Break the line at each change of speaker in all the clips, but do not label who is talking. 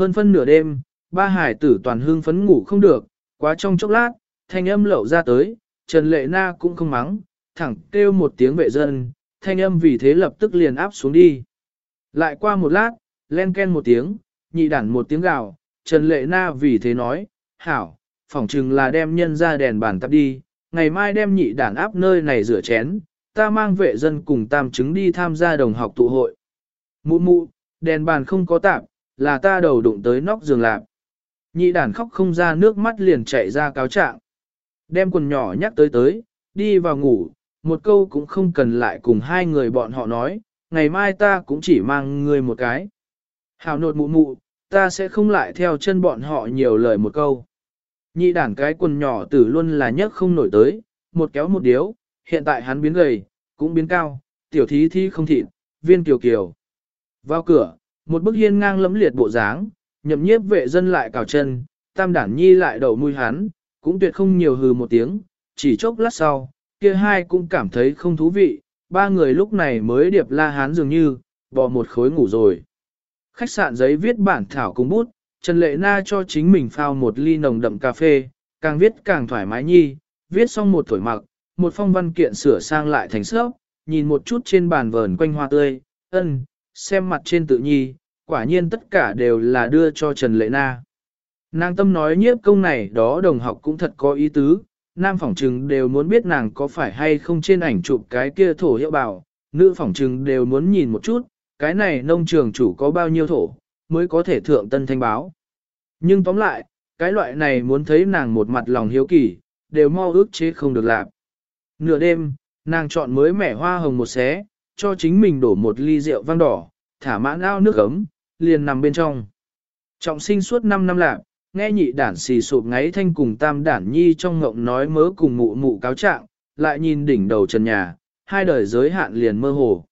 Hơn phân nửa đêm, ba hải tử toàn hương phấn ngủ không được, quá trong chốc lát, thanh âm lậu ra tới, Trần Lệ Na cũng không mắng, thẳng kêu một tiếng vệ dân, thanh âm vì thế lập tức liền áp xuống đi. Lại qua một lát, len ken một tiếng, nhị đản một tiếng gào, Trần Lệ Na vì thế nói, hảo, phỏng chừng là đem nhân ra đèn bàn tắp đi, ngày mai đem nhị đản áp nơi này rửa chén, ta mang vệ dân cùng tam chứng đi tham gia đồng học tụ hội. Mụ mụ, đèn bàn không có tạp, là ta đầu đụng tới nóc giường lạp. Nhị đàn khóc không ra nước mắt liền chạy ra cáo trạng. Đem quần nhỏ nhắc tới tới, đi vào ngủ, một câu cũng không cần lại cùng hai người bọn họ nói, ngày mai ta cũng chỉ mang người một cái. Hào nột mụ mụ, ta sẽ không lại theo chân bọn họ nhiều lời một câu. Nhị đàn cái quần nhỏ tử luôn là nhấc không nổi tới, một kéo một điếu, hiện tại hắn biến gầy, cũng biến cao, tiểu thí thi không thịt, viên kiều kiều. Vào cửa, một bức hiên ngang lẫm liệt bộ dáng, nhậm nhiếp vệ dân lại cào chân, tam đản nhi lại đầu mùi hắn, cũng tuyệt không nhiều hừ một tiếng, chỉ chốc lát sau, kia hai cũng cảm thấy không thú vị, ba người lúc này mới điệp la hán dường như, bỏ một khối ngủ rồi. Khách sạn giấy viết bản thảo cùng bút, Trần Lệ Na cho chính mình phao một ly nồng đậm cà phê, càng viết càng thoải mái nhi, viết xong một thổi mặc, một phong văn kiện sửa sang lại thành sớp, nhìn một chút trên bàn vờn quanh hoa tươi, ân, xem mặt trên tự nhi, quả nhiên tất cả đều là đưa cho Trần Lệ Na. Nàng tâm nói nhiếp công này đó đồng học cũng thật có ý tứ, nam phỏng trừng đều muốn biết nàng có phải hay không trên ảnh chụp cái kia thổ hiệu bảo, nữ phỏng trừng đều muốn nhìn một chút, cái này nông trường chủ có bao nhiêu thổ, mới có thể thượng tân thanh báo. Nhưng tóm lại, cái loại này muốn thấy nàng một mặt lòng hiếu kỳ, đều mau ước chế không được làm. Nửa đêm, nàng chọn mới mẻ hoa hồng một xé, cho chính mình đổ một ly rượu vang đỏ, thả mãn ao nước ấm, liền nằm bên trong. Trọng sinh suốt 5 năm lạc, nghe nhị đản xì sụp ngáy thanh cùng tam đản nhi trong ngộng nói mớ cùng mụ mụ cáo trạng, lại nhìn đỉnh đầu trần nhà, hai đời giới hạn liền mơ hồ.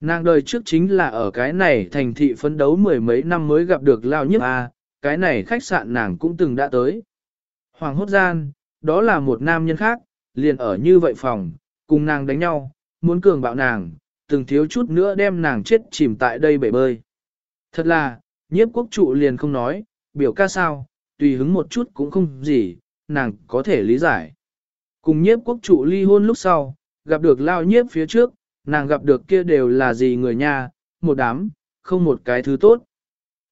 Nàng đời trước chính là ở cái này thành thị phấn đấu mười mấy năm mới gặp được lao nhất A, cái này khách sạn nàng cũng từng đã tới. Hoàng hốt gian, đó là một nam nhân khác, liền ở như vậy phòng, cùng nàng đánh nhau, muốn cường bạo nàng, từng thiếu chút nữa đem nàng chết chìm tại đây bể bơi. Thật là, nhiếp quốc trụ liền không nói, biểu ca sao, tùy hứng một chút cũng không gì, nàng có thể lý giải. Cùng nhiếp quốc trụ ly hôn lúc sau, gặp được lao nhiếp phía trước, nàng gặp được kia đều là gì người nha, một đám, không một cái thứ tốt.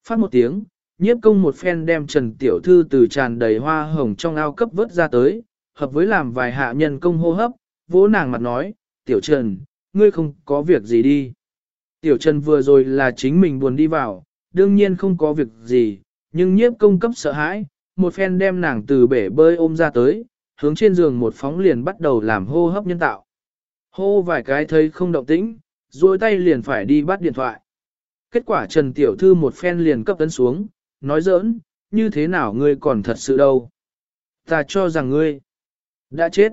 Phát một tiếng, nhiếp công một phen đem Trần Tiểu Thư từ tràn đầy hoa hồng trong ao cấp vớt ra tới, hợp với làm vài hạ nhân công hô hấp, vỗ nàng mặt nói, Tiểu Trần, ngươi không có việc gì đi. Tiểu Trần vừa rồi là chính mình buồn đi vào, đương nhiên không có việc gì, nhưng nhiếp công cấp sợ hãi, một phen đem nàng từ bể bơi ôm ra tới, hướng trên giường một phóng liền bắt đầu làm hô hấp nhân tạo. Hô vài cái thấy không động tĩnh, duỗi tay liền phải đi bắt điện thoại. Kết quả Trần Tiểu Thư một phen liền cấp tấn xuống, nói giỡn, như thế nào ngươi còn thật sự đâu. Ta cho rằng ngươi đã chết.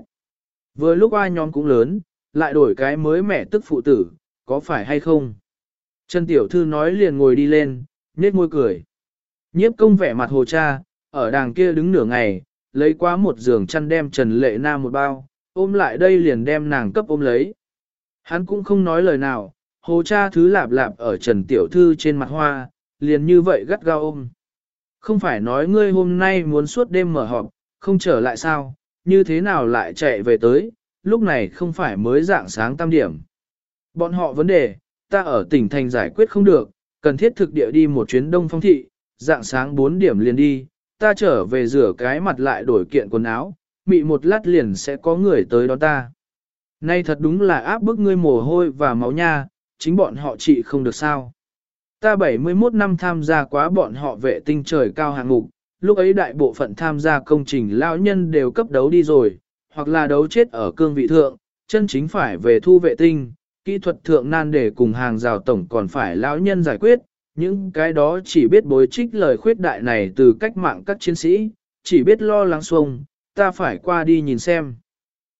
Vừa lúc ai nhóm cũng lớn, lại đổi cái mới mẻ tức phụ tử, có phải hay không? Trần Tiểu Thư nói liền ngồi đi lên, nhếch môi cười. Nhiếp công vẻ mặt hồ cha, ở đàng kia đứng nửa ngày, lấy quá một giường chăn đem Trần Lệ Nam một bao, ôm lại đây liền đem nàng cấp ôm lấy. Hắn cũng không nói lời nào, hồ cha thứ lạp lạp ở Trần Tiểu Thư trên mặt hoa, liền như vậy gắt gao ôm. Không phải nói ngươi hôm nay muốn suốt đêm mở họp, không trở lại sao, như thế nào lại chạy về tới, lúc này không phải mới dạng sáng tam điểm. Bọn họ vấn đề, ta ở tỉnh thành giải quyết không được, cần thiết thực địa đi một chuyến đông phong thị, dạng sáng 4 điểm liền đi, ta trở về rửa cái mặt lại đổi kiện quần áo, mị một lát liền sẽ có người tới đó ta. Nay thật đúng là áp bức ngươi mồ hôi và máu nha, chính bọn họ trị không được sao. Ta 71 năm tham gia quá bọn họ vệ tinh trời cao hạng mục, lúc ấy đại bộ phận tham gia công trình lão nhân đều cấp đấu đi rồi, hoặc là đấu chết ở cương vị thượng, chân chính phải về thu vệ tinh, kỹ thuật thượng nan để cùng hàng rào tổng còn phải lão nhân giải quyết, những cái đó chỉ biết bối trích lời khuyết đại này từ cách mạng các chiến sĩ, chỉ biết lo lắng xuông, ta phải qua đi nhìn xem.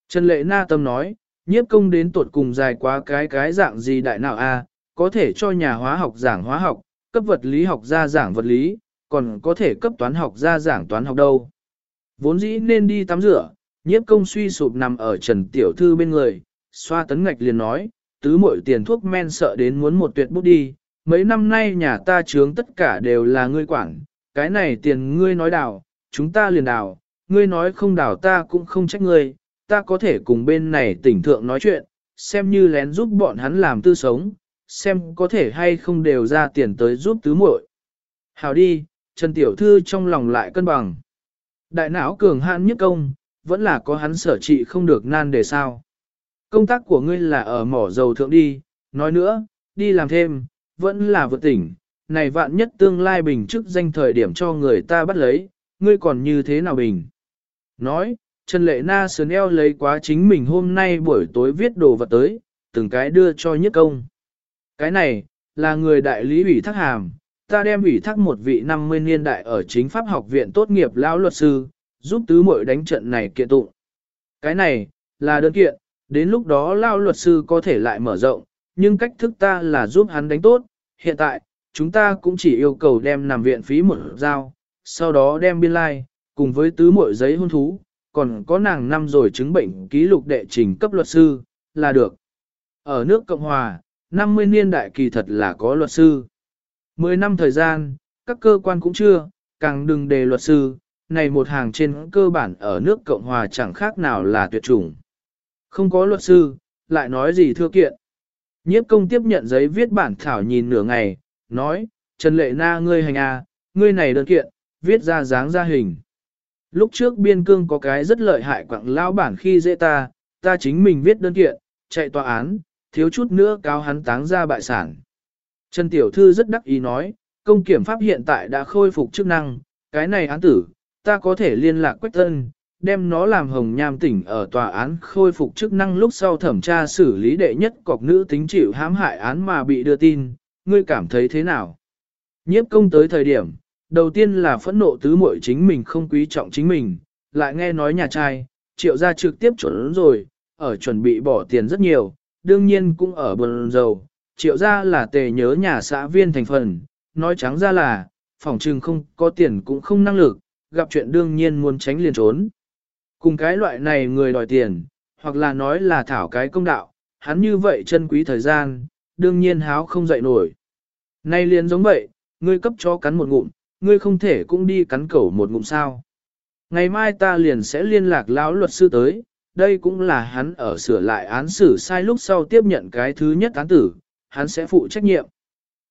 Trần Lệ Na Tâm nói, nhiếp công đến tuột cùng dài quá cái cái dạng gì đại nào a có thể cho nhà hóa học giảng hóa học, cấp vật lý học ra giảng vật lý, còn có thể cấp toán học ra giảng toán học đâu. Vốn dĩ nên đi tắm rửa, nhiếp công suy sụp nằm ở Trần Tiểu Thư bên người, xoa tấn ngạch liền nói, tứ mội tiền thuốc men sợ đến muốn một tuyệt bút đi, mấy năm nay nhà ta trướng tất cả đều là ngươi quản, cái này tiền ngươi nói đào, chúng ta liền đào, ngươi nói không đào ta cũng không trách ngươi, ta có thể cùng bên này tỉnh thượng nói chuyện, xem như lén giúp bọn hắn làm tư sống, xem có thể hay không đều ra tiền tới giúp tứ muội. Hào đi, Trần Tiểu Thư trong lòng lại cân bằng. Đại não cường hạn nhất công, vẫn là có hắn sở trị không được nan đề sao. Công tác của ngươi là ở mỏ dầu thượng đi, nói nữa, đi làm thêm, vẫn là vượt tỉnh, này vạn nhất tương lai bình chức danh thời điểm cho người ta bắt lấy, ngươi còn như thế nào bình. Nói, Trần Lệ Na sườn eo lấy quá chính mình hôm nay buổi tối viết đồ vật tới, từng cái đưa cho nhất công. Cái này, là người đại lý ủy thác hàm, ta đem ủy thác một vị 50 niên đại ở chính pháp học viện tốt nghiệp lão luật sư, giúp tứ muội đánh trận này kiện tụng. Cái này, là đơn kiện, đến lúc đó lão luật sư có thể lại mở rộng, nhưng cách thức ta là giúp hắn đánh tốt, hiện tại, chúng ta cũng chỉ yêu cầu đem nằm viện phí một giao, sau đó đem biên lai, like, cùng với tứ muội giấy hôn thú, còn có nàng năm rồi chứng bệnh ký lục đệ trình cấp luật sư, là được. Ở nước Cộng Hòa, 50 niên đại kỳ thật là có luật sư. 10 năm thời gian, các cơ quan cũng chưa, càng đừng đề luật sư, này một hàng trên cơ bản ở nước Cộng Hòa chẳng khác nào là tuyệt chủng. Không có luật sư, lại nói gì thưa kiện. Nhiếp công tiếp nhận giấy viết bản thảo nhìn nửa ngày, nói, Trần Lệ Na ngươi hành à, ngươi này đơn kiện, viết ra dáng ra hình. Lúc trước biên cương có cái rất lợi hại quặng lao bản khi dễ ta, ta chính mình viết đơn kiện, chạy tòa án, thiếu chút nữa cáo hắn táng ra bại sản. Trần Tiểu Thư rất đắc ý nói, công kiểm pháp hiện tại đã khôi phục chức năng, cái này án tử, ta có thể liên lạc quách Tân, đem nó làm hồng nham tỉnh ở tòa án khôi phục chức năng lúc sau thẩm tra xử lý đệ nhất cọc nữ tính chịu hãm hại án mà bị đưa tin, ngươi cảm thấy thế nào? Nhiếp công tới thời điểm, đầu tiên là phẫn nộ tứ muội chính mình không quý trọng chính mình, lại nghe nói nhà trai, triệu gia trực tiếp chuẩn rồi, ở chuẩn bị bỏ tiền rất nhiều, đương nhiên cũng ở bần dầu, triệu gia là tề nhớ nhà xã viên thành phần, nói trắng ra là, phòng trừng không có tiền cũng không năng lực, gặp chuyện đương nhiên muốn tránh liền trốn. Cùng cái loại này người đòi tiền, hoặc là nói là thảo cái công đạo, hắn như vậy chân quý thời gian, đương nhiên háo không dậy nổi. Nay liền giống vậy, ngươi cấp cho cắn một ngụm, ngươi không thể cũng đi cắn cẩu một ngụm sao. Ngày mai ta liền sẽ liên lạc lão luật sư tới, đây cũng là hắn ở sửa lại án xử sai lúc sau tiếp nhận cái thứ nhất án tử, hắn sẽ phụ trách nhiệm.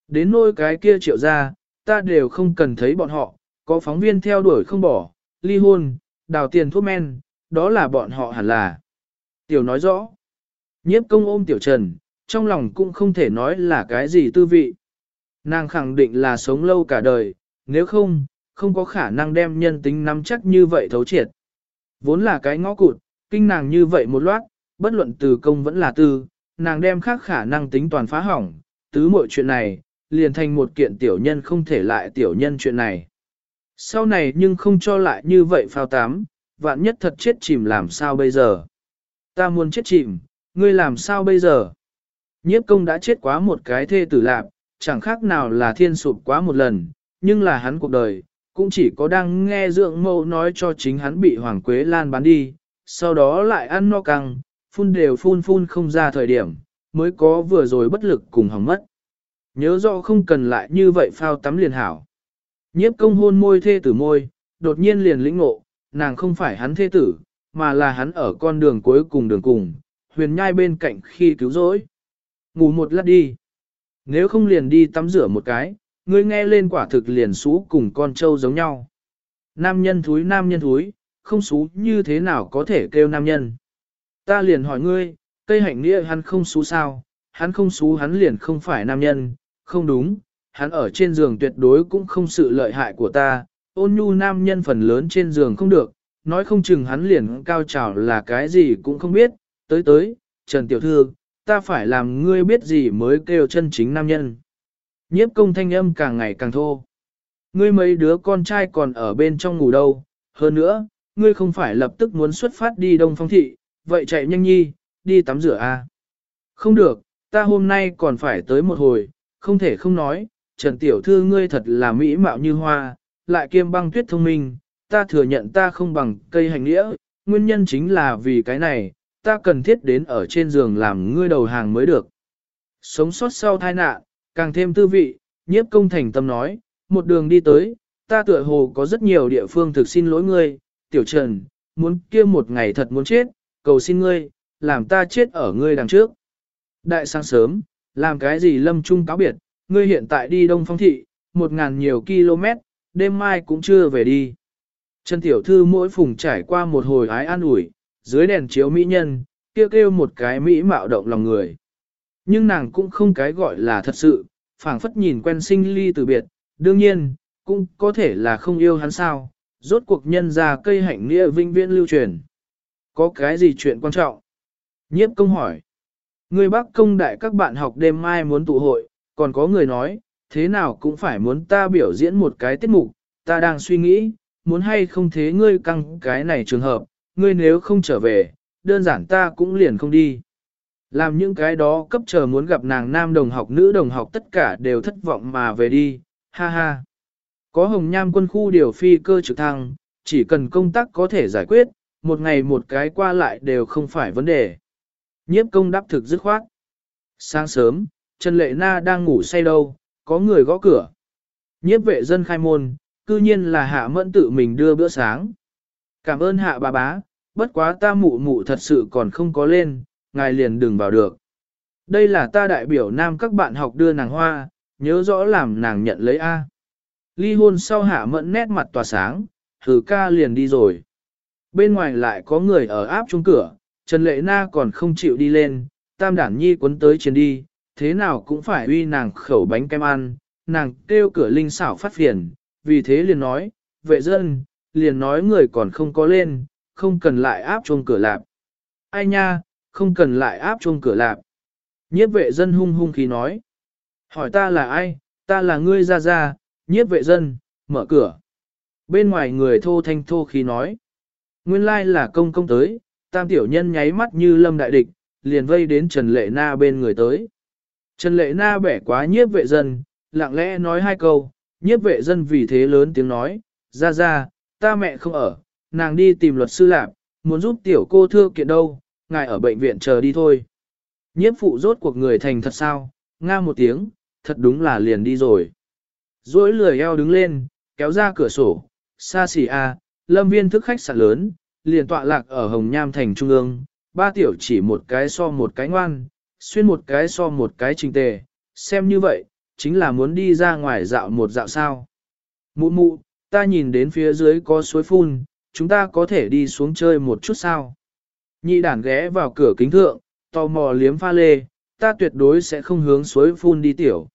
Đến nôi cái kia triệu ra, ta đều không cần thấy bọn họ, có phóng viên theo đuổi không bỏ, ly hôn, đào tiền thuốc men, đó là bọn họ hẳn là. Tiểu nói rõ. Nhiếp công ôm tiểu trần, trong lòng cũng không thể nói là cái gì tư vị. Nàng khẳng định là sống lâu cả đời, nếu không, không có khả năng đem nhân tính nắm chắc như vậy thấu triệt. Vốn là cái ngõ cụt, kinh nàng như vậy một loát, bất luận từ công vẫn là tư, nàng đem khác khả năng tính toàn phá hỏng, tứ mọi chuyện này, liền thành một kiện tiểu nhân không thể lại tiểu nhân chuyện này. Sau này nhưng không cho lại như vậy phao tám, vạn nhất thật chết chìm làm sao bây giờ. Ta muốn chết chìm, ngươi làm sao bây giờ? Nhiếp công đã chết quá một cái thê tử lạc, chẳng khác nào là thiên sụp quá một lần, nhưng là hắn cuộc đời, cũng chỉ có đang nghe dưỡng mâu nói cho chính hắn bị Hoàng Quế Lan bán đi, sau đó lại ăn no căng, phun đều phun phun không ra thời điểm, mới có vừa rồi bất lực cùng hỏng mất. Nhớ rõ không cần lại như vậy phao tắm liền hảo. Nhiếp công hôn môi thê tử môi, đột nhiên liền lĩnh ngộ, nàng không phải hắn thê tử, mà là hắn ở con đường cuối cùng đường cùng, huyền nhai bên cạnh khi cứu rỗi. Ngủ một lát đi. Nếu không liền đi tắm rửa một cái, ngươi nghe lên quả thực liền xú cùng con trâu giống nhau. Nam nhân thúi nam nhân thúi, không xú như thế nào có thể kêu nam nhân. Ta liền hỏi ngươi, cây hạnh nghĩa hắn không xú sao, hắn không xú hắn liền không phải nam nhân, không đúng, hắn ở trên giường tuyệt đối cũng không sự lợi hại của ta, ôn nhu nam nhân phần lớn trên giường không được, nói không chừng hắn liền cao trào là cái gì cũng không biết, tới tới, Trần Tiểu Thư, ta phải làm ngươi biết gì mới kêu chân chính nam nhân. Nhiếp công thanh âm càng ngày càng thô. Ngươi mấy đứa con trai còn ở bên trong ngủ đâu, hơn nữa, ngươi không phải lập tức muốn xuất phát đi Đông Phong Thị, vậy chạy nhanh nhi, đi tắm rửa a. À? Không được, ta hôm nay còn phải tới một hồi, không thể không nói, Trần Tiểu Thư ngươi thật là mỹ mạo như hoa, lại kiêm băng tuyết thông minh, ta thừa nhận ta không bằng cây hành nghĩa, nguyên nhân chính là vì cái này, ta cần thiết đến ở trên giường làm ngươi đầu hàng mới được. Sống sót sau tai nạn, càng thêm tư vị, nhiếp công thành tâm nói, một đường đi tới, ta tựa hồ có rất nhiều địa phương thực xin lỗi ngươi, tiểu trần, muốn kia một ngày thật muốn chết, cầu xin ngươi, làm ta chết ở ngươi đằng trước. Đại sáng sớm, làm cái gì lâm trung cáo biệt, ngươi hiện tại đi Đông Phong Thị, một ngàn nhiều km, đêm mai cũng chưa về đi. Trần Tiểu Thư mỗi phùng trải qua một hồi ái an ủi, dưới đèn chiếu mỹ nhân, kêu kêu một cái mỹ mạo động lòng người. Nhưng nàng cũng không cái gọi là thật sự, phảng phất nhìn quen sinh ly từ biệt, đương nhiên, cũng có thể là không yêu hắn sao, rốt cuộc nhân ra cây hạnh nghĩa vinh viễn lưu truyền. Có cái gì chuyện quan trọng? Nhiếp công hỏi. Người Bắc công đại các bạn học đêm mai muốn tụ hội, còn có người nói, thế nào cũng phải muốn ta biểu diễn một cái tiết mục, ta đang suy nghĩ, muốn hay không thế ngươi căng cái này trường hợp, ngươi nếu không trở về, đơn giản ta cũng liền không đi. Làm những cái đó cấp chờ muốn gặp nàng nam đồng học nữ đồng học tất cả đều thất vọng mà về đi, ha ha. Có hồng nham quân khu điều phi cơ trực thăng, chỉ cần công tác có thể giải quyết, một ngày một cái qua lại đều không phải vấn đề. Nhiếp công đáp thực dứt khoát. Sáng sớm, Trần Lệ Na đang ngủ say đâu, có người gõ cửa. Nhiếp vệ dân khai môn, cư nhiên là hạ mẫn tự mình đưa bữa sáng. Cảm ơn hạ bà bá, bất quá ta mụ mụ thật sự còn không có lên, ngài liền đừng vào được. Đây là ta đại biểu nam các bạn học đưa nàng hoa, nhớ rõ làm nàng nhận lấy A. Ly hôn sau hạ mẫn nét mặt tỏa sáng, thử ca liền đi rồi. Bên ngoài lại có người ở áp chung cửa, Trần Lệ Na còn không chịu đi lên, tam đản nhi cuốn tới trên đi, thế nào cũng phải uy nàng khẩu bánh kem ăn, nàng kêu cửa linh xảo phát phiền, vì thế liền nói, vệ dân, liền nói người còn không có lên, không cần lại áp chuông cửa lạp. Ai nha, không cần lại áp chuông cửa lạp. Nhiếp vệ dân hung hung khí nói. Hỏi ta là ai, ta là ngươi ra ra, nhiếp vệ dân, mở cửa. Bên ngoài người thô thanh thô khí nói. Nguyên lai là công công tới, tam tiểu nhân nháy mắt như lâm đại địch, liền vây đến Trần Lệ Na bên người tới. Trần Lệ Na bẻ quá nhiếp vệ dân, lặng lẽ nói hai câu, nhiếp vệ dân vì thế lớn tiếng nói, ra ra, ta mẹ không ở, nàng đi tìm luật sư lạp, muốn giúp tiểu cô thưa kiện đâu, ngài ở bệnh viện chờ đi thôi. Nhiếp phụ rốt cuộc người thành thật sao, nga một tiếng, thật đúng là liền đi rồi. Rỗi lười eo đứng lên, kéo ra cửa sổ, xa xỉ a, lâm viên thức khách sạn lớn, liền tọa lạc ở Hồng Nham thành trung ương, ba tiểu chỉ một cái so một cái ngoan, xuyên một cái so một cái trình tề, xem như vậy, chính là muốn đi ra ngoài dạo một dạo sao. Mụ mụ, ta nhìn đến phía dưới có suối phun, chúng ta có thể đi xuống chơi một chút sao. Nhị đản ghé vào cửa kính thượng, tò mò liếm pha lê, ta tuyệt đối sẽ không hướng suối phun đi tiểu.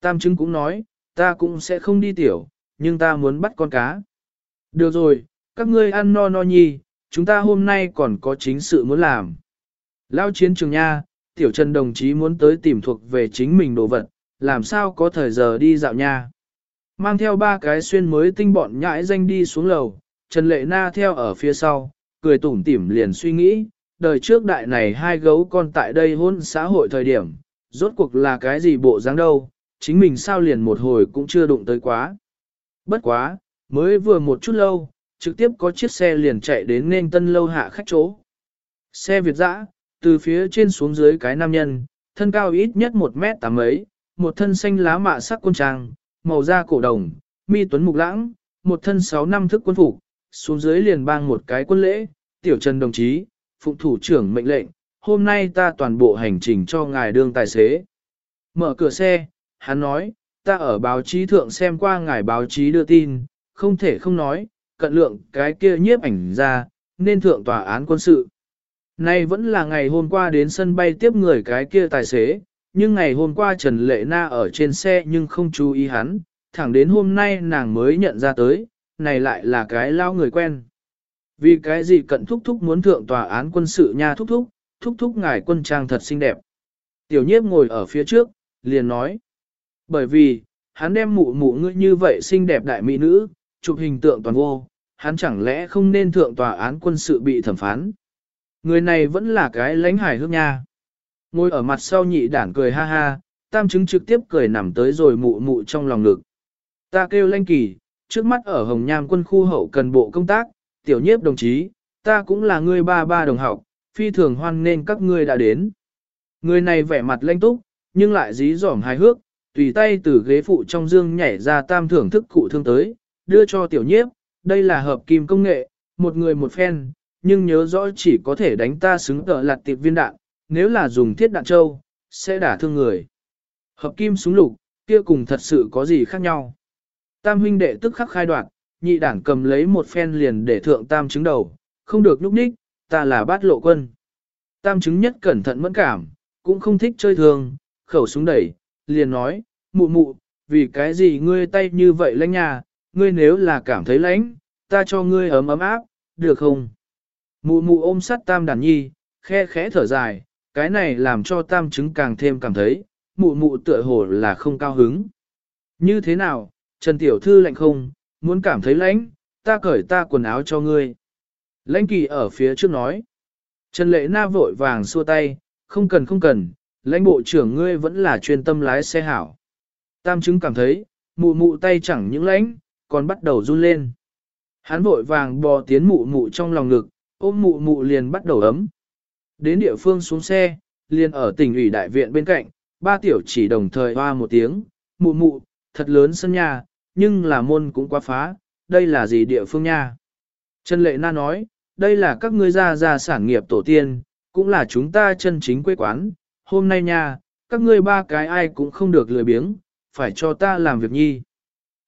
Tam chứng cũng nói, ta cũng sẽ không đi tiểu, nhưng ta muốn bắt con cá. Được rồi, các ngươi ăn no no nhi, chúng ta hôm nay còn có chính sự muốn làm. Lao chiến trường nha, tiểu trần đồng chí muốn tới tìm thuộc về chính mình đồ vật, làm sao có thời giờ đi dạo nha. Mang theo ba cái xuyên mới tinh bọn nhãi danh đi xuống lầu, Trần Lệ Na theo ở phía sau, cười tủm tỉm liền suy nghĩ, đời trước đại này hai gấu con tại đây hôn xã hội thời điểm, rốt cuộc là cái gì bộ dáng đâu, chính mình sao liền một hồi cũng chưa đụng tới quá. Bất quá, mới vừa một chút lâu, trực tiếp có chiếc xe liền chạy đến nên tân lâu hạ khách chỗ. Xe Việt dã, từ phía trên xuống dưới cái nam nhân, thân cao ít nhất một mét tám mấy, một thân xanh lá mạ sắc quân trang, màu da cổ đồng, mi tuấn mục lãng, một thân sáu năm thức quân phục, xuống dưới liền bang một cái quân lễ, tiểu trần đồng chí, phụng thủ trưởng mệnh lệnh, hôm nay ta toàn bộ hành trình cho ngài đương tài xế. Mở cửa xe, hắn nói, ta ở báo chí thượng xem qua ngài báo chí đưa tin, không thể không nói, cận lượng cái kia nhiếp ảnh ra, nên thượng tòa án quân sự. Nay vẫn là ngày hôm qua đến sân bay tiếp người cái kia tài xế, nhưng ngày hôm qua Trần Lệ Na ở trên xe nhưng không chú ý hắn, thẳng đến hôm nay nàng mới nhận ra tới, này lại là cái lao người quen. Vì cái gì cận thúc thúc muốn thượng tòa án quân sự nha thúc thúc, thúc thúc ngài quân trang thật xinh đẹp. Tiểu nhiếp ngồi ở phía trước, liền nói. Bởi vì, hắn đem mụ mụ ngươi như vậy xinh đẹp đại mỹ nữ, chụp hình tượng toàn vô, hắn chẳng lẽ không nên thượng tòa án quân sự bị thẩm phán. Người này vẫn là cái lãnh hải hước nha. Ngồi ở mặt sau nhị đản cười ha ha, tam chứng trực tiếp cười nằm tới rồi mụ mụ trong lòng ngực. Ta kêu lanh kỳ, trước mắt ở Hồng Nham quân khu hậu cần bộ công tác, tiểu nhiếp đồng chí, ta cũng là người ba ba đồng học, phi thường hoan nên các ngươi đã đến. Người này vẻ mặt lanh túc, nhưng lại dí dỏm hài hước, tùy tay từ ghế phụ trong dương nhảy ra tam thưởng thức cụ thương tới, đưa cho tiểu nhiếp, đây là hợp kim công nghệ, một người một phen, nhưng nhớ rõ chỉ có thể đánh ta xứng tợ lạt tiệp viên đạn, nếu là dùng thiết đạn châu, sẽ đả thương người. Hợp kim súng lục, kia cùng thật sự có gì khác nhau. Tam huynh đệ tức khắc khai đoạt, nhị đảng cầm lấy một phen liền để thượng tam chứng đầu, không được núp ních, ta là bát lộ quân. Tam chứng nhất cẩn thận mẫn cảm, cũng không thích chơi thường, khẩu súng đẩy, liền nói, mụ mụ, vì cái gì ngươi tay như vậy lãnh nhà, ngươi nếu là cảm thấy lãnh, ta cho ngươi ấm ấm áp, được không? Mụ mụ ôm sát tam đàn nhi, khe khẽ thở dài, cái này làm cho tam chứng càng thêm cảm thấy, mụ mụ tựa hồ là không cao hứng. Như thế nào, Trần Tiểu Thư lạnh không, muốn cảm thấy lãnh, ta cởi ta quần áo cho ngươi. Lãnh kỳ ở phía trước nói. Trần Lệ Na vội vàng xua tay, không cần không cần, lãnh bộ trưởng ngươi vẫn là chuyên tâm lái xe hảo. Tam chứng cảm thấy, mụ mụ tay chẳng những lãnh, còn bắt đầu run lên. Hắn vội vàng bò tiến mụ mụ trong lòng ngực, ôm mụ mụ liền bắt đầu ấm. Đến địa phương xuống xe, liền ở tỉnh ủy đại viện bên cạnh, ba tiểu chỉ đồng thời hoa một tiếng, mụ mụ, thật lớn sân nhà, nhưng là môn cũng quá phá, đây là gì địa phương nha? Trần Lệ Na nói, đây là các ngươi gia gia sản nghiệp tổ tiên, cũng là chúng ta chân chính quê quán, hôm nay nha, các ngươi ba cái ai cũng không được lười biếng, phải cho ta làm việc nhi.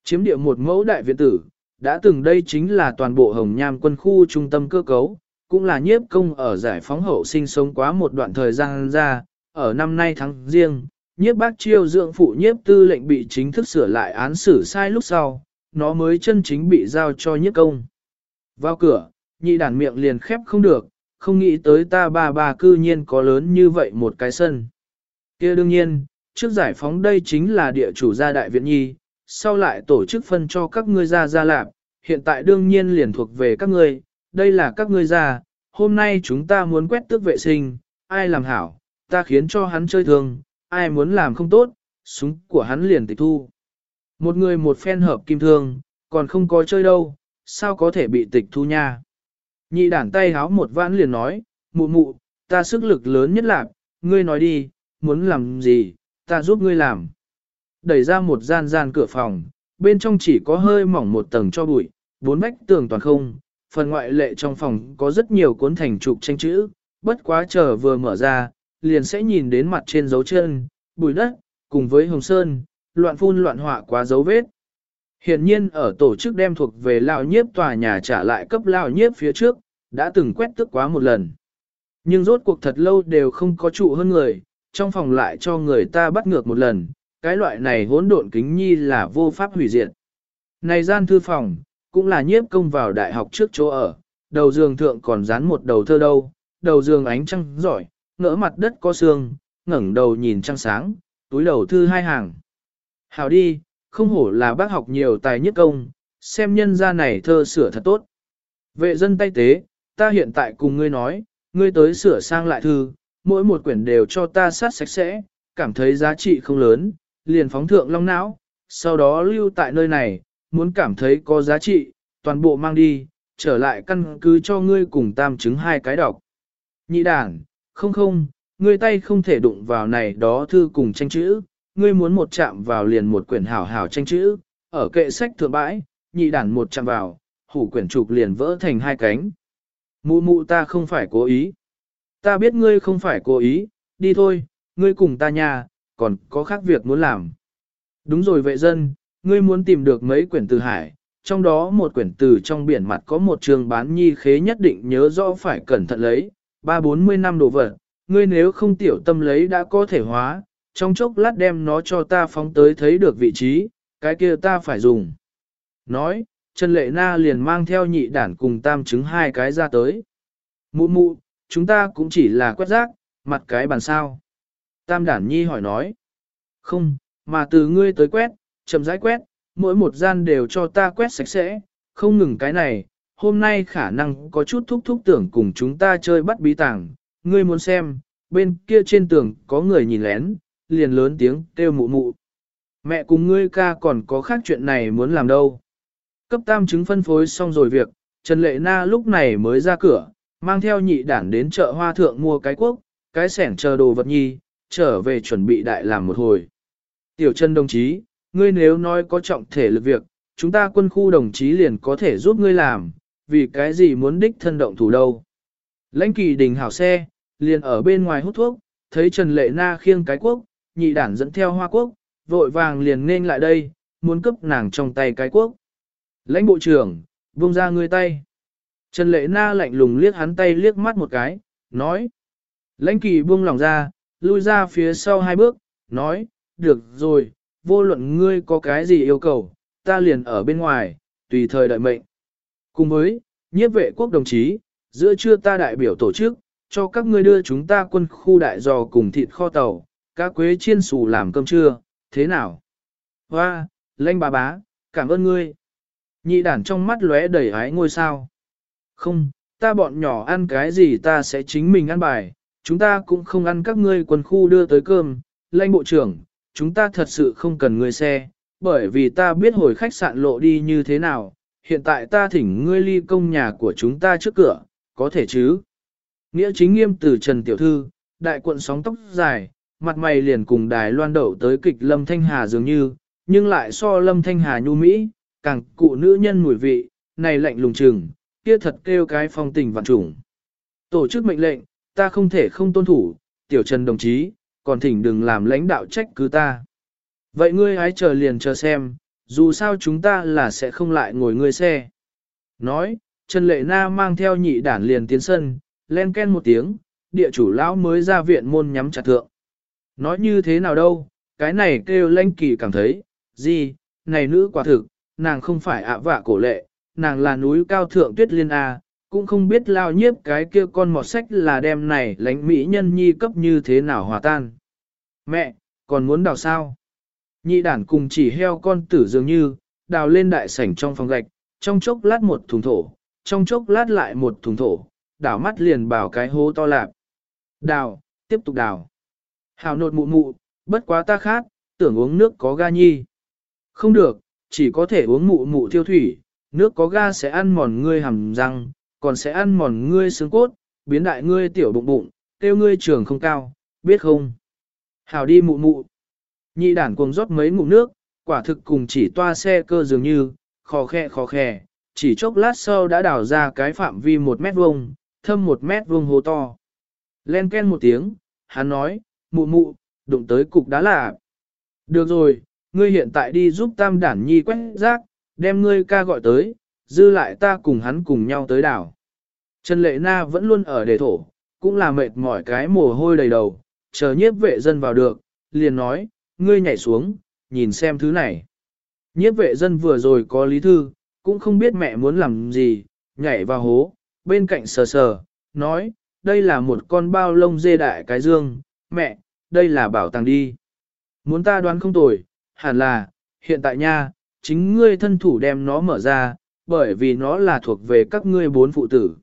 Chiếm địa một mẫu đại viện tử, đã từng đây chính là toàn bộ Hồng Nham quân khu trung tâm cơ cấu, cũng là nhiếp công ở giải phóng hậu sinh sống quá một đoạn thời gian ra, ở năm nay tháng riêng, nhiếp bác chiêu dưỡng phụ nhiếp tư lệnh bị chính thức sửa lại án xử sai lúc sau, nó mới chân chính bị giao cho nhiếp công. Vào cửa, nhị đàn miệng liền khép không được, không nghĩ tới ta ba ba cư nhiên có lớn như vậy một cái sân. kia đương nhiên, trước giải phóng đây chính là địa chủ gia đại viện nhi, sau lại tổ chức phân cho các ngươi ra gia lạp, hiện tại đương nhiên liền thuộc về các ngươi, đây là các ngươi ra, hôm nay chúng ta muốn quét tước vệ sinh, ai làm hảo, ta khiến cho hắn chơi thương, ai muốn làm không tốt, súng của hắn liền tịch thu. Một người một phen hợp kim thương, còn không có chơi đâu, sao có thể bị tịch thu nha. Nhị đản tay háo một vãn liền nói, mụ mụ, ta sức lực lớn nhất lạc, ngươi nói đi, muốn làm gì, ta giúp ngươi làm. Đẩy ra một gian gian cửa phòng, bên trong chỉ có hơi mỏng một tầng cho bụi, bốn vách tường toàn không, phần ngoại lệ trong phòng có rất nhiều cuốn thành trục tranh chữ, bất quá chờ vừa mở ra, liền sẽ nhìn đến mặt trên dấu chân, bụi đất, cùng với hồng sơn, loạn phun loạn họa quá dấu vết. Hiện nhiên ở tổ chức đem thuộc về lão nhiếp tòa nhà trả lại cấp lão nhiếp phía trước, đã từng quét tức quá một lần. Nhưng rốt cuộc thật lâu đều không có trụ hơn người, trong phòng lại cho người ta bắt ngược một lần, cái loại này hỗn độn kính nhi là vô pháp hủy diệt. Này gian thư phòng, cũng là nhiếp công vào đại học trước chỗ ở, đầu giường thượng còn dán một đầu thơ đâu, đầu giường ánh trăng giỏi, ngỡ mặt đất có xương, ngẩng đầu nhìn trăng sáng, túi đầu thư hai hàng. Hào đi, không hổ là bác học nhiều tài nhất công, xem nhân gia này thơ sửa thật tốt. Vệ dân tay tế, ta hiện tại cùng ngươi nói, ngươi tới sửa sang lại thư, mỗi một quyển đều cho ta sát sạch sẽ, cảm thấy giá trị không lớn, liền phóng thượng long não, sau đó lưu tại nơi này, muốn cảm thấy có giá trị, toàn bộ mang đi, trở lại căn cứ cho ngươi cùng tam chứng hai cái đọc. Nhị đảng, không không, ngươi tay không thể đụng vào này đó thư cùng tranh chữ, ngươi muốn một chạm vào liền một quyển hảo hảo tranh chữ, ở kệ sách thượng bãi, nhị đản một chạm vào, hủ quyển trục liền vỡ thành hai cánh. Mụ mụ ta không phải cố ý. Ta biết ngươi không phải cố ý, đi thôi, ngươi cùng ta nhà, còn có khác việc muốn làm. Đúng rồi vệ dân, ngươi muốn tìm được mấy quyển từ hải, trong đó một quyển từ trong biển mặt có một trường bán nhi khế nhất định nhớ rõ phải cẩn thận lấy, ba bốn mươi năm đồ vật, ngươi nếu không tiểu tâm lấy đã có thể hóa, trong chốc lát đem nó cho ta phóng tới thấy được vị trí, cái kia ta phải dùng. Nói, Trần Lệ Na liền mang theo nhị đản cùng tam chứng hai cái ra tới. Mụ mụ, chúng ta cũng chỉ là quét rác, mặt cái bàn sao. Tam đản nhi hỏi nói. Không, mà từ ngươi tới quét, chậm rãi quét, mỗi một gian đều cho ta quét sạch sẽ, không ngừng cái này, hôm nay khả năng có chút thúc thúc tưởng cùng chúng ta chơi bắt bí tàng, ngươi muốn xem, bên kia trên tường có người nhìn lén, liền lớn tiếng kêu mụ mụ. Mẹ cùng ngươi ca còn có khác chuyện này muốn làm đâu. Cấp tam chứng phân phối xong rồi việc, Trần Lệ Na lúc này mới ra cửa, mang theo nhị đản đến chợ hoa thượng mua cái quốc, cái sẻng chờ đồ vật nhi, trở về chuẩn bị đại làm một hồi. Tiểu Trần đồng chí, ngươi nếu nói có trọng thể lực việc, chúng ta quân khu đồng chí liền có thể giúp ngươi làm, vì cái gì muốn đích thân động thủ đâu. Lãnh kỳ đình hảo xe, liền ở bên ngoài hút thuốc, thấy Trần Lệ Na khiêng cái quốc, nhị đản dẫn theo hoa quốc, vội vàng liền nên lại đây, muốn cướp nàng trong tay cái quốc. Lãnh bộ trưởng, buông ra ngươi tay. Trần Lệ Na lạnh lùng liếc hắn tay liếc mắt một cái, nói. Lãnh kỳ buông lòng ra, lui ra phía sau hai bước, nói, được rồi, vô luận ngươi có cái gì yêu cầu, ta liền ở bên ngoài, tùy thời đợi mệnh. Cùng với, nhiếp vệ quốc đồng chí, giữa trưa ta đại biểu tổ chức, cho các ngươi đưa chúng ta quân khu đại dò cùng thịt kho tàu, cá quế chiên xù làm cơm trưa, thế nào? Hoa, lanh bà bá, cảm ơn ngươi. Nhị đản trong mắt lóe đầy ái ngôi sao. Không, ta bọn nhỏ ăn cái gì ta sẽ chính mình ăn bài, chúng ta cũng không ăn các ngươi quân khu đưa tới cơm. Lanh bộ trưởng, chúng ta thật sự không cần ngươi xe, bởi vì ta biết hồi khách sạn lộ đi như thế nào, hiện tại ta thỉnh ngươi ly công nhà của chúng ta trước cửa, có thể chứ? Nghĩa chính nghiêm từ Trần Tiểu Thư, đại quận sóng tóc dài, mặt mày liền cùng đài loan đậu tới kịch Lâm Thanh Hà dường như, nhưng lại so Lâm Thanh Hà nhu Mỹ, càng cụ nữ nhân mùi vị, này lạnh lùng trừng, kia thật kêu cái phong tình vạn trùng. Tổ chức mệnh lệnh, ta không thể không tôn thủ, Tiểu Trần đồng chí, còn thỉnh đừng làm lãnh đạo trách cứ ta. Vậy ngươi hãy chờ liền chờ xem, dù sao chúng ta là sẽ không lại ngồi ngươi xe. Nói, Trần Lệ Na mang theo nhị đản liền tiến sân, len ken một tiếng, địa chủ lão mới ra viện môn nhắm chặt thượng. Nói như thế nào đâu, cái này kêu lanh kỳ cảm thấy, gì, này nữ quả thực, nàng không phải ạ vạ cổ lệ, nàng là núi cao thượng tuyết liên A, cũng không biết lao nhiếp cái kia con mọt sách là đem này lánh mỹ nhân nhi cấp như thế nào hòa tan. Mẹ, còn muốn đào sao? Nhị đản cùng chỉ heo con tử dường như, đào lên đại sảnh trong phòng gạch, trong chốc lát một thùng thổ, trong chốc lát lại một thùng thổ, đảo mắt liền bảo cái hố to lạp. Đào, tiếp tục đào. Hào nột mụ mụ, bất quá ta khát, tưởng uống nước có ga nhi. Không được, chỉ có thể uống mụ mụ tiêu thủy, nước có ga sẽ ăn mòn ngươi hầm răng, còn sẽ ăn mòn ngươi xương cốt, biến đại ngươi tiểu bụng bụng, tiêu ngươi trường không cao, biết không? Hào đi mụ mụ. Nhị đản cuồng rót mấy ngụm nước, quả thực cùng chỉ toa xe cơ dường như, khó khe khó khe, chỉ chốc lát sau đã đào ra cái phạm vi một mét vuông, thâm một mét vuông hố to. Len ken một tiếng, hắn nói, mụ mụ, đụng tới cục đá là. Được rồi, ngươi hiện tại đi giúp tam đản nhi quét rác, đem ngươi ca gọi tới, dư lại ta cùng hắn cùng nhau tới đảo. Trần Lệ Na vẫn luôn ở đề thổ, cũng là mệt mỏi cái mồ hôi đầy đầu, chờ nhiếp vệ dân vào được, liền nói, ngươi nhảy xuống, nhìn xem thứ này. Nhiếp vệ dân vừa rồi có lý thư, cũng không biết mẹ muốn làm gì, nhảy vào hố, bên cạnh sờ sờ, nói, đây là một con bao lông dê đại cái dương, mẹ, đây là bảo tàng đi. Muốn ta đoán không tồi, hẳn là, hiện tại nha, chính ngươi thân thủ đem nó mở ra, bởi vì nó là thuộc về các ngươi bốn phụ tử.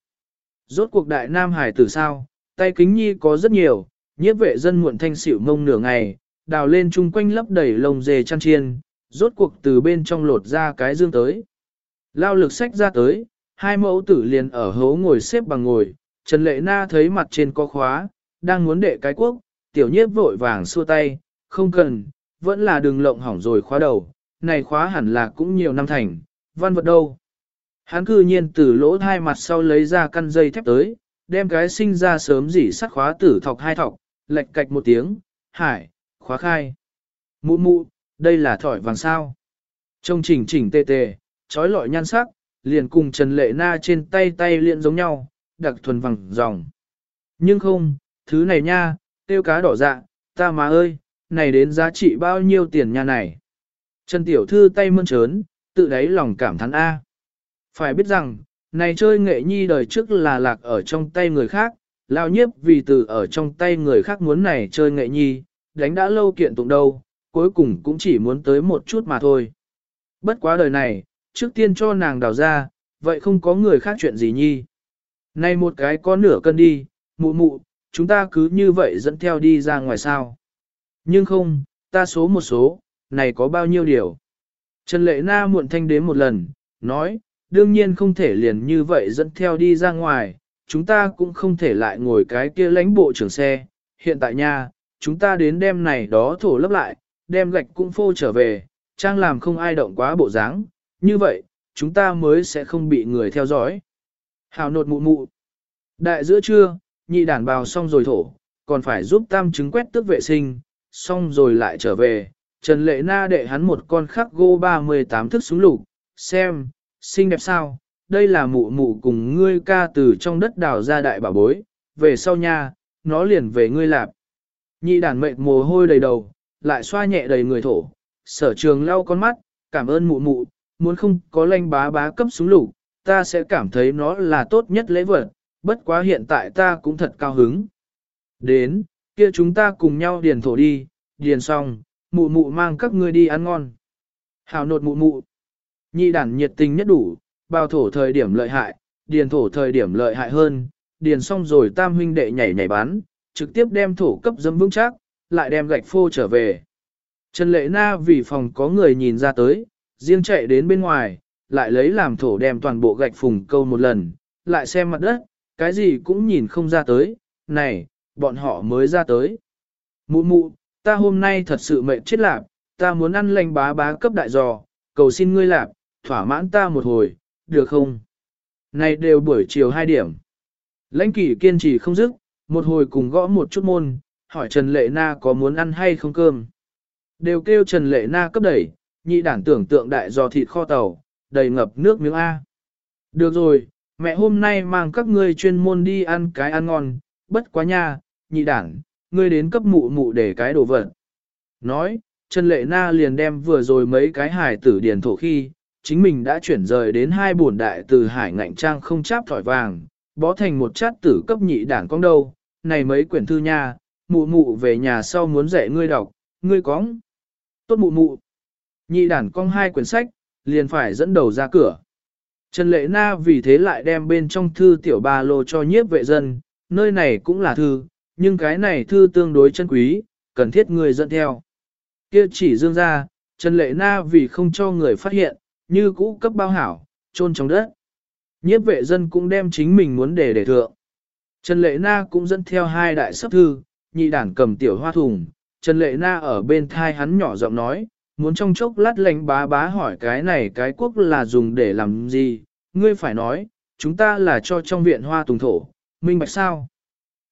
Rốt cuộc đại nam hải tử sao, tay kính nhi có rất nhiều, nhiếp vệ dân muộn thanh xỉu mông nửa ngày, đào lên chung quanh lấp đầy lông dê chăn chiên, rốt cuộc từ bên trong lột ra cái dương tới. Lao lực sách ra tới, hai mẫu tử liền ở hố ngồi xếp bằng ngồi, Trần Lệ Na thấy mặt trên có khóa, đang muốn đệ cái quốc, tiểu nhiếp vội vàng xua tay, không cần, vẫn là đừng lộng hỏng rồi khóa đầu, này khóa hẳn là cũng nhiều năm thành, văn vật đâu. Hắn cư nhiên từ lỗ hai mặt sau lấy ra căn dây thép tới, đem cái sinh ra sớm dỉ sắt khóa tử thọc hai thọc, lệch cạch một tiếng, hải, khóa khai. Mụ mụ, đây là thỏi vàng sao. Trông chỉnh chỉnh tê tê, trói lọi nhan sắc, liền cùng Trần Lệ Na trên tay tay liền giống nhau, đặc thuần vàng dòng. Nhưng không, thứ này nha, tiêu cá đỏ dạ, ta má ơi, này đến giá trị bao nhiêu tiền nha này. Trần Tiểu Thư tay mơn trớn, tự đáy lòng cảm thán A. Phải biết rằng, này chơi nghệ nhi đời trước là lạc ở trong tay người khác, lao nhiếp vì từ ở trong tay người khác muốn này chơi nghệ nhi, đánh đã lâu kiện tụng đâu, cuối cùng cũng chỉ muốn tới một chút mà thôi. Bất quá đời này, trước tiên cho nàng đào ra, vậy không có người khác chuyện gì nhi. Này một cái có nửa cân đi, mụ mụ, chúng ta cứ như vậy dẫn theo đi ra ngoài sao. Nhưng không, ta số một số, này có bao nhiêu điều. Trần Lệ Na muộn thanh đến một lần, nói, đương nhiên không thể liền như vậy dẫn theo đi ra ngoài, chúng ta cũng không thể lại ngồi cái kia lãnh bộ trưởng xe. Hiện tại nha, chúng ta đến đêm này đó thổ lấp lại, đem gạch cũng phô trở về, trang làm không ai động quá bộ dáng, như vậy, chúng ta mới sẽ không bị người theo dõi. Hào nột mụ mụ. Đại giữa trưa, nhị đàn bào xong rồi thổ, còn phải giúp tam chứng quét tước vệ sinh, xong rồi lại trở về. Trần Lệ Na đệ hắn một con khắc gô 38 thức súng lục, xem, xinh đẹp sao, đây là mụ mụ cùng ngươi ca từ trong đất đào ra đại bảo bối, về sau nha, nó liền về ngươi lạp. Nhị đàn mệt mồ hôi đầy đầu, lại xoa nhẹ đầy người thổ, sở trường lau con mắt, cảm ơn mụ mụ, muốn không có lanh bá bá cấp súng lục, ta sẽ cảm thấy nó là tốt nhất lễ vật, bất quá hiện tại ta cũng thật cao hứng. Đến, kia chúng ta cùng nhau điền thổ đi, điền xong, mụ mụ mang các ngươi đi ăn ngon. Hào nột mụ mụ. Nhị đản nhiệt tình nhất đủ, bao thổ thời điểm lợi hại, điền thổ thời điểm lợi hại hơn, điền xong rồi tam huynh đệ nhảy nhảy bán, trực tiếp đem thổ cấp dâm vững chắc, lại đem gạch phô trở về. Trần Lệ Na vì phòng có người nhìn ra tới, riêng chạy đến bên ngoài, lại lấy làm thổ đem toàn bộ gạch phùng câu một lần, lại xem mặt đất, cái gì cũng nhìn không ra tới, này, bọn họ mới ra tới. Mụ mụ, ta hôm nay thật sự mệt chết lạp, ta muốn ăn lành bá bá cấp đại giò, cầu xin ngươi lạp, thỏa mãn ta một hồi, được không? Này đều buổi chiều 2 điểm. Lãnh kỷ kiên trì không dứt, một hồi cùng gõ một chút môn, hỏi Trần Lệ Na có muốn ăn hay không cơm. Đều kêu Trần Lệ Na cấp đẩy, nhị đản tưởng tượng đại giò thịt kho tàu, đầy ngập nước miếng A. Được rồi, mẹ hôm nay mang các ngươi chuyên môn đi ăn cái ăn ngon, bất quá nha, nhị đản, ngươi đến cấp mụ mụ để cái đồ vật. Nói, Trần Lệ Na liền đem vừa rồi mấy cái hải tử điền thổ khi, chính mình đã chuyển rời đến hai bổn đại từ hải ngạnh trang không cháp thỏi vàng, bó thành một chát tử cấp nhị đảng con đâu, này mấy quyển thư nha, mụ mụ về nhà sau muốn dạy ngươi đọc, ngươi cóng. Tốt mụ mụ. Nhị đản con hai quyển sách, liền phải dẫn đầu ra cửa. Trần Lệ Na vì thế lại đem bên trong thư tiểu ba lô cho nhiếp vệ dân, nơi này cũng là thư, nhưng cái này thư tương đối chân quý, cần thiết người dẫn theo. Kia chỉ dương ra, Trần Lệ Na vì không cho người phát hiện, như cũ cấp bao hảo, trôn trong đất. Nhiếp vệ dân cũng đem chính mình muốn để để thượng. Trần Lệ Na cũng dẫn theo hai đại sắp thư, nhị đảng cầm tiểu hoa thùng. Trần Lệ Na ở bên thai hắn nhỏ giọng nói, muốn trong chốc lát lệnh bá bá hỏi cái này cái quốc là dùng để làm gì, ngươi phải nói, chúng ta là cho trong viện hoa tùng thổ, minh bạch sao?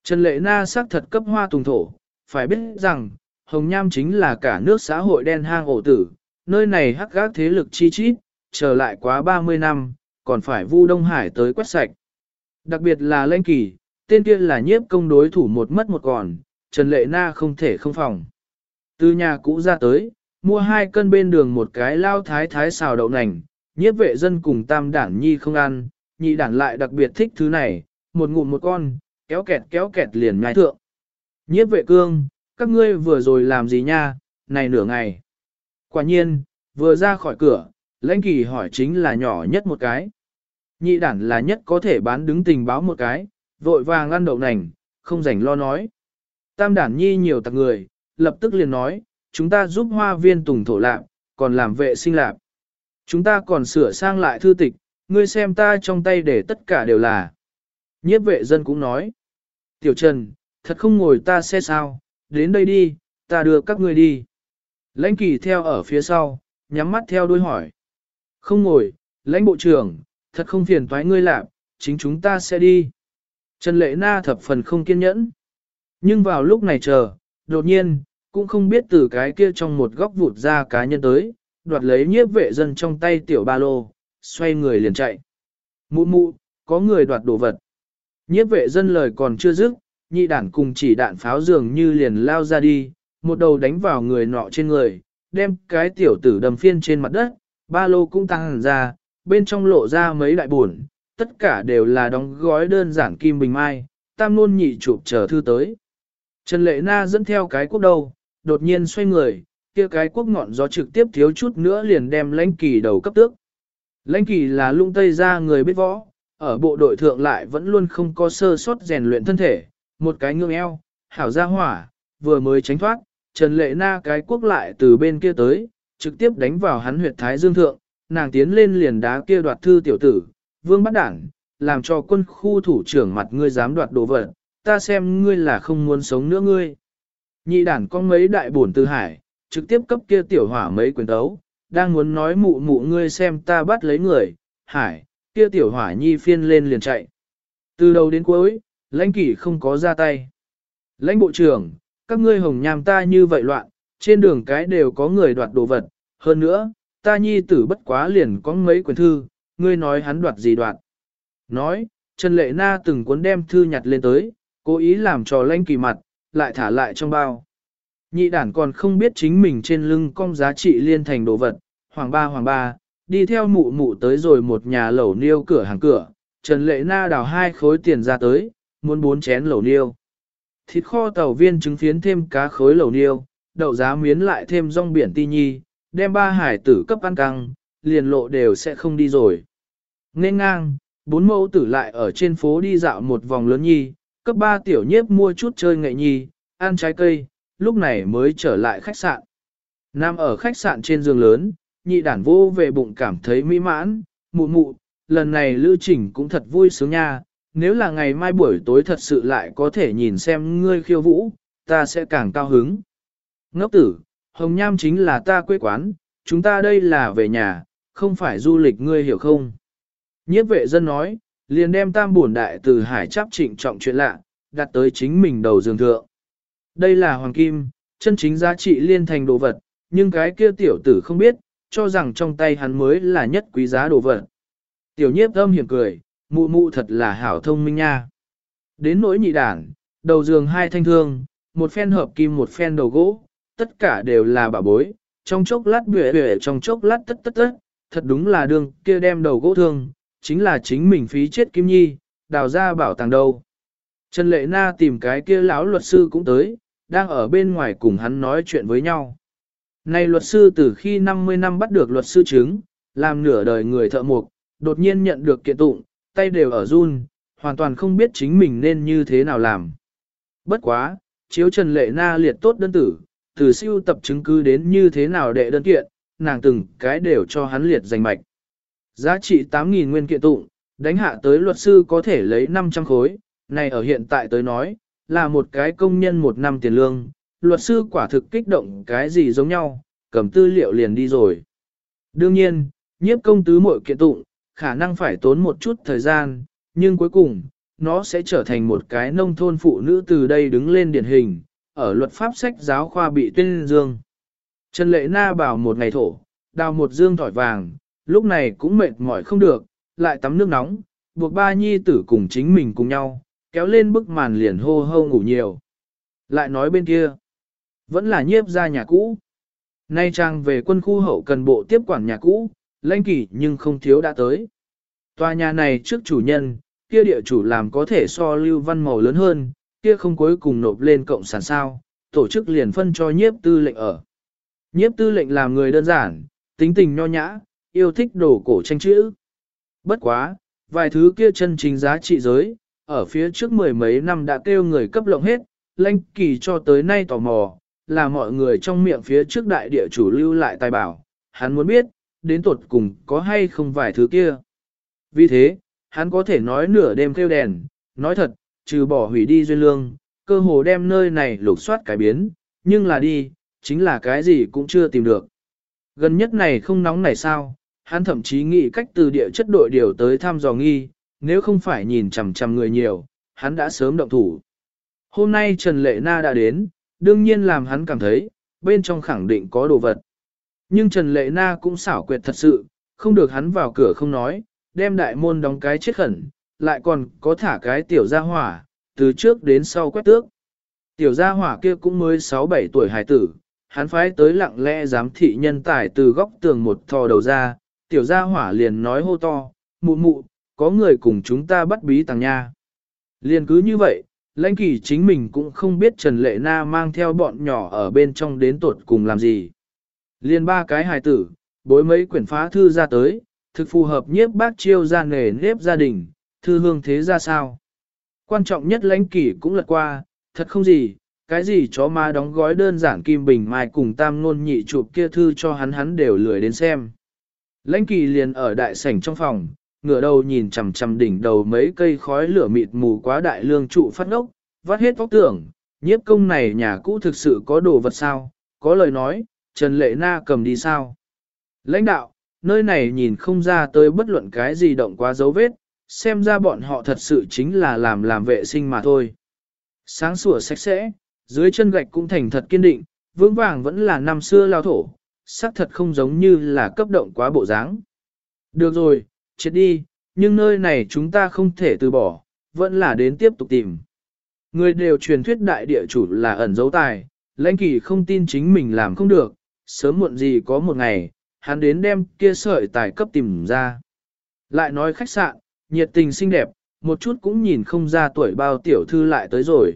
Trần Lệ Na xác thật cấp hoa tùng thổ, phải biết rằng, Hồng Nham chính là cả nước xã hội đen hang ổ tử, nơi này hắc gác thế lực chi chít, trở lại quá 30 năm, còn phải Vu Đông Hải tới quét sạch. Đặc biệt là Lãnh Kỳ, tên kia là nhiếp công đối thủ một mất một còn, Trần Lệ Na không thể không phòng. Từ nhà cũ ra tới, mua hai cân bên đường một cái lao thái thái xào đậu nành, nhiếp vệ dân cùng tam đản nhi không ăn, nhị đản lại đặc biệt thích thứ này, một ngụm một con, kéo kẹt kéo kẹt liền nhai thượng. Nhiếp vệ cương, các ngươi vừa rồi làm gì nha, này nửa ngày. Quả nhiên, vừa ra khỏi cửa, lãnh kỳ hỏi chính là nhỏ nhất một cái. Nhị đản là nhất có thể bán đứng tình báo một cái, vội vàng ăn đậu nành, không rảnh lo nói. Tam đản nhi nhiều tặc người, lập tức liền nói, chúng ta giúp hoa viên tùng thổ lạp, còn làm vệ sinh lạp. Chúng ta còn sửa sang lại thư tịch, ngươi xem ta trong tay để tất cả đều là. Nhiếp vệ dân cũng nói. Tiểu Trần, thật không ngồi ta xe sao, đến đây đi, ta đưa các ngươi đi. Lãnh kỳ theo ở phía sau, nhắm mắt theo đuôi hỏi. Không ngồi, lãnh bộ trưởng, thật không phiền toái ngươi làm, chính chúng ta sẽ đi. Trần Lệ Na thập phần không kiên nhẫn. Nhưng vào lúc này chờ, đột nhiên, cũng không biết từ cái kia trong một góc vụt ra cá nhân tới, đoạt lấy nhiếp vệ dân trong tay tiểu ba lô, xoay người liền chạy. Mụ mụ, có người đoạt đồ vật. Nhiếp vệ dân lời còn chưa dứt, nhị đản cùng chỉ đạn pháo dường như liền lao ra đi, một đầu đánh vào người nọ trên người, đem cái tiểu tử đầm phiên trên mặt đất, ba lô cũng tăng ra, bên trong lộ ra mấy đại buồn, tất cả đều là đóng gói đơn giản kim bình mai, tam nôn nhị chụp chờ thư tới. Trần Lệ Na dẫn theo cái quốc đầu, đột nhiên xoay người, kia cái quốc ngọn gió trực tiếp thiếu chút nữa liền đem lãnh kỳ đầu cấp tước. Lãnh kỳ là lung tây ra người biết võ, ở bộ đội thượng lại vẫn luôn không có sơ sót rèn luyện thân thể, một cái ngương eo, hảo ra hỏa, vừa mới tránh thoát, Trần Lệ Na cái quốc lại từ bên kia tới, trực tiếp đánh vào hắn huyệt thái dương thượng, nàng tiến lên liền đá kia đoạt thư tiểu tử, vương bắt đảng, làm cho quân khu thủ trưởng mặt ngươi dám đoạt đồ vật, ta xem ngươi là không muốn sống nữa ngươi. Nhị đản có mấy đại bổn tư hải, trực tiếp cấp kia tiểu hỏa mấy quyền tấu, đang muốn nói mụ mụ ngươi xem ta bắt lấy người, hải, kia tiểu hỏa nhi phiên lên liền chạy. Từ đầu đến cuối, lãnh kỷ không có ra tay. Lãnh bộ trưởng, các ngươi hồng nhàm ta như vậy loạn, trên đường cái đều có người đoạt đồ vật, hơn nữa, ta nhi tử bất quá liền có mấy quyển thư, ngươi nói hắn đoạt gì đoạt. Nói, Trần Lệ Na từng cuốn đem thư nhặt lên tới, cố ý làm trò lanh kỳ mặt, lại thả lại trong bao. Nhị đản còn không biết chính mình trên lưng cong giá trị liên thành đồ vật, hoàng ba hoàng ba, đi theo mụ mụ tới rồi một nhà lẩu niêu cửa hàng cửa, Trần Lệ Na đào hai khối tiền ra tới, muốn bốn chén lẩu niêu. Thịt kho tàu viên trứng phiến thêm cá khối lẩu niêu, đậu giá miến lại thêm rong biển ti nhi, đem ba hải tử cấp ăn căng, liền lộ đều sẽ không đi rồi. Nên ngang, bốn mẫu tử lại ở trên phố đi dạo một vòng lớn nhi, cấp ba tiểu nhiếp mua chút chơi nghệ nhi, ăn trái cây, lúc này mới trở lại khách sạn. Nam ở khách sạn trên giường lớn, nhị đản vô về bụng cảm thấy mỹ mãn, mụ mụ, lần này lưu trình cũng thật vui sướng nha, nếu là ngày mai buổi tối thật sự lại có thể nhìn xem ngươi khiêu vũ, ta sẽ càng cao hứng. Ngốc tử, Hồng Nham chính là ta quê quán, chúng ta đây là về nhà, không phải du lịch ngươi hiểu không? Nhiếp vệ dân nói, liền đem tam bổn đại từ hải chắp trịnh trọng chuyện lạ, đặt tới chính mình đầu giường thượng. Đây là hoàng kim, chân chính giá trị liên thành đồ vật, nhưng cái kia tiểu tử không biết, cho rằng trong tay hắn mới là nhất quý giá đồ vật. Tiểu nhiếp âm hiểm cười, mụ mụ thật là hảo thông minh nha. Đến nỗi nhị đảng, đầu giường hai thanh thương, một phen hợp kim một phen đầu gỗ, tất cả đều là bà bối, trong chốc lát bể bể trong chốc lát tất tất tất, thật đúng là đường kia đem đầu gỗ thương, chính là chính mình phí chết kim nhi, đào ra bảo tàng đâu. Trần Lệ Na tìm cái kia lão luật sư cũng tới, đang ở bên ngoài cùng hắn nói chuyện với nhau. Này luật sư từ khi 50 năm bắt được luật sư chứng, làm nửa đời người thợ mộc, đột nhiên nhận được kiện tụng, tay đều ở run, hoàn toàn không biết chính mình nên như thế nào làm. Bất quá, chiếu Trần Lệ Na liệt tốt đơn tử, từ siêu tập chứng cứ đến như thế nào đệ đơn kiện, nàng từng cái đều cho hắn liệt danh mạch. Giá trị 8.000 nguyên kiện tụng, đánh hạ tới luật sư có thể lấy 500 khối, này ở hiện tại tới nói, là một cái công nhân một năm tiền lương, luật sư quả thực kích động cái gì giống nhau, cầm tư liệu liền đi rồi. Đương nhiên, nhiếp công tứ mỗi kiện tụng, khả năng phải tốn một chút thời gian, nhưng cuối cùng, nó sẽ trở thành một cái nông thôn phụ nữ từ đây đứng lên điển hình, ở luật pháp sách giáo khoa bị tuyên dương. Trần Lệ Na bảo một ngày thổ, đào một dương thỏi vàng, lúc này cũng mệt mỏi không được, lại tắm nước nóng, buộc ba nhi tử cùng chính mình cùng nhau, kéo lên bức màn liền hô hô ngủ nhiều. Lại nói bên kia, vẫn là nhiếp ra nhà cũ. Nay trang về quân khu hậu cần bộ tiếp quản nhà cũ, lãnh kỷ nhưng không thiếu đã tới. Tòa nhà này trước chủ nhân, kia địa chủ làm có thể so lưu văn màu lớn hơn, kia không cuối cùng nộp lên cộng sản sao, tổ chức liền phân cho nhiếp tư lệnh ở. Nhiếp tư lệnh làm người đơn giản, tính tình nho nhã, yêu thích đồ cổ tranh chữ. Bất quá, vài thứ kia chân chính giá trị giới, ở phía trước mười mấy năm đã kêu người cấp lộng hết, lanh kỳ cho tới nay tò mò, là mọi người trong miệng phía trước đại địa chủ lưu lại tài bảo, hắn muốn biết, đến tuột cùng có hay không vài thứ kia. Vì thế, hắn có thể nói nửa đêm kêu đèn, nói thật, trừ bỏ hủy đi duyên lương, cơ hồ đem nơi này lục soát cải biến, nhưng là đi, chính là cái gì cũng chưa tìm được. Gần nhất này không nóng này sao, hắn thậm chí nghĩ cách từ địa chất đội điều tới thăm dò nghi, nếu không phải nhìn chằm chằm người nhiều, hắn đã sớm động thủ. Hôm nay Trần Lệ Na đã đến, đương nhiên làm hắn cảm thấy, bên trong khẳng định có đồ vật. Nhưng Trần Lệ Na cũng xảo quyệt thật sự, không được hắn vào cửa không nói, đem đại môn đóng cái chết khẩn, lại còn có thả cái tiểu gia hỏa, từ trước đến sau quét tước. Tiểu gia hỏa kia cũng mới 6-7 tuổi hài tử, hắn phái tới lặng lẽ giám thị nhân tài từ góc tường một thò đầu ra, tiểu gia hỏa liền nói hô to, mụ mụ, có người cùng chúng ta bắt bí tàng nha. Liền cứ như vậy, lãnh kỳ chính mình cũng không biết Trần Lệ Na mang theo bọn nhỏ ở bên trong đến tuột cùng làm gì. Liền ba cái hài tử, bối mấy quyển phá thư ra tới, thực phù hợp nhiếp bác chiêu ra nghề nếp gia đình, thư hương thế ra sao. Quan trọng nhất lãnh kỷ cũng lật qua, thật không gì, cái gì chó ma đóng gói đơn giản kim bình mai cùng tam ngôn nhị chụp kia thư cho hắn hắn đều lười đến xem. Lãnh kỳ liền ở đại sảnh trong phòng, ngửa đầu nhìn chằm chằm đỉnh đầu mấy cây khói lửa mịt mù quá đại lương trụ phát ngốc, vắt hết vóc tưởng, nhiếp công này nhà cũ thực sự có đồ vật sao, có lời nói, Trần Lệ Na cầm đi sao? Lãnh đạo, nơi này nhìn không ra tới bất luận cái gì động quá dấu vết, xem ra bọn họ thật sự chính là làm làm vệ sinh mà thôi. Sáng sủa sạch sẽ, dưới chân gạch cũng thành thật kiên định, vững vàng vẫn là năm xưa lao thổ, xác thật không giống như là cấp động quá bộ dáng. Được rồi, chết đi, nhưng nơi này chúng ta không thể từ bỏ, vẫn là đến tiếp tục tìm. Người đều truyền thuyết đại địa chủ là ẩn dấu tài, lãnh kỳ không tin chính mình làm không được, sớm muộn gì có một ngày, hắn đến đem kia sợi tài cấp tìm ra. Lại nói khách sạn, nhiệt tình xinh đẹp, một chút cũng nhìn không ra tuổi bao tiểu thư lại tới rồi.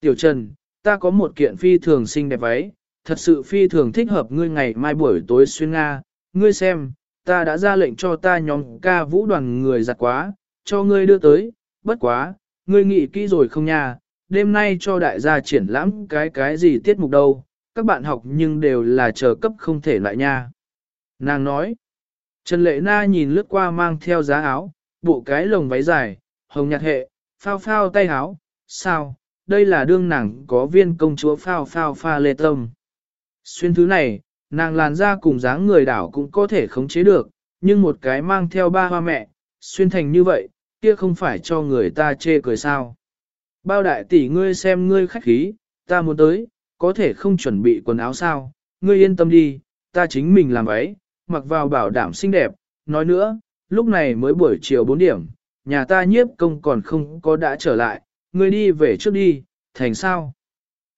Tiểu Trần, ta có một kiện phi thường xinh đẹp váy, thật sự phi thường thích hợp ngươi ngày mai buổi tối xuyên Nga, ngươi xem, ta đã ra lệnh cho ta nhóm ca vũ đoàn người giặt quá, cho ngươi đưa tới, bất quá, ngươi nghĩ kỹ rồi không nha, đêm nay cho đại gia triển lãm cái cái gì tiết mục đâu, các bạn học nhưng đều là chờ cấp không thể lại nha. Nàng nói, Trần Lệ Na nhìn lướt qua mang theo giá áo, bộ cái lồng váy dài, hồng nhạt hệ, phao phao tay áo, sao, đây là đương nàng có viên công chúa phao phao pha lê tâm. Xuyên thứ này, nàng làn da cùng dáng người đảo cũng có thể khống chế được, nhưng một cái mang theo ba hoa mẹ, xuyên thành như vậy, kia không phải cho người ta chê cười sao. Bao đại tỷ ngươi xem ngươi khách khí, ta muốn tới, có thể không chuẩn bị quần áo sao, ngươi yên tâm đi, ta chính mình làm váy, mặc vào bảo đảm xinh đẹp, nói nữa, lúc này mới buổi chiều 4 điểm, nhà ta nhiếp công còn không có đã trở lại, ngươi đi về trước đi, thành sao?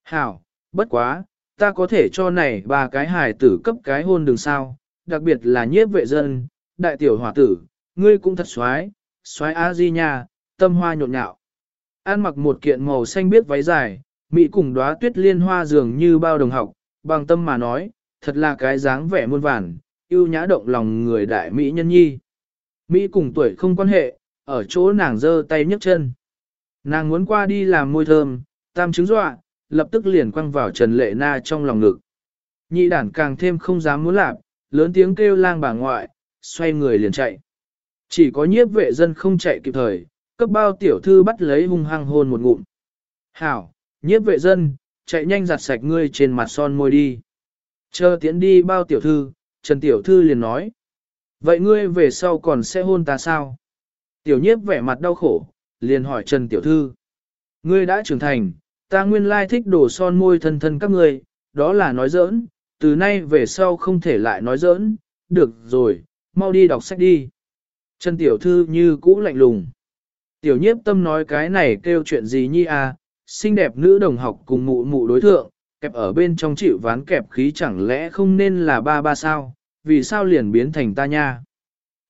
Hảo, bất quá, ta có thể cho này ba cái hài tử cấp cái hôn đường sao, đặc biệt là nhiếp vệ dân, đại tiểu hòa tử, ngươi cũng thật xoái, xoái a di nha, tâm hoa nhộn nhạo. An mặc một kiện màu xanh biết váy dài, Mỹ cùng đóa tuyết liên hoa dường như bao đồng học, bằng tâm mà nói, thật là cái dáng vẻ muôn vàn, yêu nhã động lòng người đại Mỹ nhân nhi. Mỹ cùng tuổi không quan hệ, ở chỗ nàng giơ tay nhấc chân. Nàng muốn qua đi làm môi thơm, tam chứng dọa, lập tức liền quăng vào Trần Lệ Na trong lòng ngực. Nhị đản càng thêm không dám muốn làm, lớn tiếng kêu lang bà ngoại, xoay người liền chạy. Chỉ có nhiếp vệ dân không chạy kịp thời, cấp bao tiểu thư bắt lấy hung hăng hôn một ngụm. Hảo, nhiếp vệ dân, chạy nhanh giặt sạch ngươi trên mặt son môi đi. Chờ tiến đi bao tiểu thư, Trần tiểu thư liền nói. Vậy ngươi về sau còn sẽ hôn ta sao? Tiểu nhiếp vẻ mặt đau khổ, liền hỏi Trần tiểu thư. Ngươi đã trưởng thành, ta nguyên lai thích đổ son môi thân thân các ngươi, đó là nói giỡn, từ nay về sau không thể lại nói giỡn, được rồi, mau đi đọc sách đi. Trần tiểu thư như cũ lạnh lùng. Tiểu nhiếp tâm nói cái này kêu chuyện gì nhi à, xinh đẹp nữ đồng học cùng mụ mụ đối thượng, kẹp ở bên trong chịu ván kẹp khí chẳng lẽ không nên là ba ba sao, vì sao liền biến thành ta nha.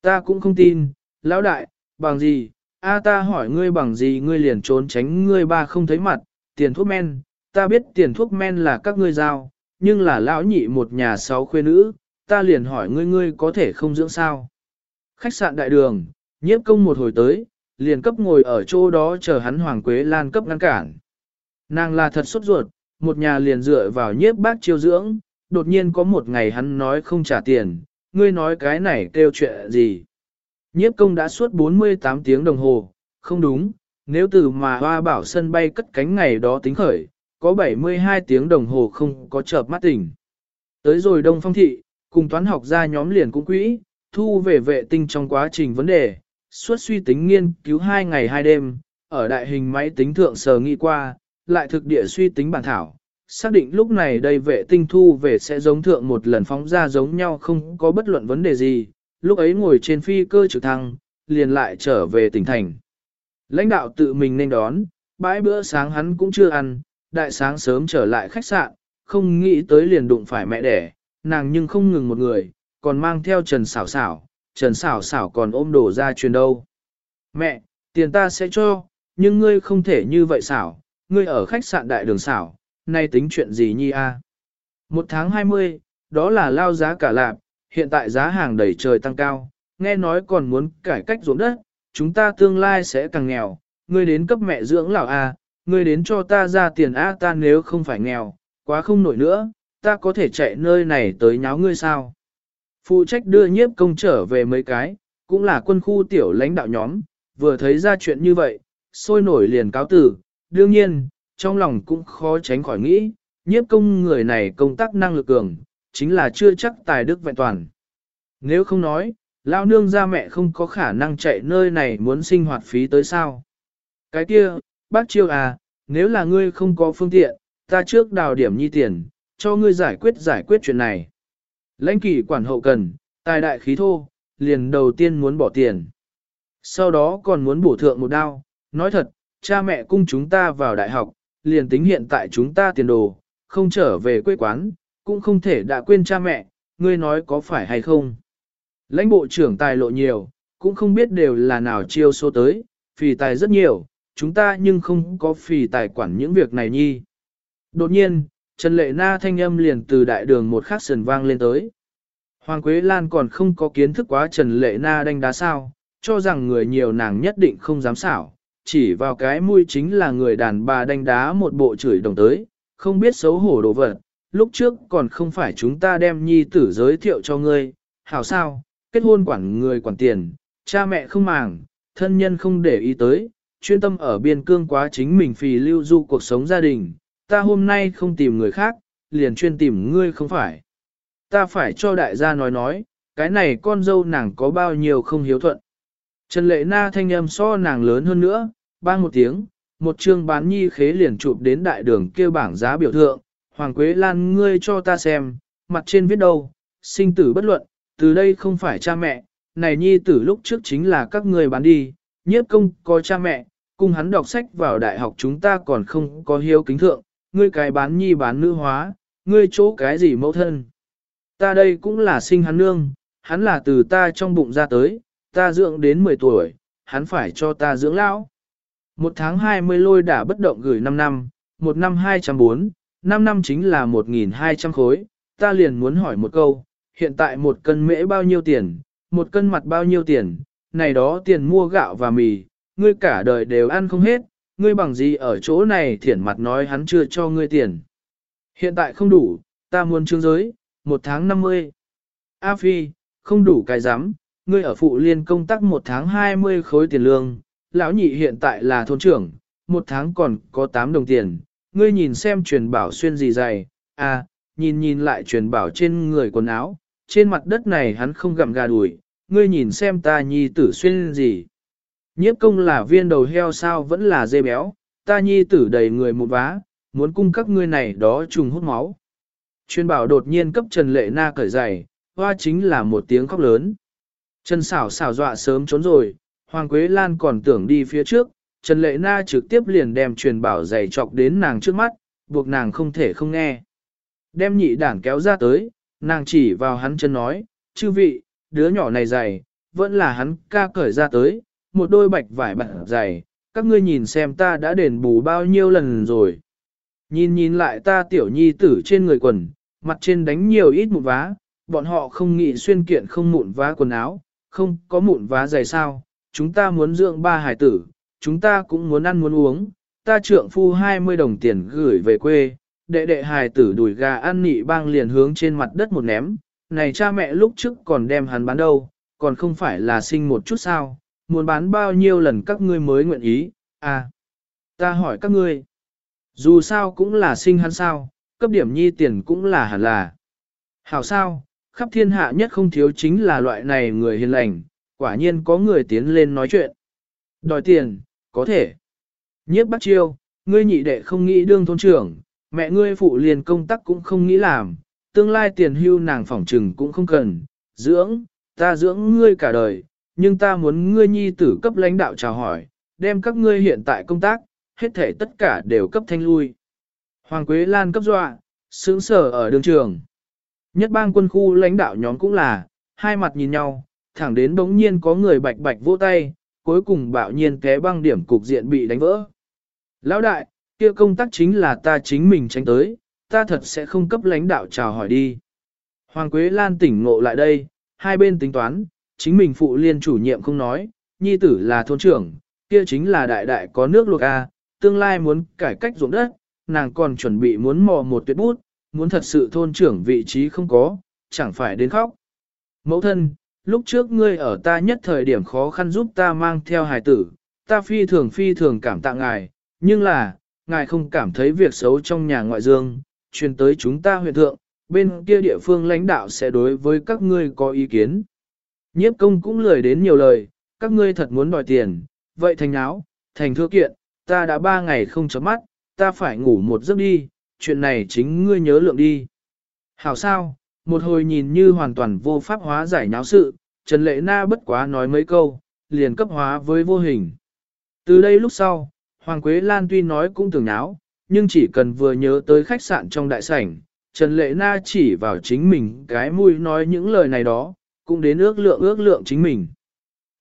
Ta cũng không tin, lão đại, bằng gì, a ta hỏi ngươi bằng gì ngươi liền trốn tránh ngươi ba không thấy mặt, tiền thuốc men, ta biết tiền thuốc men là các ngươi giao, nhưng là lão nhị một nhà sáu khuê nữ, ta liền hỏi ngươi ngươi có thể không dưỡng sao. Khách sạn đại đường, nhiếp công một hồi tới, liền cấp ngồi ở chỗ đó chờ hắn Hoàng Quế Lan cấp ngăn cản. Nàng là thật sốt ruột, một nhà liền dựa vào nhiếp bác chiêu dưỡng, đột nhiên có một ngày hắn nói không trả tiền, ngươi nói cái này kêu chuyện gì. Nhiếp công đã suốt 48 tiếng đồng hồ, không đúng, nếu từ mà hoa bảo sân bay cất cánh ngày đó tính khởi, có 72 tiếng đồng hồ không có chợp mắt tỉnh. Tới rồi Đông Phong Thị, cùng toán học gia nhóm liền cũng quỹ, thu về vệ tinh trong quá trình vấn đề, suốt suy tính nghiên cứu hai ngày hai đêm, ở đại hình máy tính thượng sờ nghĩ qua, lại thực địa suy tính bản thảo, xác định lúc này đây vệ tinh thu về sẽ giống thượng một lần phóng ra giống nhau không có bất luận vấn đề gì, lúc ấy ngồi trên phi cơ trực thăng, liền lại trở về tỉnh thành. Lãnh đạo tự mình nên đón, bãi bữa sáng hắn cũng chưa ăn, đại sáng sớm trở lại khách sạn, không nghĩ tới liền đụng phải mẹ đẻ, nàng nhưng không ngừng một người, còn mang theo Trần Sảo Sảo, Trần Sảo Sảo còn ôm đồ ra truyền đâu. Mẹ, tiền ta sẽ cho, nhưng ngươi không thể như vậy xảo, ngươi ở khách sạn đại đường xảo, nay tính chuyện gì nhi a? Một tháng 20, đó là lao giá cả lạp, hiện tại giá hàng đầy trời tăng cao, nghe nói còn muốn cải cách ruộng đất, chúng ta tương lai sẽ càng nghèo, ngươi đến cấp mẹ dưỡng lão a, ngươi đến cho ta ra tiền a ta nếu không phải nghèo, quá không nổi nữa, ta có thể chạy nơi này tới nháo ngươi sao? Phụ trách đưa nhiếp công trở về mấy cái, cũng là quân khu tiểu lãnh đạo nhóm, vừa thấy ra chuyện như vậy, sôi nổi liền cáo tử, đương nhiên, trong lòng cũng khó tránh khỏi nghĩ, nhiếp công người này công tác năng lực cường, chính là chưa chắc tài đức vẹn toàn. Nếu không nói, lao nương ra mẹ không có khả năng chạy nơi này muốn sinh hoạt phí tới sao. Cái kia, bác chiêu à, nếu là ngươi không có phương tiện, ta trước đào điểm nhi tiền, cho ngươi giải quyết giải quyết chuyện này. Lãnh kỷ quản hậu cần, tài đại khí thô, liền đầu tiên muốn bỏ tiền. Sau đó còn muốn bổ thượng một đao, nói thật, cha mẹ cung chúng ta vào đại học, liền tính hiện tại chúng ta tiền đồ, không trở về quê quán, cũng không thể đã quên cha mẹ, ngươi nói có phải hay không. Lãnh bộ trưởng tài lộ nhiều, cũng không biết đều là nào chiêu số tới, phì tài rất nhiều, chúng ta nhưng không có phì tài quản những việc này nhi. Đột nhiên, Trần Lệ Na thanh âm liền từ đại đường một khắc sườn vang lên tới. Hoàng Quế Lan còn không có kiến thức quá Trần Lệ Na đánh đá sao, cho rằng người nhiều nàng nhất định không dám xảo, chỉ vào cái mũi chính là người đàn bà đánh đá một bộ chửi đồng tới, không biết xấu hổ đồ vật, lúc trước còn không phải chúng ta đem nhi tử giới thiệu cho ngươi, hảo sao, kết hôn quản người quản tiền, cha mẹ không màng, thân nhân không để ý tới, chuyên tâm ở biên cương quá chính mình phì lưu du cuộc sống gia đình, ta hôm nay không tìm người khác, liền chuyên tìm ngươi không phải. Ta phải cho đại gia nói nói, cái này con dâu nàng có bao nhiêu không hiếu thuận. Trần lệ na thanh âm so nàng lớn hơn nữa, bang một tiếng, một chương bán nhi khế liền chụp đến đại đường kêu bảng giá biểu thượng, Hoàng Quế Lan ngươi cho ta xem, mặt trên viết đâu, sinh tử bất luận, từ đây không phải cha mẹ, này nhi tử lúc trước chính là các người bán đi, nhiếp công có cha mẹ, cùng hắn đọc sách vào đại học chúng ta còn không có hiếu kính thượng, ngươi cái bán nhi bán nữ hóa, ngươi chỗ cái gì mẫu thân. Ta đây cũng là sinh hắn nương, hắn là từ ta trong bụng ra tới, ta dưỡng đến 10 tuổi, hắn phải cho ta dưỡng lão. Một tháng 20 lôi đã bất động gửi 5 năm, một năm 204, 5 năm chính là 1.200 khối, ta liền muốn hỏi một câu, hiện tại một cân mễ bao nhiêu tiền, một cân mặt bao nhiêu tiền, này đó tiền mua gạo và mì, ngươi cả đời đều ăn không hết, ngươi bằng gì ở chỗ này thiển mặt nói hắn chưa cho ngươi tiền. Hiện tại không đủ, ta muốn trương giới, một tháng 50. A Phi, không đủ cái giám, ngươi ở phụ liên công tác một tháng 20 khối tiền lương, lão nhị hiện tại là thôn trưởng, một tháng còn có 8 đồng tiền, ngươi nhìn xem truyền bảo xuyên gì dày, à, nhìn nhìn lại truyền bảo trên người quần áo, trên mặt đất này hắn không gặm gà đùi, ngươi nhìn xem ta nhi tử xuyên gì. Nhiếp công là viên đầu heo sao vẫn là dê béo, ta nhi tử đầy người một vá, muốn cung các ngươi này đó trùng hút máu. Truyền bảo đột nhiên cấp Trần Lệ Na cởi giày, hoa chính là một tiếng khóc lớn. Trần xảo xảo dọa sớm trốn rồi, Hoàng Quế Lan còn tưởng đi phía trước, Trần Lệ Na trực tiếp liền đem truyền bảo giày chọc đến nàng trước mắt, buộc nàng không thể không nghe. Đem nhị đản kéo ra tới, nàng chỉ vào hắn chân nói, chư vị, đứa nhỏ này dày, vẫn là hắn ca cởi ra tới, một đôi bạch vải bạc dày, các ngươi nhìn xem ta đã đền bù bao nhiêu lần rồi. Nhìn nhìn lại ta tiểu nhi tử trên người quần, mặt trên đánh nhiều ít mụn vá, bọn họ không nghĩ xuyên kiện không mụn vá quần áo, không có mụn vá dày sao, chúng ta muốn dưỡng ba hải tử, chúng ta cũng muốn ăn muốn uống, ta trượng phu 20 đồng tiền gửi về quê, đệ đệ hài tử đùi gà ăn nị bang liền hướng trên mặt đất một ném, này cha mẹ lúc trước còn đem hắn bán đâu, còn không phải là sinh một chút sao, muốn bán bao nhiêu lần các ngươi mới nguyện ý, à, ta hỏi các ngươi, dù sao cũng là sinh hắn sao, cấp điểm nhi tiền cũng là hẳn là, hảo sao, khắp thiên hạ nhất không thiếu chính là loại này người hiền lành, quả nhiên có người tiến lên nói chuyện, đòi tiền, có thể. Nhiếp bắt chiêu, ngươi nhị đệ không nghĩ đương thôn trưởng, mẹ ngươi phụ liền công tác cũng không nghĩ làm, tương lai tiền hưu nàng phỏng trừng cũng không cần, dưỡng, ta dưỡng ngươi cả đời, nhưng ta muốn ngươi nhi tử cấp lãnh đạo chào hỏi, đem các ngươi hiện tại công tác, hết thể tất cả đều cấp thanh lui. Hoàng Quế Lan cấp dọa, sướng sở ở đường trường. Nhất bang quân khu lãnh đạo nhóm cũng là, hai mặt nhìn nhau, thẳng đến bỗng nhiên có người bạch bạch vỗ tay, cuối cùng bạo nhiên té băng điểm cục diện bị đánh vỡ. Lão đại, kia công tác chính là ta chính mình tránh tới, ta thật sẽ không cấp lãnh đạo chào hỏi đi. Hoàng Quế Lan tỉnh ngộ lại đây, hai bên tính toán, chính mình phụ liên chủ nhiệm không nói, nhi tử là thôn trưởng, kia chính là đại đại có nước luộc A, tương lai muốn cải cách ruộng đất, nàng còn chuẩn bị muốn mò một tuyệt bút, muốn thật sự thôn trưởng vị trí không có, chẳng phải đến khóc. Mẫu thân, lúc trước ngươi ở ta nhất thời điểm khó khăn giúp ta mang theo hài tử, ta phi thường phi thường cảm tạ ngài, nhưng là, ngài không cảm thấy việc xấu trong nhà ngoại dương, truyền tới chúng ta huyện thượng, bên kia địa phương lãnh đạo sẽ đối với các ngươi có ý kiến. Nhiếp công cũng lười đến nhiều lời, các ngươi thật muốn đòi tiền, vậy thành áo, thành thưa kiện, ta đã ba ngày không chấm mắt, ta phải ngủ một giấc đi, chuyện này chính ngươi nhớ lượng đi. Hảo sao, một hồi nhìn như hoàn toàn vô pháp hóa giải nháo sự, Trần Lệ Na bất quá nói mấy câu, liền cấp hóa với vô hình. Từ đây lúc sau, Hoàng Quế Lan tuy nói cũng tưởng náo, nhưng chỉ cần vừa nhớ tới khách sạn trong đại sảnh, Trần Lệ Na chỉ vào chính mình cái mũi nói những lời này đó, cũng đến ước lượng ước lượng chính mình.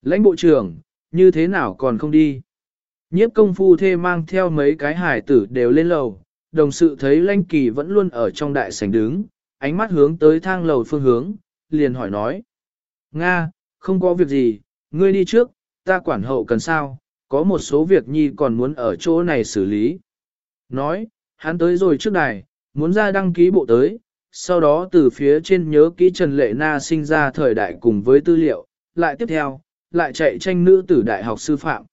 Lãnh bộ trưởng, như thế nào còn không đi? Nhiếp công phu thê mang theo mấy cái hải tử đều lên lầu, đồng sự thấy lãnh kỳ vẫn luôn ở trong đại sảnh đứng, ánh mắt hướng tới thang lầu phương hướng, liền hỏi nói. Nga, không có việc gì, ngươi đi trước, ta quản hậu cần sao, có một số việc nhi còn muốn ở chỗ này xử lý. Nói, hắn tới rồi trước đài, muốn ra đăng ký bộ tới, sau đó từ phía trên nhớ kỹ Trần Lệ Na sinh ra thời đại cùng với tư liệu, lại tiếp theo, lại chạy tranh nữ tử đại học sư phạm.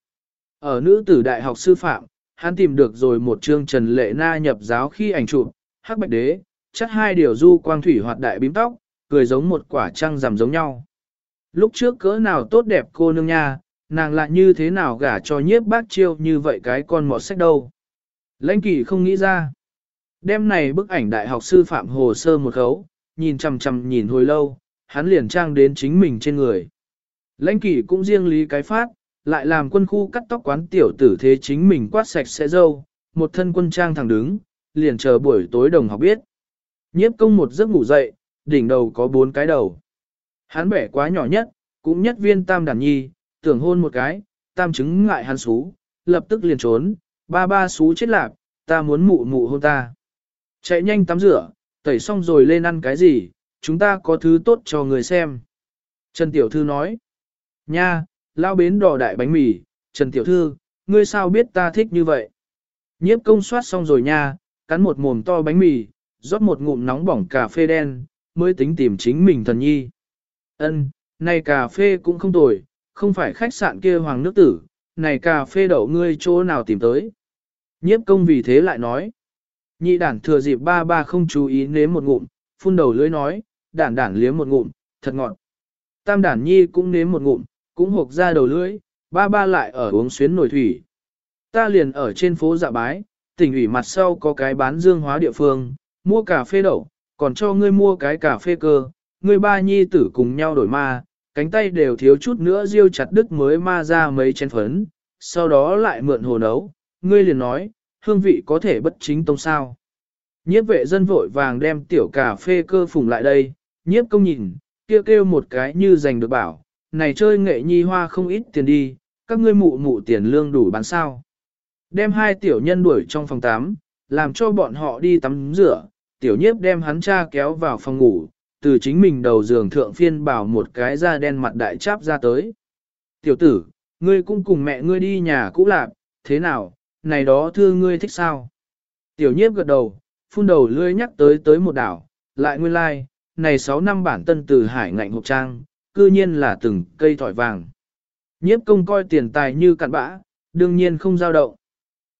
Ở nữ tử đại học sư phạm, hắn tìm được rồi một chương Trần Lệ Na nhập giáo khi ảnh chụp, hắc bạch đế, chắc hai điều du quang thủy hoạt đại bím tóc, cười giống một quả trăng rằm giống nhau. Lúc trước cỡ nào tốt đẹp cô nương nha, nàng lại như thế nào gả cho nhiếp bác chiêu như vậy cái con mọt sách đâu. Lãnh kỳ không nghĩ ra. Đêm này bức ảnh đại học sư phạm hồ sơ một khấu, nhìn chằm chằm nhìn hồi lâu, hắn liền trang đến chính mình trên người. Lãnh kỳ cũng riêng lý cái phát, lại làm quân khu cắt tóc quán tiểu tử thế chính mình quát sạch sẽ dâu, một thân quân trang thẳng đứng, liền chờ buổi tối đồng học biết. Nhiếp công một giấc ngủ dậy, đỉnh đầu có bốn cái đầu. Hắn bẻ quá nhỏ nhất, cũng nhất viên tam đàn nhi, tưởng hôn một cái, tam chứng ngại hắn xú, lập tức liền trốn, ba ba xú chết lạp, ta muốn mụ mụ hôn ta. Chạy nhanh tắm rửa, tẩy xong rồi lên ăn cái gì, chúng ta có thứ tốt cho người xem. Trần Tiểu Thư nói, nha, lao bến đỏ đại bánh mì, Trần Tiểu Thư, ngươi sao biết ta thích như vậy? Nhiếp công soát xong rồi nha, cắn một mồm to bánh mì, rót một ngụm nóng bỏng cà phê đen, mới tính tìm chính mình thần nhi. Ân, này cà phê cũng không tồi, không phải khách sạn kia hoàng nước tử, này cà phê đậu ngươi chỗ nào tìm tới. Nhiếp công vì thế lại nói. Nhị đản thừa dịp ba ba không chú ý nếm một ngụm, phun đầu lưỡi nói, đản đản liếm một ngụm, thật ngọt. Tam đản nhi cũng nếm một ngụm, cũng hộp ra đầu lưỡi, ba ba lại ở uống xuyến nổi thủy. Ta liền ở trên phố dạ bái, tỉnh ủy mặt sau có cái bán dương hóa địa phương, mua cà phê đậu, còn cho ngươi mua cái cà phê cơ, ngươi ba nhi tử cùng nhau đổi ma, cánh tay đều thiếu chút nữa riêu chặt đứt mới ma ra mấy chén phấn, sau đó lại mượn hồ nấu, ngươi liền nói, hương vị có thể bất chính tông sao. Nhiếp vệ dân vội vàng đem tiểu cà phê cơ phùng lại đây, nhiếp công nhìn, kia kêu, kêu một cái như giành được bảo, này chơi nghệ nhi hoa không ít tiền đi, các ngươi mụ mụ tiền lương đủ bán sao. Đem hai tiểu nhân đuổi trong phòng tắm, làm cho bọn họ đi tắm rửa, tiểu nhiếp đem hắn cha kéo vào phòng ngủ, từ chính mình đầu giường thượng phiên bảo một cái da đen mặt đại cháp ra tới. Tiểu tử, ngươi cũng cùng mẹ ngươi đi nhà cũ lạp, thế nào, này đó thưa ngươi thích sao? Tiểu nhiếp gật đầu, phun đầu lươi nhắc tới tới một đảo, lại nguyên lai, like, này 6 năm bản tân từ hải ngạnh hộp trang, cư nhiên là từng cây thỏi vàng. Nhiếp công coi tiền tài như cặn bã, đương nhiên không giao động.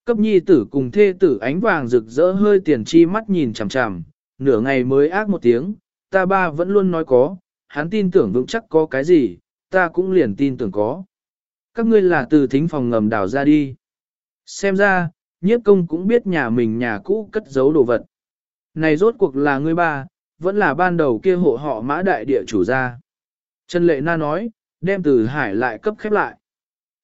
Cấp nhi tử cùng thê tử ánh vàng rực rỡ hơi tiền chi mắt nhìn chằm chằm, nửa ngày mới ác một tiếng, ta ba vẫn luôn nói có, hắn tin tưởng vững chắc có cái gì, ta cũng liền tin tưởng có. Các ngươi là từ thính phòng ngầm đào ra đi. Xem ra, nhiếp công cũng biết nhà mình nhà cũ cất giấu đồ vật. Này rốt cuộc là ngươi ba, vẫn là ban đầu kia hộ họ mã đại địa chủ ra. Trần Lệ Na nói, đem từ hải lại cấp khép lại.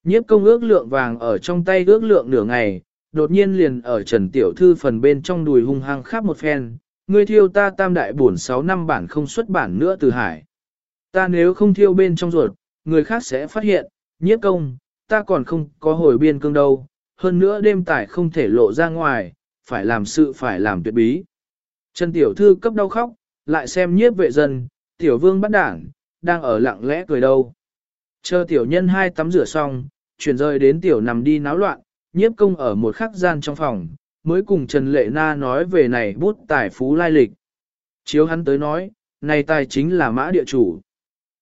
Nhiếp công ước lượng vàng ở trong tay ước lượng nửa ngày, đột nhiên liền ở Trần Tiểu Thư phần bên trong đùi hung hăng khắp một phen, ngươi thiêu ta tam đại buồn 6 năm bản không xuất bản nữa từ hải. Ta nếu không thiêu bên trong ruột, người khác sẽ phát hiện, nhiếp công, ta còn không có hồi biên cương đâu, hơn nữa đêm tải không thể lộ ra ngoài, phải làm sự phải làm tuyệt bí. Trần Tiểu Thư cấp đau khóc, lại xem nhiếp vệ dân, Tiểu Vương bắt đảng, đang ở lặng lẽ cười đâu. Chờ Tiểu Nhân hai tắm rửa xong, chuyển rời đến Tiểu nằm đi náo loạn, nhiếp công ở một khắc gian trong phòng, mới cùng Trần Lệ Na nói về này bút tài phú lai lịch. Chiếu hắn tới nói, này tài chính là mã địa chủ.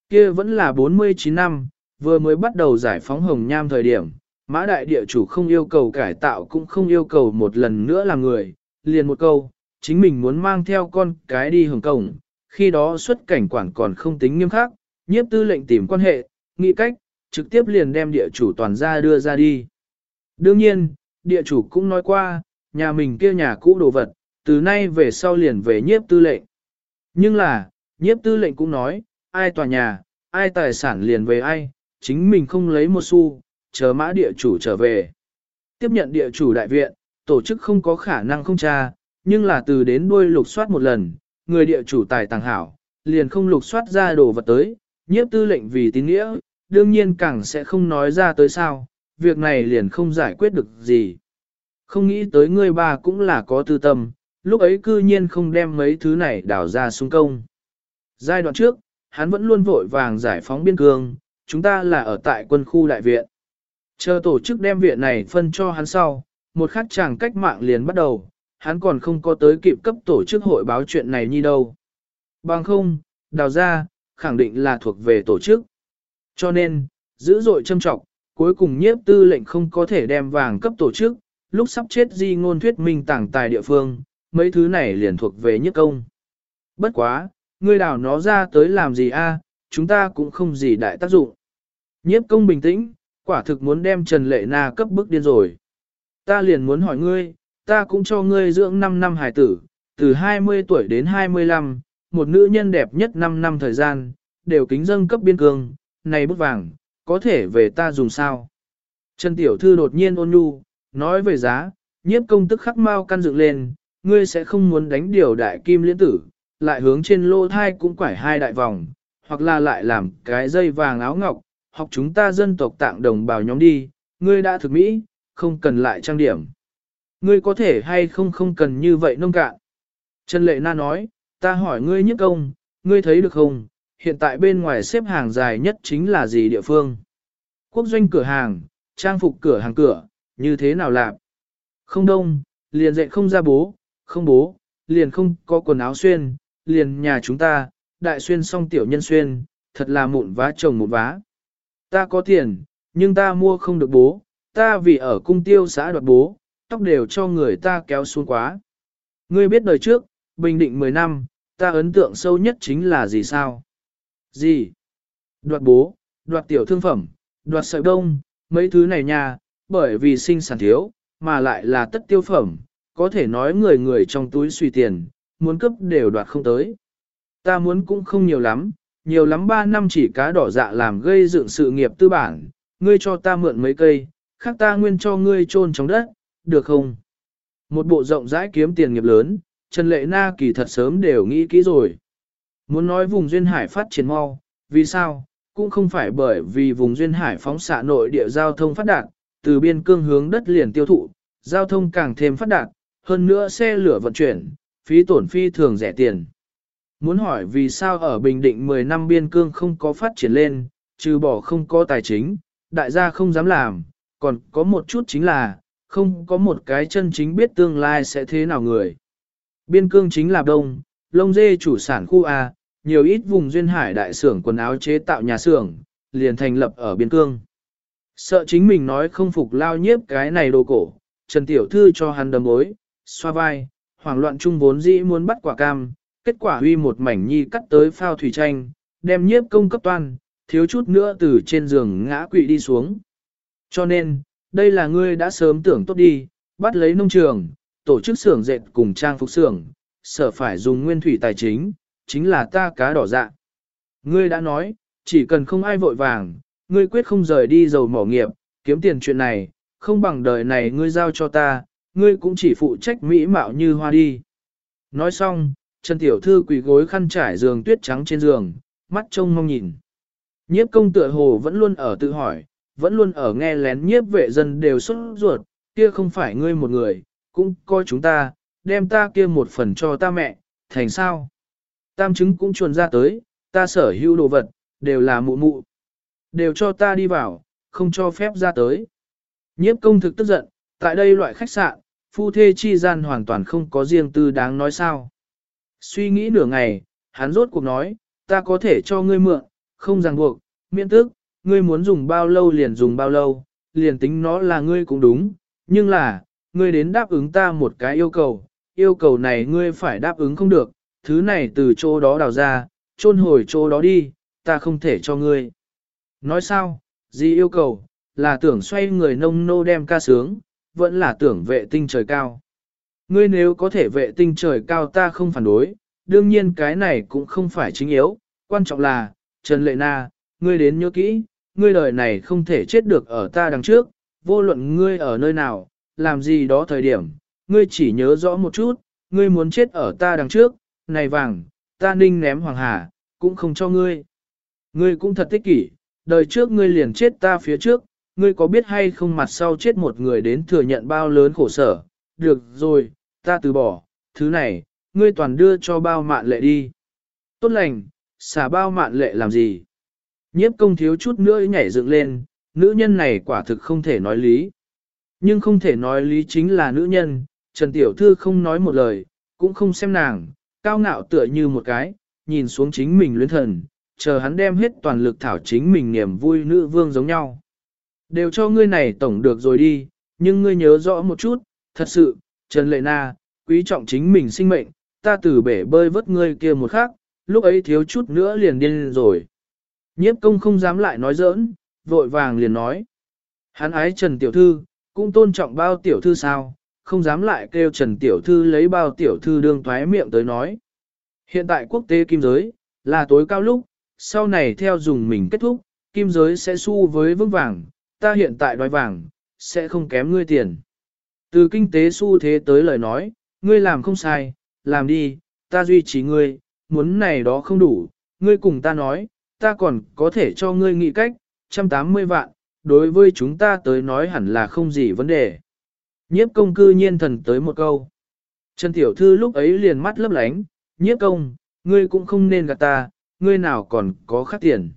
Kia vẫn là 49 năm, vừa mới bắt đầu giải phóng hồng nham thời điểm, mã đại địa chủ không yêu cầu cải tạo cũng không yêu cầu một lần nữa là người, liền một câu, chính mình muốn mang theo con cái đi Hồng cổng, khi đó xuất cảnh quản còn không tính nghiêm khắc, nhiếp tư lệnh tìm quan hệ, nghĩ cách, trực tiếp liền đem địa chủ toàn gia đưa ra đi. Đương nhiên, địa chủ cũng nói qua, nhà mình kia nhà cũ đồ vật, từ nay về sau liền về nhiếp tư lệnh. Nhưng là, nhiếp tư lệnh cũng nói, ai tòa nhà, ai tài sản liền về ai, chính mình không lấy một xu, chờ mã địa chủ trở về. Tiếp nhận địa chủ đại viện, tổ chức không có khả năng không tra, nhưng là từ đến đuôi lục soát một lần, người địa chủ tài tàng hảo, liền không lục soát ra đồ vật tới, nhiếp tư lệnh vì tín nghĩa, đương nhiên càng sẽ không nói ra tới sao, việc này liền không giải quyết được gì. Không nghĩ tới ngươi bà cũng là có tư tâm, lúc ấy cư nhiên không đem mấy thứ này đào ra xung công. Giai đoạn trước, hắn vẫn luôn vội vàng giải phóng biên cương, chúng ta là ở tại quân khu đại viện. Chờ tổ chức đem viện này phân cho hắn sau, một khắc chàng cách mạng liền bắt đầu, hắn còn không có tới kịp cấp tổ chức hội báo chuyện này như đâu. Bằng không, đào ra, khẳng định là thuộc về tổ chức. Cho nên, dữ dội châm trọng, cuối cùng nhiếp tư lệnh không có thể đem vàng cấp tổ chức, lúc sắp chết di ngôn thuyết minh tảng tài địa phương, mấy thứ này liền thuộc về nhất công. Bất quá, ngươi đào nó ra tới làm gì a? chúng ta cũng không gì đại tác dụng. Nhiếp công bình tĩnh, quả thực muốn đem Trần Lệ Na cấp bức điên rồi. Ta liền muốn hỏi ngươi, ta cũng cho ngươi dưỡng 5 năm hài tử, từ 20 tuổi đến 25, một nữ nhân đẹp nhất 5 năm thời gian, đều kính dâng cấp biên cương, này bút vàng, có thể về ta dùng sao? Trần Tiểu Thư đột nhiên ôn nhu, nói về giá, nhiếp công tức khắc mau căn dựng lên, ngươi sẽ không muốn đánh điều đại kim liên tử, lại hướng trên lô thai cũng quải hai đại vòng, hoặc là lại làm cái dây vàng áo ngọc, học chúng ta dân tộc tạng đồng bào nhóm đi, ngươi đã thực mỹ, không cần lại trang điểm. Ngươi có thể hay không không cần như vậy nông cạn. Trần Lệ Na nói, ta hỏi ngươi nhất công, ngươi thấy được không, hiện tại bên ngoài xếp hàng dài nhất chính là gì địa phương? Quốc doanh cửa hàng, trang phục cửa hàng cửa, như thế nào làm? Không đông, liền dậy không ra bố, không bố, liền không có quần áo xuyên, liền nhà chúng ta, đại xuyên song tiểu nhân xuyên, thật là mụn vá chồng một vá. Ta có tiền, nhưng ta mua không được bố, ta vì ở cung tiêu xã đoạt bố, tóc đều cho người ta kéo xuống quá. Ngươi biết đời trước, bình định 10 năm, ta ấn tượng sâu nhất chính là gì sao? Gì? Đoạt bố, đoạt tiểu thương phẩm, đoạt sợi đông, mấy thứ này nha, bởi vì sinh sản thiếu, mà lại là tất tiêu phẩm, có thể nói người người trong túi suy tiền, muốn cấp đều đoạt không tới. Ta muốn cũng không nhiều lắm, nhiều lắm 3 năm chỉ cá đỏ dạ làm gây dựng sự nghiệp tư bản, ngươi cho ta mượn mấy cây, khác ta nguyên cho ngươi chôn trong đất, được không? Một bộ rộng rãi kiếm tiền nghiệp lớn, Trần Lệ Na kỳ thật sớm đều nghĩ kỹ rồi. Muốn nói vùng duyên hải phát triển mau, vì sao? Cũng không phải bởi vì vùng duyên hải phóng xạ nội địa giao thông phát đạt, từ biên cương hướng đất liền tiêu thụ, giao thông càng thêm phát đạt, hơn nữa xe lửa vận chuyển, phí tổn phi thường rẻ tiền. Muốn hỏi vì sao ở Bình Định 10 năm biên cương không có phát triển lên, trừ bỏ không có tài chính, đại gia không dám làm, còn có một chút chính là, không có một cái chân chính biết tương lai sẽ thế nào người. Biên cương chính là đông, lông dê chủ sản khu A, nhiều ít vùng duyên hải đại xưởng quần áo chế tạo nhà xưởng, liền thành lập ở biên cương. Sợ chính mình nói không phục lao nhiếp cái này đồ cổ, Trần Tiểu Thư cho hắn đầm bối, xoa vai, hoảng loạn chung vốn dĩ muốn bắt quả cam, kết quả huy một mảnh nhi cắt tới phao thủy tranh, đem nhiếp công cấp toan, thiếu chút nữa từ trên giường ngã quỵ đi xuống. Cho nên, đây là ngươi đã sớm tưởng tốt đi, bắt lấy nông trường, tổ chức xưởng dệt cùng trang phục xưởng, sở phải dùng nguyên thủy tài chính, chính là ta cá đỏ dạ. Ngươi đã nói, chỉ cần không ai vội vàng, ngươi quyết không rời đi dầu mỏ nghiệp, kiếm tiền chuyện này, không bằng đời này ngươi giao cho ta, ngươi cũng chỉ phụ trách mỹ mạo như hoa đi. Nói xong, Trần Tiểu Thư quỳ gối khăn trải giường tuyết trắng trên giường, mắt trông mong nhìn. Nhiếp công tựa hồ vẫn luôn ở tự hỏi, vẫn luôn ở nghe lén nhiếp vệ dân đều xuất ruột, kia không phải ngươi một người, cũng coi chúng ta, đem ta kia một phần cho ta mẹ, thành sao. Tam chứng cũng chuồn ra tới, ta sở hữu đồ vật, đều là mụ mụ. Đều cho ta đi vào, không cho phép ra tới. Nhiếp công thực tức giận, tại đây loại khách sạn, phu thê chi gian hoàn toàn không có riêng tư đáng nói sao. Suy nghĩ nửa ngày, hắn rốt cuộc nói, ta có thể cho ngươi mượn, không ràng buộc, miễn tức, ngươi muốn dùng bao lâu liền dùng bao lâu, liền tính nó là ngươi cũng đúng, nhưng là, ngươi đến đáp ứng ta một cái yêu cầu, yêu cầu này ngươi phải đáp ứng không được, thứ này từ chỗ đó đào ra, chôn hồi chỗ đó đi, ta không thể cho ngươi. Nói sao, gì yêu cầu, là tưởng xoay người nông nô đem ca sướng, vẫn là tưởng vệ tinh trời cao. Ngươi nếu có thể vệ tinh trời cao ta không phản đối, đương nhiên cái này cũng không phải chính yếu, quan trọng là, Trần Lệ Na, ngươi đến nhớ kỹ, ngươi đời này không thể chết được ở ta đằng trước, vô luận ngươi ở nơi nào, làm gì đó thời điểm, ngươi chỉ nhớ rõ một chút, ngươi muốn chết ở ta đằng trước, này vàng, ta ninh ném hoàng hà, cũng không cho ngươi. Ngươi cũng thật tích kỷ, đời trước ngươi liền chết ta phía trước, ngươi có biết hay không mặt sau chết một người đến thừa nhận bao lớn khổ sở, được rồi, ta từ bỏ, thứ này, ngươi toàn đưa cho bao mạn lệ đi. Tốt lành, xả bao mạn lệ làm gì? Nhiếp công thiếu chút nữa nhảy dựng lên, nữ nhân này quả thực không thể nói lý. Nhưng không thể nói lý chính là nữ nhân, Trần Tiểu Thư không nói một lời, cũng không xem nàng, cao ngạo tựa như một cái, nhìn xuống chính mình luyến thần, chờ hắn đem hết toàn lực thảo chính mình niềm vui nữ vương giống nhau. Đều cho ngươi này tổng được rồi đi, nhưng ngươi nhớ rõ một chút, thật sự, Trần Lệ Na, quý trọng chính mình sinh mệnh, ta từ bể bơi vớt ngươi kia một khắc, lúc ấy thiếu chút nữa liền điên rồi. Nhiếp công không dám lại nói giỡn, vội vàng liền nói. Hắn ái Trần Tiểu Thư, cũng tôn trọng bao Tiểu Thư sao, không dám lại kêu Trần Tiểu Thư lấy bao Tiểu Thư đương thoái miệng tới nói. Hiện tại quốc tế kim giới, là tối cao lúc, sau này theo dùng mình kết thúc, kim giới sẽ su với vững vàng, ta hiện tại đói vàng, sẽ không kém ngươi tiền. Từ kinh tế xu thế tới lời nói, ngươi làm không sai, làm đi, ta duy trì ngươi, muốn này đó không đủ, ngươi cùng ta nói, ta còn có thể cho ngươi nghĩ cách, 180 vạn, đối với chúng ta tới nói hẳn là không gì vấn đề. Nhiếp công cư nhiên thần tới một câu. Trần Tiểu Thư lúc ấy liền mắt lấp lánh, nhiếp công, ngươi cũng không nên gạt ta, ngươi nào còn có khắc tiền.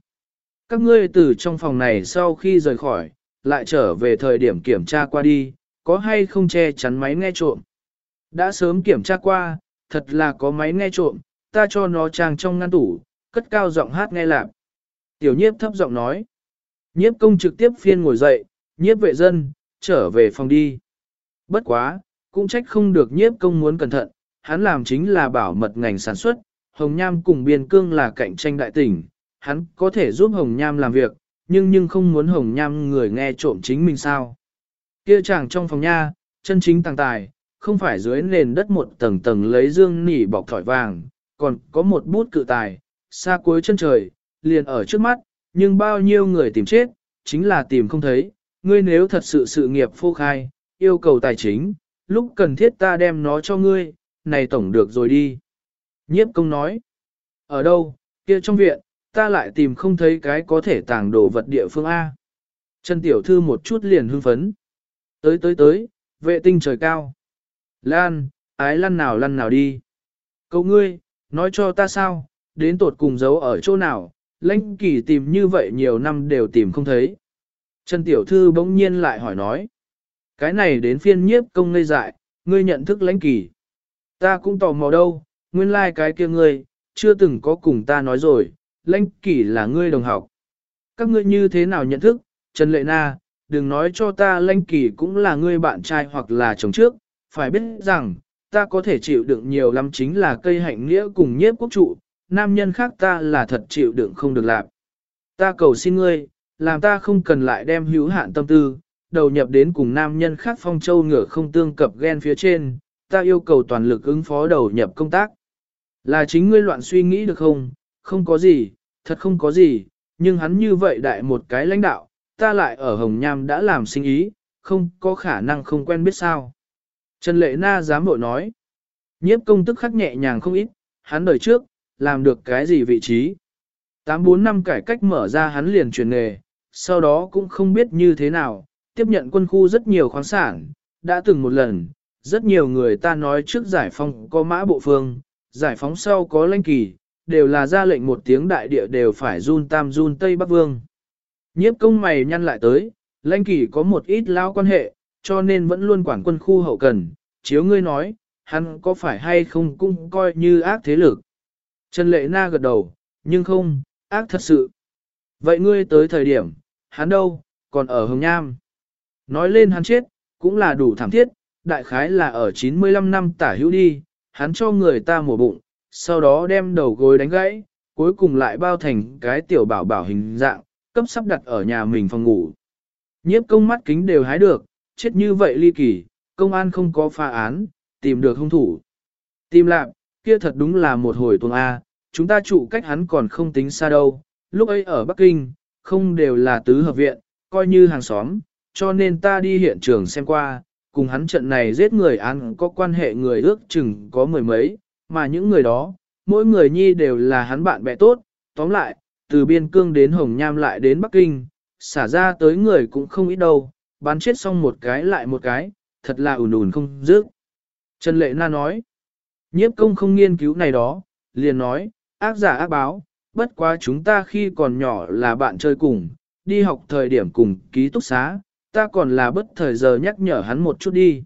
Các ngươi từ trong phòng này sau khi rời khỏi, lại trở về thời điểm kiểm tra qua đi, có hay không che chắn máy nghe trộm. Đã sớm kiểm tra qua, thật là có máy nghe trộm, ta cho nó trang trong ngăn tủ, cất cao giọng hát nghe lạc. Tiểu nhiếp thấp giọng nói. Nhiếp công trực tiếp phiên ngồi dậy, nhiếp vệ dân, trở về phòng đi. Bất quá, cũng trách không được nhiếp công muốn cẩn thận, hắn làm chính là bảo mật ngành sản xuất, Hồng Nham cùng Biên Cương là cạnh tranh đại tỉnh, hắn có thể giúp Hồng Nham làm việc, nhưng nhưng không muốn Hồng Nham người nghe trộm chính mình sao. Kia chàng trong phòng nha, chân chính tàng tài, không phải dưới nền đất một tầng tầng lấy dương nỉ bọc thỏi vàng, còn có một bút cự tài, xa cuối chân trời, liền ở trước mắt, nhưng bao nhiêu người tìm chết, chính là tìm không thấy, ngươi nếu thật sự sự nghiệp phô khai, yêu cầu tài chính, lúc cần thiết ta đem nó cho ngươi, này tổng được rồi đi. Nhiếp công nói, ở đâu, kia trong viện, ta lại tìm không thấy cái có thể tàng đồ vật địa phương A. Trần Tiểu Thư một chút liền hưng phấn. Tới tới tới, vệ tinh trời cao. Lan, ái lăn nào lăn nào đi. Cậu ngươi, nói cho ta sao, đến tột cùng giấu ở chỗ nào, lãnh kỳ tìm như vậy nhiều năm đều tìm không thấy. Trần Tiểu Thư bỗng nhiên lại hỏi nói. Cái này đến phiên nhiếp công ngây dại, ngươi nhận thức lãnh kỳ. Ta cũng tò mò đâu, nguyên lai like cái kia ngươi, chưa từng có cùng ta nói rồi, lãnh Kỷ là ngươi đồng học. Các ngươi như thế nào nhận thức, Trần Lệ Na, đừng nói cho ta lãnh Kỷ cũng là ngươi bạn trai hoặc là chồng trước, phải biết rằng, ta có thể chịu đựng nhiều lắm chính là cây hạnh nghĩa cùng nhiếp quốc trụ, nam nhân khác ta là thật chịu đựng không được làm. Ta cầu xin ngươi, làm ta không cần lại đem hữu hạn tâm tư, đầu nhập đến cùng nam nhân khác phong châu ngựa không tương cập ghen phía trên, ta yêu cầu toàn lực ứng phó đầu nhập công tác. Là chính ngươi loạn suy nghĩ được không? Không có gì, thật không có gì, nhưng hắn như vậy đại một cái lãnh đạo, ta lại ở Hồng Nham đã làm sinh ý, không có khả năng không quen biết sao. Trần Lệ Na dám bội nói, nhiếp công tức khắc nhẹ nhàng không ít, hắn đời trước, làm được cái gì vị trí. Tám bốn năm cải cách mở ra hắn liền chuyển nghề, sau đó cũng không biết như thế nào, tiếp nhận quân khu rất nhiều khoáng sản, đã từng một lần, rất nhiều người ta nói trước giải phóng có mã bộ phương, giải phóng sau có lãnh kỳ, đều là ra lệnh một tiếng đại địa đều phải run tam run tây bắc vương. Nhiếp công mày nhăn lại tới, lãnh kỳ có một ít lao quan hệ, cho nên vẫn luôn quản quân khu hậu cần, chiếu ngươi nói, hắn có phải hay không cũng coi như ác thế lực. Trần Lệ Na gật đầu, nhưng không, ác thật sự. Vậy ngươi tới thời điểm, hắn đâu, còn ở Hồng Nham. Nói lên hắn chết, cũng là đủ thảm thiết, đại khái là ở 95 năm tả hữu đi, hắn cho người ta mổ bụng, sau đó đem đầu gối đánh gãy, cuối cùng lại bao thành cái tiểu bảo bảo hình dạng, cấp sắp đặt ở nhà mình phòng ngủ. Nhiếp công mắt kính đều hái được, chết như vậy ly kỳ, công an không có pha án, tìm được hung thủ. Tìm lạc, kia thật đúng là một hồi tuần A, chúng ta trụ cách hắn còn không tính xa đâu, lúc ấy ở Bắc Kinh, không đều là tứ hợp viện, coi như hàng xóm, cho nên ta đi hiện trường xem qua, cùng hắn trận này giết người án có quan hệ người ước chừng có mười mấy, mà những người đó, mỗi người nhi đều là hắn bạn bè tốt, tóm lại, từ biên cương đến Hồng Nham lại đến Bắc Kinh, xả ra tới người cũng không ít đâu, bắn chết xong một cái lại một cái, thật là ủn ủn không dứt. Trần Lệ Na nói, nhiếp công không nghiên cứu này đó, liền nói, ác giả ác báo, bất quá chúng ta khi còn nhỏ là bạn chơi cùng, đi học thời điểm cùng ký túc xá, ta còn là bất thời giờ nhắc nhở hắn một chút đi.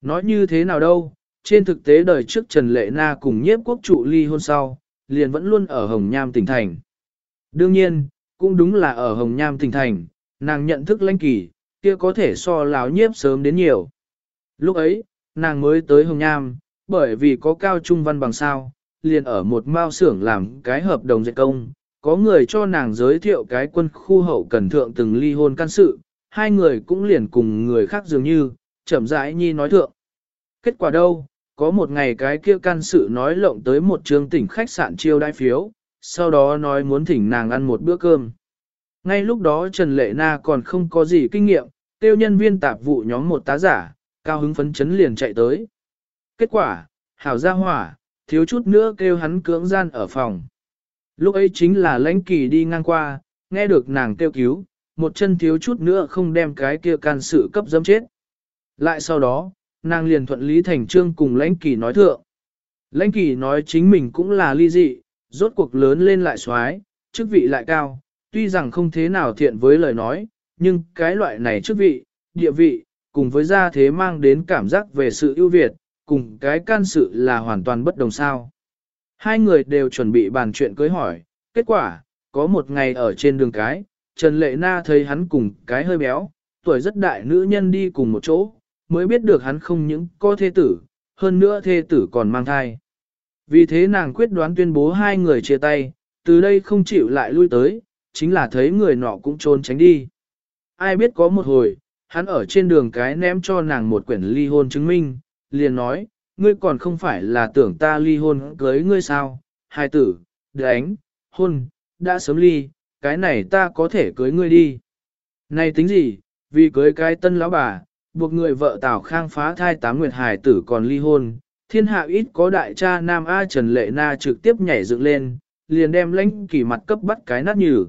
Nói như thế nào đâu, trên thực tế đời trước Trần Lệ Na cùng nhiếp quốc trụ ly hôn sau, liền vẫn luôn ở Hồng Nham tỉnh thành. Đương nhiên, cũng đúng là ở Hồng Nham tỉnh thành, nàng nhận thức lãnh kỳ, kia có thể so láo nhiếp sớm đến nhiều. Lúc ấy, nàng mới tới Hồng Nham, bởi vì có cao trung văn bằng sao, liền ở một mao xưởng làm cái hợp đồng dạy công, có người cho nàng giới thiệu cái quân khu hậu cần thượng từng ly hôn can sự, hai người cũng liền cùng người khác dường như, chậm rãi nhi nói thượng. Kết quả đâu, có một ngày cái kia can sự nói lộng tới một trường tỉnh khách sạn chiêu đai phiếu, sau đó nói muốn thỉnh nàng ăn một bữa cơm. Ngay lúc đó Trần Lệ Na còn không có gì kinh nghiệm, tiêu nhân viên tạp vụ nhóm một tá giả, cao hứng phấn chấn liền chạy tới. Kết quả, hảo gia hỏa, thiếu chút nữa kêu hắn cưỡng gian ở phòng. Lúc ấy chính là lãnh kỳ đi ngang qua, nghe được nàng kêu cứu, một chân thiếu chút nữa không đem cái kia can sự cấp dâm chết. Lại sau đó, nàng liền thuận lý thành trương cùng lãnh kỳ nói thượng. Lãnh kỳ nói chính mình cũng là ly dị, rốt cuộc lớn lên lại xoái, chức vị lại cao, tuy rằng không thế nào thiện với lời nói, nhưng cái loại này chức vị, địa vị, cùng với gia thế mang đến cảm giác về sự ưu việt, cùng cái can sự là hoàn toàn bất đồng sao. Hai người đều chuẩn bị bàn chuyện cưới hỏi, kết quả, có một ngày ở trên đường cái, Trần Lệ Na thấy hắn cùng cái hơi béo, tuổi rất đại nữ nhân đi cùng một chỗ, mới biết được hắn không những có thê tử, hơn nữa thê tử còn mang thai. Vì thế nàng quyết đoán tuyên bố hai người chia tay, từ đây không chịu lại lui tới, chính là thấy người nọ cũng trốn tránh đi. Ai biết có một hồi, hắn ở trên đường cái ném cho nàng một quyển ly hôn chứng minh, liền nói, ngươi còn không phải là tưởng ta ly hôn cưới ngươi sao, hai tử, đánh, hôn, đã sớm ly, cái này ta có thể cưới ngươi đi. Này tính gì, vì cưới cái tân lão bà, buộc người vợ Tào Khang phá thai tám nguyệt hải tử còn ly hôn, thiên hạ ít có đại cha Nam A Trần Lệ Na trực tiếp nhảy dựng lên, liền đem lãnh kỳ mặt cấp bắt cái nát nhừ.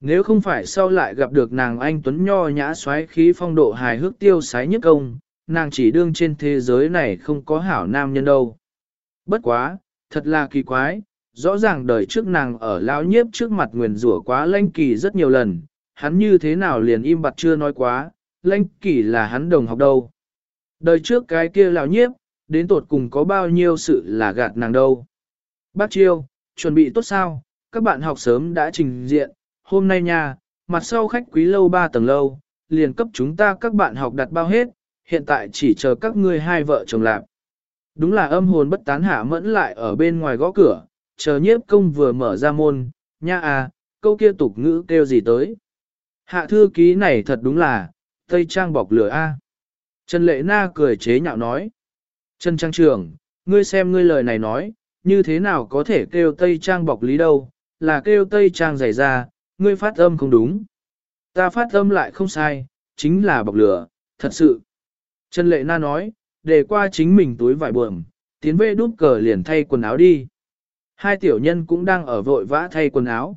Nếu không phải sau lại gặp được nàng anh Tuấn Nho nhã xoáy khí phong độ hài hước tiêu sái nhất công, nàng chỉ đương trên thế giới này không có hảo nam nhân đâu. Bất quá, thật là kỳ quái, rõ ràng đời trước nàng ở lão nhiếp trước mặt nguyền rủa quá lãnh kỳ rất nhiều lần, hắn như thế nào liền im bặt chưa nói quá, lãnh kỳ là hắn đồng học đâu. Đời trước cái kia lão nhiếp, đến tột cùng có bao nhiêu sự là gạt nàng đâu. Bác Chiêu, chuẩn bị tốt sao, các bạn học sớm đã trình diện, hôm nay nha, mặt sau khách quý lâu 3 tầng lâu, liền cấp chúng ta các bạn học đặt bao hết, hiện tại chỉ chờ các ngươi hai vợ chồng làm. Đúng là âm hồn bất tán hạ mẫn lại ở bên ngoài gõ cửa, chờ nhiếp công vừa mở ra môn, nha à, câu kia tục ngữ kêu gì tới. Hạ thư ký này thật đúng là, Tây Trang bọc lửa a. Trần Lệ Na cười chế nhạo nói. Trần Trang trưởng, ngươi xem ngươi lời này nói, như thế nào có thể kêu Tây Trang bọc lý đâu, là kêu Tây Trang dày ra, ngươi phát âm không đúng. Ta phát âm lại không sai, chính là bọc lửa, thật sự. Trần Lệ Na nói, để qua chính mình túi vải buồm, tiến về đút cờ liền thay quần áo đi. Hai tiểu nhân cũng đang ở vội vã thay quần áo.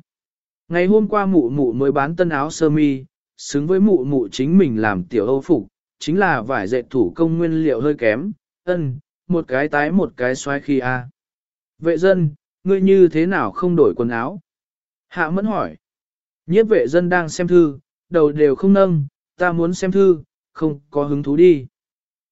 Ngày hôm qua mụ mụ mới bán tân áo sơ mi, xứng với mụ mụ chính mình làm tiểu âu phục, chính là vải dệt thủ công nguyên liệu hơi kém, ân, một cái tái một cái xoay khi a. Vệ dân, ngươi như thế nào không đổi quần áo? Hạ mẫn hỏi. Nhiếp vệ dân đang xem thư, đầu đều không nâng, ta muốn xem thư, không có hứng thú đi.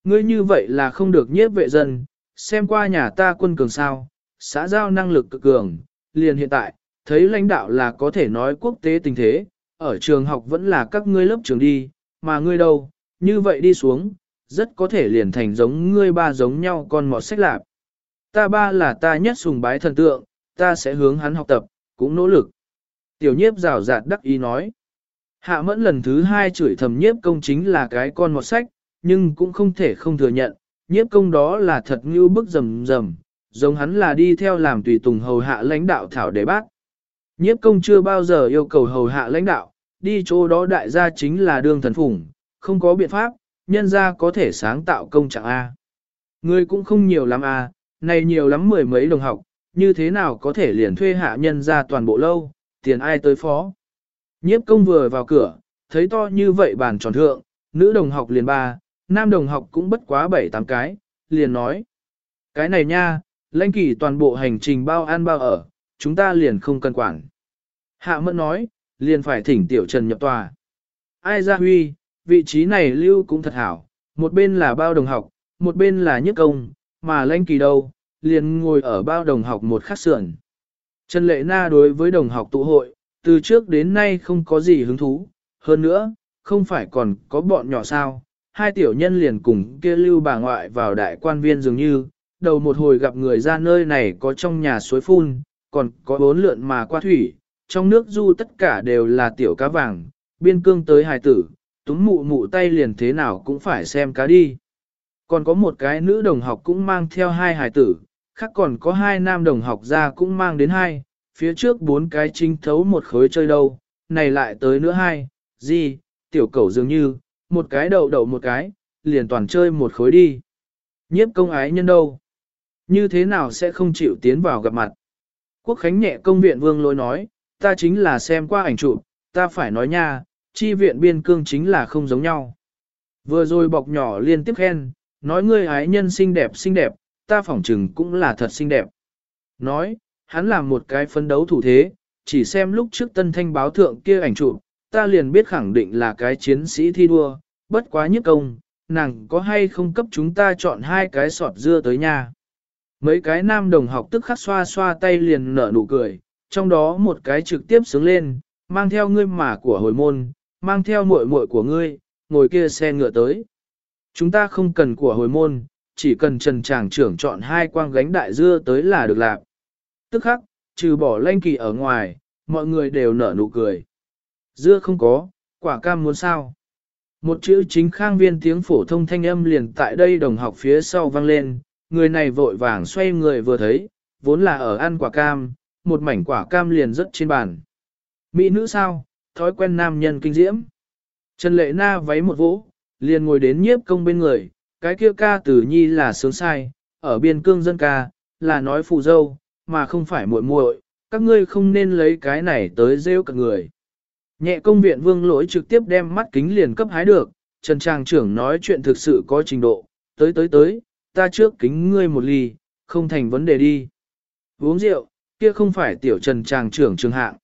Ngươi như vậy là không được nhiếp vệ dân, xem qua nhà ta quân cường sao, xã giao năng lực cực cường, liền hiện tại, thấy lãnh đạo là có thể nói quốc tế tình thế, ở trường học vẫn là các ngươi lớp trường đi, mà ngươi đâu, như vậy đi xuống, rất có thể liền thành giống ngươi ba giống nhau con mọt sách lạp. Ta ba là ta nhất sùng bái thần tượng, ta sẽ hướng hắn học tập, cũng nỗ lực. Tiểu nhiếp rào rạt đắc ý nói. Hạ mẫn lần thứ hai chửi thầm nhiếp công chính là cái con mọt sách, nhưng cũng không thể không thừa nhận, nhiếp công đó là thật như bức rầm rầm, giống hắn là đi theo làm tùy tùng hầu hạ lãnh đạo thảo đề bác. Nhiếp công chưa bao giờ yêu cầu hầu hạ lãnh đạo, đi chỗ đó đại gia chính là đương thần phủng, không có biện pháp, nhân gia có thể sáng tạo công trạng A. Người cũng không nhiều lắm A, này nhiều lắm mười mấy đồng học, như thế nào có thể liền thuê hạ nhân ra toàn bộ lâu, tiền ai tới phó. Nhiếp công vừa vào cửa, thấy to như vậy bàn tròn thượng, nữ đồng học liền ba, nam đồng học cũng bất quá bảy tám cái, liền nói. Cái này nha, lãnh kỳ toàn bộ hành trình bao ăn bao ở, chúng ta liền không cần quản. Hạ mẫn nói, liền phải thỉnh tiểu trần nhập tòa. Ai ra huy, vị trí này lưu cũng thật hảo, một bên là bao đồng học, một bên là nhất công, mà lãnh kỳ đâu, liền ngồi ở bao đồng học một khắc sườn. Trần Lệ Na đối với đồng học tụ hội, từ trước đến nay không có gì hứng thú, hơn nữa, không phải còn có bọn nhỏ sao, hai tiểu nhân liền cùng kia lưu bà ngoại vào đại quan viên dường như, đầu một hồi gặp người ra nơi này có trong nhà suối phun, còn có bốn lượn mà qua thủy, trong nước du tất cả đều là tiểu cá vàng, biên cương tới hài tử, túm mụ mụ tay liền thế nào cũng phải xem cá đi. Còn có một cái nữ đồng học cũng mang theo hai hài tử, khác còn có hai nam đồng học ra cũng mang đến hai, phía trước bốn cái chính thấu một khối chơi đâu, này lại tới nữa hai, gì, tiểu cẩu dường như, một cái đậu đậu một cái, liền toàn chơi một khối đi. Nhiếp công ái nhân đâu? Như thế nào sẽ không chịu tiến vào gặp mặt? Quốc Khánh nhẹ công viện vương lối nói, ta chính là xem qua ảnh chụp, ta phải nói nha, chi viện biên cương chính là không giống nhau. Vừa rồi bọc nhỏ liên tiếp khen, nói ngươi ái nhân xinh đẹp xinh đẹp, ta phỏng chừng cũng là thật xinh đẹp. Nói, hắn làm một cái phấn đấu thủ thế, chỉ xem lúc trước tân thanh báo thượng kia ảnh chụp, ta liền biết khẳng định là cái chiến sĩ thi đua, bất quá nhất công, nàng có hay không cấp chúng ta chọn hai cái sọt dưa tới nhà. Mấy cái nam đồng học tức khắc xoa xoa tay liền nở nụ cười, trong đó một cái trực tiếp sướng lên, mang theo ngươi mà của hồi môn, mang theo muội muội của ngươi, ngồi kia xe ngựa tới. Chúng ta không cần của hồi môn, chỉ cần trần tràng trưởng chọn hai quang gánh đại dưa tới là được làm. Tức khắc, trừ bỏ lanh kỳ ở ngoài, mọi người đều nở nụ cười. Dưa không có, quả cam muốn sao? Một chữ chính khang viên tiếng phổ thông thanh âm liền tại đây đồng học phía sau vang lên, người này vội vàng xoay người vừa thấy, vốn là ở ăn quả cam, một mảnh quả cam liền rớt trên bàn. Mỹ nữ sao, thói quen nam nhân kinh diễm. Trần Lệ Na váy một vỗ, liền ngồi đến nhiếp công bên người, cái kia ca tử nhi là sướng sai, ở biên cương dân ca, là nói phụ dâu, mà không phải muội muội, các ngươi không nên lấy cái này tới rêu cả người. Nhẹ công viện vương lỗi trực tiếp đem mắt kính liền cấp hái được, Trần Tràng trưởng nói chuyện thực sự có trình độ, tới tới tới, ta trước kính ngươi một ly, không thành vấn đề đi. Uống rượu, kia không phải tiểu Trần chàng trưởng trường hạng.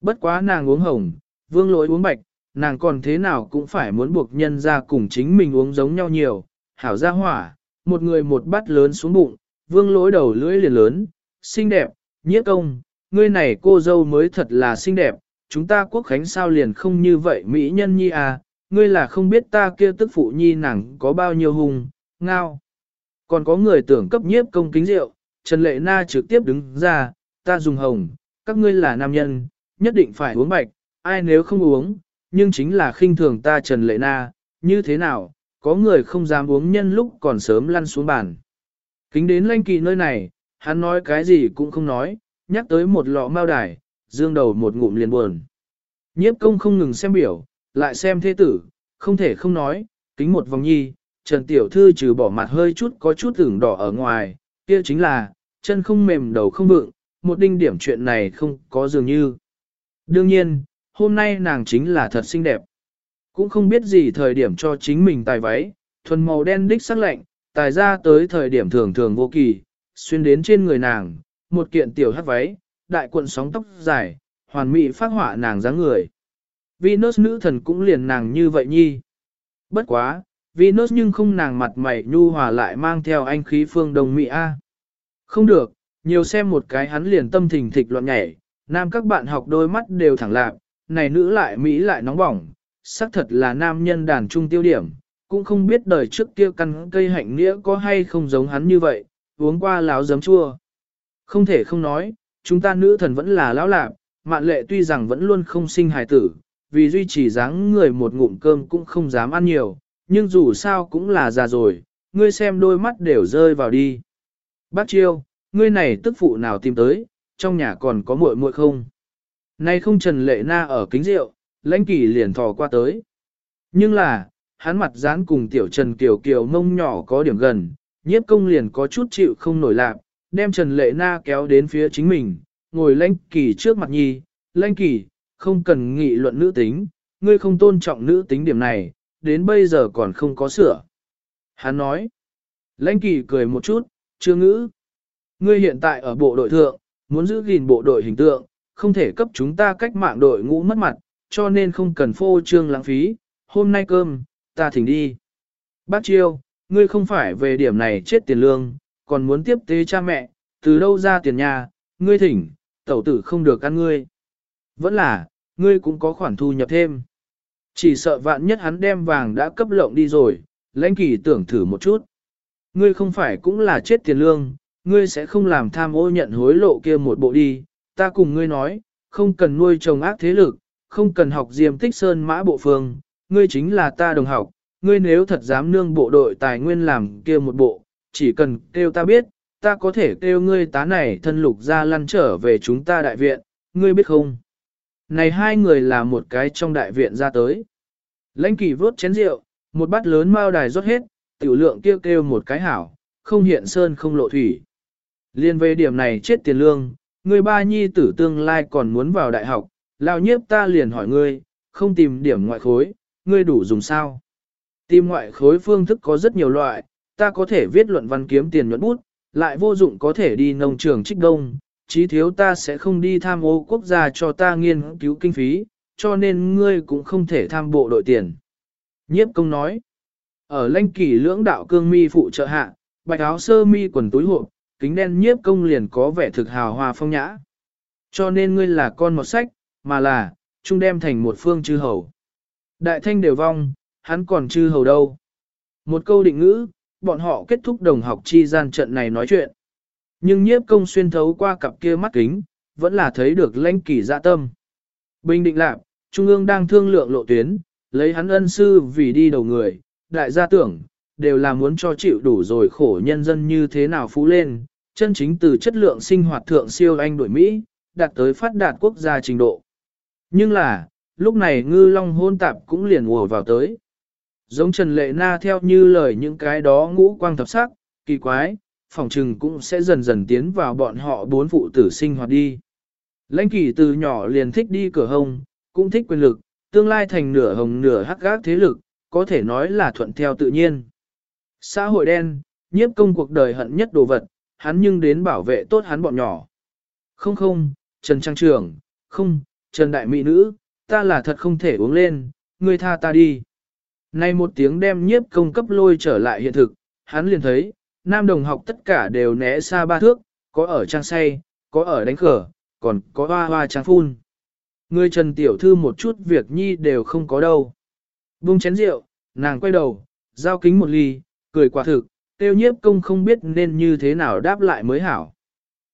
Bất quá nàng uống hồng, vương lỗi uống bạch, nàng còn thế nào cũng phải muốn buộc nhân ra cùng chính mình uống giống nhau nhiều, hảo ra hỏa, một người một bát lớn xuống bụng, vương lỗi đầu lưỡi liền lớn, xinh đẹp, nhiếp công, ngươi này cô dâu mới thật là xinh đẹp, chúng ta quốc khánh sao liền không như vậy mỹ nhân nhi à, ngươi là không biết ta kia tức phụ nhi nàng có bao nhiêu hùng, ngao. Còn có người tưởng cấp nhiếp công kính rượu, Trần Lệ Na trực tiếp đứng ra, ta dùng hồng, các ngươi là nam nhân, nhất định phải uống bạch, ai nếu không uống, nhưng chính là khinh thường ta Trần Lệ Na, như thế nào, có người không dám uống nhân lúc còn sớm lăn xuống bàn. Kính đến lanh kỳ nơi này, hắn nói cái gì cũng không nói, nhắc tới một lọ mao đài, dương đầu một ngụm liền buồn. Nhiếp công không ngừng xem biểu, lại xem thế tử, không thể không nói, kính một vòng nhi, Trần Tiểu Thư trừ bỏ mặt hơi chút có chút tưởng đỏ ở ngoài, kia chính là, chân không mềm đầu không vượng, một đinh điểm chuyện này không có dường như. Đương nhiên, hôm nay nàng chính là thật xinh đẹp. Cũng không biết gì thời điểm cho chính mình tài váy, thuần màu đen đích sắc lạnh, tài ra tới thời điểm thường thường vô kỳ, xuyên đến trên người nàng, một kiện tiểu hát váy, đại cuộn sóng tóc dài, hoàn mỹ phát họa nàng dáng người. Venus nữ thần cũng liền nàng như vậy nhi. Bất quá, Venus nhưng không nàng mặt mày nhu hòa lại mang theo anh khí phương đồng mỹ A. Không được, nhiều xem một cái hắn liền tâm thình thịch loạn nhảy, nam các bạn học đôi mắt đều thẳng lạc, này nữ lại Mỹ lại nóng bỏng, xác thật là nam nhân đàn trung tiêu điểm, cũng không biết đời trước kia căn cây hạnh nghĩa có hay không giống hắn như vậy, uống qua láo giấm chua. Không thể không nói, chúng ta nữ thần vẫn là lão lạc, mạn lệ tuy rằng vẫn luôn không sinh hài tử, vì duy trì dáng người một ngụm cơm cũng không dám ăn nhiều, nhưng dù sao cũng là già rồi, ngươi xem đôi mắt đều rơi vào đi. Bác Chiêu, ngươi này tức phụ nào tìm tới, trong nhà còn có muội muội không? Nay không Trần Lệ Na ở kính rượu, lãnh kỳ liền thò qua tới. Nhưng là, hắn mặt dán cùng tiểu Trần Kiều Kiều mông nhỏ có điểm gần, nhiếp công liền có chút chịu không nổi lạc, đem Trần Lệ Na kéo đến phía chính mình, ngồi lãnh kỳ trước mặt nhi, lãnh kỳ, không cần nghị luận nữ tính, ngươi không tôn trọng nữ tính điểm này, đến bây giờ còn không có sửa. Hắn nói, lãnh kỳ cười một chút, chưa ngữ. Ngươi hiện tại ở bộ đội thượng, muốn giữ gìn bộ đội hình tượng, không thể cấp chúng ta cách mạng đội ngũ mất mặt, cho nên không cần phô trương lãng phí, hôm nay cơm, ta thỉnh đi. Bác Chiêu, ngươi không phải về điểm này chết tiền lương, còn muốn tiếp tế cha mẹ, từ đâu ra tiền nhà, ngươi thỉnh, tẩu tử không được ăn ngươi. Vẫn là, ngươi cũng có khoản thu nhập thêm. Chỉ sợ vạn nhất hắn đem vàng đã cấp lộng đi rồi, lãnh kỳ tưởng thử một chút. Ngươi không phải cũng là chết tiền lương, ngươi sẽ không làm tham ô nhận hối lộ kia một bộ đi, ta cùng ngươi nói, không cần nuôi chồng ác thế lực, không cần học diêm tích sơn mã bộ phương, ngươi chính là ta đồng học, ngươi nếu thật dám nương bộ đội tài nguyên làm kia một bộ, chỉ cần kêu ta biết, ta có thể kêu ngươi tá này thân lục ra lăn trở về chúng ta đại viện, ngươi biết không? Này hai người là một cái trong đại viện ra tới. Lãnh kỳ vớt chén rượu, một bát lớn mao đài rót hết, tiểu lượng kêu kêu một cái hảo, không hiện sơn không lộ thủy. Liên về điểm này chết tiền lương, người ba nhi tử tương lai còn muốn vào đại học, lao nhiếp ta liền hỏi ngươi, không tìm điểm ngoại khối, ngươi đủ dùng sao? Tìm ngoại khối phương thức có rất nhiều loại, ta có thể viết luận văn kiếm tiền nhuận bút, lại vô dụng có thể đi nông trường trích đông, chí thiếu ta sẽ không đi tham ô quốc gia cho ta nghiên cứu kinh phí, cho nên ngươi cũng không thể tham bộ đội tiền. Nhiếp công nói, ở lãnh kỳ lưỡng đạo cương mi phụ trợ hạ, bạch áo sơ mi quần túi hộp, kính đen nhiếp công liền có vẻ thực hào hoa phong nhã. Cho nên ngươi là con một sách, mà là, trung đem thành một phương chư hầu. Đại thanh đều vong, hắn còn chư hầu đâu. Một câu định ngữ, bọn họ kết thúc đồng học chi gian trận này nói chuyện. Nhưng nhiếp công xuyên thấu qua cặp kia mắt kính, vẫn là thấy được lãnh kỳ dạ tâm. Bình định lạc, Trung ương đang thương lượng lộ tuyến, lấy hắn ân sư vì đi đầu người, đại gia tưởng, đều là muốn cho chịu đủ rồi khổ nhân dân như thế nào phú lên, chân chính từ chất lượng sinh hoạt thượng siêu anh đổi Mỹ, đạt tới phát đạt quốc gia trình độ. Nhưng là, lúc này ngư long hôn tạp cũng liền ùa vào tới. Giống Trần Lệ Na theo như lời những cái đó ngũ quang thập sắc, kỳ quái, phòng trừng cũng sẽ dần dần tiến vào bọn họ bốn phụ tử sinh hoạt đi. Lãnh kỳ từ nhỏ liền thích đi cửa hông, cũng thích quyền lực, tương lai thành nửa hồng nửa hắc gác thế lực, có thể nói là thuận theo tự nhiên. Xã hội đen, nhiếp công cuộc đời hận nhất đồ vật, hắn nhưng đến bảo vệ tốt hắn bọn nhỏ. Không không, Trần Trang Trường, không, Trần Đại Mỹ Nữ, ta là thật không thể uống lên, ngươi tha ta đi. Nay một tiếng đem nhiếp công cấp lôi trở lại hiện thực, hắn liền thấy, nam đồng học tất cả đều né xa ba thước, có ở trang say, có ở đánh cờ, còn có hoa hoa trang phun. Người Trần Tiểu Thư một chút việc nhi đều không có đâu. Bung chén rượu, nàng quay đầu, giao kính một ly, cười quả thực, tiêu nhiếp công không biết nên như thế nào đáp lại mới hảo.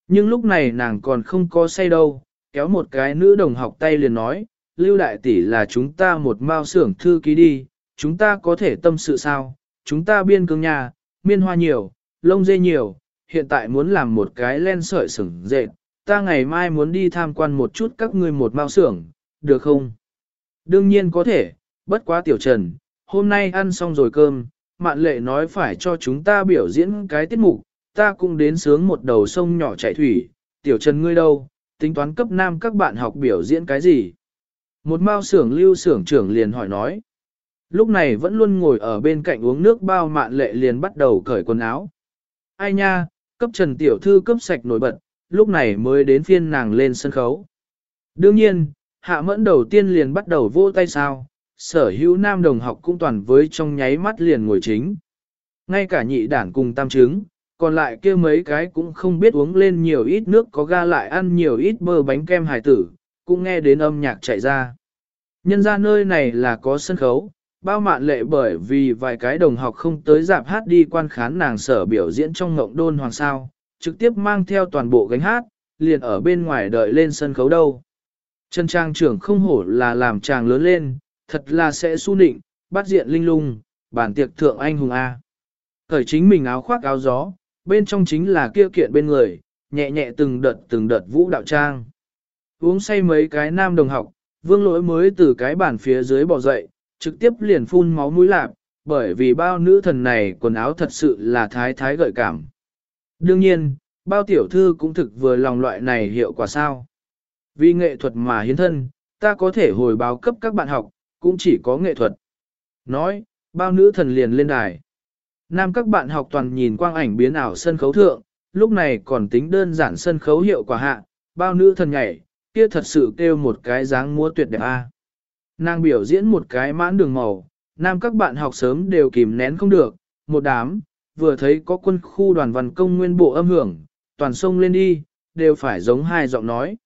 Nhưng lúc này nàng còn không có say đâu, kéo một cái nữ đồng học tay liền nói, Lưu Đại Tỷ là chúng ta một mao xưởng thư ký đi, chúng ta có thể tâm sự sao, chúng ta biên cương nhà, miên hoa nhiều, lông dê nhiều, hiện tại muốn làm một cái len sợi sửng dệt, ta ngày mai muốn đi tham quan một chút các ngươi một mao xưởng, được không? Đương nhiên có thể, bất quá tiểu trần, hôm nay ăn xong rồi cơm, mạn lệ nói phải cho chúng ta biểu diễn cái tiết mục, ta cũng đến sướng một đầu sông nhỏ chảy thủy, tiểu trần ngươi đâu, tính toán cấp nam các bạn học biểu diễn cái gì? Một mao xưởng lưu xưởng trưởng liền hỏi nói. Lúc này vẫn luôn ngồi ở bên cạnh uống nước bao mạn lệ liền bắt đầu cởi quần áo. Ai nha, cấp trần tiểu thư cấp sạch nổi bật, lúc này mới đến phiên nàng lên sân khấu. Đương nhiên, hạ mẫn đầu tiên liền bắt đầu vô tay sao, sở hữu nam đồng học cũng toàn với trong nháy mắt liền ngồi chính. Ngay cả nhị đản cùng tam trứng, còn lại kia mấy cái cũng không biết uống lên nhiều ít nước có ga lại ăn nhiều ít bơ bánh kem hải tử, cũng nghe đến âm nhạc chạy ra. Nhân ra nơi này là có sân khấu, bao mạn lệ bởi vì vài cái đồng học không tới dạp hát đi quan khán nàng sở biểu diễn trong ngộng đôn hoàng sao, trực tiếp mang theo toàn bộ gánh hát, liền ở bên ngoài đợi lên sân khấu đâu. Trần trang trưởng không hổ là làm chàng lớn lên, thật là sẽ su nịnh, bắt diện linh lung, bản tiệc thượng anh hùng A. Khởi chính mình áo khoác áo gió, bên trong chính là kia kiện bên người, nhẹ nhẹ từng đợt từng đợt vũ đạo trang. Uống say mấy cái nam đồng học, vương lỗi mới từ cái bàn phía dưới bỏ dậy, trực tiếp liền phun máu mũi lạp, bởi vì bao nữ thần này quần áo thật sự là thái thái gợi cảm. Đương nhiên, bao tiểu thư cũng thực vừa lòng loại này hiệu quả sao. Vì nghệ thuật mà hiến thân, ta có thể hồi báo cấp các bạn học, cũng chỉ có nghệ thuật. Nói, bao nữ thần liền lên đài. Nam các bạn học toàn nhìn quang ảnh biến ảo sân khấu thượng, lúc này còn tính đơn giản sân khấu hiệu quả hạ, bao nữ thần nhảy, kia thật sự kêu một cái dáng múa tuyệt đẹp a. Nàng biểu diễn một cái mãn đường màu, nam các bạn học sớm đều kìm nén không được, một đám, vừa thấy có quân khu đoàn văn công nguyên bộ âm hưởng, toàn sông lên đi, đều phải giống hai giọng nói.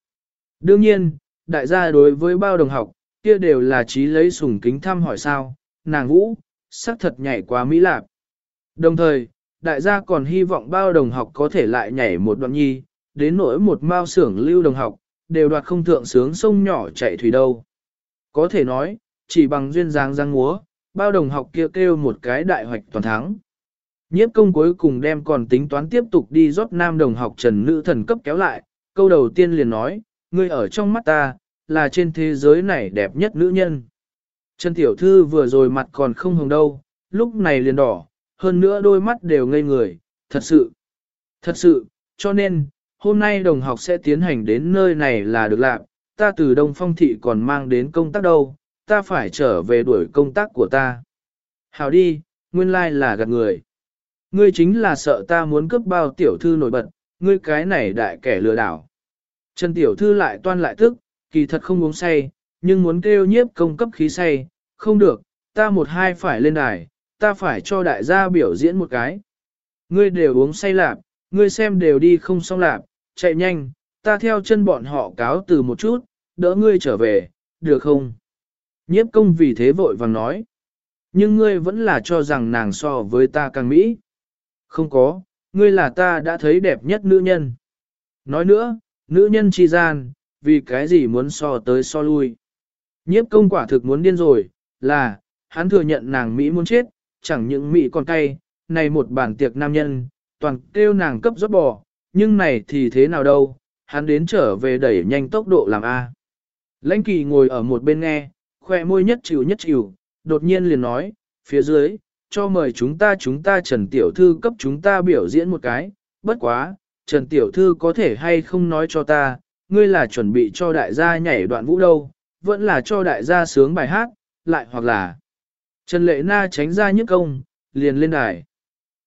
Đương nhiên, đại gia đối với bao đồng học, kia đều là trí lấy sùng kính thăm hỏi sao, nàng vũ, sắc thật nhảy quá mỹ lạc. Đồng thời, đại gia còn hy vọng bao đồng học có thể lại nhảy một đoạn nhi, đến nỗi một mao xưởng lưu đồng học, đều đoạt không thượng sướng sông nhỏ chạy thủy đâu. Có thể nói, chỉ bằng duyên dáng giang múa, bao đồng học kia kêu, kêu một cái đại hoạch toàn thắng. Nhiếp công cuối cùng đem còn tính toán tiếp tục đi rót nam đồng học trần nữ thần cấp kéo lại, câu đầu tiên liền nói, ngươi ở trong mắt ta, là trên thế giới này đẹp nhất nữ nhân. Trần tiểu thư vừa rồi mặt còn không hồng đâu, lúc này liền đỏ, hơn nữa đôi mắt đều ngây người, thật sự, thật sự, cho nên, hôm nay đồng học sẽ tiến hành đến nơi này là được làm, ta từ Đông Phong Thị còn mang đến công tác đâu, ta phải trở về đuổi công tác của ta. Hào đi, nguyên lai like là gạt người. Ngươi chính là sợ ta muốn cướp bao tiểu thư nổi bật, ngươi cái này đại kẻ lừa đảo. Trần tiểu thư lại toan lại tức, kỳ thật không uống say, nhưng muốn kêu nhiếp công cấp khí say, không được, ta một hai phải lên đài, ta phải cho đại gia biểu diễn một cái. Ngươi đều uống say lạp, ngươi xem đều đi không xong lạp, chạy nhanh, ta theo chân bọn họ cáo từ một chút, đỡ ngươi trở về, được không? Nhiếp công vì thế vội vàng nói. Nhưng ngươi vẫn là cho rằng nàng so với ta càng mỹ. Không có, ngươi là ta đã thấy đẹp nhất nữ nhân. Nói nữa, nữ nhân chi gian, vì cái gì muốn so tới so lui. Nhiếp công quả thực muốn điên rồi, là, hắn thừa nhận nàng Mỹ muốn chết, chẳng những Mỹ còn cay, này một bản tiệc nam nhân, toàn kêu nàng cấp rót bò, nhưng này thì thế nào đâu, hắn đến trở về đẩy nhanh tốc độ làm A. Lãnh kỳ ngồi ở một bên nghe, khoe môi nhất chịu nhất chịu, đột nhiên liền nói, phía dưới, cho mời chúng ta chúng ta Trần Tiểu Thư cấp chúng ta biểu diễn một cái, bất quá, Trần Tiểu Thư có thể hay không nói cho ta, ngươi là chuẩn bị cho đại gia nhảy đoạn vũ đâu, vẫn là cho đại gia sướng bài hát, lại hoặc là Trần Lệ Na tránh ra nhức công, liền lên đài.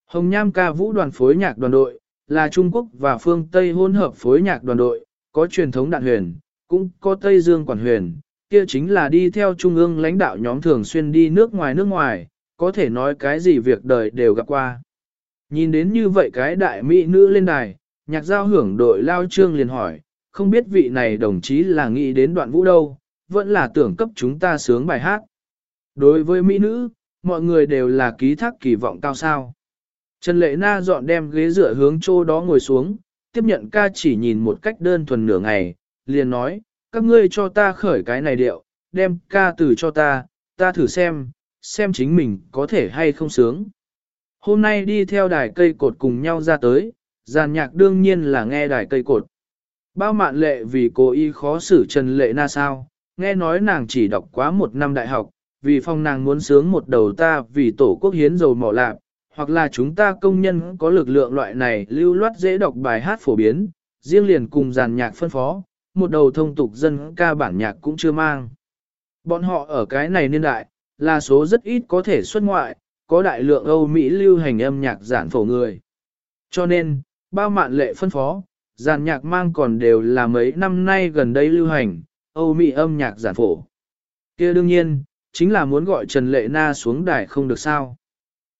Hồng Nham ca vũ đoàn phối nhạc đoàn đội, là Trung Quốc và phương Tây hỗn hợp phối nhạc đoàn đội, có truyền thống đạn huyền, cũng có Tây Dương quản huyền, kia chính là đi theo trung ương lãnh đạo nhóm thường xuyên đi nước ngoài nước ngoài, có thể nói cái gì việc đời đều gặp qua. Nhìn đến như vậy cái đại mỹ nữ lên đài, nhạc giao hưởng đội lao trương liền hỏi, không biết vị này đồng chí là nghĩ đến đoạn vũ đâu, vẫn là tưởng cấp chúng ta sướng bài hát. Đối với mỹ nữ, mọi người đều là ký thác kỳ vọng cao sao. Trần Lệ Na dọn đem ghế dựa hướng chỗ đó ngồi xuống, tiếp nhận ca chỉ nhìn một cách đơn thuần nửa ngày, liền nói, các ngươi cho ta khởi cái này điệu, đem ca từ cho ta, ta thử xem, xem chính mình có thể hay không sướng. Hôm nay đi theo đài cây cột cùng nhau ra tới, giàn nhạc đương nhiên là nghe đài cây cột. Bao mạn lệ vì cô y khó xử Trần Lệ Na sao, nghe nói nàng chỉ đọc quá một năm đại học, vì phong nàng muốn sướng một đầu ta vì tổ quốc hiến dầu mỏ lạc, hoặc là chúng ta công nhân có lực lượng loại này lưu loát dễ đọc bài hát phổ biến, riêng liền cùng giàn nhạc phân phó, một đầu thông tục dân ca bản nhạc cũng chưa mang. Bọn họ ở cái này niên đại, là số rất ít có thể xuất ngoại, có đại lượng Âu Mỹ lưu hành âm nhạc giản phổ người. Cho nên, bao mạn lệ phân phó, giàn nhạc mang còn đều là mấy năm nay gần đây lưu hành, Âu Mỹ âm nhạc giản phổ. kia đương nhiên, chính là muốn gọi Trần Lệ Na xuống đài không được sao.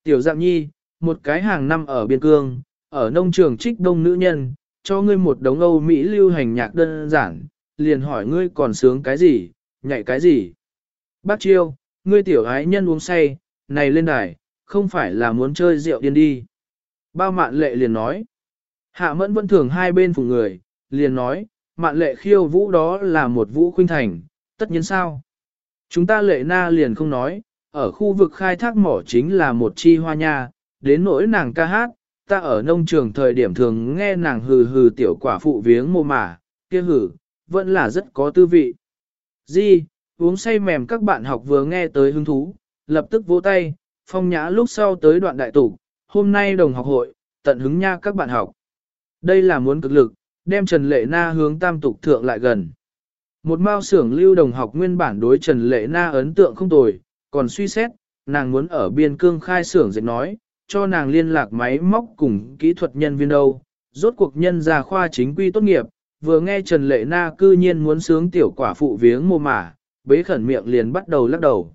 Tiểu dạng nhi, một cái hàng năm ở biên cương, ở nông trường trích đông nữ nhân, cho ngươi một đống Âu Mỹ lưu hành nhạc đơn giản, liền hỏi ngươi còn sướng cái gì, nhảy cái gì. Bác Chiêu, ngươi tiểu ái nhân uống say, này lên đài, không phải là muốn chơi rượu điên đi. Bao mạn lệ liền nói. Hạ mẫn vẫn thường hai bên phủ người, liền nói, mạn lệ khiêu vũ đó là một vũ khuynh thành, tất nhiên sao. Chúng ta lệ na liền không nói, ở khu vực khai thác mỏ chính là một chi hoa nha, đến nỗi nàng ca hát, ta ở nông trường thời điểm thường nghe nàng hừ hừ tiểu quả phụ viếng mô mả, kia hừ, vẫn là rất có tư vị. Di, uống say mềm các bạn học vừa nghe tới hứng thú, lập tức vỗ tay, phong nhã lúc sau tới đoạn đại tủ, hôm nay đồng học hội, tận hứng nha các bạn học. Đây là muốn cực lực, đem Trần Lệ Na hướng tam tục thượng lại gần. Một mao xưởng lưu đồng học nguyên bản đối Trần Lệ Na ấn tượng không tồi, còn suy xét, nàng muốn ở biên cương khai xưởng dịch nói, cho nàng liên lạc máy móc cùng kỹ thuật nhân viên đâu. Rốt cuộc nhân ra khoa chính quy tốt nghiệp, vừa nghe Trần Lệ Na cư nhiên muốn sướng tiểu quả phụ viếng mồ mả, bế khẩn miệng liền bắt đầu lắc đầu.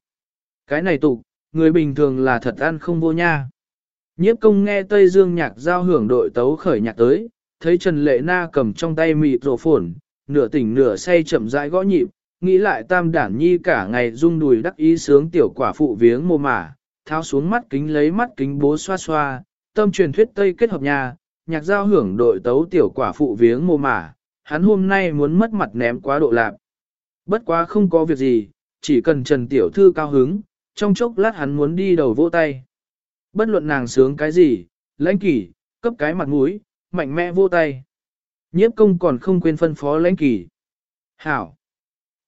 Cái này tục, người bình thường là thật ăn không vô nha. Nhiếp công nghe Tây Dương nhạc giao hưởng đội tấu khởi nhạc tới, thấy Trần Lệ Na cầm trong tay mịt rổ phồn, nửa tỉnh nửa say chậm rãi gõ nhịp, nghĩ lại tam đản nhi cả ngày rung đùi đắc ý sướng tiểu quả phụ viếng mồ mả, tháo xuống mắt kính lấy mắt kính bố xoa xoa, tâm truyền thuyết Tây kết hợp nhà, nhạc giao hưởng đội tấu tiểu quả phụ viếng mồ mả, hắn hôm nay muốn mất mặt ném quá độ lạc. Bất quá không có việc gì, chỉ cần Trần Tiểu Thư cao hứng, trong chốc lát hắn muốn đi đầu vỗ tay. Bất luận nàng sướng cái gì, lãnh kỷ, cấp cái mặt mũi, mạnh mẽ vỗ tay. Nhiếp công còn không quên phân phó lãnh kỷ. Hảo!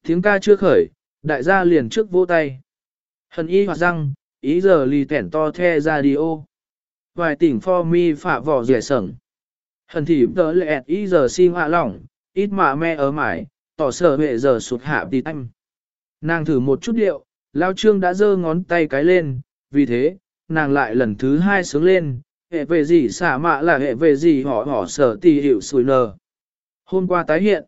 Tiếng ca chưa khởi, đại gia liền trước vỗ tay. Hần y hoặc răng, ý giờ lì tẻn to the ra đi ô. Vài tỉnh pho mi phạ vỏ rẻ sẩn. Hần thì tớ lẹt ý giờ xin hạ lỏng, ít mà me ở mải, tỏ sở huệ giờ sụt hạ đi tanh. Nàng thử một chút điệu, lao trương đã giơ ngón tay cái lên, vì thế, nàng lại lần thứ hai sướng lên, hệ về gì xả mạ là hệ về gì họ họ sở tì hiệu sùi nờ. Hôm qua tái hiện,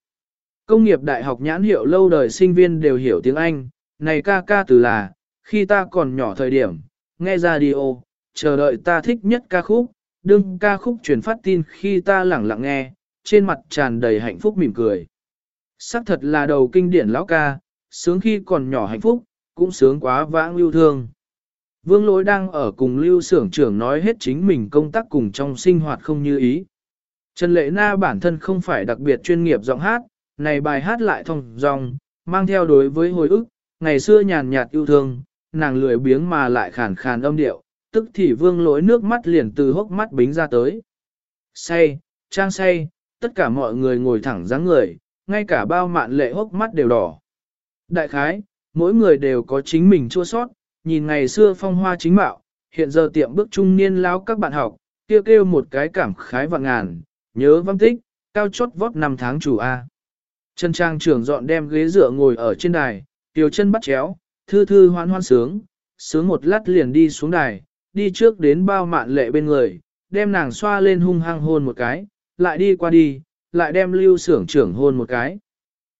công nghiệp đại học nhãn hiệu lâu đời sinh viên đều hiểu tiếng Anh, này ca ca từ là, khi ta còn nhỏ thời điểm, nghe radio, chờ đợi ta thích nhất ca khúc, đương ca khúc truyền phát tin khi ta lẳng lặng nghe, trên mặt tràn đầy hạnh phúc mỉm cười xác thật là đầu kinh điển lão ca, sướng khi còn nhỏ hạnh phúc, cũng sướng quá vãng lưu thương. Vương lỗi đang ở cùng lưu xưởng trưởng nói hết chính mình công tác cùng trong sinh hoạt không như ý. Trần Lệ Na bản thân không phải đặc biệt chuyên nghiệp giọng hát, này bài hát lại thông dòng, mang theo đối với hồi ức, ngày xưa nhàn nhạt yêu thương, nàng lười biếng mà lại khàn khàn âm điệu, tức thì vương lỗi nước mắt liền từ hốc mắt bính ra tới. Say, trang say, tất cả mọi người ngồi thẳng dáng người, ngay cả bao mạn lệ hốc mắt đều đỏ. Đại khái, mỗi người đều có chính mình chua sót, nhìn ngày xưa phong hoa chính mạo, hiện giờ tiệm bước trung niên lao các bạn học, kêu kêu một cái cảm khái vạn ngàn, nhớ văn tích, cao chót vót năm tháng chủ A. Trần Trang trưởng dọn đem ghế dựa ngồi ở trên đài, tiểu chân bắt chéo, thư thư hoan hoan sướng, sướng một lát liền đi xuống đài, đi trước đến bao mạn lệ bên người, đem nàng xoa lên hung hăng hôn một cái, lại đi qua đi, lại đem lưu sưởng trưởng hôn một cái.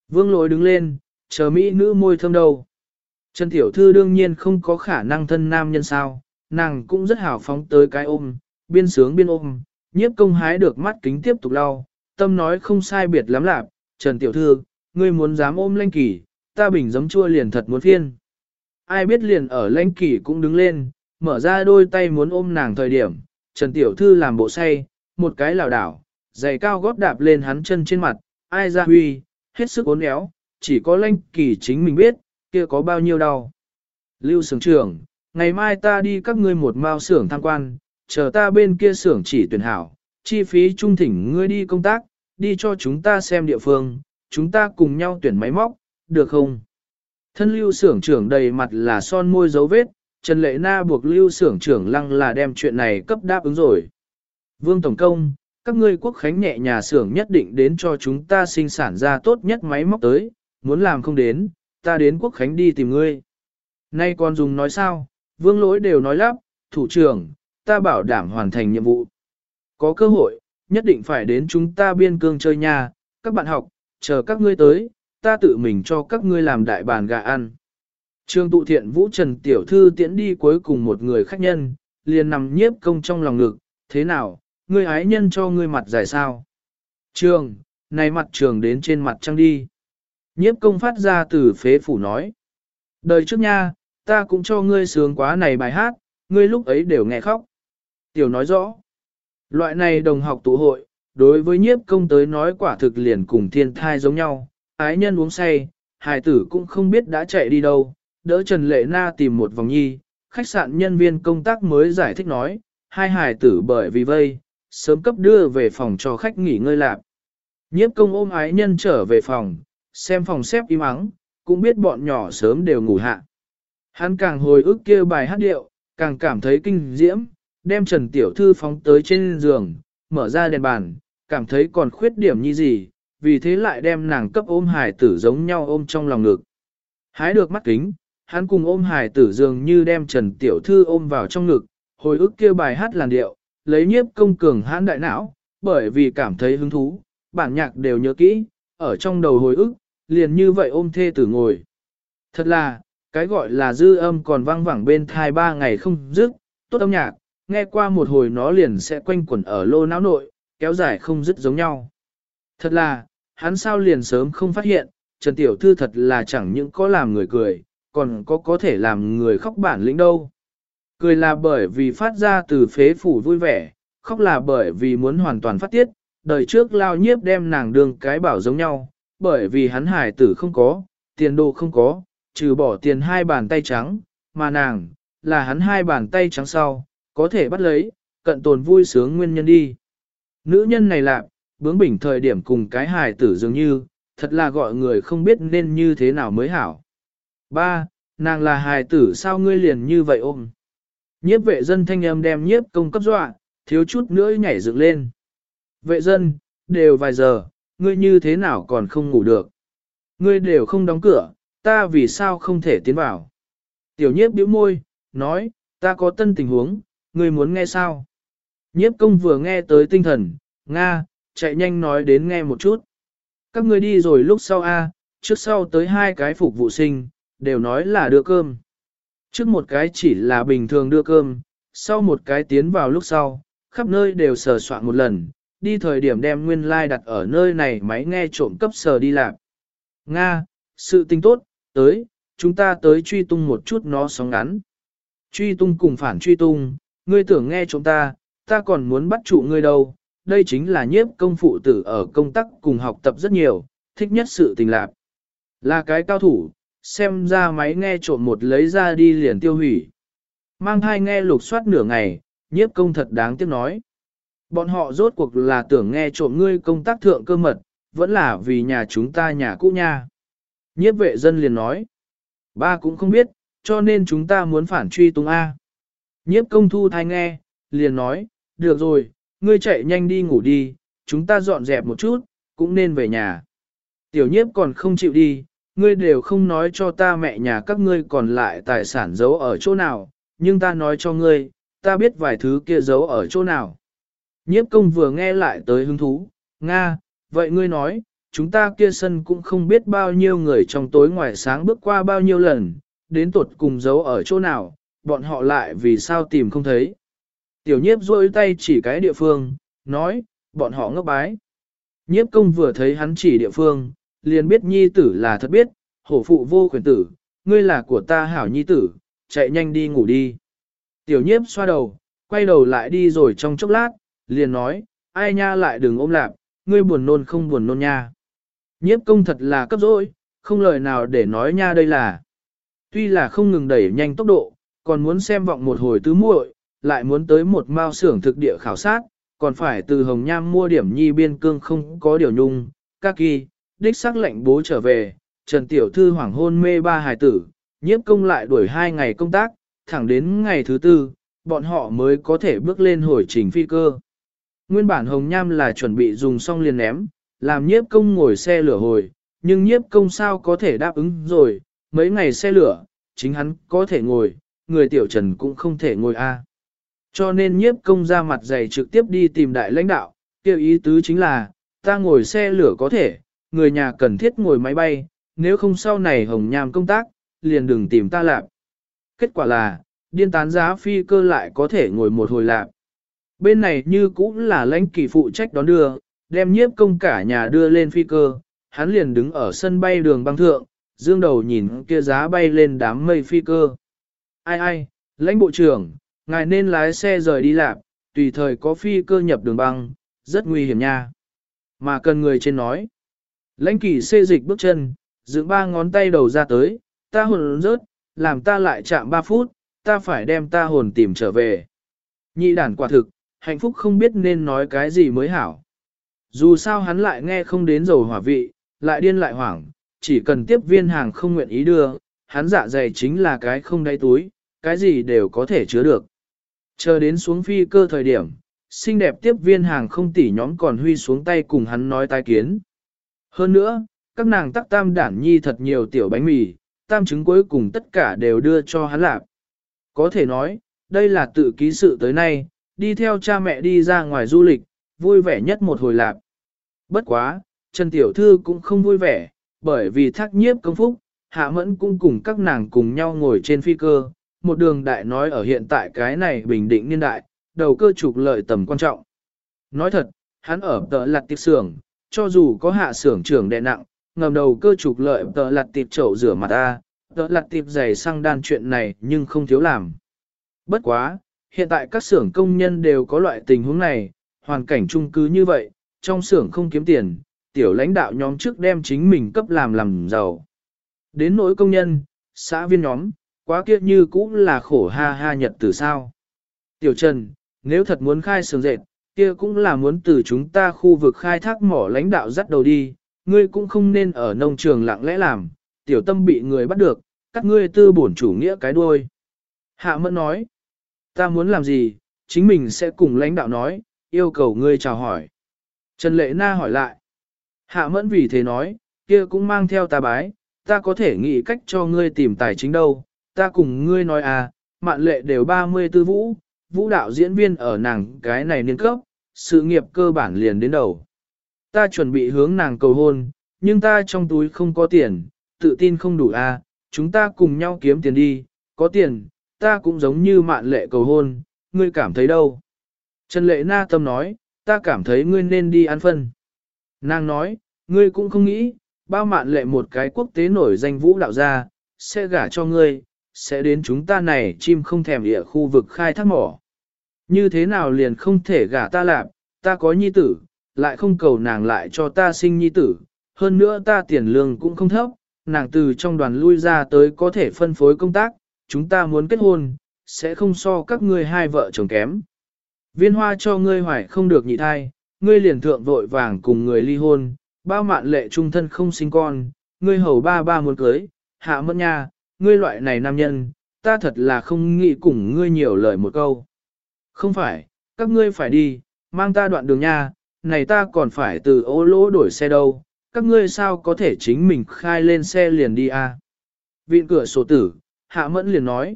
Vương lối đứng lên, chờ mỹ nữ môi thơm đầu. Trần Tiểu Thư đương nhiên không có khả năng thân nam nhân sao, nàng cũng rất hào phóng tới cái ôm, biên sướng biên ôm, nhiếp công hái được mắt kính tiếp tục lau, tâm nói không sai biệt lắm lạp Trần Tiểu Thư, ngươi muốn dám ôm lanh kỳ, ta bình giấm chua liền thật muốn phiên. Ai biết liền ở lanh kỳ cũng đứng lên, mở ra đôi tay muốn ôm nàng thời điểm, Trần Tiểu Thư làm bộ say, một cái lảo đảo, giày cao gót đạp lên hắn chân trên mặt, ai ra huy, hết sức uốn éo, chỉ có lãnh kỳ chính mình biết, kia có bao nhiêu đau. Lưu Sưởng trưởng, ngày mai ta đi các ngươi một mao xưởng tham quan, chờ ta bên kia xưởng chỉ tuyển hảo, chi phí trung thỉnh ngươi đi công tác, đi cho chúng ta xem địa phương, chúng ta cùng nhau tuyển máy móc, được không? Thân lưu xưởng trưởng đầy mặt là son môi dấu vết, Trần Lệ Na buộc lưu xưởng trưởng lăng là đem chuyện này cấp đáp ứng rồi. Vương Tổng Công, các ngươi quốc khánh nhẹ nhà xưởng nhất định đến cho chúng ta sinh sản ra tốt nhất máy móc tới, muốn làm không đến, ta đến quốc khánh đi tìm ngươi. Nay còn dùng nói sao, vương lỗi đều nói lắp, thủ trưởng, ta bảo đảm hoàn thành nhiệm vụ. Có cơ hội, nhất định phải đến chúng ta biên cương chơi nhà, các bạn học, chờ các ngươi tới, ta tự mình cho các ngươi làm đại bàn gà ăn. Trương tụ thiện vũ trần tiểu thư tiễn đi cuối cùng một người khách nhân, liền nằm nhiếp công trong lòng ngực, thế nào, ngươi ái nhân cho ngươi mặt dài sao? Trường, này mặt trường đến trên mặt trăng đi. Nhiếp công phát ra từ phế phủ nói. Đời trước nha, ta cũng cho ngươi sướng quá này bài hát, ngươi lúc ấy đều nghe khóc. Tiểu nói rõ, loại này đồng học tụ hội, đối với nhiếp công tới nói quả thực liền cùng thiên thai giống nhau, ái nhân uống say, hài tử cũng không biết đã chạy đi đâu, đỡ Trần Lệ Na tìm một vòng nhi, khách sạn nhân viên công tác mới giải thích nói, hai hài tử bởi vì vây, sớm cấp đưa về phòng cho khách nghỉ ngơi lạp. Nhiếp công ôm ái nhân trở về phòng, xem phòng xếp im ắng, cũng biết bọn nhỏ sớm đều ngủ hạ. Hắn càng hồi ức kia bài hát điệu, càng cảm thấy kinh diễm, đem Trần Tiểu Thư phóng tới trên giường, mở ra đèn bàn, cảm thấy còn khuyết điểm như gì, vì thế lại đem nàng cấp ôm hài tử giống nhau ôm trong lòng ngực. Hái được mắt kính, hắn cùng ôm hài tử dường như đem Trần Tiểu Thư ôm vào trong ngực, hồi ức kia bài hát làn điệu, lấy nhiếp công cường hãn đại não, bởi vì cảm thấy hứng thú, bản nhạc đều nhớ kỹ, ở trong đầu hồi ức, liền như vậy ôm thê tử ngồi. Thật là, cái gọi là dư âm còn vang vẳng bên thai ba ngày không dứt, tốt âm nhạc, nghe qua một hồi nó liền sẽ quanh quẩn ở lô não nội, kéo dài không dứt giống nhau. Thật là, hắn sao liền sớm không phát hiện, Trần Tiểu Thư thật là chẳng những có làm người cười, còn có có thể làm người khóc bản lĩnh đâu. Cười là bởi vì phát ra từ phế phủ vui vẻ, khóc là bởi vì muốn hoàn toàn phát tiết, đời trước lao nhiếp đem nàng đường cái bảo giống nhau, bởi vì hắn hải tử không có, tiền đồ không có, trừ bỏ tiền hai bàn tay trắng, mà nàng, là hắn hai bàn tay trắng sau, có thể bắt lấy, cận tồn vui sướng nguyên nhân đi. Nữ nhân này lạc, bướng bỉnh thời điểm cùng cái hài tử dường như, thật là gọi người không biết nên như thế nào mới hảo. Ba, nàng là hài tử sao ngươi liền như vậy ôm. Nhiếp vệ dân thanh âm đem nhiếp công cấp dọa, thiếu chút nữa nhảy dựng lên. Vệ dân, đều vài giờ, ngươi như thế nào còn không ngủ được. Ngươi đều không đóng cửa, ta vì sao không thể tiến vào. Tiểu nhiếp bĩu môi, nói, ta có tân tình huống, ngươi muốn nghe sao? Nhiếp công vừa nghe tới tinh thần, Nga, chạy nhanh nói đến nghe một chút. Các ngươi đi rồi lúc sau A, trước sau tới hai cái phục vụ sinh, đều nói là đưa cơm. Trước một cái chỉ là bình thường đưa cơm, sau một cái tiến vào lúc sau, khắp nơi đều sờ soạn một lần, đi thời điểm đem nguyên lai like đặt ở nơi này máy nghe trộm cấp sờ đi làm. Nga, sự tình tốt, tới, chúng ta tới truy tung một chút nó sóng ngắn. Truy tung cùng phản truy tung, ngươi tưởng nghe chúng ta, ta còn muốn bắt trụ ngươi đâu, đây chính là nhiếp công phụ tử ở công tác cùng học tập rất nhiều, thích nhất sự tình lạc. Là cái cao thủ, xem ra máy nghe trộm một lấy ra đi liền tiêu hủy. Mang hai nghe lục soát nửa ngày, nhiếp công thật đáng tiếc nói. Bọn họ rốt cuộc là tưởng nghe trộm ngươi công tác thượng cơ mật, vẫn là vì nhà chúng ta nhà cũ nha. Nhiếp vệ dân liền nói. Ba cũng không biết, cho nên chúng ta muốn phản truy tung A. Nhiếp công thu thai nghe, liền nói, được rồi, ngươi chạy nhanh đi ngủ đi, chúng ta dọn dẹp một chút, cũng nên về nhà. Tiểu nhiếp còn không chịu đi, ngươi đều không nói cho ta mẹ nhà các ngươi còn lại tài sản giấu ở chỗ nào, nhưng ta nói cho ngươi, ta biết vài thứ kia giấu ở chỗ nào. Nhiếp công vừa nghe lại tới hứng thú, Nga, vậy ngươi nói, chúng ta kia sân cũng không biết bao nhiêu người trong tối ngoài sáng bước qua bao nhiêu lần, đến tuột cùng giấu ở chỗ nào, bọn họ lại vì sao tìm không thấy. Tiểu nhiếp rôi tay chỉ cái địa phương, nói, bọn họ ngốc bái. Nhiếp công vừa thấy hắn chỉ địa phương, liền biết nhi tử là thật biết, hổ phụ vô quyền tử, ngươi là của ta hảo nhi tử, chạy nhanh đi ngủ đi. Tiểu nhiếp xoa đầu, quay đầu lại đi rồi trong chốc lát, liền nói, ai nha lại đừng ôm lạp, ngươi buồn nôn không buồn nôn nha. Nhiếp công thật là cấp dối, không lời nào để nói nha đây là. Tuy là không ngừng đẩy nhanh tốc độ, còn muốn xem vọng một hồi tứ muội, lại muốn tới một mao xưởng thực địa khảo sát, còn phải từ Hồng Nham mua điểm nhi biên cương không có điều nhung, các kỳ, đích xác lệnh bố trở về, Trần Tiểu Thư hoảng hôn mê ba hài tử, nhiếp công lại đuổi hai ngày công tác, thẳng đến ngày thứ tư, bọn họ mới có thể bước lên hồi trình phi cơ. Nguyên bản Hồng Nham là chuẩn bị dùng xong liền ném, làm nhiếp công ngồi xe lửa hồi, nhưng nhiếp công sao có thể đáp ứng rồi, mấy ngày xe lửa, chính hắn có thể ngồi, người tiểu trần cũng không thể ngồi a. Cho nên nhiếp công ra mặt dày trực tiếp đi tìm đại lãnh đạo, kêu ý tứ chính là, ta ngồi xe lửa có thể, người nhà cần thiết ngồi máy bay, nếu không sau này hồng nham công tác, liền đừng tìm ta lạp. Kết quả là, điên tán giá phi cơ lại có thể ngồi một hồi lạp. Bên này như cũng là lãnh kỳ phụ trách đón đưa, đem nhiếp công cả nhà đưa lên phi cơ, hắn liền đứng ở sân bay đường băng thượng, dương đầu nhìn kia giá bay lên đám mây phi cơ. ai ai, lãnh bộ trưởng, ngài nên lái xe rời đi lạp, tùy thời có phi cơ nhập đường băng, rất nguy hiểm nha. Mà cần người trên nói. Lãnh kỳ xê dịch bước chân, dựng ba ngón tay đầu ra tới, ta hồn rớt, làm ta lại chạm ba phút, ta phải đem ta hồn tìm trở về. Nhị đản quả thực, hạnh phúc không biết nên nói cái gì mới hảo. Dù sao hắn lại nghe không đến dầu hỏa vị, lại điên lại hoảng, chỉ cần tiếp viên hàng không nguyện ý đưa, hắn dạ dày chính là cái không đáy túi, cái gì đều có thể chứa được. Chờ đến xuống phi cơ thời điểm, xinh đẹp tiếp viên hàng không tỉ nhóm còn huy xuống tay cùng hắn nói tai kiến. Hơn nữa, các nàng tắc tam đản nhi thật nhiều tiểu bánh mì, tam chứng cuối cùng tất cả đều đưa cho hắn lạp. Có thể nói, đây là tự ký sự tới nay, đi theo cha mẹ đi ra ngoài du lịch, vui vẻ nhất một hồi lạp. Bất quá, Trần Tiểu Thư cũng không vui vẻ, bởi vì thác nhiếp công phúc, Hạ Mẫn cũng cùng các nàng cùng nhau ngồi trên phi cơ, một đường đại nói ở hiện tại cái này bình định niên đại, đầu cơ trục lợi tầm quan trọng. Nói thật, hắn ở tờ lặt tiệc xưởng, cho dù có hạ xưởng trưởng đè nặng, ngầm đầu cơ trục lợi tợ lặt tiệp chậu rửa mặt ta, Tợ lặt tiệp giày sang đan chuyện này nhưng không thiếu làm. Bất quá, hiện tại các xưởng công nhân đều có loại tình huống này, hoàn cảnh chung cứ như vậy, trong xưởng không kiếm tiền, tiểu lãnh đạo nhóm trước đem chính mình cấp làm làm giàu. Đến nỗi công nhân, xã viên nhóm, quá kia như cũng là khổ ha ha nhật từ sao. Tiểu Trần, nếu thật muốn khai xưởng dệt, kia cũng là muốn từ chúng ta khu vực khai thác mỏ lãnh đạo dắt đầu đi, ngươi cũng không nên ở nông trường lặng lẽ làm, tiểu tâm bị người bắt được, các ngươi tư bổn chủ nghĩa cái đuôi. Hạ mẫn nói, ta muốn làm gì, chính mình sẽ cùng lãnh đạo nói, yêu cầu ngươi chào hỏi. Trần Lệ Na hỏi lại, hạ mẫn vì thế nói, kia cũng mang theo ta bái, ta có thể nghĩ cách cho ngươi tìm tài chính đâu, ta cùng ngươi nói à, mạn lệ đều 34 vũ, vũ đạo diễn viên ở nàng cái này niên cấp, sự nghiệp cơ bản liền đến đầu. Ta chuẩn bị hướng nàng cầu hôn, nhưng ta trong túi không có tiền, tự tin không đủ à, chúng ta cùng nhau kiếm tiền đi, có tiền, ta cũng giống như mạn lệ cầu hôn, ngươi cảm thấy đâu? Trần lệ na tâm nói, ta cảm thấy ngươi nên đi ăn phân. Nàng nói, ngươi cũng không nghĩ, bao mạn lệ một cái quốc tế nổi danh vũ đạo gia, sẽ gả cho ngươi, sẽ đến chúng ta này chim không thèm địa khu vực khai thác mỏ. Như thế nào liền không thể gả ta làm, ta có nhi tử, lại không cầu nàng lại cho ta sinh nhi tử, hơn nữa ta tiền lương cũng không thấp, nàng từ trong đoàn lui ra tới có thể phân phối công tác, chúng ta muốn kết hôn, sẽ không so các ngươi hai vợ chồng kém. Viên hoa cho ngươi hoài không được nhị thai, ngươi liền thượng vội vàng cùng người ly hôn, bao mạn lệ trung thân không sinh con, ngươi hầu ba ba muốn cưới, hạ mất nha, ngươi loại này nam nhân, ta thật là không nghĩ cùng ngươi nhiều lời một câu. Không phải, các ngươi phải đi, mang ta đoạn đường nha, này ta còn phải từ ô lỗ đổi xe đâu, các ngươi sao có thể chính mình khai lên xe liền đi à? Viện cửa sổ tử, hạ mẫn liền nói.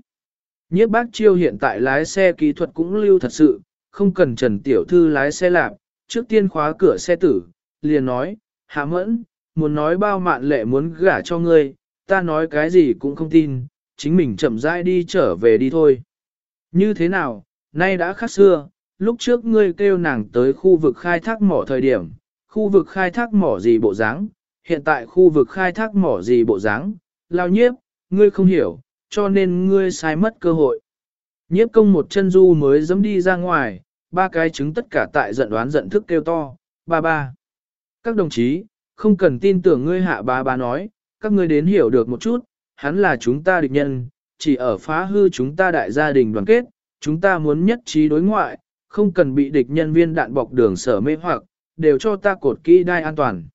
Nhiếp bác chiêu hiện tại lái xe kỹ thuật cũng lưu thật sự, không cần trần tiểu thư lái xe lạp, trước tiên khóa cửa xe tử, liền nói, hạ mẫn, muốn nói bao mạn lệ muốn gả cho ngươi, ta nói cái gì cũng không tin, chính mình chậm rãi đi trở về đi thôi. Như thế nào, nay đã khác xưa, lúc trước ngươi kêu nàng tới khu vực khai thác mỏ thời điểm, khu vực khai thác mỏ gì bộ dáng, hiện tại khu vực khai thác mỏ gì bộ dáng, lao nhiếp, ngươi không hiểu, cho nên ngươi sai mất cơ hội. Nhiếp công một chân du mới dám đi ra ngoài, ba cái trứng tất cả tại giận đoán giận thức kêu to, ba ba. Các đồng chí, không cần tin tưởng ngươi hạ ba ba nói, các ngươi đến hiểu được một chút, hắn là chúng ta địch nhân, chỉ ở phá hư chúng ta đại gia đình đoàn kết, chúng ta muốn nhất trí đối ngoại, không cần bị địch nhân viên đạn bọc đường sở mê hoặc, đều cho ta cột kỹ đai an toàn.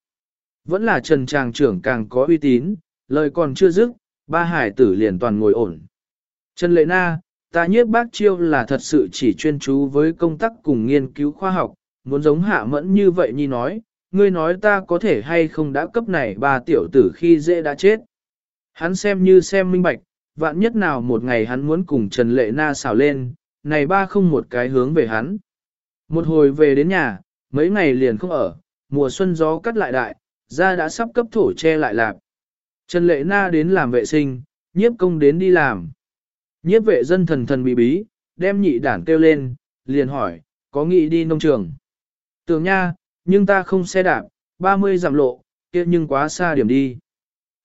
Vẫn là Trần Tràng trưởng càng có uy tín, lời còn chưa dứt, ba hải tử liền toàn ngồi ổn. Trần Lệ Na, ta nhiếp bác chiêu là thật sự chỉ chuyên chú với công tác cùng nghiên cứu khoa học, muốn giống hạ mẫn như vậy nhi nói, ngươi nói ta có thể hay không đã cấp này ba tiểu tử khi dễ đã chết. Hắn xem như xem minh bạch, vạn nhất nào một ngày hắn muốn cùng Trần Lệ Na xào lên, này ba không một cái hướng về hắn. Một hồi về đến nhà, mấy ngày liền không ở, mùa xuân gió cắt lại đại, da đã sắp cấp thổ che lại lạp. Trần Lệ Na đến làm vệ sinh, nhiếp công đến đi làm. Nhiếp vệ dân thần thần bí bí, đem nhị đản kêu lên, liền hỏi, có nghĩ đi nông trường. Tưởng nha, nhưng ta không xe đạp, 30 giảm lộ, kia nhưng quá xa điểm đi.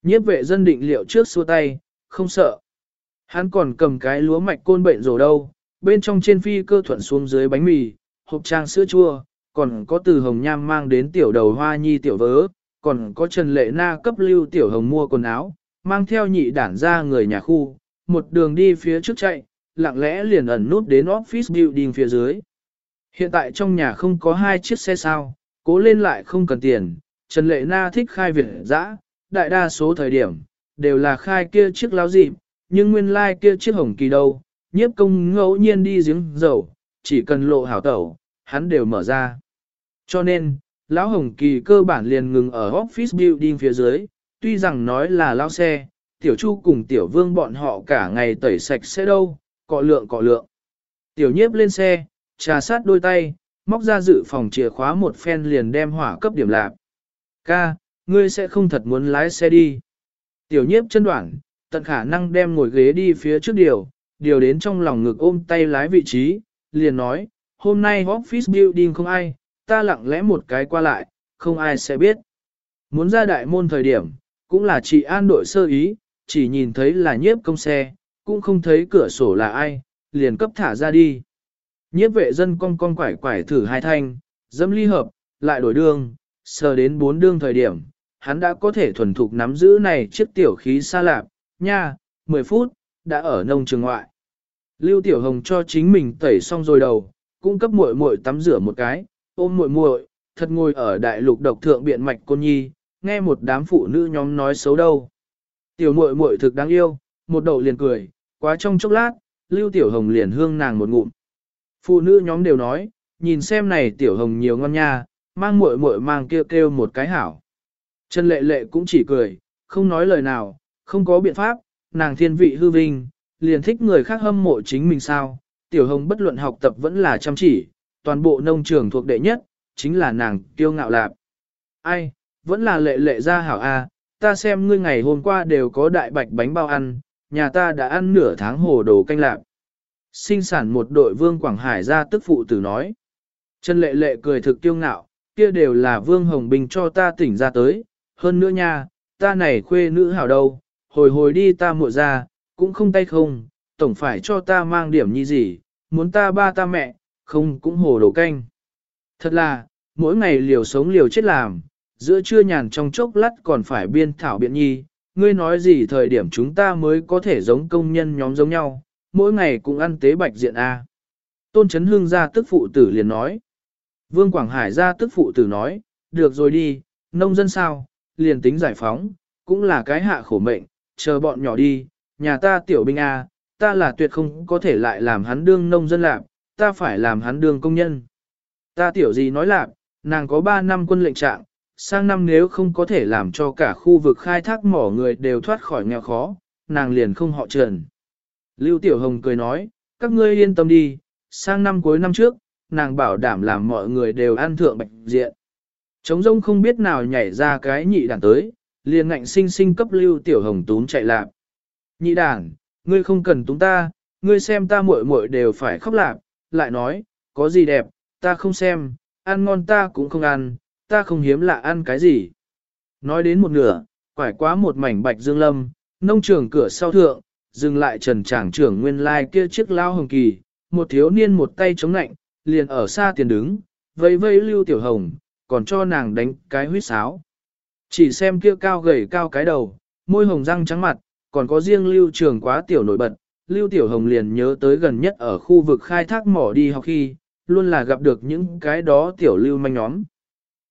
Nhiếp vệ dân định liệu trước xua tay, không sợ. Hắn còn cầm cái lúa mạch côn bệnh rồi đâu, bên trong trên phi cơ thuận xuống dưới bánh mì, hộp trang sữa chua, còn có từ hồng nham mang đến tiểu đầu hoa nhi tiểu vớ, còn có Trần Lệ Na cấp lưu tiểu hồng mua quần áo, mang theo nhị đản ra người nhà khu, một đường đi phía trước chạy, lặng lẽ liền ẩn nút đến office building phía dưới. Hiện tại trong nhà không có hai chiếc xe sao, cố lên lại không cần tiền, Trần Lệ Na thích khai việt dã, đại đa số thời điểm, đều là khai kia chiếc láo dịp, nhưng nguyên lai like kia chiếc hồng kỳ đâu, nhiếp công ngẫu nhiên đi giếng dầu, chỉ cần lộ hảo tẩu, hắn đều mở ra. Cho nên, lão hồng kỳ cơ bản liền ngừng ở office building phía dưới, tuy rằng nói là lao xe, tiểu chu cùng tiểu vương bọn họ cả ngày tẩy sạch xe đâu, cọ lượng cọ lượng. Tiểu nhiếp lên xe, trà sát đôi tay, móc ra dự phòng chìa khóa một phen liền đem hỏa cấp điểm lạc. Ca, ngươi sẽ không thật muốn lái xe đi. Tiểu nhiếp chân đoạn, tận khả năng đem ngồi ghế đi phía trước điều, điều đến trong lòng ngực ôm tay lái vị trí, liền nói, hôm nay office building không ai, ta lặng lẽ một cái qua lại, không ai sẽ biết. Muốn ra đại môn thời điểm, cũng là chị an đội sơ ý, chỉ nhìn thấy là nhiếp công xe, cũng không thấy cửa sổ là ai, liền cấp thả ra đi. Nhiếp vệ dân cong cong quải quải thử hai thanh, dâm ly hợp, lại đổi đường, sờ đến bốn đương thời điểm, hắn đã có thể thuần thục nắm giữ này chiếc tiểu khí xa lạp, nha, 10 phút, đã ở nông trường ngoại. Lưu Tiểu Hồng cho chính mình tẩy xong rồi đầu, cung cấp muội muội tắm rửa một cái, ôm muội muội, thật ngồi ở đại lục độc thượng biện mạch côn nhi, nghe một đám phụ nữ nhóm nói xấu đâu. Tiểu muội muội thực đáng yêu, một đầu liền cười, quá trong chốc lát, Lưu Tiểu Hồng liền hương nàng một ngụm. Phụ nữ nhóm đều nói, nhìn xem này Tiểu Hồng nhiều ngon nha, mang muội muội mang kêu kêu một cái hảo. Trần Lệ Lệ cũng chỉ cười, không nói lời nào, không có biện pháp, nàng thiên vị hư vinh, liền thích người khác hâm mộ chính mình sao. Tiểu Hồng bất luận học tập vẫn là chăm chỉ, toàn bộ nông trường thuộc đệ nhất, chính là nàng kiêu ngạo lạp. Ai, vẫn là lệ lệ ra hảo a, ta xem ngươi ngày hôm qua đều có đại bạch bánh bao ăn, nhà ta đã ăn nửa tháng hồ đồ canh lạp. Sinh sản một đội vương Quảng Hải ra tức phụ tử nói. Trần lệ lệ cười thực kiêu ngạo, kia đều là vương hồng bình cho ta tỉnh ra tới, hơn nữa nha, ta này khuê nữ hảo đâu, hồi hồi đi ta muội ra, cũng không tay không, tổng phải cho ta mang điểm như gì, muốn ta ba ta mẹ, không cũng hồ đồ canh. Thật là, mỗi ngày liều sống liều chết làm, giữa trưa nhàn trong chốc lát còn phải biên thảo biện nhi, ngươi nói gì thời điểm chúng ta mới có thể giống công nhân nhóm giống nhau, mỗi ngày cũng ăn tế bạch diện A. Tôn Trấn Hương ra tức phụ tử liền nói. Vương Quảng Hải ra tức phụ tử nói, được rồi đi, nông dân sao, liền tính giải phóng, cũng là cái hạ khổ mệnh, chờ bọn nhỏ đi, nhà ta tiểu binh A, ta là tuyệt không có thể lại làm hắn đương nông dân lạc, ta phải làm hắn đương công nhân. Ta tiểu gì nói lạc, nàng có 3 năm quân lệnh trạng, sang năm nếu không có thể làm cho cả khu vực khai thác mỏ người đều thoát khỏi nghèo khó, nàng liền không họ trần. Lưu Tiểu Hồng cười nói, các ngươi yên tâm đi, sang năm cuối năm trước, nàng bảo đảm làm mọi người đều ăn thượng bạch diện. Trống rông không biết nào nhảy ra cái nhị đàn tới, liền ngạnh sinh sinh cấp Lưu Tiểu Hồng tún chạy lạp Nhị đảng ngươi không cần túng ta, ngươi xem ta muội muội đều phải khóc lạp lại nói, có gì đẹp, ta không xem, ăn ngon ta cũng không ăn, ta không hiếm lạ ăn cái gì. Nói đến một nửa, quải quá một mảnh bạch dương lâm, nông trường cửa sau thượng, dừng lại trần trảng trưởng nguyên lai kia chiếc lao hồng kỳ, một thiếu niên một tay chống nạnh, liền ở xa tiền đứng, vây vây lưu tiểu hồng, còn cho nàng đánh cái huyết sáo. Chỉ xem kia cao gầy cao cái đầu, môi hồng răng trắng mặt, còn có riêng lưu trường quá tiểu nổi bật, lưu tiểu hồng liền nhớ tới gần nhất ở khu vực khai thác mỏ đi học khi, luôn là gặp được những cái đó tiểu lưu manh nhóm.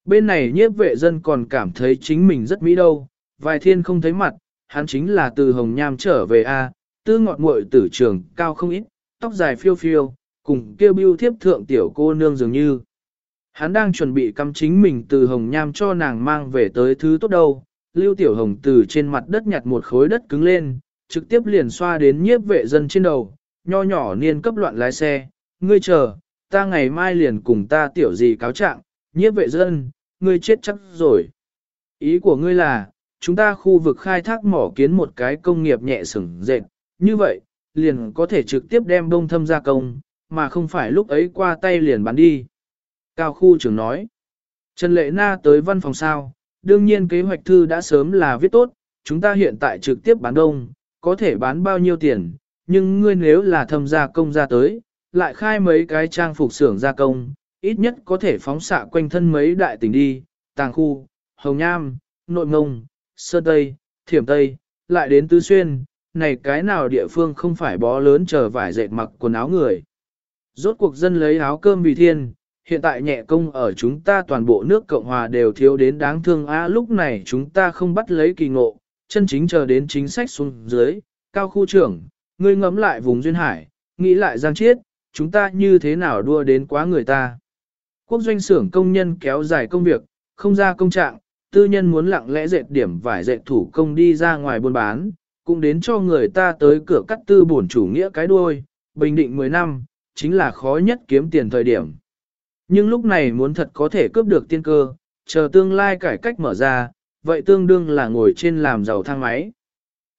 Bên này nhiếp vệ dân còn cảm thấy chính mình rất mỹ đâu, vài thiên không thấy mặt, hắn chính là từ Hồng Nham trở về A, tư ngọt muội tử trường, cao không ít, tóc dài phiêu phiêu, cùng kêu bưu thiếp thượng tiểu cô nương dường như. Hắn đang chuẩn bị cắm chính mình từ Hồng Nham cho nàng mang về tới thứ tốt đâu, Lưu Tiểu Hồng từ trên mặt đất nhặt một khối đất cứng lên, trực tiếp liền xoa đến nhiếp vệ dân trên đầu, nho nhỏ niên cấp loạn lái xe, ngươi chờ, ta ngày mai liền cùng ta tiểu gì cáo trạng, nhiếp vệ dân, ngươi chết chắc rồi. Ý của ngươi là, chúng ta khu vực khai thác mỏ kiến một cái công nghiệp nhẹ sừng dệt, như vậy, liền có thể trực tiếp đem bông thâm gia công, mà không phải lúc ấy qua tay liền bán đi. Cao khu trưởng nói, Trần Lệ Na tới văn phòng sao, đương nhiên kế hoạch thư đã sớm là viết tốt, chúng ta hiện tại trực tiếp bán đông, có thể bán bao nhiêu tiền, nhưng ngươi nếu là thâm gia công ra tới, lại khai mấy cái trang phục xưởng gia công, ít nhất có thể phóng xạ quanh thân mấy đại tỉnh đi, tàng khu, hồng nham, nội mông, sơn tây, thiểm tây, lại đến tứ xuyên, này cái nào địa phương không phải bó lớn chờ vải dệt mặc quần áo người. Rốt cuộc dân lấy áo cơm vì thiên, hiện tại nhẹ công ở chúng ta toàn bộ nước Cộng Hòa đều thiếu đến đáng thương á lúc này chúng ta không bắt lấy kỳ ngộ, chân chính chờ đến chính sách xuống dưới, cao khu trưởng, ngươi ngẫm lại vùng duyên hải, nghĩ lại giang chiết, chúng ta như thế nào đua đến quá người ta. Quốc doanh xưởng công nhân kéo dài công việc, không ra công trạng, tư nhân muốn lặng lẽ dệt điểm vải dệt thủ công đi ra ngoài buôn bán, cũng đến cho người ta tới cửa cắt tư bổn chủ nghĩa cái đuôi, bình định 10 năm, chính là khó nhất kiếm tiền thời điểm. Nhưng lúc này muốn thật có thể cướp được tiên cơ, chờ tương lai cải cách mở ra, vậy tương đương là ngồi trên làm giàu thang máy.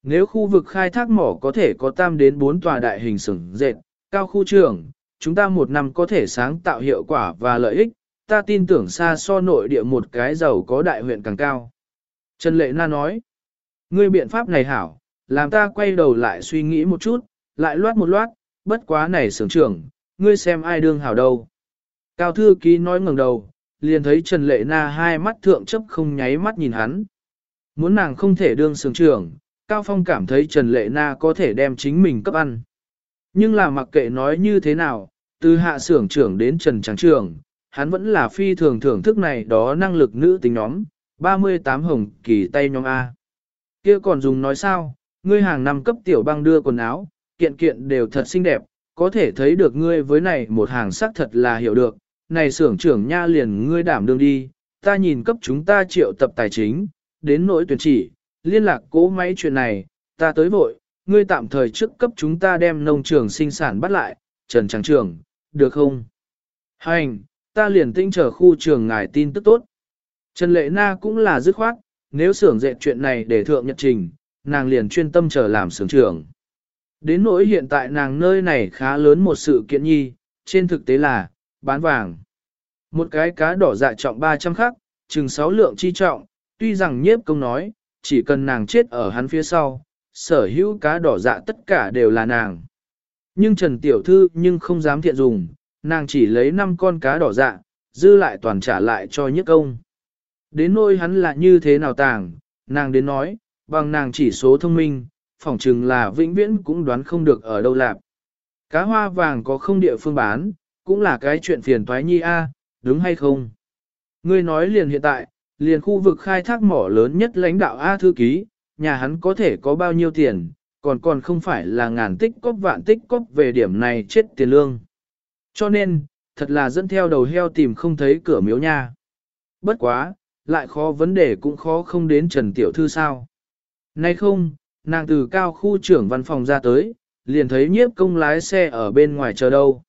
Nếu khu vực khai thác mỏ có thể có tam đến 4 tòa đại hình sừng dệt, cao khu trưởng, chúng ta một năm có thể sáng tạo hiệu quả và lợi ích, ta tin tưởng xa so nội địa một cái giàu có đại huyện càng cao. Trần Lệ Na nói, ngươi biện pháp này hảo, làm ta quay đầu lại suy nghĩ một chút, lại loát một loát, bất quá này sưởng trưởng, ngươi xem ai đương hảo đâu. Cao thư ký nói ngẩng đầu, liền thấy Trần Lệ Na hai mắt thượng chấp không nháy mắt nhìn hắn. Muốn nàng không thể đương sưởng trưởng, Cao Phong cảm thấy Trần Lệ Na có thể đem chính mình cấp ăn. Nhưng là mặc kệ nói như thế nào, từ hạ sưởng trưởng đến Trần Tráng trưởng, hắn vẫn là phi thường thưởng thức này đó năng lực nữ tính nhóm, 38 hồng kỳ tay nhóm A. kia còn dùng nói sao, ngươi hàng năm cấp tiểu băng đưa quần áo, kiện kiện đều thật xinh đẹp, có thể thấy được ngươi với này một hàng sắc thật là hiểu được, này xưởng trưởng nha liền ngươi đảm đương đi, ta nhìn cấp chúng ta triệu tập tài chính, đến nỗi tuyển chỉ, liên lạc cố máy chuyện này, ta tới vội, ngươi tạm thời trước cấp chúng ta đem nông trường sinh sản bắt lại, Trần Tràng trưởng, được không? Hành, ta liền tinh trở khu trường ngài tin tức tốt. Trần Lệ Na cũng là dứt khoát, nếu xưởng dệt chuyện này để thượng nhật trình, nàng liền chuyên tâm trở làm xưởng trưởng. Đến nỗi hiện tại nàng nơi này khá lớn một sự kiện nhi, trên thực tế là, bán vàng. Một cái cá đỏ dạ trọng 300 khắc, chừng 6 lượng chi trọng, tuy rằng nhiếp công nói, chỉ cần nàng chết ở hắn phía sau, sở hữu cá đỏ dạ tất cả đều là nàng. Nhưng Trần Tiểu Thư nhưng không dám thiện dùng, nàng chỉ lấy 5 con cá đỏ dạ, dư lại toàn trả lại cho nhiếp công. Đến nỗi hắn là như thế nào tàng, nàng đến nói, bằng nàng chỉ số thông minh, phỏng chừng là vĩnh viễn cũng đoán không được ở đâu lạc. Cá hoa vàng có không địa phương bán, cũng là cái chuyện phiền toái nhi a, đúng hay không? Ngươi nói liền hiện tại, liền khu vực khai thác mỏ lớn nhất lãnh đạo A thư ký, nhà hắn có thể có bao nhiêu tiền, còn còn không phải là ngàn tích cóp vạn tích cóp về điểm này chết tiền lương. Cho nên, thật là dẫn theo đầu heo tìm không thấy cửa miếu nha. Bất quá, lại khó vấn đề cũng khó không đến Trần Tiểu Thư sao. Nay không, nàng từ cao khu trưởng văn phòng ra tới, liền thấy nhiếp công lái xe ở bên ngoài chờ đâu.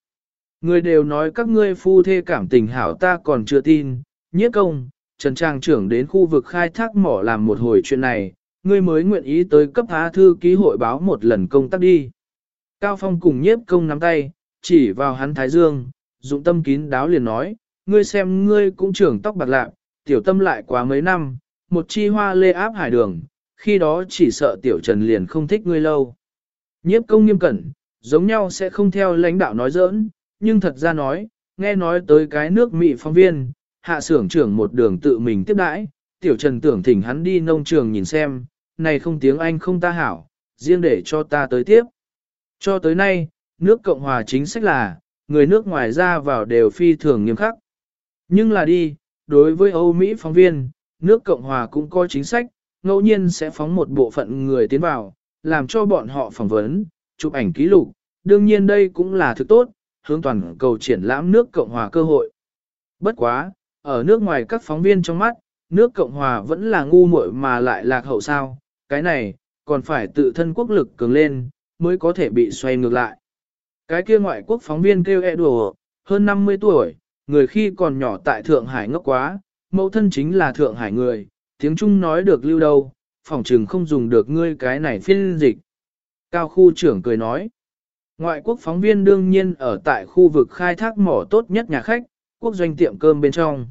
Người đều nói các ngươi phu thê cảm tình hảo ta còn chưa tin, nhiếp công, Trần Trang trưởng đến khu vực khai thác mỏ làm một hồi chuyện này, ngươi mới nguyện ý tới cấp há thư ký hội báo một lần công tác đi. Cao Phong cùng nhiếp công nắm tay, chỉ vào hắn Thái Dương, dụng tâm kín đáo liền nói, ngươi xem ngươi cũng trưởng tóc bạc lạc, tiểu tâm lại quá mấy năm, một chi hoa lê áp hải đường, khi đó chỉ sợ tiểu trần liền không thích ngươi lâu. Nhiếp công nghiêm cẩn, giống nhau sẽ không theo lãnh đạo nói giỡn, nhưng thật ra nói, nghe nói tới cái nước Mỹ phóng viên, hạ xưởng trưởng một đường tự mình tiếp đãi, tiểu trần tưởng thỉnh hắn đi nông trường nhìn xem, này không tiếng Anh không ta hảo, riêng để cho ta tới tiếp. Cho tới nay, nước Cộng Hòa chính sách là, người nước ngoài ra vào đều phi thường nghiêm khắc. Nhưng là đi, đối với Âu Mỹ phóng viên, nước Cộng Hòa cũng có chính sách, ngẫu nhiên sẽ phóng một bộ phận người tiến vào, làm cho bọn họ phỏng vấn, chụp ảnh ký lục. Đương nhiên đây cũng là thứ tốt, hướng toàn cầu triển lãm nước Cộng Hòa cơ hội. Bất quá, ở nước ngoài các phóng viên trong mắt, nước Cộng Hòa vẫn là ngu muội mà lại lạc hậu sao, cái này, còn phải tự thân quốc lực cường lên, mới có thể bị xoay ngược lại. Cái kia ngoại quốc phóng viên kêu e đùa, hơn 50 tuổi, người khi còn nhỏ tại Thượng Hải ngốc quá, mẫu thân chính là Thượng Hải người, tiếng Trung nói được lưu đâu, phỏng trừng không dùng được ngươi cái này phiên dịch. Cao khu trưởng cười nói, ngoại quốc phóng viên đương nhiên ở tại khu vực khai thác mỏ tốt nhất nhà khách, quốc doanh tiệm cơm bên trong.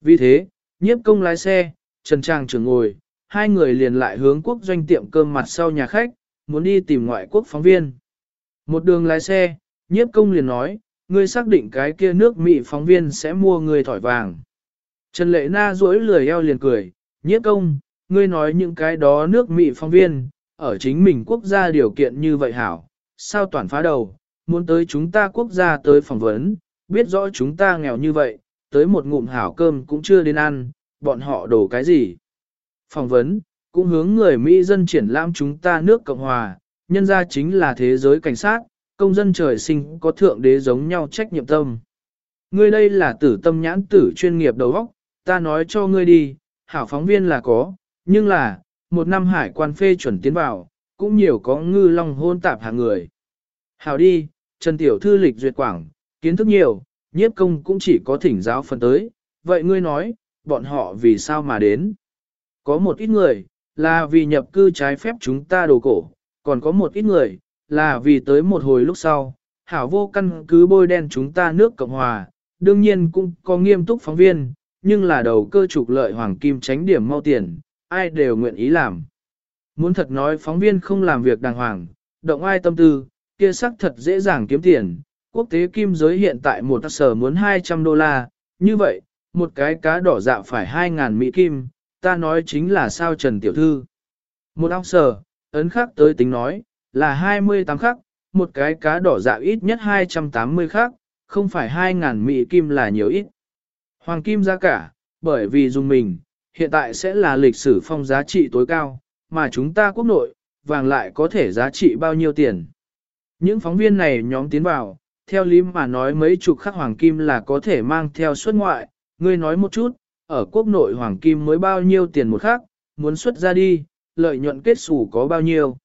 Vì thế, nhiếp công lái xe, Trần Trang trưởng ngồi, hai người liền lại hướng quốc doanh tiệm cơm mặt sau nhà khách, muốn đi tìm ngoại quốc phóng viên. Một đường lái xe, nhiếp công liền nói, ngươi xác định cái kia nước Mỹ phóng viên sẽ mua ngươi thỏi vàng. Trần Lệ Na duỗi lười eo liền cười, nhiếp công, ngươi nói những cái đó nước Mỹ phóng viên, ở chính mình quốc gia điều kiện như vậy hảo, sao toàn phá đầu, muốn tới chúng ta quốc gia tới phỏng vấn, biết rõ chúng ta nghèo như vậy, tới một ngụm hảo cơm cũng chưa đến ăn, bọn họ đổ cái gì. Phỏng vấn, cũng hướng người Mỹ dân triển lãm chúng ta nước Cộng Hòa, nhân ra chính là thế giới cảnh sát, công dân trời sinh có thượng đế giống nhau trách nhiệm tâm. Ngươi đây là tử tâm nhãn tử chuyên nghiệp đầu óc, ta nói cho ngươi đi, hảo phóng viên là có, nhưng là, một năm hải quan phê chuẩn tiến vào, cũng nhiều có ngư long hôn tạp hàng người. hào đi, Trần Tiểu Thư lịch duyệt quảng, kiến thức nhiều, nhiếp công cũng chỉ có thỉnh giáo phần tới, vậy ngươi nói, bọn họ vì sao mà đến? Có một ít người, là vì nhập cư trái phép chúng ta đồ cổ, còn có một ít người, là vì tới một hồi lúc sau, hảo vô căn cứ bôi đen chúng ta nước Cộng Hòa, đương nhiên cũng có nghiêm túc phóng viên, nhưng là đầu cơ trục lợi hoàng kim tránh điểm mau tiền, ai đều nguyện ý làm. Muốn thật nói phóng viên không làm việc đàng hoàng, động ai tâm tư, kia sắc thật dễ dàng kiếm tiền, quốc tế kim giới hiện tại một sở muốn 200 đô la, như vậy, một cái cá đỏ dạ phải 2.000 Mỹ Kim, ta nói chính là sao Trần Tiểu Thư. Một óc sở, ấn khắc tới tính nói, là 28 khắc, một cái cá đỏ dạ ít nhất 280 khắc, không phải 2.000 Mỹ Kim là nhiều ít. Hoàng Kim giá cả, bởi vì dùng mình, hiện tại sẽ là lịch sử phong giá trị tối cao, mà chúng ta quốc nội, vàng lại có thể giá trị bao nhiêu tiền. Những phóng viên này nhóm tiến vào, theo lý mà nói mấy chục khắc hoàng kim là có thể mang theo xuất ngoại, ngươi nói một chút, ở quốc nội hoàng kim mới bao nhiêu tiền một khắc, muốn xuất ra đi, lợi nhuận kết xù có bao nhiêu.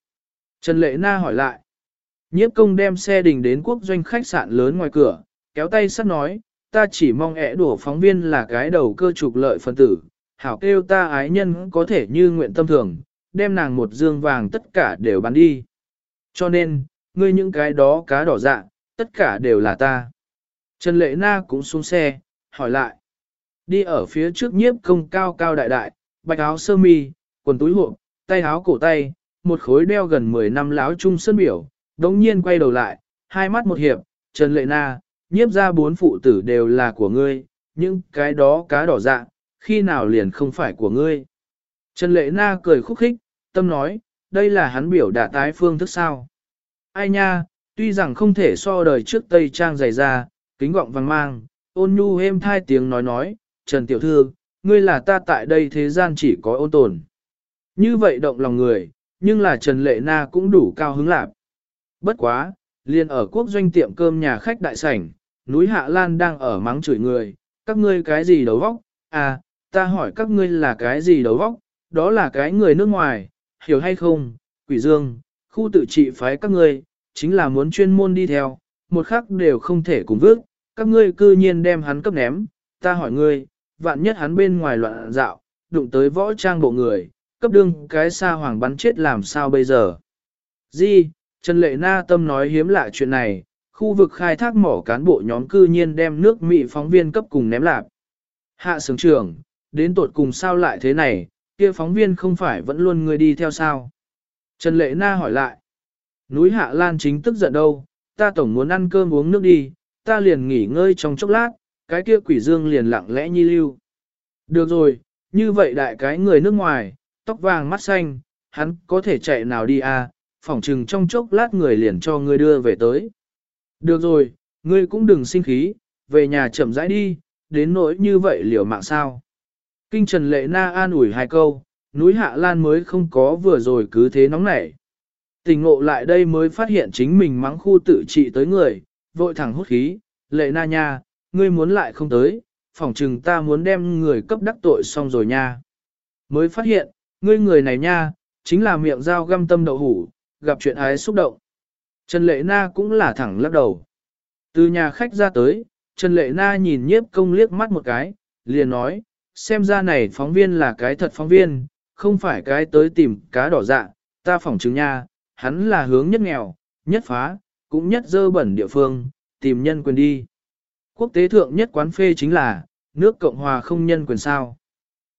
Trần Lệ Na hỏi lại, nhiếp công đem xe đình đến quốc doanh khách sạn lớn ngoài cửa, kéo tay sắt nói, ta chỉ mong ẻ đổ phóng viên là cái đầu cơ trục lợi phân tử, hảo kêu ta ái nhân có thể như nguyện tâm thường, đem nàng một dương vàng tất cả đều bán đi. Cho nên, ngươi những cái đó cá đỏ dạ, tất cả đều là ta. Trần Lệ Na cũng xuống xe, hỏi lại. Đi ở phía trước nhiếp công cao cao đại đại, bạch áo sơ mi, quần túi hộp, tay áo cổ tay, một khối đeo gần 10 năm láo trung sơn biểu, đống nhiên quay đầu lại, hai mắt một hiệp, Trần Lệ Na, nhiếp ra bốn phụ tử đều là của ngươi, nhưng cái đó cá đỏ dạ, khi nào liền không phải của ngươi. Trần Lệ Na cười khúc khích, tâm nói, đây là hắn biểu đạt tái phương thức sao. Ai nha, tuy rằng không thể so đời trước Tây Trang dày ra, kính gọng vàng mang, ôn nhu êm thai tiếng nói nói, Trần Tiểu Thư, ngươi là ta tại đây thế gian chỉ có ôn tồn. Như vậy động lòng người, nhưng là Trần Lệ Na cũng đủ cao hứng lạc. Bất quá, liền ở quốc doanh tiệm cơm nhà khách đại sảnh, núi Hạ Lan đang ở mắng chửi người, các ngươi cái gì đấu vóc, à, ta hỏi các ngươi là cái gì đấu vóc, đó là cái người nước ngoài, hiểu hay không, quỷ dương, khu tự trị phái các ngươi, chính là muốn chuyên môn đi theo, một khắc đều không thể cùng vước, các ngươi cư nhiên đem hắn cấp ném, ta hỏi ngươi, vạn nhất hắn bên ngoài loạn dạo, đụng tới võ trang bộ người, cấp đương cái xa hoàng bắn chết làm sao bây giờ. Di, Trần Lệ Na Tâm nói hiếm lạ chuyện này, khu vực khai thác mỏ cán bộ nhóm cư nhiên đem nước Mỹ phóng viên cấp cùng ném lạp. Hạ sướng trưởng, đến tột cùng sao lại thế này, kia phóng viên không phải vẫn luôn người đi theo sao? Trần Lệ Na hỏi lại. Núi Hạ Lan chính tức giận đâu, ta tổng muốn ăn cơm uống nước đi, ta liền nghỉ ngơi trong chốc lát, cái kia quỷ dương liền lặng lẽ nhi lưu. Được rồi, như vậy đại cái người nước ngoài, tóc vàng mắt xanh, hắn có thể chạy nào đi à, phỏng chừng trong chốc lát người liền cho ngươi đưa về tới. Được rồi, ngươi cũng đừng sinh khí, về nhà chậm rãi đi, đến nỗi như vậy liều mạng sao. Kinh Trần Lệ Na an ủi hai câu, núi Hạ Lan mới không có vừa rồi cứ thế nóng nảy. Tình ngộ lại đây mới phát hiện chính mình mắng khu tự trị tới người, vội thẳng hút khí, Lệ Na nha, ngươi muốn lại không tới, phỏng chừng ta muốn đem người cấp đắc tội xong rồi nha. Mới phát hiện, ngươi người này nha, chính là miệng dao găm tâm đậu hủ, gặp chuyện ái xúc động. Trần Lệ Na cũng là thẳng lắc đầu. Từ nhà khách ra tới, Trần Lệ Na nhìn nhiếp công liếc mắt một cái, liền nói, xem ra này phóng viên là cái thật phóng viên, không phải cái tới tìm cá đỏ dạ, ta phỏng chứng nha, hắn là hướng nhất nghèo, nhất phá, cũng nhất dơ bẩn địa phương, tìm nhân quyền đi. Quốc tế thượng nhất quán phê chính là, nước Cộng Hòa không nhân quyền sao.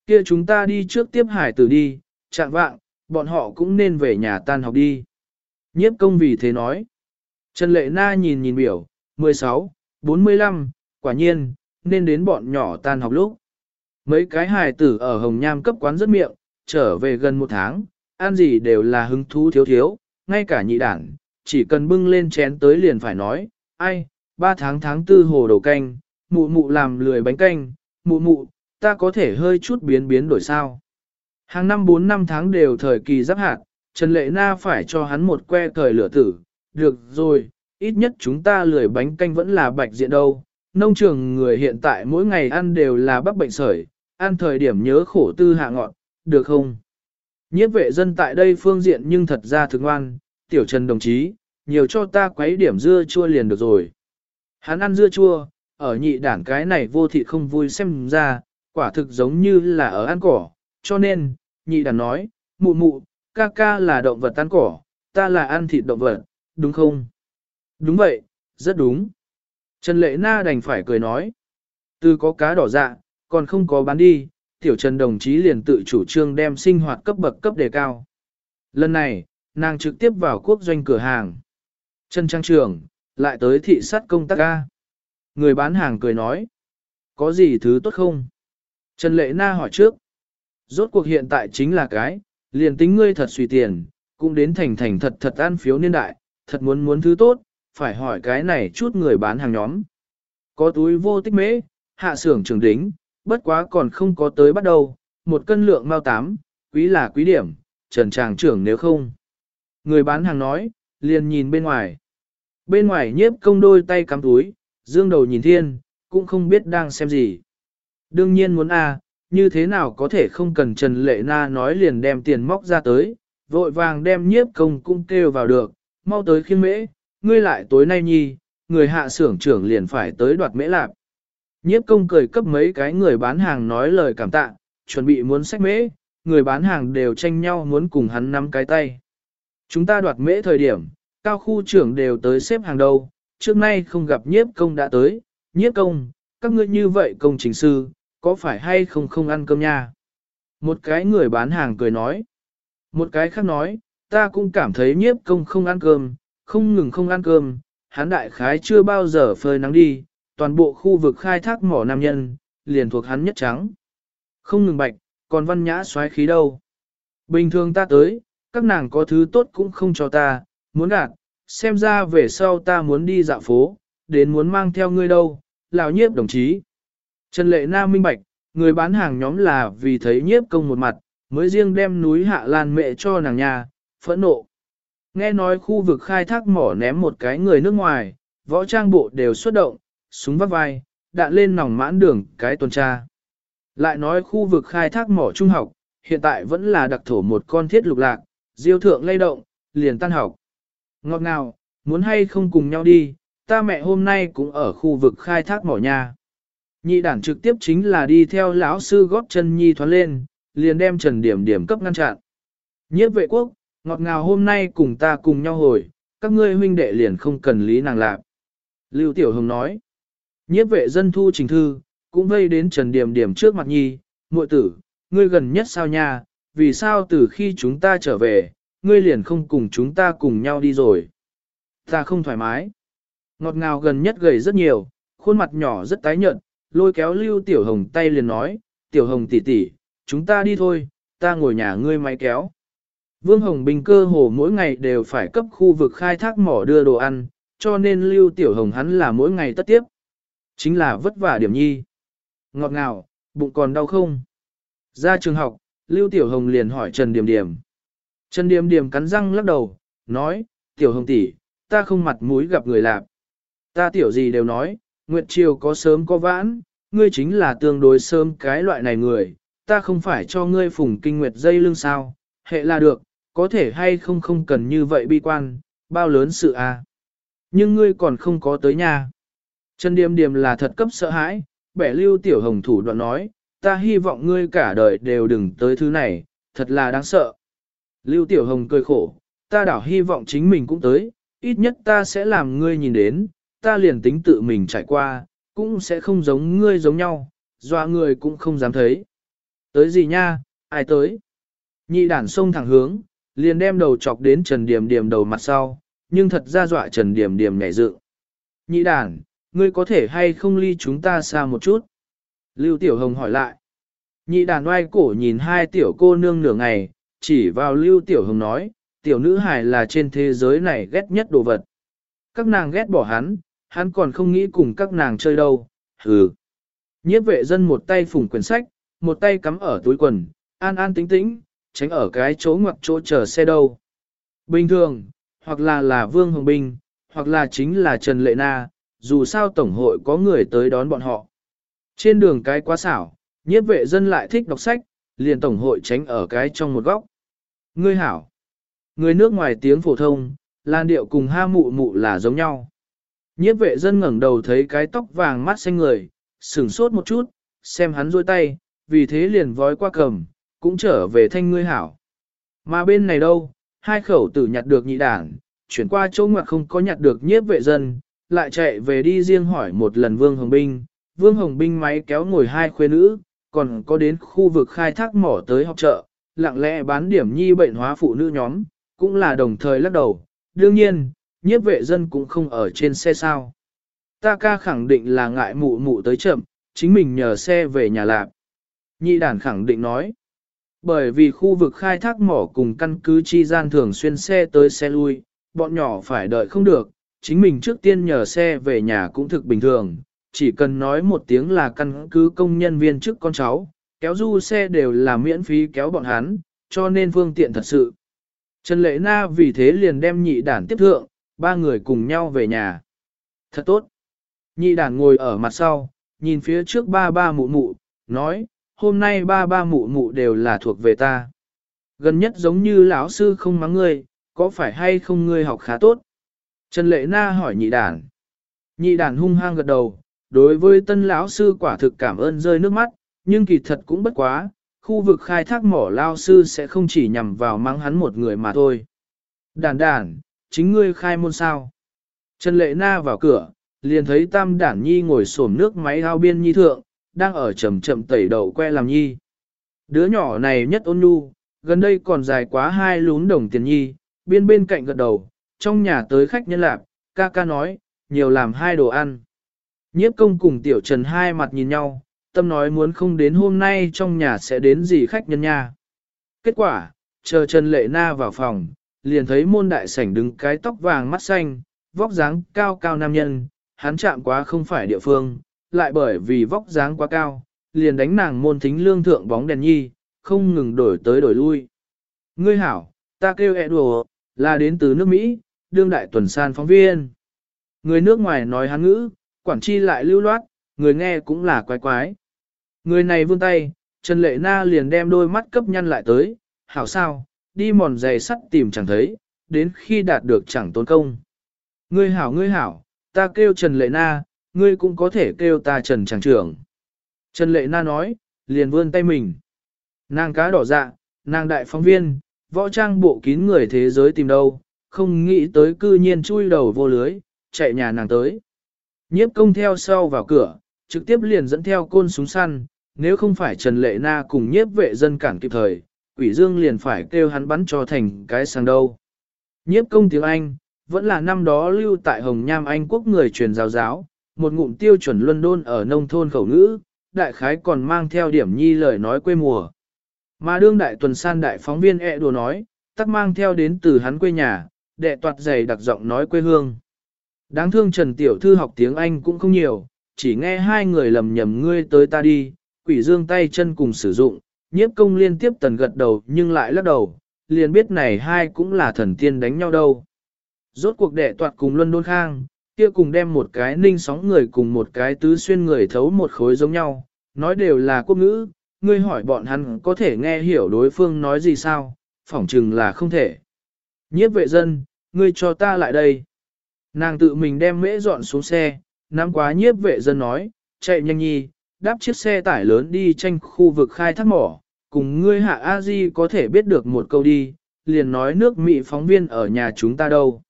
kia chúng ta đi trước tiếp hải tử đi, chạm vạng, bọn họ cũng nên về nhà tan học đi. Nhiếp công vì thế nói. Trần Lệ Na nhìn nhìn biểu, 16, 45, quả nhiên, nên đến bọn nhỏ tan học lúc. Mấy cái hài tử ở Hồng Nham cấp quán rất miệng, trở về gần một tháng, ăn gì đều là hứng thú thiếu thiếu, ngay cả nhị đảng, chỉ cần bưng lên chén tới liền phải nói, ai, ba tháng tháng tư hồ đầu canh, mụ mụ làm lười bánh canh, mụ mụ, ta có thể hơi chút biến biến đổi sao. Hàng năm 4 năm tháng đều thời kỳ giáp hạt, Trần Lệ Na phải cho hắn một que thời lửa tử, được rồi, ít nhất chúng ta lười bánh canh vẫn là bạch diện đâu. Nông trường người hiện tại mỗi ngày ăn đều là bắp bệnh sởi, ăn thời điểm nhớ khổ tư hạ ngọn, được không? Nhiếp vệ dân tại đây phương diện nhưng thật ra thực ngoan, tiểu trần đồng chí, nhiều cho ta quấy điểm dưa chua liền được rồi. Hắn ăn dưa chua, ở nhị đảng cái này vô thị không vui xem ra, quả thực giống như là ở ăn cỏ, cho nên, nhị đảng nói, mụ mụ, ca ca là động vật ăn cỏ, ta là ăn thịt động vật, đúng không? Đúng vậy, rất đúng. Trần Lệ Na đành phải cười nói, từ có cá đỏ dạ, còn không có bán đi, tiểu Trần đồng chí liền tự chủ trương đem sinh hoạt cấp bậc cấp đề cao. Lần này, nàng trực tiếp vào quốc doanh cửa hàng. Trần Trang Trường, lại tới thị sát công tác ca. Người bán hàng cười nói, có gì thứ tốt không? Trần Lệ Na hỏi trước. Rốt cuộc hiện tại chính là cái, liền tính ngươi thật suy tiền, cũng đến thành thành thật thật ăn phiếu niên đại, thật muốn muốn thứ tốt, phải hỏi cái này chút người bán hàng nhóm. Có túi vô tích mễ, hạ xưởng trưởng đính, bất quá còn không có tới bắt đầu, một cân lượng mao tám, quý là quý điểm, trần tràng trưởng nếu không. Người bán hàng nói, liền nhìn bên ngoài. Bên ngoài nhiếp công đôi tay cắm túi, dương đầu nhìn thiên, cũng không biết đang xem gì. Đương nhiên muốn a, như thế nào có thể không cần Trần Lệ Na nói liền đem tiền móc ra tới, vội vàng đem nhiếp công cũng kêu vào được, mau tới khiên mễ, ngươi lại tối nay nhi, người hạ xưởng trưởng liền phải tới đoạt mễ lạp. Nhiếp công cười cấp mấy cái người bán hàng nói lời cảm tạ, chuẩn bị muốn sách mễ, người bán hàng đều tranh nhau muốn cùng hắn nắm cái tay. Chúng ta đoạt mễ thời điểm, cao khu trưởng đều tới xếp hàng đầu, trước nay không gặp nhiếp công đã tới, nhiếp công, các ngươi như vậy công trình sư, có phải hay không không ăn cơm nha? Một cái người bán hàng cười nói. Một cái khác nói, ta cũng cảm thấy nhiếp công không ăn cơm, không ngừng không ăn cơm, hắn đại khái chưa bao giờ phơi nắng đi, toàn bộ khu vực khai thác mỏ nam nhân, liền thuộc hắn nhất trắng. Không ngừng bạch, còn văn nhã xoáy khí đâu. Bình thường ta tới, các nàng có thứ tốt cũng không cho ta, muốn gạt, xem ra về sau ta muốn đi dạo phố, đến muốn mang theo ngươi đâu, lão nhiếp đồng chí. Trần Lệ Nam minh bạch, người bán hàng nhóm là vì thấy nhiếp công một mặt, mới riêng đem núi hạ lan mẹ cho nàng nhà, phẫn nộ. Nghe nói khu vực khai thác mỏ ném một cái người nước ngoài, võ trang bộ đều xuất động, súng vắt vai, đạn lên nòng mãn đường cái tuần tra. Lại nói khu vực khai thác mỏ trung học, hiện tại vẫn là đặc thổ một con thiết lục lạc, diêu thượng lay động, liền tan học. Ngọt ngào, muốn hay không cùng nhau đi, ta mẹ hôm nay cũng ở khu vực khai thác mỏ nhà. Nhị đản trực tiếp chính là đi theo lão sư góp chân nhi thoát lên, liền đem trần điểm điểm cấp ngăn chặn. Nhiếp vệ quốc, ngọt ngào hôm nay cùng ta cùng nhau hồi, các ngươi huynh đệ liền không cần lý nàng lạc. Lưu Tiểu Hồng nói, nhiếp vệ dân thu trình thư, cũng vây đến trần điểm điểm trước mặt nhi, muội tử, ngươi gần nhất sao nha, vì sao từ khi chúng ta trở về, ngươi liền không cùng chúng ta cùng nhau đi rồi. Ta không thoải mái. Ngọt ngào gần nhất gầy rất nhiều, khuôn mặt nhỏ rất tái nhợt, lôi kéo Lưu Tiểu Hồng tay liền nói, Tiểu Hồng tỷ tỷ, chúng ta đi thôi, ta ngồi nhà ngươi máy kéo. Vương Hồng Bình cơ hồ mỗi ngày đều phải cấp khu vực khai thác mỏ đưa đồ ăn, cho nên Lưu Tiểu Hồng hắn là mỗi ngày tất tiếp. Chính là vất vả điểm nhi. Ngọt ngào, bụng còn đau không? Ra trường học, Lưu Tiểu Hồng liền hỏi Trần Điểm Điểm. Trần Điểm Điểm cắn răng lắc đầu, nói, Tiểu Hồng tỷ, ta không mặt mũi gặp người lạp. Ta tiểu gì đều nói, Nguyệt Triều có sớm có vãn, ngươi chính là tương đối sớm cái loại này người, ta không phải cho ngươi phùng kinh nguyệt dây lưng sao, hệ là được, có thể hay không không cần như vậy bi quan, bao lớn sự à. Nhưng ngươi còn không có tới nhà. Trần Điềm Điềm là thật cấp sợ hãi, bẻ lưu tiểu hồng thủ đoạn nói, ta hy vọng ngươi cả đời đều đừng tới thứ này, thật là đáng sợ. Lưu tiểu hồng cười khổ, ta đảo hy vọng chính mình cũng tới, ít nhất ta sẽ làm ngươi nhìn đến, ta liền tính tự mình trải qua, cũng sẽ không giống ngươi giống nhau, dọa người cũng không dám thấy. Tới gì nha, ai tới? Nhị đản sông thẳng hướng, liền đem đầu chọc đến trần điểm điểm đầu mặt sau, nhưng thật ra dọa Trần Điểm Điểm nhảy dựng. Nhị đàn, ngươi có thể hay không ly chúng ta xa một chút? Lưu Tiểu Hồng hỏi lại. Nhị đàn oai cổ nhìn hai tiểu cô nương nửa ngày, chỉ vào Lưu Tiểu Hồng nói, tiểu nữ hài là trên thế giới này ghét nhất đồ vật. Các nàng ghét bỏ hắn, hắn còn không nghĩ cùng các nàng chơi đâu, hừ. Nhiếp vệ dân một tay phủng quyển sách, một tay cắm ở túi quần, an an tĩnh tĩnh, tránh ở cái chỗ ngoặc chỗ chờ xe đâu. Bình thường, hoặc là là Vương Hồng bình hoặc là chính là Trần Lệ Na, dù sao Tổng hội có người tới đón bọn họ. Trên đường cái quá xảo, nhiếp vệ dân lại thích đọc sách, liền Tổng hội tránh ở cái trong một góc. Ngươi hảo, người nước ngoài tiếng phổ thông, lan điệu cùng ha mụ mụ là giống nhau. Nhiếp vệ dân ngẩng đầu thấy cái tóc vàng mắt xanh người, sửng sốt một chút, xem hắn rôi tay, vì thế liền vói qua cầm, cũng trở về thanh ngươi hảo. Mà bên này đâu, hai khẩu tử nhặt được nhị đảng, chuyển qua chỗ ngoặc không có nhặt được nhiếp vệ dân, lại chạy về đi riêng hỏi một lần Vương Hồng Binh. Vương Hồng Binh máy kéo ngồi hai khuê nữ, còn có đến khu vực khai thác mỏ tới học chợ, lặng lẽ bán điểm nhi bệnh hóa phụ nữ nhóm, cũng là đồng thời lắc đầu. Đương nhiên, nhiếp vệ dân cũng không ở trên xe sao. Ta ca khẳng định là ngại mụ mụ tới chậm, chính mình nhờ xe về nhà lạp. Nhị đàn khẳng định nói. Bởi vì khu vực khai thác mỏ cùng căn cứ chi gian thường xuyên xe tới xe lui, bọn nhỏ phải đợi không được, chính mình trước tiên nhờ xe về nhà cũng thực bình thường, chỉ cần nói một tiếng là căn cứ công nhân viên trước con cháu, kéo du xe đều là miễn phí kéo bọn hắn, cho nên phương tiện thật sự. Trần Lệ Na vì thế liền đem nhị đàn tiếp thượng, ba người cùng nhau về nhà. Thật tốt. Nhị đàn ngồi ở mặt sau, nhìn phía trước ba ba mụ mụ, nói, hôm nay ba ba mụ mụ đều là thuộc về ta. Gần nhất giống như lão sư không mắng ngươi, có phải hay không ngươi học khá tốt? Trần Lệ Na hỏi nhị đàn. Nhị đàn hung hăng gật đầu, đối với tân lão sư quả thực cảm ơn rơi nước mắt, nhưng kỳ thật cũng bất quá, khu vực khai thác mỏ lao sư sẽ không chỉ nhằm vào mắng hắn một người mà thôi. Đàn đàn, chính ngươi khai môn sao? Trần Lệ Na vào cửa, liền thấy tam đản nhi ngồi xổm nước máy ao biên nhi thượng, đang ở chậm chậm tẩy đậu que làm nhi. Đứa nhỏ này nhất ôn nhu, gần đây còn dài quá hai lún đồng tiền nhi, biên bên cạnh gật đầu, trong nhà tới khách nhân lạc, ca ca nói, nhiều làm hai đồ ăn. Nhiếp công cùng tiểu trần hai mặt nhìn nhau, tâm nói muốn không đến hôm nay trong nhà sẽ đến gì khách nhân nha. Kết quả, chờ Trần Lệ Na vào phòng, liền thấy môn đại sảnh đứng cái tóc vàng mắt xanh, vóc dáng cao cao nam nhân, hắn chạm quá không phải địa phương, lại bởi vì vóc dáng quá cao, liền đánh nàng môn thính lương thượng bóng đèn nhi, không ngừng đổi tới đổi lui. Ngươi hảo, ta kêu ẹ đùa, là đến từ nước Mỹ, đương đại tuần san phóng viên. Người nước ngoài nói hán ngữ, quản chi lại lưu loát, người nghe cũng là quái quái. Người này vươn tay, Trần Lệ Na liền đem đôi mắt cấp nhăn lại tới, hảo sao, đi mòn giày sắt tìm chẳng thấy, đến khi đạt được chẳng tốn công. Ngươi hảo ngươi hảo, ta kêu Trần Lệ Na, ngươi cũng có thể kêu ta Trần Tràng Trưởng. Trần Lệ Na nói, liền vươn tay mình. Nàng cá đỏ dạ, nàng đại phóng viên, võ trang bộ kín người thế giới tìm đâu, không nghĩ tới cư nhiên chui đầu vô lưới, chạy nhà nàng tới. Nhiếp công theo sau vào cửa, trực tiếp liền dẫn theo côn súng săn, nếu không phải Trần Lệ Na cùng nhiếp vệ dân cản kịp thời, quỷ dương liền phải kêu hắn bắn cho thành cái sang đâu. Nhiếp công tiếng Anh, vẫn là năm đó lưu tại Hồng Nham Anh quốc người truyền giáo giáo, một ngụm tiêu chuẩn London ở nông thôn khẩu ngữ, đại khái còn mang theo điểm nhi lời nói quê mùa. Mà đương đại tuần san đại phóng viên ẹ e đùa nói, tắc mang theo đến từ hắn quê nhà, đệ toạt giày đặc giọng nói quê hương. Đáng thương Trần Tiểu Thư học tiếng Anh cũng không nhiều, chỉ nghe hai người lầm nhầm ngươi tới ta đi, quỷ dương tay chân cùng sử dụng, nhiếp công liên tiếp tần gật đầu nhưng lại lắc đầu, liền biết này hai cũng là thần tiên đánh nhau đâu. Rốt cuộc đệ toạt cùng Luân Đôn Khang, kia cùng đem một cái ninh sóng người cùng một cái tứ xuyên người thấu một khối giống nhau, nói đều là quốc ngữ, ngươi hỏi bọn hắn có thể nghe hiểu đối phương nói gì sao, phỏng chừng là không thể. Nhiếp vệ dân, ngươi cho ta lại đây. Nàng tự mình đem mễ dọn xuống xe, nắm quá nhiếp vệ dân nói, chạy nhanh nhi, đáp chiếc xe tải lớn đi tranh khu vực khai thác mỏ, cùng ngươi hạ a di có thể biết được một câu đi, liền nói nước Mỹ phóng viên ở nhà chúng ta đâu.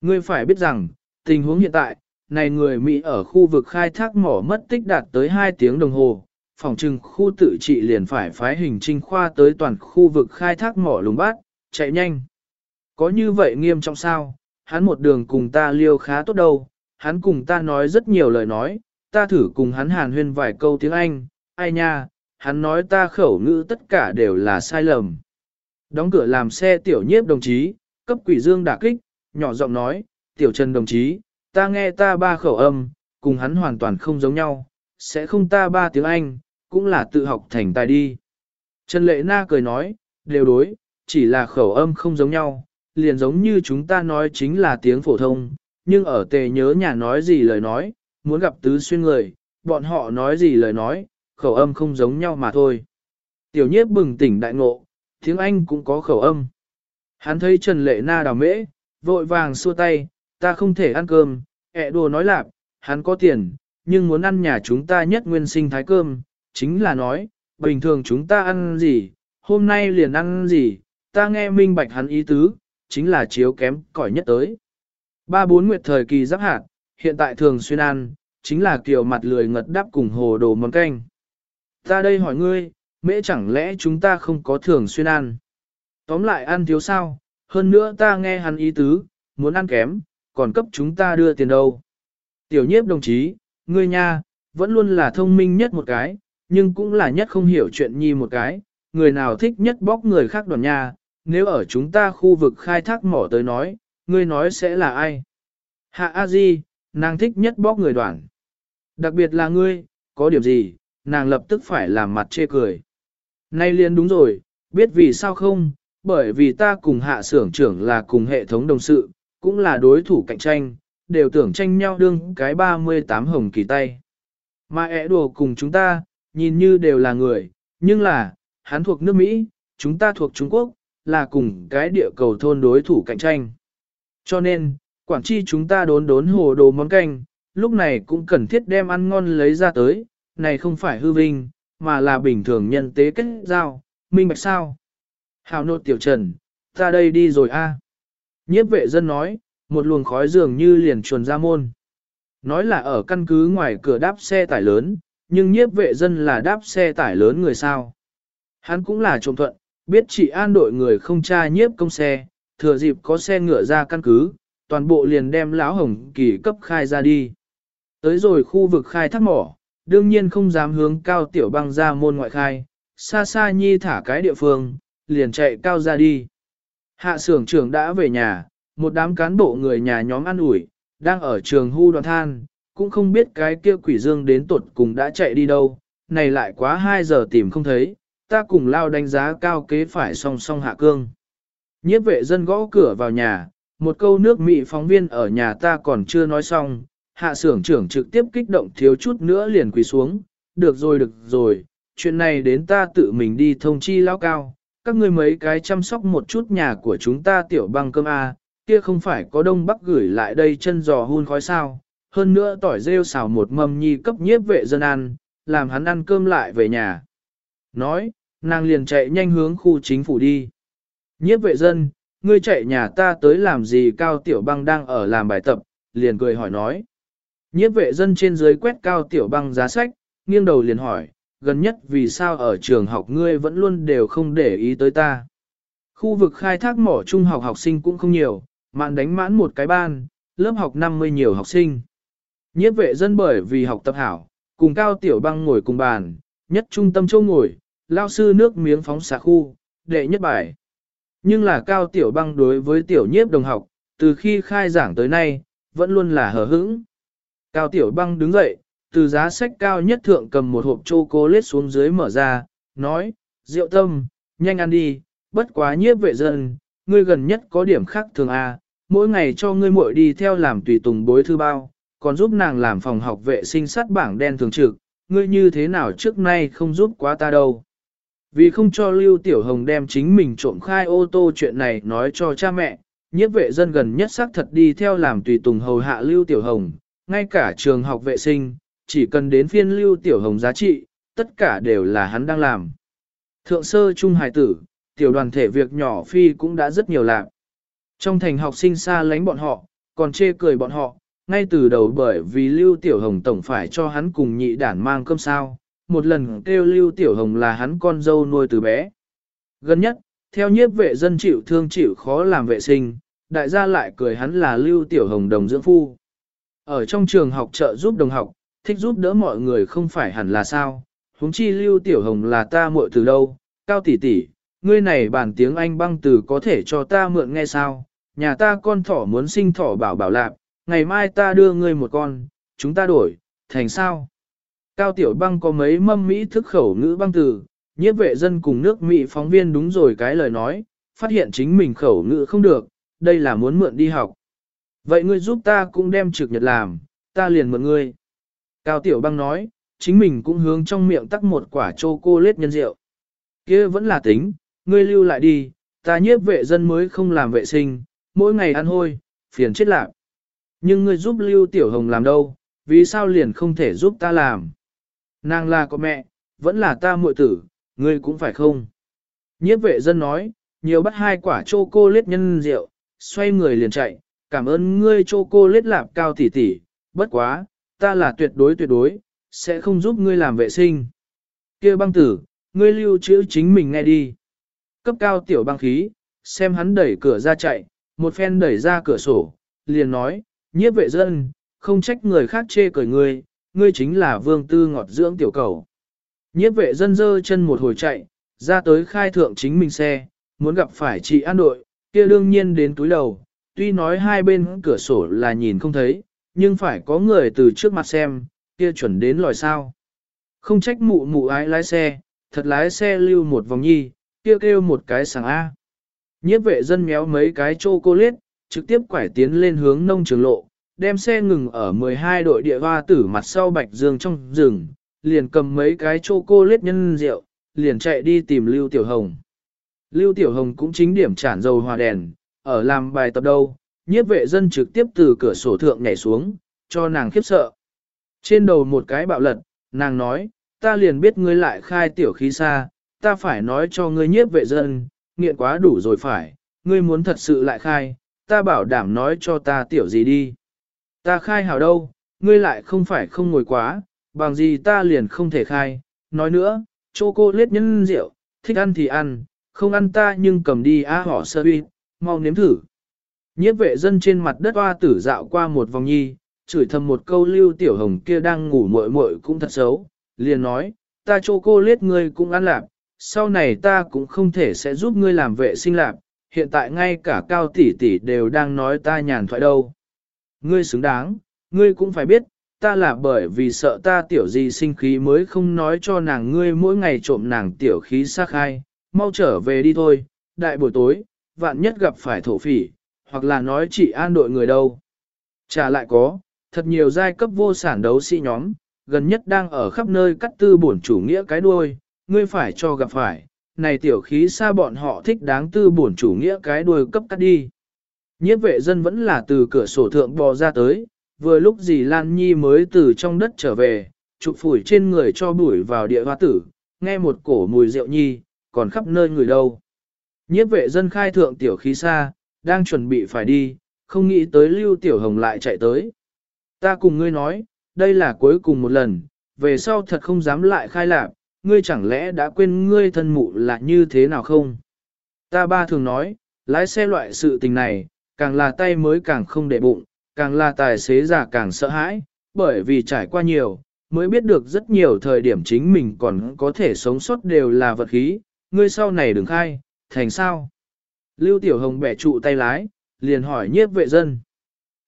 Ngươi phải biết rằng, tình huống hiện tại, này người Mỹ ở khu vực khai thác mỏ mất tích đạt tới 2 tiếng đồng hồ, phòng trừng khu tự trị liền phải phái hình trinh khoa tới toàn khu vực khai thác mỏ lùng bát, chạy nhanh. Có như vậy nghiêm trọng sao, hắn một đường cùng ta liêu khá tốt đâu, hắn cùng ta nói rất nhiều lời nói, ta thử cùng hắn hàn huyên vài câu tiếng Anh, ai nha, hắn nói ta khẩu ngữ tất cả đều là sai lầm. Đóng cửa làm xe tiểu nhiếp đồng chí, cấp quỷ dương đả kích, nhỏ giọng nói, tiểu trần đồng chí, ta nghe ta ba khẩu âm, cùng hắn hoàn toàn không giống nhau, sẽ không ta ba tiếng Anh, cũng là tự học thành tài đi. Trần Lệ Na cười nói, đều đối, chỉ là khẩu âm không giống nhau, liền giống như chúng ta nói chính là tiếng phổ thông, nhưng ở tề nhớ nhà nói gì lời nói, muốn gặp tứ xuyên người, bọn họ nói gì lời nói, khẩu âm không giống nhau mà thôi. Tiểu nhiếp bừng tỉnh đại ngộ, tiếng Anh cũng có khẩu âm. Hắn thấy Trần Lệ Na đào mễ, vội vàng xua tay, ta không thể ăn cơm, ẹ đùa nói lạp, hắn có tiền, nhưng muốn ăn nhà chúng ta nhất nguyên sinh thái cơm, chính là nói, bình thường chúng ta ăn gì, hôm nay liền ăn gì, ta nghe minh bạch hắn ý tứ, chính là chiếu kém cỏi nhất tới. Ba bốn nguyệt thời kỳ giáp hạt, hiện tại thường xuyên ăn, chính là kiểu mặt lười ngật đắp cùng hồ đồ món canh. Ta đây hỏi ngươi, mễ chẳng lẽ chúng ta không có thường xuyên ăn? Tóm lại ăn thiếu sao, hơn nữa ta nghe hắn ý tứ, muốn ăn kém, còn cấp chúng ta đưa tiền đâu. Tiểu nhiếp đồng chí, ngươi nha, vẫn luôn là thông minh nhất một cái, nhưng cũng là nhất không hiểu chuyện nhi một cái, người nào thích nhất bóc người khác đoàn nha, nếu ở chúng ta khu vực khai thác mỏ tới nói, ngươi nói sẽ là ai? Hạ A Di, nàng thích nhất bóc người đoàn. Đặc biệt là ngươi, có điểm gì, nàng lập tức phải làm mặt chê cười. Nay liền đúng rồi, biết vì sao không, bởi vì ta cùng hạ xưởng trưởng là cùng hệ thống đồng sự, cũng là đối thủ cạnh tranh, đều tưởng tranh nhau đương cái 38 hồng kỳ tay. Mà ẻ đùa cùng chúng ta, nhìn như đều là người, nhưng là, hắn thuộc nước Mỹ, chúng ta thuộc Trung Quốc, là cùng cái địa cầu thôn đối thủ cạnh tranh. Cho nên, Quảng Chi chúng ta đốn đốn hồ đồ món canh, lúc này cũng cần thiết đem ăn ngon lấy ra tới, này không phải hư vinh, mà là bình thường nhân tế kết giao, minh bạch sao. Hào nốt tiểu trần, ta đây đi rồi a. Nhiếp vệ dân nói, một luồng khói dường như liền chuồn ra môn. Nói là ở căn cứ ngoài cửa đáp xe tải lớn, nhưng nhiếp vệ dân là đáp xe tải lớn người sao. Hắn cũng là trộm thuận, biết chị an đội người không tra nhiếp công xe, thừa dịp có xe ngựa ra căn cứ, toàn bộ liền đem lão hồng kỳ cấp khai ra đi. Tới rồi khu vực khai thác mỏ, đương nhiên không dám hướng cao tiểu băng ra môn ngoại khai, xa xa nhi thả cái địa phương, liền chạy cao ra đi. Hạ xưởng trưởng đã về nhà, một đám cán bộ người nhà nhóm ăn ủi, đang ở trường hưu đoàn than, cũng không biết cái kia quỷ dương đến tuột cùng đã chạy đi đâu, này lại quá 2 giờ tìm không thấy, ta cùng lao đánh giá cao kế phải song song hạ cương. Nhiếp vệ dân gõ cửa vào nhà, một câu nước mị phóng viên ở nhà ta còn chưa nói xong, hạ xưởng trưởng trực tiếp kích động thiếu chút nữa liền quỳ xuống, được rồi được rồi, chuyện này đến ta tự mình đi thông chi lao cao, các ngươi mấy cái chăm sóc một chút nhà của chúng ta tiểu băng cơm A, kia không phải có đông bắc gửi lại đây chân giò hun khói sao, hơn nữa tỏi rêu xào một mâm nhi cấp nhiếp vệ dân ăn, làm hắn ăn cơm lại về nhà. Nói, nàng liền chạy nhanh hướng khu chính phủ đi. Nhiếp vệ dân, ngươi chạy nhà ta tới làm gì cao tiểu băng đang ở làm bài tập, liền cười hỏi nói. Nhiếp vệ dân trên dưới quét cao tiểu băng giá sách, nghiêng đầu liền hỏi, gần nhất vì sao ở trường học ngươi vẫn luôn đều không để ý tới ta. Khu vực khai thác mỏ trung học học sinh cũng không nhiều, mạn đánh mãn một cái ban, lớp học 50 nhiều học sinh. Nhiếp vệ dân bởi vì học tập hảo, cùng cao tiểu băng ngồi cùng bàn, nhất trung tâm châu ngồi, lao sư nước miếng phóng xạ khu, đệ nhất bài. Nhưng là cao tiểu băng đối với tiểu nhiếp đồng học, từ khi khai giảng tới nay, vẫn luôn là hờ hững. Cao tiểu băng đứng dậy, từ giá sách cao nhất thượng cầm một hộp chocolate xuống dưới mở ra, nói, Diệu tâm, nhanh ăn đi, bất quá nhiếp vệ dân, ngươi gần nhất có điểm khác thường à, mỗi ngày cho ngươi muội đi theo làm tùy tùng bối thư bao, còn giúp nàng làm phòng học vệ sinh sát bảng đen thường trực, ngươi như thế nào trước nay không giúp quá ta đâu. Vì không cho Lưu Tiểu Hồng đem chính mình trộm khai ô tô chuyện này nói cho cha mẹ, nhiếp vệ dân gần nhất xác thật đi theo làm tùy tùng hầu hạ Lưu Tiểu Hồng, ngay cả trường học vệ sinh, chỉ cần đến phiên Lưu Tiểu Hồng giá trị, tất cả đều là hắn đang làm. Thượng sơ trung hải tử, tiểu đoàn thể việc nhỏ phi cũng đã rất nhiều lạc. Trong thành học sinh xa lánh bọn họ, còn chê cười bọn họ, ngay từ đầu bởi vì Lưu Tiểu Hồng tổng phải cho hắn cùng nhị đản mang cơm sao, một lần kêu Lưu Tiểu Hồng là hắn con dâu nuôi từ bé. Gần nhất, theo nhiếp vệ dân chịu thương chịu khó làm vệ sinh, đại gia lại cười hắn là Lưu Tiểu Hồng đồng dưỡng phu. Ở trong trường học trợ giúp đồng học, thích giúp đỡ mọi người không phải hẳn là sao, huống chi Lưu Tiểu Hồng là ta muội từ đâu, cao tỷ tỷ, ngươi này bản tiếng Anh băng từ có thể cho ta mượn nghe sao, nhà ta con thỏ muốn sinh thỏ bảo bảo lạp, ngày mai ta đưa ngươi một con, chúng ta đổi, thành sao? Cao Tiểu Băng có mấy mâm Mỹ thức khẩu ngữ băng từ, nhiếp vệ dân cùng nước Mỹ phóng viên đúng rồi cái lời nói, phát hiện chính mình khẩu ngữ không được, đây là muốn mượn đi học. Vậy ngươi giúp ta cũng đem trực nhật làm, ta liền mượn ngươi. Cao Tiểu Băng nói, chính mình cũng hướng trong miệng tắc một quả chocolate nhân rượu. kia vẫn là tính, ngươi lưu lại đi, ta nhiếp vệ dân mới không làm vệ sinh, mỗi ngày ăn hôi, phiền chết lạc. Nhưng ngươi giúp lưu tiểu hồng làm đâu, vì sao liền không thể giúp ta làm? Nàng là có mẹ, vẫn là ta muội tử, ngươi cũng phải không? Nhiếp vệ dân nói, nhiều bắt hai quả chocolate nhân rượu, xoay người liền chạy, cảm ơn ngươi chocolate lạp cao tỷ tỷ, bất quá, ta là tuyệt đối tuyệt đối, sẽ không giúp ngươi làm vệ sinh. kia băng tử, ngươi lưu trữ chính mình nghe đi. Cấp cao tiểu băng khí, xem hắn đẩy cửa ra chạy, một phen đẩy ra cửa sổ, liền nói, nhiếp vệ dân, không trách người khác chê cười ngươi, ngươi chính là vương tư ngọt dưỡng tiểu cầu. Nhiếp vệ dân dơ chân một hồi chạy, ra tới khai thượng chính mình xe, muốn gặp phải chị an đội, kia đương nhiên đến túi đầu, tuy nói hai bên cửa sổ là nhìn không thấy, nhưng phải có người từ trước mặt xem, kia chuẩn đến lòi sao. Không trách mụ mụ ái lái xe, thật lái xe lưu một vòng nhi, kia kêu, kêu một cái sàng A. Nhiếp vệ dân méo mấy cái châu cô lết trực tiếp quải tiến lên hướng nông trường lộ, đem xe ngừng ở 12 đội địa hoa tử mặt sau bạch dương trong rừng, liền cầm mấy cái châu cô lết nhân rượu, liền chạy đi tìm Lưu Tiểu Hồng. Lưu Tiểu Hồng cũng chính điểm chản dầu hòa đèn, ở làm bài tập đâu, nhiếp vệ dân trực tiếp từ cửa sổ thượng nhảy xuống, cho nàng khiếp sợ. Trên đầu một cái bạo lật, nàng nói, ta liền biết ngươi lại khai tiểu khí xa, ta phải nói cho ngươi nhiếp vệ dân, nghiện quá đủ rồi phải, ngươi muốn thật sự lại khai, ta bảo đảm nói cho ta tiểu gì đi. Ta khai hảo đâu, ngươi lại không phải không ngồi quá, bằng gì ta liền không thể khai, nói nữa, chô cô lết nhân rượu, thích ăn thì ăn, không ăn ta nhưng cầm đi á họ sơ uy, mau nếm thử. Nhiếp vệ dân trên mặt đất hoa tử dạo qua một vòng nhi, chửi thầm một câu lưu tiểu hồng kia đang ngủ muội muội cũng thật xấu, liền nói, ta cho cô lết ngươi cũng ăn lạp, sau này ta cũng không thể sẽ giúp ngươi làm vệ sinh lạp, hiện tại ngay cả cao tỷ tỷ đều đang nói ta nhàn thoại đâu. Ngươi xứng đáng, ngươi cũng phải biết, ta là bởi vì sợ ta tiểu gì sinh khí mới không nói cho nàng ngươi mỗi ngày trộm nàng tiểu khí sắc hay, mau trở về đi thôi, đại buổi tối, vạn nhất gặp phải thổ phỉ, hoặc là nói chỉ an đội người đâu. Trả lại có, thật nhiều giai cấp vô sản đấu sĩ nhóm, gần nhất đang ở khắp nơi cắt tư bổn chủ nghĩa cái đuôi, ngươi phải cho gặp phải, này tiểu khí xa bọn họ thích đáng tư bổn chủ nghĩa cái đuôi cấp cắt đi. Nhiếp vệ dân vẫn là từ cửa sổ thượng bò ra tới, vừa lúc gì Lan Nhi mới từ trong đất trở về, chụp phủi trên người cho bụi vào địa hoa tử, nghe một cổ mùi rượu nhi, còn khắp nơi người đâu. Nhiếp vệ dân khai thượng tiểu khí xa, đang chuẩn bị phải đi, không nghĩ tới Lưu Tiểu Hồng lại chạy tới. Ta cùng ngươi nói, đây là cuối cùng một lần, về sau thật không dám lại khai lạc, ngươi chẳng lẽ đã quên ngươi thân mụ là như thế nào không? Ta ba thường nói, lái xe loại sự tình này, càng là tay mới càng không để bụng, càng là tài xế già càng sợ hãi, bởi vì trải qua nhiều, mới biết được rất nhiều thời điểm chính mình còn có thể sống sót đều là vật khí, ngươi sau này đừng khai, thành sao? Lưu Tiểu Hồng bẻ trụ tay lái, liền hỏi nhiếp vệ dân.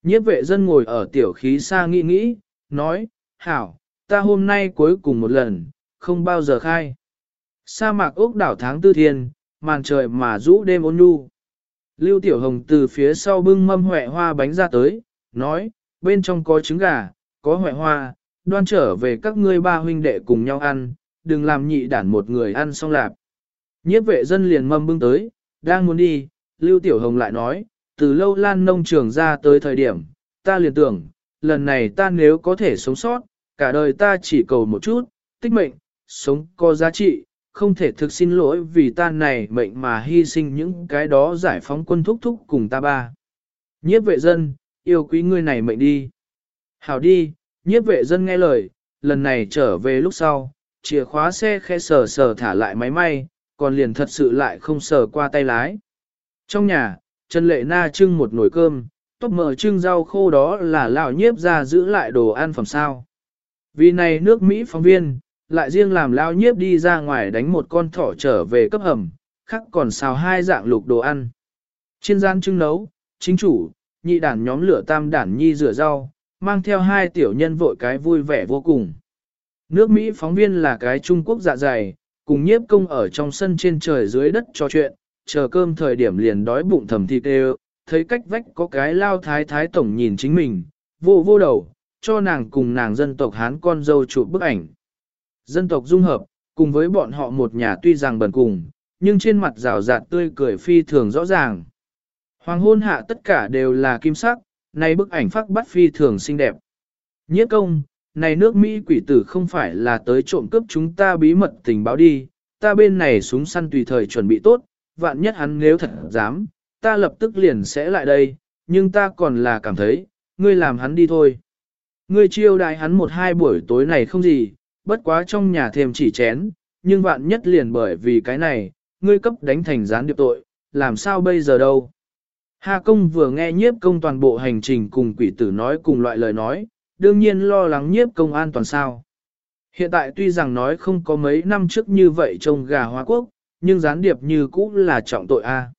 Nhiếp vệ dân ngồi ở tiểu khí xa nghĩ nghĩ, nói, hảo, ta hôm nay cuối cùng một lần, không bao giờ khai. Sa mạc ốc đảo tháng tư thiên, màn trời mà rũ đêm ôn nhu. Lưu Tiểu Hồng từ phía sau bưng mâm huệ hoa bánh ra tới, nói, bên trong có trứng gà, có huệ hoa, đoan trở về các ngươi ba huynh đệ cùng nhau ăn, đừng làm nhị đản một người ăn xong lạp. Nhiếp vệ dân liền mâm bưng tới, đang muốn đi, Lưu Tiểu Hồng lại nói, từ lâu lan nông trường ra tới thời điểm, ta liền tưởng, lần này ta nếu có thể sống sót, cả đời ta chỉ cầu một chút, tích mệnh, sống có giá trị, không thể thực xin lỗi vì ta này mệnh mà hy sinh những cái đó giải phóng quân thúc thúc cùng ta ba. Nhiếp vệ dân, yêu quý ngươi này mệnh đi. Hảo đi, nhiếp vệ dân nghe lời, lần này trở về lúc sau, chìa khóa xe khẽ sờ sờ thả lại máy may, còn liền thật sự lại không sờ qua tay lái. Trong nhà, Trần Lệ Na trưng một nồi cơm, tóc mở trưng rau khô đó là lão nhiếp ra giữ lại đồ ăn phẩm sao. Vì này nước Mỹ phóng viên, lại riêng làm lão nhiếp đi ra ngoài đánh một con thỏ trở về cấp hầm, khắc còn xào hai dạng lục đồ ăn. Chiên gian trưng nấu, chính chủ, nhị đản nhóm lửa tam đản nhi rửa rau, mang theo hai tiểu nhân vội cái vui vẻ vô cùng. Nước Mỹ phóng viên là cái Trung Quốc dạ dày, cùng nhiếp công ở trong sân trên trời dưới đất trò chuyện, chờ cơm thời điểm liền đói bụng thầm thịt đều, thấy cách vách có cái lao thái thái tổng nhìn chính mình, vô vô đầu, cho nàng cùng nàng dân tộc Hán con dâu chụp bức ảnh. Dân tộc dung hợp, cùng với bọn họ một nhà tuy rằng bần cùng, nhưng trên mặt rào rạt tươi cười phi thường rõ ràng. Hoàng hôn hạ tất cả đều là kim sắc, nay bức ảnh phát bắt phi thường xinh đẹp. Nhiếp công, này nước Mỹ quỷ tử không phải là tới trộm cướp chúng ta bí mật tình báo đi, ta bên này súng săn tùy thời chuẩn bị tốt, vạn nhất hắn nếu thật dám, ta lập tức liền sẽ lại đây, nhưng ta còn là cảm thấy, ngươi làm hắn đi thôi. Ngươi chiêu đại hắn một hai buổi tối này không gì, bất quá trong nhà thêm chỉ chén, nhưng vạn nhất liền bởi vì cái này, ngươi cấp đánh thành gián điệp tội, làm sao bây giờ đâu. Hà công vừa nghe nhiếp công toàn bộ hành trình cùng quỷ tử nói cùng loại lời nói, đương nhiên lo lắng nhiếp công an toàn sao. Hiện tại tuy rằng nói không có mấy năm trước như vậy trông gà hóa quốc, nhưng gián điệp như cũ là trọng tội A.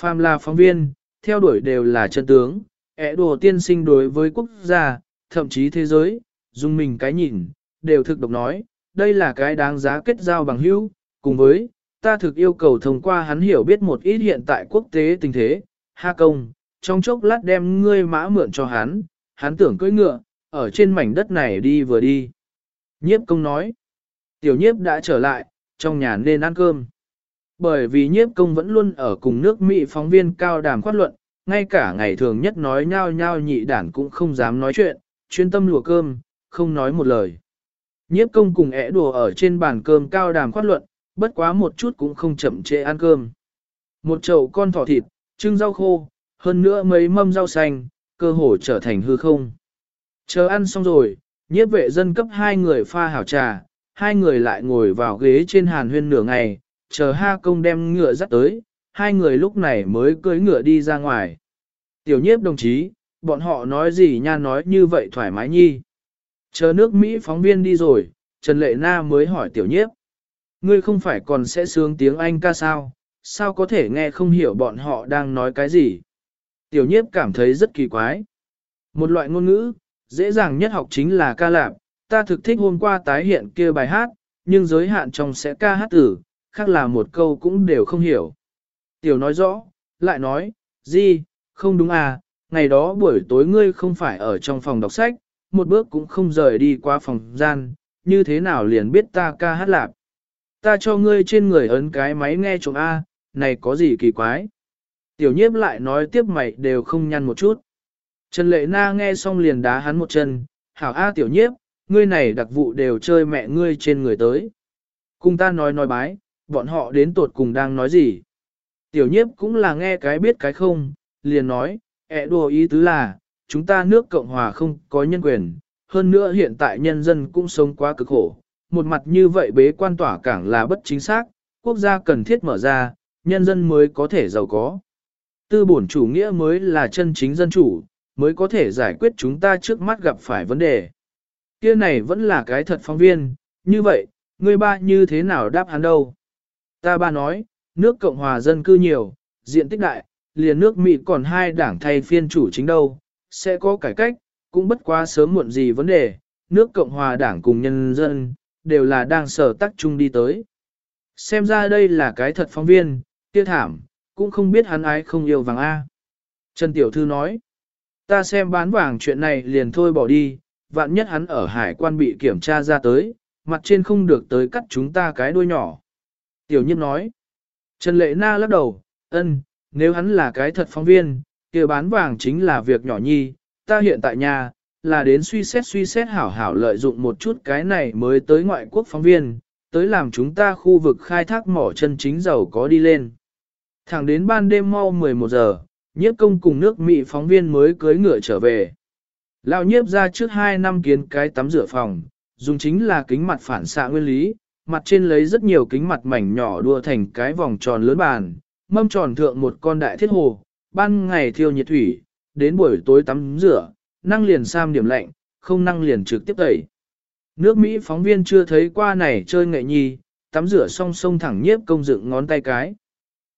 Phàm là phóng viên, theo đuổi đều là chân tướng, ẻ đồ tiên sinh đối với quốc gia, thậm chí thế giới, dùng mình cái nhìn, đều thực độc nói, đây là cái đáng giá kết giao bằng hữu, cùng với, ta thực yêu cầu thông qua hắn hiểu biết một ít hiện tại quốc tế tình thế, ha công, trong chốc lát đem ngươi mã mượn cho hắn, hắn tưởng cưỡi ngựa, ở trên mảnh đất này đi vừa đi. Nhiếp công nói, tiểu nhiếp đã trở lại, trong nhà nên ăn cơm. Bởi vì nhiếp công vẫn luôn ở cùng nước Mỹ phóng viên cao đàm khoát luận, ngay cả ngày thường nhất nói nhao nhao nhị đản cũng không dám nói chuyện, chuyên tâm lùa cơm, không nói một lời. Nhiếp công cùng ẻ đùa ở trên bàn cơm cao đàm khoát luận, bất quá một chút cũng không chậm trễ ăn cơm. Một chậu con thỏ thịt, trưng rau khô, hơn nữa mấy mâm rau xanh, cơ hồ trở thành hư không. Chờ ăn xong rồi, nhiếp vệ dân cấp hai người pha hảo trà, hai người lại ngồi vào ghế trên hàn huyên nửa ngày, chờ ha công đem ngựa dắt tới, hai người lúc này mới cưỡi ngựa đi ra ngoài. Tiểu nhiếp đồng chí, bọn họ nói gì nha nói như vậy thoải mái nhi. Chờ nước Mỹ phóng viên đi rồi, Trần Lệ Na mới hỏi tiểu nhiếp. Ngươi không phải còn sẽ sướng tiếng Anh ca sao, sao có thể nghe không hiểu bọn họ đang nói cái gì. Tiểu nhiếp cảm thấy rất kỳ quái. Một loại ngôn ngữ, dễ dàng nhất học chính là ca lạp, ta thực thích hôm qua tái hiện kia bài hát, nhưng giới hạn trong sẽ ca hát tử, khác là một câu cũng đều không hiểu. Tiểu nói rõ, lại nói, gì, không đúng à, ngày đó buổi tối ngươi không phải ở trong phòng đọc sách, một bước cũng không rời đi qua phòng gian, như thế nào liền biết ta ca hát lạp. Ta cho ngươi trên người ấn cái máy nghe trộm A, này có gì kỳ quái. Tiểu nhiếp lại nói tiếp mày đều không nhăn một chút. Trần Lệ Na nghe xong liền đá hắn một chân, hảo A tiểu nhiếp, ngươi này đặc vụ đều chơi mẹ ngươi trên người tới. Cùng ta nói nói bái, bọn họ đến tột cùng đang nói gì. Tiểu nhiếp cũng là nghe cái biết cái không, liền nói, ẹ đùa ý tứ là, chúng ta nước Cộng Hòa không có nhân quyền, hơn nữa hiện tại nhân dân cũng sống quá cực khổ. Một mặt như vậy bế quan tỏa cảng là bất chính xác, quốc gia cần thiết mở ra, nhân dân mới có thể giàu có. Tư bổn chủ nghĩa mới là chân chính dân chủ, mới có thể giải quyết chúng ta trước mắt gặp phải vấn đề. Kia này vẫn là cái thật phóng viên, như vậy, người ba như thế nào đáp hắn đâu? Ta ba nói, nước Cộng hòa dân cư nhiều, diện tích đại, liền nước Mỹ còn hai đảng thay phiên chủ chính đâu, sẽ có cải cách, cũng bất quá sớm muộn gì vấn đề, nước Cộng hòa đảng cùng nhân dân, đều là đang sở tác chung đi tới. Xem ra đây là cái thật phóng viên, kia thảm, cũng không biết hắn ái không yêu vàng A. Trần Tiểu Thư nói, ta xem bán vàng chuyện này liền thôi bỏ đi, vạn nhất hắn ở hải quan bị kiểm tra ra tới, mặt trên không được tới cắt chúng ta cái đuôi nhỏ. Tiểu nhiếp nói, Trần Lệ Na lắc đầu, ân, nếu hắn là cái thật phóng viên, kia bán vàng chính là việc nhỏ nhi, ta hiện tại nhà, là đến suy xét suy xét hảo hảo lợi dụng một chút cái này mới tới ngoại quốc phóng viên, tới làm chúng ta khu vực khai thác mỏ chân chính giàu có đi lên. Thẳng đến ban đêm mau 11 giờ, nhiếp công cùng nước Mỹ phóng viên mới cưới ngựa trở về. Lão nhiếp ra trước 2 năm kiến cái tắm rửa phòng, dùng chính là kính mặt phản xạ nguyên lý, mặt trên lấy rất nhiều kính mặt mảnh nhỏ đua thành cái vòng tròn lớn bàn, mâm tròn thượng một con đại thiết hồ, ban ngày thiêu nhiệt thủy, đến buổi tối tắm rửa, năng liền sam điểm lạnh, không năng liền trực tiếp tẩy. Nước Mỹ phóng viên chưa thấy qua này chơi nghệ nhi, tắm rửa xong sông thẳng nhiếp công dựng ngón tay cái.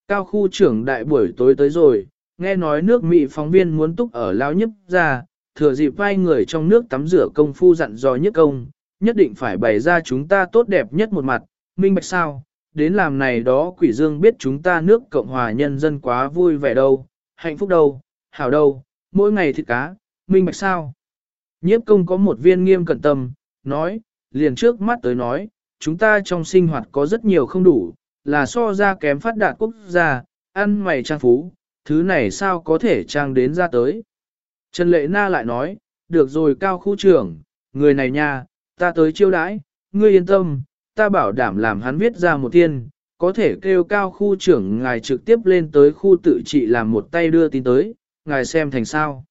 Cao khu trưởng đại buổi tối tới rồi, nghe nói nước Mỹ phóng viên muốn túc ở lao nhấp ra, thừa dịp vai người trong nước tắm rửa công phu dặn dò nhất công, nhất định phải bày ra chúng ta tốt đẹp nhất một mặt, minh bạch sao, đến làm này đó quỷ dương biết chúng ta nước Cộng hòa nhân dân quá vui vẻ đâu, hạnh phúc đâu, hảo đâu, mỗi ngày thịt cá, minh bạch sao. Nhiếp công có một viên nghiêm cẩn tâm, nói, liền trước mắt tới nói, chúng ta trong sinh hoạt có rất nhiều không đủ, là so ra kém phát đạt quốc gia, ăn mày trang phú, thứ này sao có thể trang đến ra tới. Trần Lệ Na lại nói, được rồi cao khu trưởng, người này nha, ta tới chiêu đãi, ngươi yên tâm, ta bảo đảm làm hắn viết ra một tiên, có thể kêu cao khu trưởng ngài trực tiếp lên tới khu tự trị làm một tay đưa tin tới, ngài xem thành sao.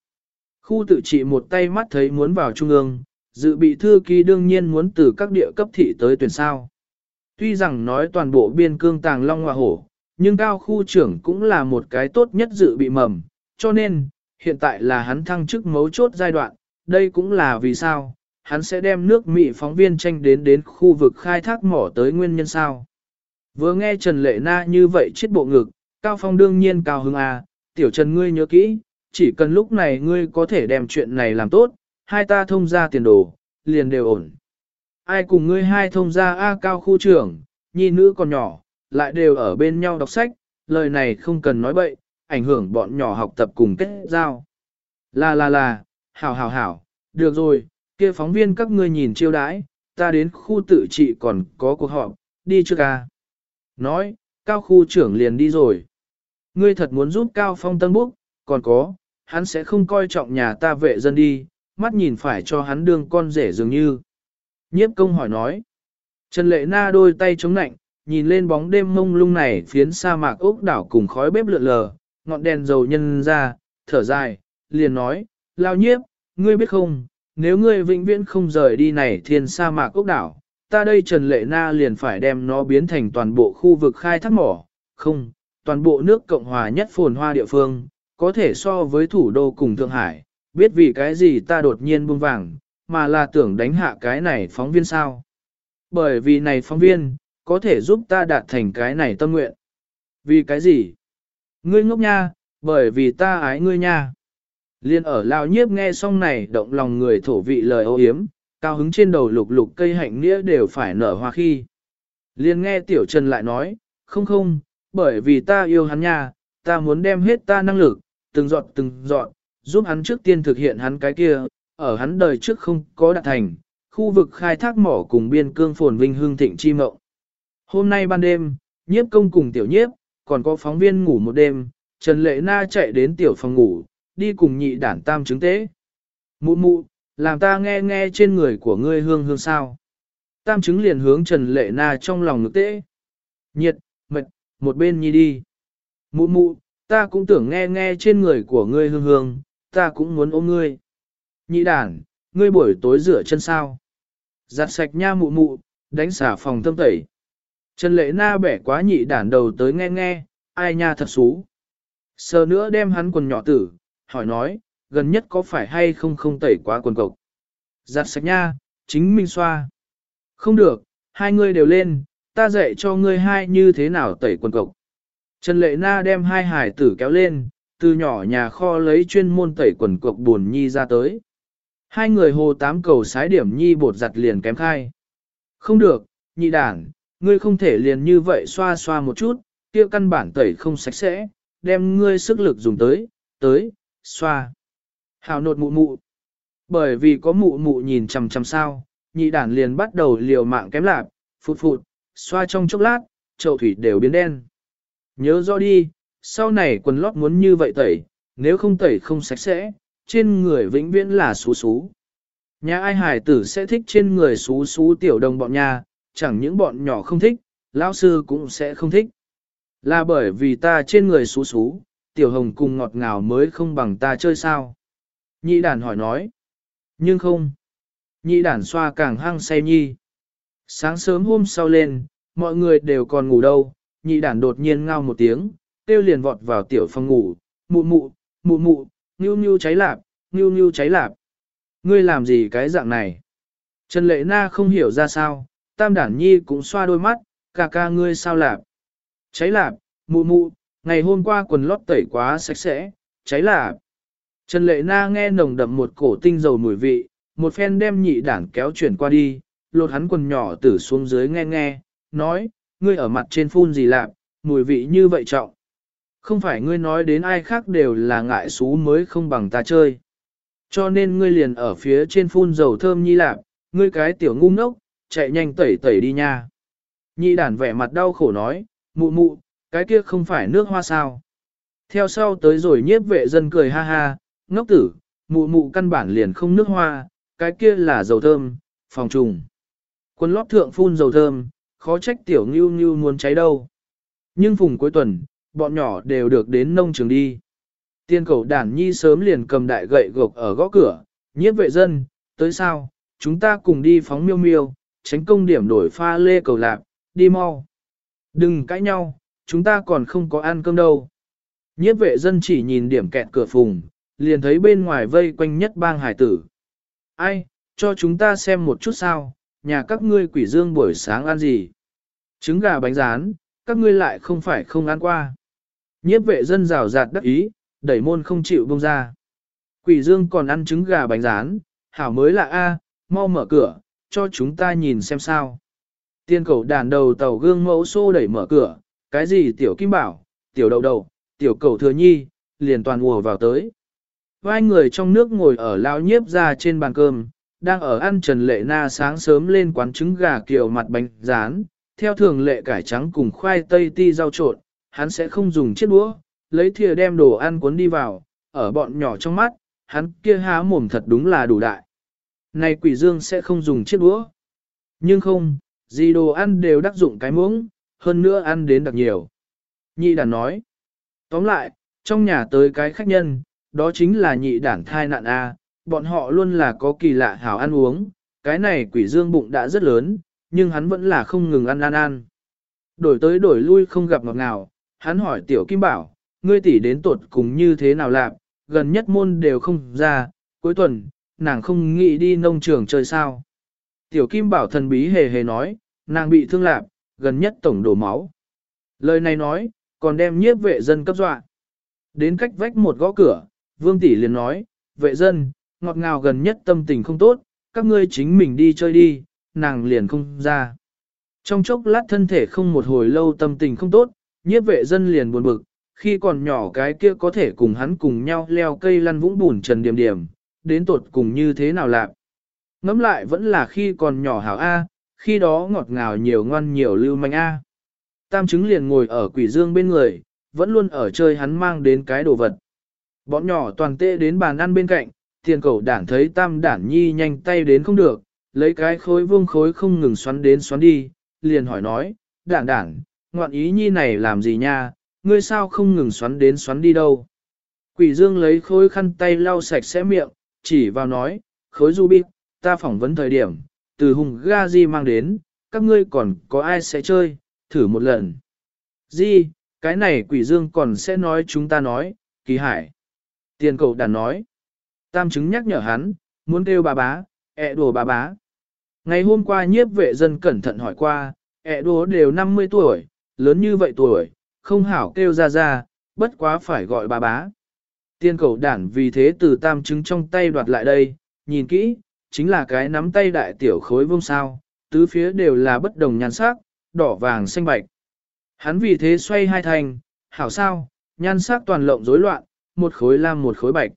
Khu tự trị một tay mắt thấy muốn vào trung ương, dự bị thư ký đương nhiên muốn từ các địa cấp thị tới tuyển sao. Tuy rằng nói toàn bộ biên cương tàng long hoa hổ, nhưng cao khu trưởng cũng là một cái tốt nhất dự bị mầm, cho nên, hiện tại là hắn thăng chức mấu chốt giai đoạn, đây cũng là vì sao, hắn sẽ đem nước Mỹ phóng viên tranh đến đến khu vực khai thác mỏ tới nguyên nhân sao. Vừa nghe Trần Lệ Na như vậy chết bộ ngực, Cao Phong đương nhiên cao hứng à, tiểu Trần ngươi nhớ kỹ, chỉ cần lúc này ngươi có thể đem chuyện này làm tốt, hai ta thông ra tiền đồ, liền đều ổn. Ai cùng ngươi hai thông ra A Cao khu trưởng, nhi nữ còn nhỏ, lại đều ở bên nhau đọc sách, lời này không cần nói bậy, ảnh hưởng bọn nhỏ học tập cùng kết giao. Là là là, hảo hảo hảo, được rồi, kia phóng viên các ngươi nhìn chiêu đãi, ta đến khu tự trị còn có cuộc họp, đi chưa ca. Nói, cao khu trưởng liền đi rồi. Ngươi thật muốn giúp cao phong tân búc, còn có, hắn sẽ không coi trọng nhà ta vệ dân đi, mắt nhìn phải cho hắn đương con rể dường như. Nhiếp công hỏi nói. Trần Lệ Na đôi tay chống nạnh, nhìn lên bóng đêm mông lung này phiến sa mạc ốc đảo cùng khói bếp lượn lờ, ngọn đèn dầu nhân ra, thở dài, liền nói, lao nhiếp, ngươi biết không, nếu ngươi vĩnh viễn không rời đi này thiên sa mạc ốc đảo, ta đây Trần Lệ Na liền phải đem nó biến thành toàn bộ khu vực khai thác mỏ, không, toàn bộ nước Cộng Hòa nhất phồn hoa địa phương, có thể so với thủ đô cùng Thượng Hải, biết vì cái gì ta đột nhiên buông vàng, mà là tưởng đánh hạ cái này phóng viên sao. Bởi vì này phóng viên, có thể giúp ta đạt thành cái này tâm nguyện. Vì cái gì? Ngươi ngốc nha, bởi vì ta ái ngươi nha. Liên ở lao nhiếp nghe xong này động lòng người thổ vị lời ô hiếm, cao hứng trên đầu lục lục cây hạnh nghĩa đều phải nở hoa khi. Liên nghe tiểu trần lại nói, không không, bởi vì ta yêu hắn nha, ta muốn đem hết ta năng lực, từng dọn từng dọn, giúp hắn trước tiên thực hiện hắn cái kia, ở hắn đời trước không có đạt thành, khu vực khai thác mỏ cùng biên cương phồn vinh hương thịnh chi mộng. Hôm nay ban đêm, nhiếp công cùng tiểu nhiếp, còn có phóng viên ngủ một đêm, Trần Lệ Na chạy đến tiểu phòng ngủ, đi cùng nhị đản tam chứng tế. Mụ mụ, làm ta nghe nghe trên người của ngươi hương hương sao. Tam chứng liền hướng Trần Lệ Na trong lòng ngực tế. Nhiệt, mệt, một bên nhi đi. Mụ mụ, ta cũng tưởng nghe nghe trên người của ngươi hương hương, ta cũng muốn ôm ngươi. Nhị đản, ngươi buổi tối rửa chân sao. Giặt sạch nha mụ mụ, đánh xả phòng tâm tẩy. Trần Lệ Na bẻ quá nhị đản đầu tới nghe nghe, ai nha thật xú. Sờ nữa đem hắn quần nhỏ tử, hỏi nói, gần nhất có phải hay không không tẩy quá quần cộc. Giặt sạch nha, chính mình xoa. Không được, hai ngươi đều lên, ta dạy cho ngươi hai như thế nào tẩy quần cộc. Trần Lệ Na đem hai hải tử kéo lên, từ nhỏ nhà kho lấy chuyên môn tẩy quần cộc buồn nhi ra tới. Hai người hồ tám cầu sái điểm nhi bột giặt liền kém khai. Không được, nhị đảng, ngươi không thể liền như vậy xoa xoa một chút, kia căn bản tẩy không sạch sẽ, đem ngươi sức lực dùng tới, tới, xoa. Hào nột mụ mụ. Bởi vì có mụ mụ nhìn chằm chằm sao, nhị đản liền bắt đầu liều mạng kém lạp, phụt phụt, xoa trong chốc lát, chậu thủy đều biến đen. Nhớ rõ đi, sau này quần lót muốn như vậy tẩy, nếu không tẩy không sạch sẽ, trên người vĩnh viễn là xú xú. Nhà ai hải tử sẽ thích trên người xú xú tiểu đồng bọn nhà, chẳng những bọn nhỏ không thích, lão sư cũng sẽ không thích. Là bởi vì ta trên người xú xú, tiểu hồng cùng ngọt ngào mới không bằng ta chơi sao. Nhị đàn hỏi nói. Nhưng không. Nhị đàn xoa càng hăng say nhi. Sáng sớm hôm sau lên, mọi người đều còn ngủ đâu, nhị đàn đột nhiên ngao một tiếng, tiêu liền vọt vào tiểu phòng ngủ, Mụ mụ, mụ mụ, ngưu ngưu cháy lạp, ngưu ngưu cháy lạp. Ngươi làm gì cái dạng này? Trần Lệ Na không hiểu ra sao, Tam Đản Nhi cũng xoa đôi mắt, ca ca ngươi sao lạp? Cháy lạp, mụ mụ, ngày hôm qua quần lót tẩy quá sạch sẽ, cháy lạp. Trần Lệ Na nghe nồng đậm một cổ tinh dầu mùi vị, một phen đem nhị đản kéo chuyển qua đi, lột hắn quần nhỏ tử xuống dưới nghe nghe, nói, ngươi ở mặt trên phun gì lạp, mùi vị như vậy trọng. Không phải ngươi nói đến ai khác đều là ngại xú mới không bằng ta chơi. Cho nên ngươi liền ở phía trên phun dầu thơm nhi lạp, ngươi cái tiểu ngu ngốc, chạy nhanh tẩy tẩy đi nha. Nhị đản vẻ mặt đau khổ nói, mụ mụ, cái kia không phải nước hoa sao. Theo sau tới rồi nhiếp vệ dân cười ha ha, ngốc tử, mụ mụ căn bản liền không nước hoa, cái kia là dầu thơm, phòng trùng. Quân lót thượng phun dầu thơm, khó trách tiểu ngưu ngưu muốn cháy đâu. Nhưng phùng cuối tuần, bọn nhỏ đều được đến nông trường đi. Tiên cầu đản nhi sớm liền cầm đại gậy gộc ở góc cửa, nhiếp vệ dân, tới sao, chúng ta cùng đi phóng miêu miêu, tránh công điểm đổi pha lê cầu lạp, đi mau. Đừng cãi nhau, chúng ta còn không có ăn cơm đâu. Nhiếp vệ dân chỉ nhìn điểm kẹt cửa phùng, liền thấy bên ngoài vây quanh nhất bang hải tử. Ai, cho chúng ta xem một chút sao, nhà các ngươi quỷ dương buổi sáng ăn gì? Trứng gà bánh rán, các ngươi lại không phải không ăn qua. Nhiếp vệ dân rào rạt đắc ý, đẩy môn không chịu bông ra. Quỷ dương còn ăn trứng gà bánh rán, hảo mới là A, mau mở cửa, cho chúng ta nhìn xem sao. Tiên cầu đàn đầu tàu gương mẫu xô đẩy mở cửa, cái gì tiểu kim bảo, tiểu đầu đầu, tiểu cầu thừa nhi, liền toàn ùa vào tới. Vai người trong nước ngồi ở lao nhiếp ra trên bàn cơm, đang ở ăn Trần Lệ Na sáng sớm lên quán trứng gà kiều mặt bánh rán, theo thường lệ cải trắng cùng khoai tây ti rau trộn, hắn sẽ không dùng chiếc đũa, lấy thìa đem đồ ăn cuốn đi vào, ở bọn nhỏ trong mắt, hắn kia há mồm thật đúng là đủ đại. Này quỷ dương sẽ không dùng chiếc đũa. Nhưng không, gì đồ ăn đều đắc dụng cái muỗng, hơn nữa ăn đến đặc nhiều. Nhị đàn nói. Tóm lại, trong nhà tới cái khách nhân, đó chính là nhị đản thai nạn A, bọn họ luôn là có kỳ lạ hảo ăn uống, cái này quỷ dương bụng đã rất lớn, nhưng hắn vẫn là không ngừng ăn ăn ăn. Đổi tới đổi lui không gặp ngọt nào, hắn hỏi tiểu kim bảo, ngươi tỷ đến tuột cùng như thế nào lạc, gần nhất môn đều không ra, cuối tuần, nàng không nghĩ đi nông trường chơi sao. Tiểu kim bảo thần bí hề hề nói, nàng bị thương lạc, gần nhất tổng đổ máu. Lời này nói, còn đem nhiếp vệ dân cấp dọa. Đến cách vách một gõ cửa, vương tỷ liền nói, vệ dân, ngọt ngào gần nhất tâm tình không tốt, các ngươi chính mình đi chơi đi, nàng liền không ra. Trong chốc lát thân thể không một hồi lâu tâm tình không tốt, nhiếp vệ dân liền buồn bực, khi còn nhỏ cái kia có thể cùng hắn cùng nhau leo cây lăn vũng bùn trần điểm điểm, đến tột cùng như thế nào lạc. Ngắm lại vẫn là khi còn nhỏ hảo A, khi đó ngọt ngào nhiều ngoan nhiều lưu manh A. Tam chứng liền ngồi ở quỷ dương bên người, vẫn luôn ở chơi hắn mang đến cái đồ vật. Bọn nhỏ toàn tê đến bàn ăn bên cạnh, tiền cầu đản thấy tam đản nhi nhanh tay đến không được, lấy cái khối vương khối không ngừng xoắn đến xoắn đi, liền hỏi nói, đản đản, ngoạn ý nhi này làm gì nha, ngươi sao không ngừng xoắn đến xoắn đi đâu. Quỷ dương lấy khối khăn tay lau sạch sẽ miệng, chỉ vào nói, khối du bịp, ta phỏng vấn thời điểm, từ hùng ga di mang đến, các ngươi còn có ai sẽ chơi, thử một lần. Di, cái này quỷ dương còn sẽ nói chúng ta nói, kỳ hải. Tiền cầu đàn nói. Tam chứng nhắc nhở hắn, muốn kêu bà bá, ẹ đồ bà bá. Ngày hôm qua nhiếp vệ dân cẩn thận hỏi qua, ẹ đồ đều 50 tuổi, lớn như vậy tuổi, không hảo kêu ra ra, bất quá phải gọi bà bá. Tiên cầu đản vì thế từ tam chứng trong tay đoạt lại đây, nhìn kỹ, chính là cái nắm tay đại tiểu khối vông sao, tứ phía đều là bất đồng nhan sắc, đỏ vàng xanh bạch. Hắn vì thế xoay hai thành, hảo sao, nhan sắc toàn lộng rối loạn, một khối lam một khối bạch.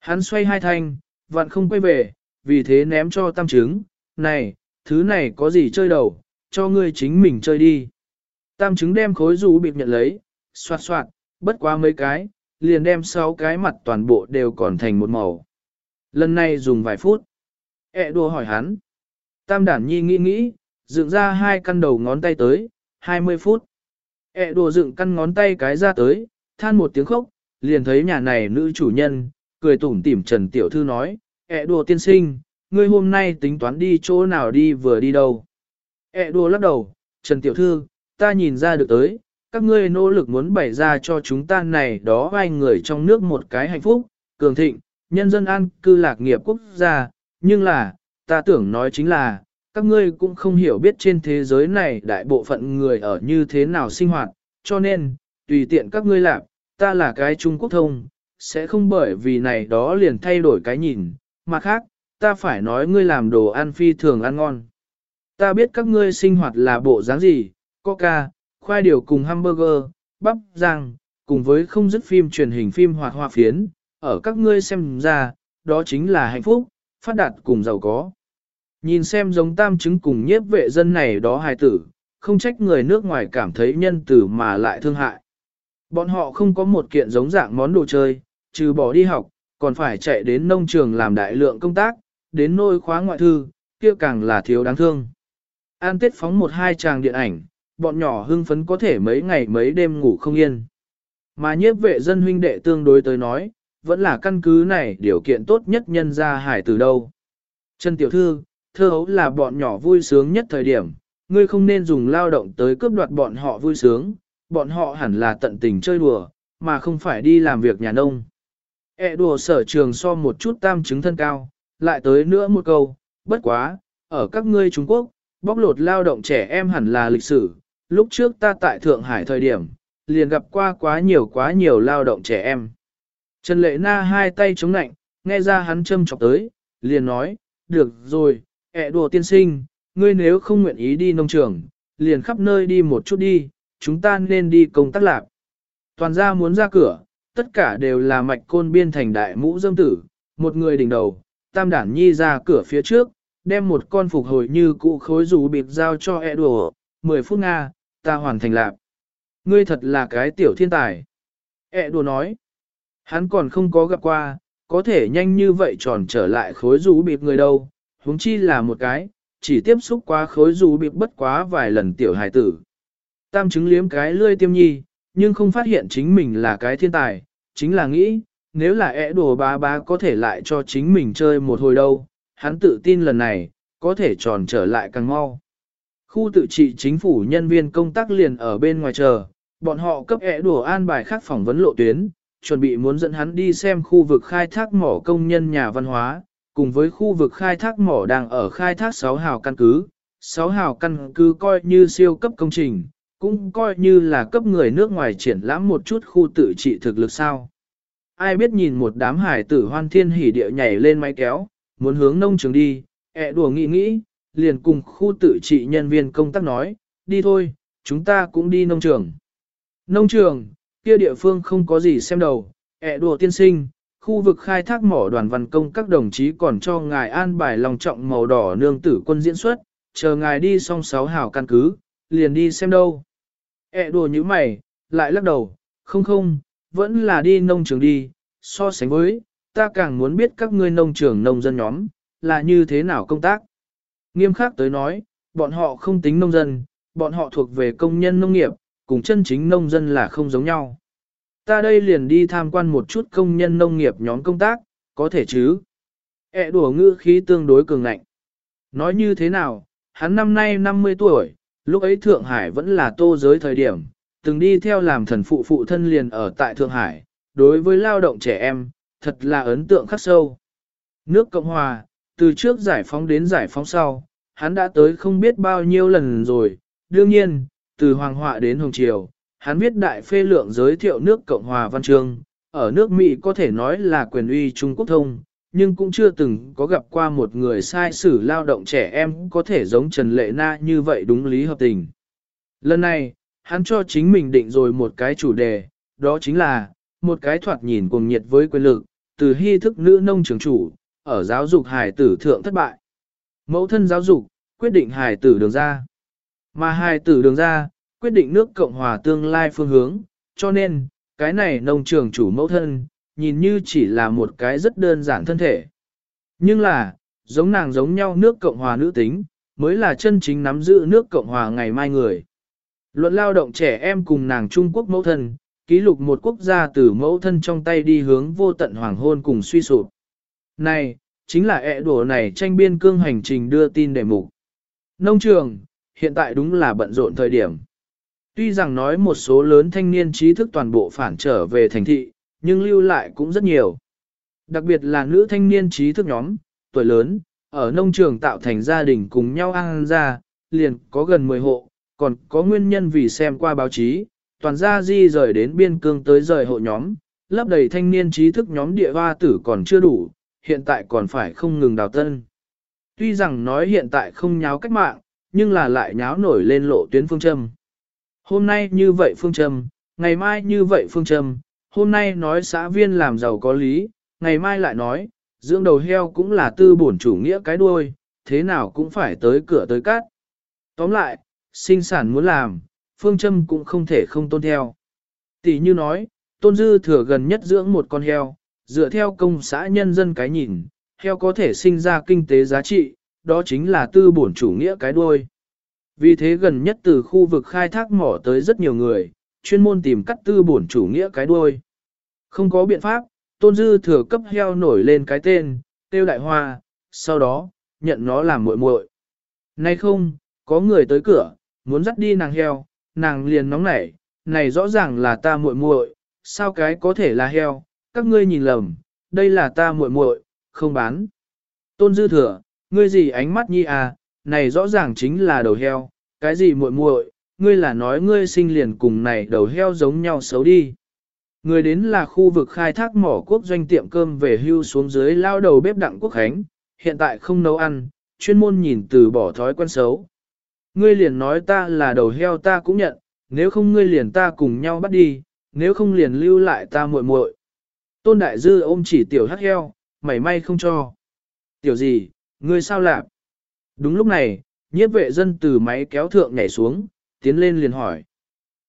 Hắn xoay hai thanh, vạn không quay về, vì thế ném cho tam trứng, này, thứ này có gì chơi đầu, cho ngươi chính mình chơi đi. Tam trứng đem khối rú bịp nhận lấy, soạt soạt, bất quá mấy cái, liền đem sáu cái mặt toàn bộ đều còn thành một màu. Lần này dùng vài phút. E đùa hỏi hắn. Tam đản nhi nghĩ nghĩ, dựng ra hai căn đầu ngón tay tới, 20 phút. E đùa dựng căn ngón tay cái ra tới, than một tiếng khóc, liền thấy nhà này nữ chủ nhân, cười tủm tỉm Trần Tiểu Thư nói, E đùa tiên sinh, ngươi hôm nay tính toán đi chỗ nào đi vừa đi đâu. E đùa lắc đầu, Trần Tiểu Thư, ta nhìn ra được tới, các ngươi nỗ lực muốn bày ra cho chúng ta này đó vai người trong nước một cái hạnh phúc, cường thịnh, nhân dân an cư lạc nghiệp quốc gia, nhưng là, ta tưởng nói chính là, các ngươi cũng không hiểu biết trên thế giới này đại bộ phận người ở như thế nào sinh hoạt, cho nên, tùy tiện các ngươi làm, ta là cái Trung Quốc thông, sẽ không bởi vì này đó liền thay đổi cái nhìn, mà khác, ta phải nói ngươi làm đồ ăn phi thường ăn ngon. Ta biết các ngươi sinh hoạt là bộ dáng gì, coca, khoai điều cùng hamburger, bắp, rang, cùng với không dứt phim truyền hình phim hoạt hoa phiến, ở các ngươi xem ra, đó chính là hạnh phúc, phát đạt cùng giàu có. Nhìn xem giống tam chứng cùng nhiếp vệ dân này đó hài tử, không trách người nước ngoài cảm thấy nhân tử mà lại thương hại. Bọn họ không có một kiện giống dạng món đồ chơi, trừ bỏ đi học, còn phải chạy đến nông trường làm đại lượng công tác, đến nôi khóa ngoại thư, kia càng là thiếu đáng thương. An Tết phóng một hai tràng điện ảnh, bọn nhỏ hưng phấn có thể mấy ngày mấy đêm ngủ không yên. Mà nhiếp vệ dân huynh đệ tương đối tới nói, vẫn là căn cứ này điều kiện tốt nhất nhân ra hải từ đâu. Trần Tiểu Thư, thơ hấu là bọn nhỏ vui sướng nhất thời điểm, ngươi không nên dùng lao động tới cướp đoạt bọn họ vui sướng, bọn họ hẳn là tận tình chơi đùa, mà không phải đi làm việc nhà nông. E đùa sở trường so một chút tam chứng thân cao, lại tới nữa một câu, bất quá, ở các ngươi Trung Quốc, bóc lột lao động trẻ em hẳn là lịch sử, lúc trước ta tại Thượng Hải thời điểm, liền gặp qua quá nhiều quá nhiều lao động trẻ em. Trần Lệ Na hai tay chống nạnh, nghe ra hắn châm chọc tới, liền nói, được rồi, ẹ đùa tiên sinh, ngươi nếu không nguyện ý đi nông trường, liền khắp nơi đi một chút đi, chúng ta nên đi công tác lạc. Toàn gia muốn ra cửa, tất cả đều là mạch côn biên thành đại mũ dâm tử, một người đỉnh đầu, tam đản nhi ra cửa phía trước, đem một con phục hồi như cụ khối rủ bịt giao cho ẹ đùa, 10 phút Nga, ta hoàn thành lạc. Ngươi thật là cái tiểu thiên tài. e đùa nói, hắn còn không có gặp qua, có thể nhanh như vậy tròn trở lại khối rủ bịp người đâu, huống chi là một cái, chỉ tiếp xúc qua khối rủ bịp bất quá vài lần tiểu hài tử. Tam chứng liếm cái lươi tiêm nhi, nhưng không phát hiện chính mình là cái thiên tài, chính là nghĩ, nếu là e ẻ đồ bá bá có thể lại cho chính mình chơi một hồi đâu, hắn tự tin lần này, có thể tròn trở lại càng mau. Khu tự trị chính phủ nhân viên công tác liền ở bên ngoài chờ, bọn họ cấp ẻ đùa an bài khác phỏng vấn lộ tuyến, chuẩn bị muốn dẫn hắn đi xem khu vực khai thác mỏ công nhân nhà văn hóa, cùng với khu vực khai thác mỏ đang ở khai thác 6 hào căn cứ. 6 hào căn cứ coi như siêu cấp công trình, cũng coi như là cấp người nước ngoài triển lãm một chút khu tự trị thực lực sao. Ai biết nhìn một đám hải tử hoan thiên hỉ địa nhảy lên máy kéo, muốn hướng nông trường đi, ẹ đùa nghĩ nghĩ, liền cùng khu tự trị nhân viên công tác nói, đi thôi, chúng ta cũng đi nông trường. Nông trường, kia địa phương không có gì xem đầu, ẹ đùa tiên sinh, khu vực khai thác mỏ đoàn văn công các đồng chí còn cho ngài an bài lòng trọng màu đỏ nương tử quân diễn xuất, chờ ngài đi xong sáu hào căn cứ, liền đi xem đâu. Ẹ đùa như mày, lại lắc đầu, không không, vẫn là đi nông trường đi, so sánh với, ta càng muốn biết các ngươi nông trường nông dân nhóm, là như thế nào công tác. Nghiêm khắc tới nói, bọn họ không tính nông dân, bọn họ thuộc về công nhân nông nghiệp, cùng chân chính nông dân là không giống nhau. Ta đây liền đi tham quan một chút công nhân nông nghiệp nhóm công tác, có thể chứ. E đùa ngữ khí tương đối cường ngạnh. Nói như thế nào, hắn năm nay 50 tuổi, lúc ấy Thượng Hải vẫn là tô giới thời điểm, từng đi theo làm thần phụ phụ thân liền ở tại Thượng Hải, đối với lao động trẻ em, thật là ấn tượng khắc sâu. Nước Cộng Hòa, từ trước giải phóng đến giải phóng sau, hắn đã tới không biết bao nhiêu lần rồi, đương nhiên, từ Hoàng Họa đến Hồng Triều, hắn viết đại phê lượng giới thiệu nước Cộng Hòa Văn Trương, ở nước Mỹ có thể nói là quyền uy Trung Quốc thông, nhưng cũng chưa từng có gặp qua một người sai sử lao động trẻ em có thể giống Trần Lệ Na như vậy đúng lý hợp tình. Lần này, hắn cho chính mình định rồi một cái chủ đề, đó chính là, một cái thoạt nhìn cùng nhiệt với quyền lực, từ hy thức nữ nông trường chủ, ở giáo dục hài tử thượng thất bại. Mẫu thân giáo dục, quyết định hài tử đường ra. Mà hài tử đường ra, quyết định nước Cộng hòa tương lai phương hướng, cho nên, cái này nông trường chủ mẫu thân, nhìn như chỉ là một cái rất đơn giản thân thể. Nhưng là, giống nàng giống nhau nước Cộng hòa nữ tính, mới là chân chính nắm giữ nước Cộng hòa ngày mai người. Luận lao động trẻ em cùng nàng Trung Quốc mẫu thân, ký lục một quốc gia từ mẫu thân trong tay đi hướng vô tận hoàng hôn cùng suy sụp. Này, chính là ẹ đổ này tranh biên cương hành trình đưa tin đề mục. Nông trường, hiện tại đúng là bận rộn thời điểm. Tuy rằng nói một số lớn thanh niên trí thức toàn bộ phản trở về thành thị, nhưng lưu lại cũng rất nhiều. Đặc biệt là nữ thanh niên trí thức nhóm, tuổi lớn, ở nông trường tạo thành gia đình cùng nhau ăn ra, liền có gần 10 hộ, còn có nguyên nhân vì xem qua báo chí, toàn gia di rời đến biên cương tới rời hộ nhóm, lấp đầy thanh niên trí thức nhóm địa hoa tử còn chưa đủ, hiện tại còn phải không ngừng đào tân. Tuy rằng nói hiện tại không nháo cách mạng, nhưng là lại nháo nổi lên lộ tuyến phương châm. Hôm nay như vậy phương châm, ngày mai như vậy phương châm, hôm nay nói xã viên làm giàu có lý, ngày mai lại nói, dưỡng đầu heo cũng là tư bổn chủ nghĩa cái đuôi, thế nào cũng phải tới cửa tới cát. Tóm lại, sinh sản muốn làm, phương châm cũng không thể không tôn theo. Tỷ như nói, tôn dư thừa gần nhất dưỡng một con heo, dựa theo công xã nhân dân cái nhìn, heo có thể sinh ra kinh tế giá trị, đó chính là tư bổn chủ nghĩa cái đuôi. Vì thế gần nhất từ khu vực khai thác mỏ tới rất nhiều người, chuyên môn tìm cắt tư bổn chủ nghĩa cái đuôi. Không có biện pháp, tôn dư thừa cấp heo nổi lên cái tên, tiêu đại hoa, sau đó, nhận nó làm muội muội. Nay không, có người tới cửa, muốn dắt đi nàng heo, nàng liền nóng nảy, này rõ ràng là ta muội muội, sao cái có thể là heo, các ngươi nhìn lầm, đây là ta muội muội, không bán. Tôn dư thừa, ngươi gì ánh mắt nhi à, này rõ ràng chính là đầu heo, cái gì muội muội, ngươi là nói ngươi sinh liền cùng này đầu heo giống nhau xấu đi. Người đến là khu vực khai thác mỏ quốc doanh tiệm cơm về hưu xuống dưới lao đầu bếp đặng quốc khánh, hiện tại không nấu ăn, chuyên môn nhìn từ bỏ thói quen xấu. Ngươi liền nói ta là đầu heo ta cũng nhận, nếu không ngươi liền ta cùng nhau bắt đi, nếu không liền lưu lại ta muội muội. Tôn Đại Dư ôm chỉ tiểu hắc heo, mảy may không cho. Tiểu gì, ngươi sao lạp? Đúng lúc này, nhiếp vệ dân từ máy kéo thượng nhảy xuống, tiến lên liền hỏi.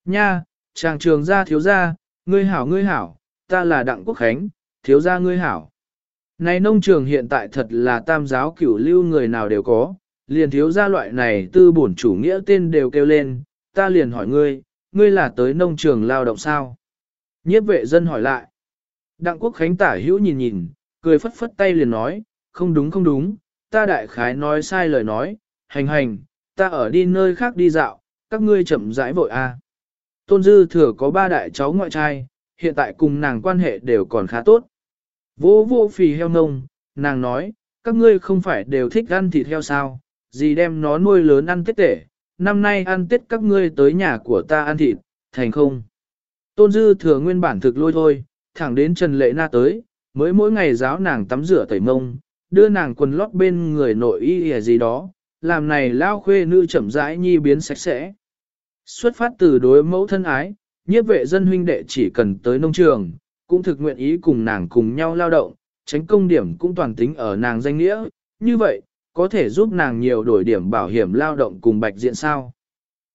Nha, chàng trường gia thiếu gia, ngươi hảo ngươi hảo, ta là Đặng Quốc Khánh, thiếu gia ngươi hảo. Này nông trường hiện tại thật là tam giáo cửu lưu người nào đều có, liền thiếu gia loại này tư bổn chủ nghĩa tên đều kêu lên, ta liền hỏi ngươi, ngươi là tới nông trường lao động sao? Nhiếp vệ dân hỏi lại. Đặng Quốc Khánh tả hữu nhìn nhìn, cười phất phất tay liền nói, không đúng không đúng, ta đại khái nói sai lời nói, hành hành, ta ở đi nơi khác đi dạo, các ngươi chậm rãi vội a. Tôn Dư thừa có ba đại cháu ngoại trai, hiện tại cùng nàng quan hệ đều còn khá tốt. Vô vô phì heo nông, nàng nói, các ngươi không phải đều thích ăn thịt heo sao, gì đem nó nuôi lớn ăn tết tể, năm nay ăn tết các ngươi tới nhà của ta ăn thịt, thành không. Tôn Dư thừa nguyên bản thực lôi thôi, thẳng đến Trần Lệ Na tới, mới mỗi ngày giáo nàng tắm rửa tẩy mông, đưa nàng quần lót bên người nội y gì đó, làm này lao khuê nữ chậm rãi nhi biến sạch sẽ. Xuất phát từ đối mẫu thân ái, nhiếp vệ dân huynh đệ chỉ cần tới nông trường, cũng thực nguyện ý cùng nàng cùng nhau lao động, tránh công điểm cũng toàn tính ở nàng danh nghĩa, như vậy, có thể giúp nàng nhiều đổi điểm bảo hiểm lao động cùng bạch diện sao.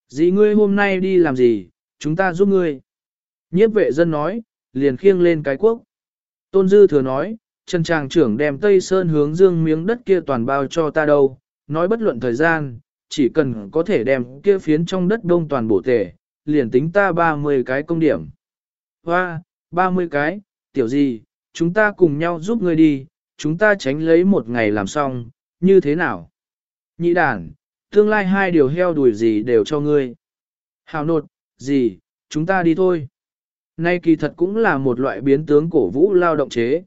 Dì ngươi hôm nay đi làm gì, chúng ta giúp ngươi. Nhiếp vệ dân nói, liền khiêng lên cái quốc. Tôn Dư thừa nói, Trần Tràng trưởng đem Tây Sơn hướng dương miếng đất kia toàn bao cho ta đâu, nói bất luận thời gian, chỉ cần có thể đem kia phiến trong đất đông toàn bổ tể, liền tính ta 30 cái công điểm. Hoa, 30 cái, tiểu gì, chúng ta cùng nhau giúp ngươi đi, chúng ta tránh lấy một ngày làm xong, như thế nào? Nhị đàn, tương lai hai điều heo đuổi gì đều cho ngươi. Hào nột, gì, chúng ta đi thôi. Nay kỳ thật cũng là một loại biến tướng cổ vũ lao động chế.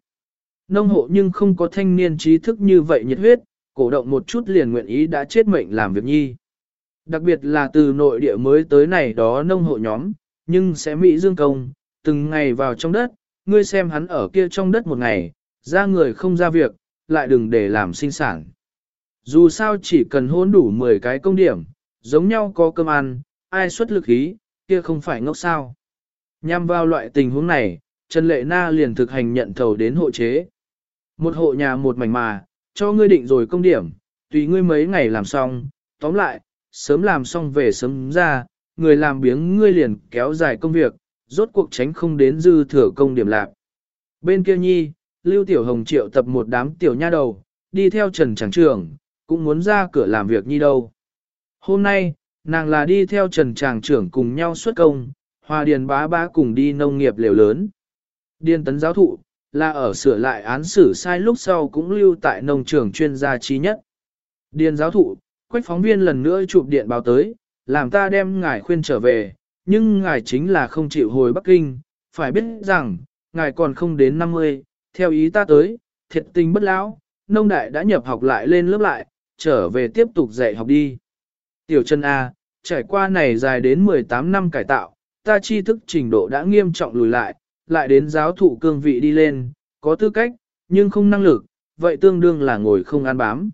Nông hộ nhưng không có thanh niên trí thức như vậy nhiệt huyết, cổ động một chút liền nguyện ý đã chết mệnh làm việc nhi. Đặc biệt là từ nội địa mới tới này đó nông hộ nhóm, nhưng sẽ Mỹ dương công, từng ngày vào trong đất, ngươi xem hắn ở kia trong đất một ngày, ra người không ra việc, lại đừng để làm sinh sản. Dù sao chỉ cần hôn đủ 10 cái công điểm, giống nhau có cơm ăn, ai xuất lực ý, kia không phải ngốc sao. Nhằm vào loại tình huống này, Trần Lệ Na liền thực hành nhận thầu đến hộ chế. Một hộ nhà một mảnh mà, cho ngươi định rồi công điểm, tùy ngươi mấy ngày làm xong, tóm lại, sớm làm xong về sớm ra, người làm biếng ngươi liền kéo dài công việc, rốt cuộc tránh không đến dư thừa công điểm lạc. Bên kia nhi, Lưu Tiểu Hồng triệu tập một đám tiểu nha đầu, đi theo Trần Tràng Trưởng, cũng muốn ra cửa làm việc nhi đâu. Hôm nay, nàng là đi theo Trần Tràng Trưởng cùng nhau xuất công, Hòa Điền bá bá cùng đi nông nghiệp liều lớn. Điền tấn giáo thụ, là ở sửa lại án xử sai lúc sau cũng lưu tại nông trường chuyên gia trí nhất. Điền giáo thụ, quách phóng viên lần nữa chụp điện báo tới, làm ta đem ngài khuyên trở về, nhưng ngài chính là không chịu hồi Bắc Kinh, phải biết rằng, ngài còn không đến 50, theo ý ta tới, thiệt tình bất lão, nông đại đã nhập học lại lên lớp lại, trở về tiếp tục dạy học đi. Tiểu chân A, trải qua này dài đến 18 năm cải tạo, ta tri thức trình độ đã nghiêm trọng lùi lại, lại đến giáo thụ cương vị đi lên, có tư cách, nhưng không năng lực, vậy tương đương là ngồi không ăn bám.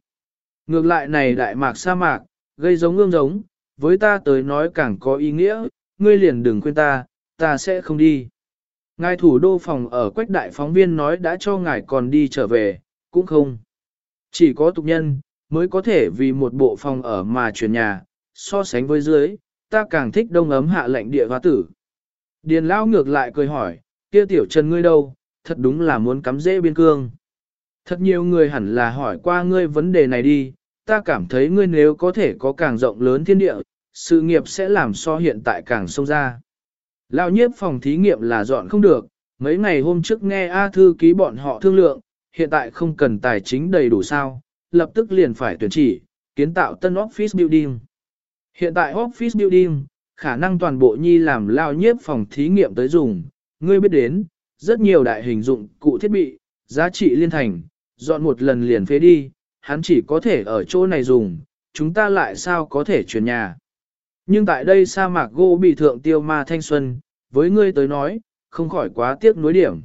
Ngược lại này đại mạc sa mạc, gây giống ương giống, với ta tới nói càng có ý nghĩa, ngươi liền đừng quên ta, ta sẽ không đi. Ngài thủ đô phòng ở quách đại phóng viên nói đã cho ngài còn đi trở về, cũng không. Chỉ có tục nhân, mới có thể vì một bộ phòng ở mà chuyển nhà, so sánh với dưới, ta càng thích đông ấm hạ lệnh địa hoa tử. Điền lao ngược lại cười hỏi, kia tiểu trần ngươi đâu, thật đúng là muốn cắm dễ biên cương. Thật nhiều người hẳn là hỏi qua ngươi vấn đề này đi, ta cảm thấy ngươi nếu có thể có càng rộng lớn thiên địa, sự nghiệp sẽ làm so hiện tại càng sâu ra. Lão nhiếp phòng thí nghiệm là dọn không được, mấy ngày hôm trước nghe A thư ký bọn họ thương lượng, hiện tại không cần tài chính đầy đủ sao, lập tức liền phải tuyển chỉ, kiến tạo tân office building. Hiện tại office building, khả năng toàn bộ nhi làm lao nhiếp phòng thí nghiệm tới dùng, ngươi biết đến, rất nhiều đại hình dụng cụ thiết bị, giá trị liên thành, dọn một lần liền phế đi, hắn chỉ có thể ở chỗ này dùng, chúng ta lại sao có thể chuyển nhà. Nhưng tại đây sa mạc gỗ bị thượng tiêu ma thanh xuân, với ngươi tới nói, không khỏi quá tiếc nuối điểm.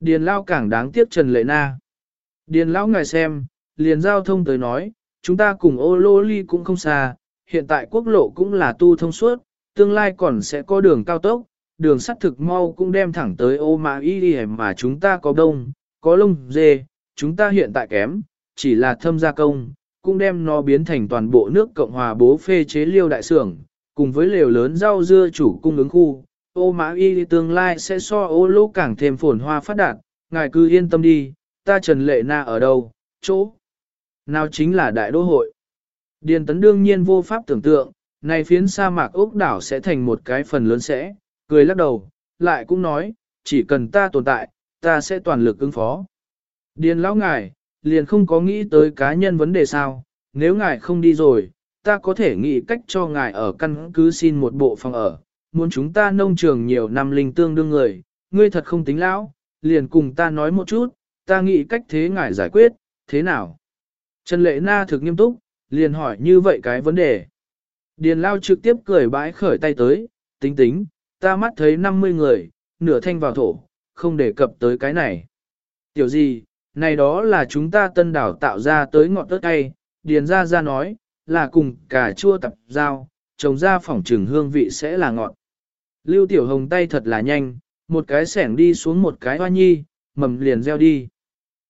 Điền lao càng đáng tiếc Trần Lệ Na. Điền lão ngài xem, liền giao thông tới nói, chúng ta cùng ô lô ly cũng không xa, hiện tại quốc lộ cũng là tu thông suốt, tương lai còn sẽ có đường cao tốc, đường sắt thực mau cũng đem thẳng tới ô mã y đi mà chúng ta có đông, có lông dê, chúng ta hiện tại kém, chỉ là thâm gia công, cũng đem nó biến thành toàn bộ nước Cộng hòa bố phê chế liêu đại xưởng, cùng với lều lớn rau dưa chủ cung ứng khu. Ô mã y tương lai sẽ so ô lô càng thêm phồn hoa phát đạt, ngài cứ yên tâm đi, ta Trần Lệ Na ở đâu, chỗ nào chính là đại đô hội. Điền tấn đương nhiên vô pháp tưởng tượng, này phiến sa mạc ốc đảo sẽ thành một cái phần lớn sẽ, cười lắc đầu, lại cũng nói, chỉ cần ta tồn tại, ta sẽ toàn lực ứng phó. Điền lão ngài, liền không có nghĩ tới cá nhân vấn đề sao, nếu ngài không đi rồi, ta có thể nghĩ cách cho ngài ở căn cứ xin một bộ phòng ở, muốn chúng ta nông trường nhiều năm linh tương đương người, ngươi thật không tính lão, liền cùng ta nói một chút, ta nghĩ cách thế ngài giải quyết, thế nào? Trần Lệ Na thực nghiêm túc, liền hỏi như vậy cái vấn đề. Điền Lao trực tiếp cười bãi khởi tay tới, tính tính, ta mắt thấy 50 người, nửa thanh vào thổ, không đề cập tới cái này. Tiểu gì, này đó là chúng ta tân đảo tạo ra tới ngọn tớt tay, Điền ra ra nói, là cùng cả chua tập dao, trồng ra phỏng trừng hương vị sẽ là ngọt. Lưu Tiểu Hồng tay thật là nhanh, một cái sẻng đi xuống một cái hoa nhi, mầm liền gieo đi.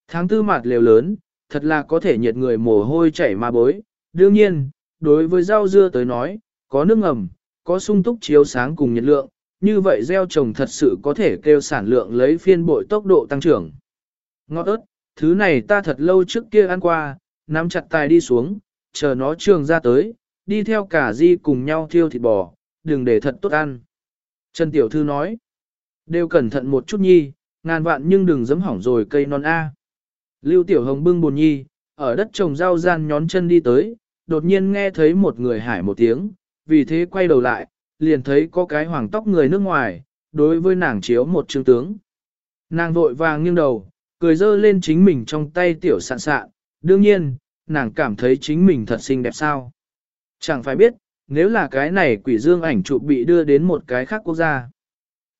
Tháng tư mặt liều lớn, thật là có thể nhiệt người mồ hôi chảy mà bối. Đương nhiên, đối với rau dưa tới nói, có nước ngầm, có sung túc chiếu sáng cùng nhiệt lượng, như vậy gieo trồng thật sự có thể kêu sản lượng lấy phiên bội tốc độ tăng trưởng. Ngọt ớt, thứ này ta thật lâu trước kia ăn qua, nắm chặt tay đi xuống, chờ nó trường ra tới, đi theo cả di cùng nhau thiêu thịt bò, đừng để thật tốt ăn. Trần Tiểu Thư nói, đều cẩn thận một chút nhi, ngàn vạn nhưng đừng dấm hỏng rồi cây non A. Lưu Tiểu Hồng bưng bồn nhi, ở đất trồng rau gian nhón chân đi tới, đột nhiên nghe thấy một người hải một tiếng, vì thế quay đầu lại, liền thấy có cái hoàng tóc người nước ngoài, đối với nàng chiếu một chương tướng. Nàng vội vàng nghiêng đầu, cười dơ lên chính mình trong tay tiểu sạn sạn, đương nhiên, nàng cảm thấy chính mình thật xinh đẹp sao. Chẳng phải biết, nếu là cái này quỷ dương ảnh chụp bị đưa đến một cái khác quốc gia.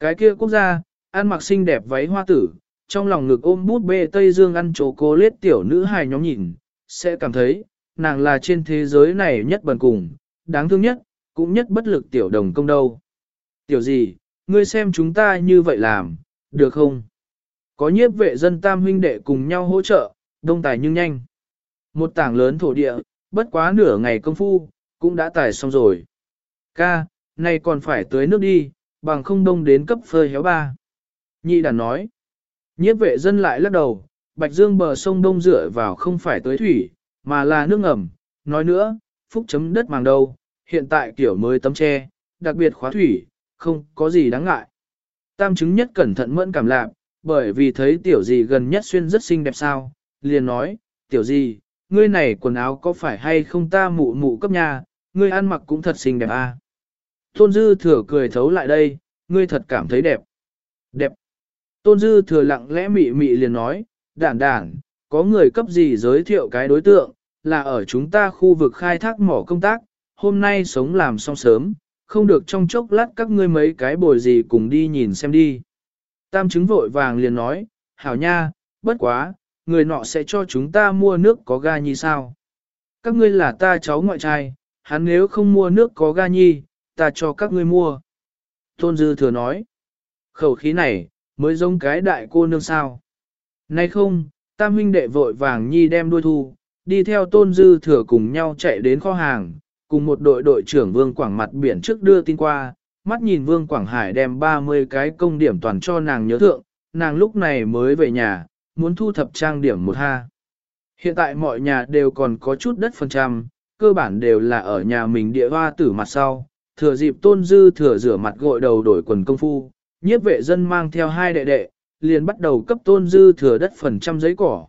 Cái kia quốc gia, ăn mặc xinh đẹp váy hoa tử, trong lòng ngực ôm bút bê Tây Dương ăn chố cô lết tiểu nữ hài nhóm nhìn, sẽ cảm thấy, nàng là trên thế giới này nhất bần cùng, đáng thương nhất, cũng nhất bất lực tiểu đồng công đâu. Tiểu gì, ngươi xem chúng ta như vậy làm, được không? Có nhiếp vệ dân tam huynh đệ cùng nhau hỗ trợ, đông tài nhưng nhanh. Một tảng lớn thổ địa, bất quá nửa ngày công phu, cũng đã tải xong rồi. Ca, này còn phải tưới nước đi, bằng không đông đến cấp phơi héo ba. Nhị đàn nói. Nhiếp vệ dân lại lắc đầu, Bạch Dương bờ sông đông dựa vào không phải tới thủy, mà là nước ngầm. Nói nữa, phúc chấm đất màng đâu, hiện tại kiểu mới tấm tre, đặc biệt khóa thủy, không có gì đáng ngại. Tam chứng nhất cẩn thận mẫn cảm lạc, bởi vì thấy tiểu gì gần nhất xuyên rất xinh đẹp sao, liền nói, tiểu gì, ngươi này quần áo có phải hay không ta mụ mụ cấp nhà, ngươi ăn mặc cũng thật xinh đẹp à. Tôn Dư thừa cười thấu lại đây, ngươi thật cảm thấy đẹp. Đẹp. Tôn Dư thừa lặng lẽ mị mị liền nói, đản đản, có người cấp gì giới thiệu cái đối tượng, là ở chúng ta khu vực khai thác mỏ công tác, hôm nay sống làm xong sớm, không được trong chốc lát các ngươi mấy cái bồi gì cùng đi nhìn xem đi. Tam chứng vội vàng liền nói, hảo nha, bất quá, người nọ sẽ cho chúng ta mua nước có ga nhi sao? Các ngươi là ta cháu ngoại trai, hắn nếu không mua nước có ga nhi, ta cho các ngươi mua. Tôn Dư thừa nói, khẩu khí này, mới giống cái đại cô nương sao. Nay không, tam huynh đệ vội vàng nhi đem đuôi thu, đi theo Tôn Dư thừa cùng nhau chạy đến kho hàng, cùng một đội đội trưởng Vương Quảng mặt biển trước đưa tin qua, mắt nhìn Vương Quảng Hải đem 30 cái công điểm toàn cho nàng nhớ thượng, nàng lúc này mới về nhà, muốn thu thập trang điểm một ha. Hiện tại mọi nhà đều còn có chút đất phần trăm, cơ bản đều là ở nhà mình địa hoa tử mặt sau, thừa dịp tôn dư thừa rửa mặt gội đầu đổi quần công phu, nhiếp vệ dân mang theo hai đệ đệ, liền bắt đầu cấp tôn dư thừa đất phần trăm giấy cỏ.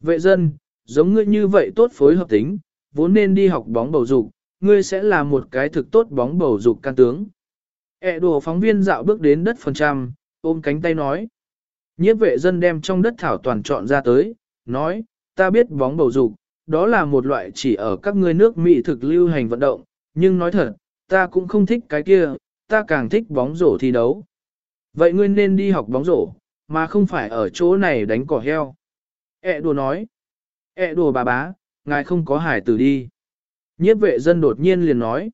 Vệ dân, giống ngươi như vậy tốt phối hợp tính, vốn nên đi học bóng bầu dục, ngươi sẽ là một cái thực tốt bóng bầu dục can tướng. E đồ phóng viên dạo bước đến đất phần trăm, ôm cánh tay nói. Nhiếp vệ dân đem trong đất thảo toàn chọn ra tới, nói, ta biết bóng bầu dục, đó là một loại chỉ ở các ngươi nước Mỹ thực lưu hành vận động, nhưng nói thật, ta cũng không thích cái kia, ta càng thích bóng rổ thi đấu. Vậy ngươi nên đi học bóng rổ, mà không phải ở chỗ này đánh cỏ heo. E đồ nói, E đùa bà bá, ngài không có hải tử đi. Nhiếp vệ dân đột nhiên liền nói,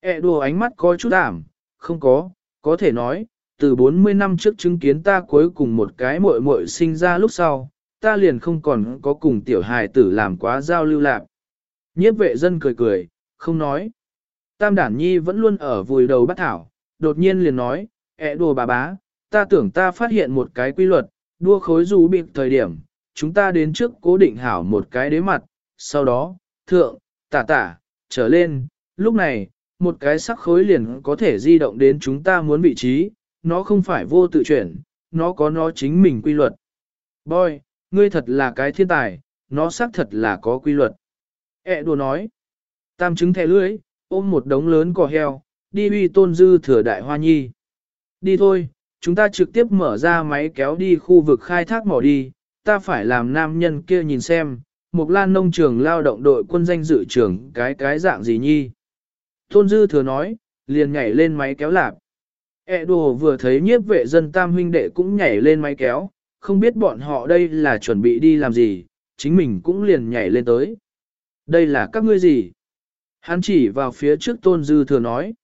E đùa ánh mắt có chút ảm, không có, có thể nói, từ 40 năm trước chứng kiến ta cuối cùng một cái muội muội sinh ra lúc sau, ta liền không còn có cùng tiểu hài tử làm quá giao lưu lạc. Nhiếp vệ dân cười cười, không nói. Tam đản nhi vẫn luôn ở vùi đầu bắt thảo, đột nhiên liền nói, ẹ đùa bà bá, ta tưởng ta phát hiện một cái quy luật, đua khối dù bị thời điểm, chúng ta đến trước cố định hảo một cái đế mặt, sau đó, thượng, tả tả, trở lên, lúc này, một cái sắc khối liền có thể di động đến chúng ta muốn vị trí, nó không phải vô tự chuyển, nó có nó chính mình quy luật. Boy, ngươi thật là cái thiên tài, nó xác thật là có quy luật. E đùa nói, tam chứng thẻ lưới, ôm một đống lớn cỏ heo, đi uy tôn dư thừa đại hoa nhi. Đi thôi, chúng ta trực tiếp mở ra máy kéo đi khu vực khai thác mỏ đi, ta phải làm nam nhân kia nhìn xem, một lan nông trường lao động đội quân danh dự trưởng cái cái dạng gì nhi. Tôn dư thừa nói, liền nhảy lên máy kéo lạp. E đồ vừa thấy nhiếp vệ dân tam huynh đệ cũng nhảy lên máy kéo, không biết bọn họ đây là chuẩn bị đi làm gì, chính mình cũng liền nhảy lên tới. Đây là các ngươi gì? Hắn chỉ vào phía trước tôn dư thừa nói.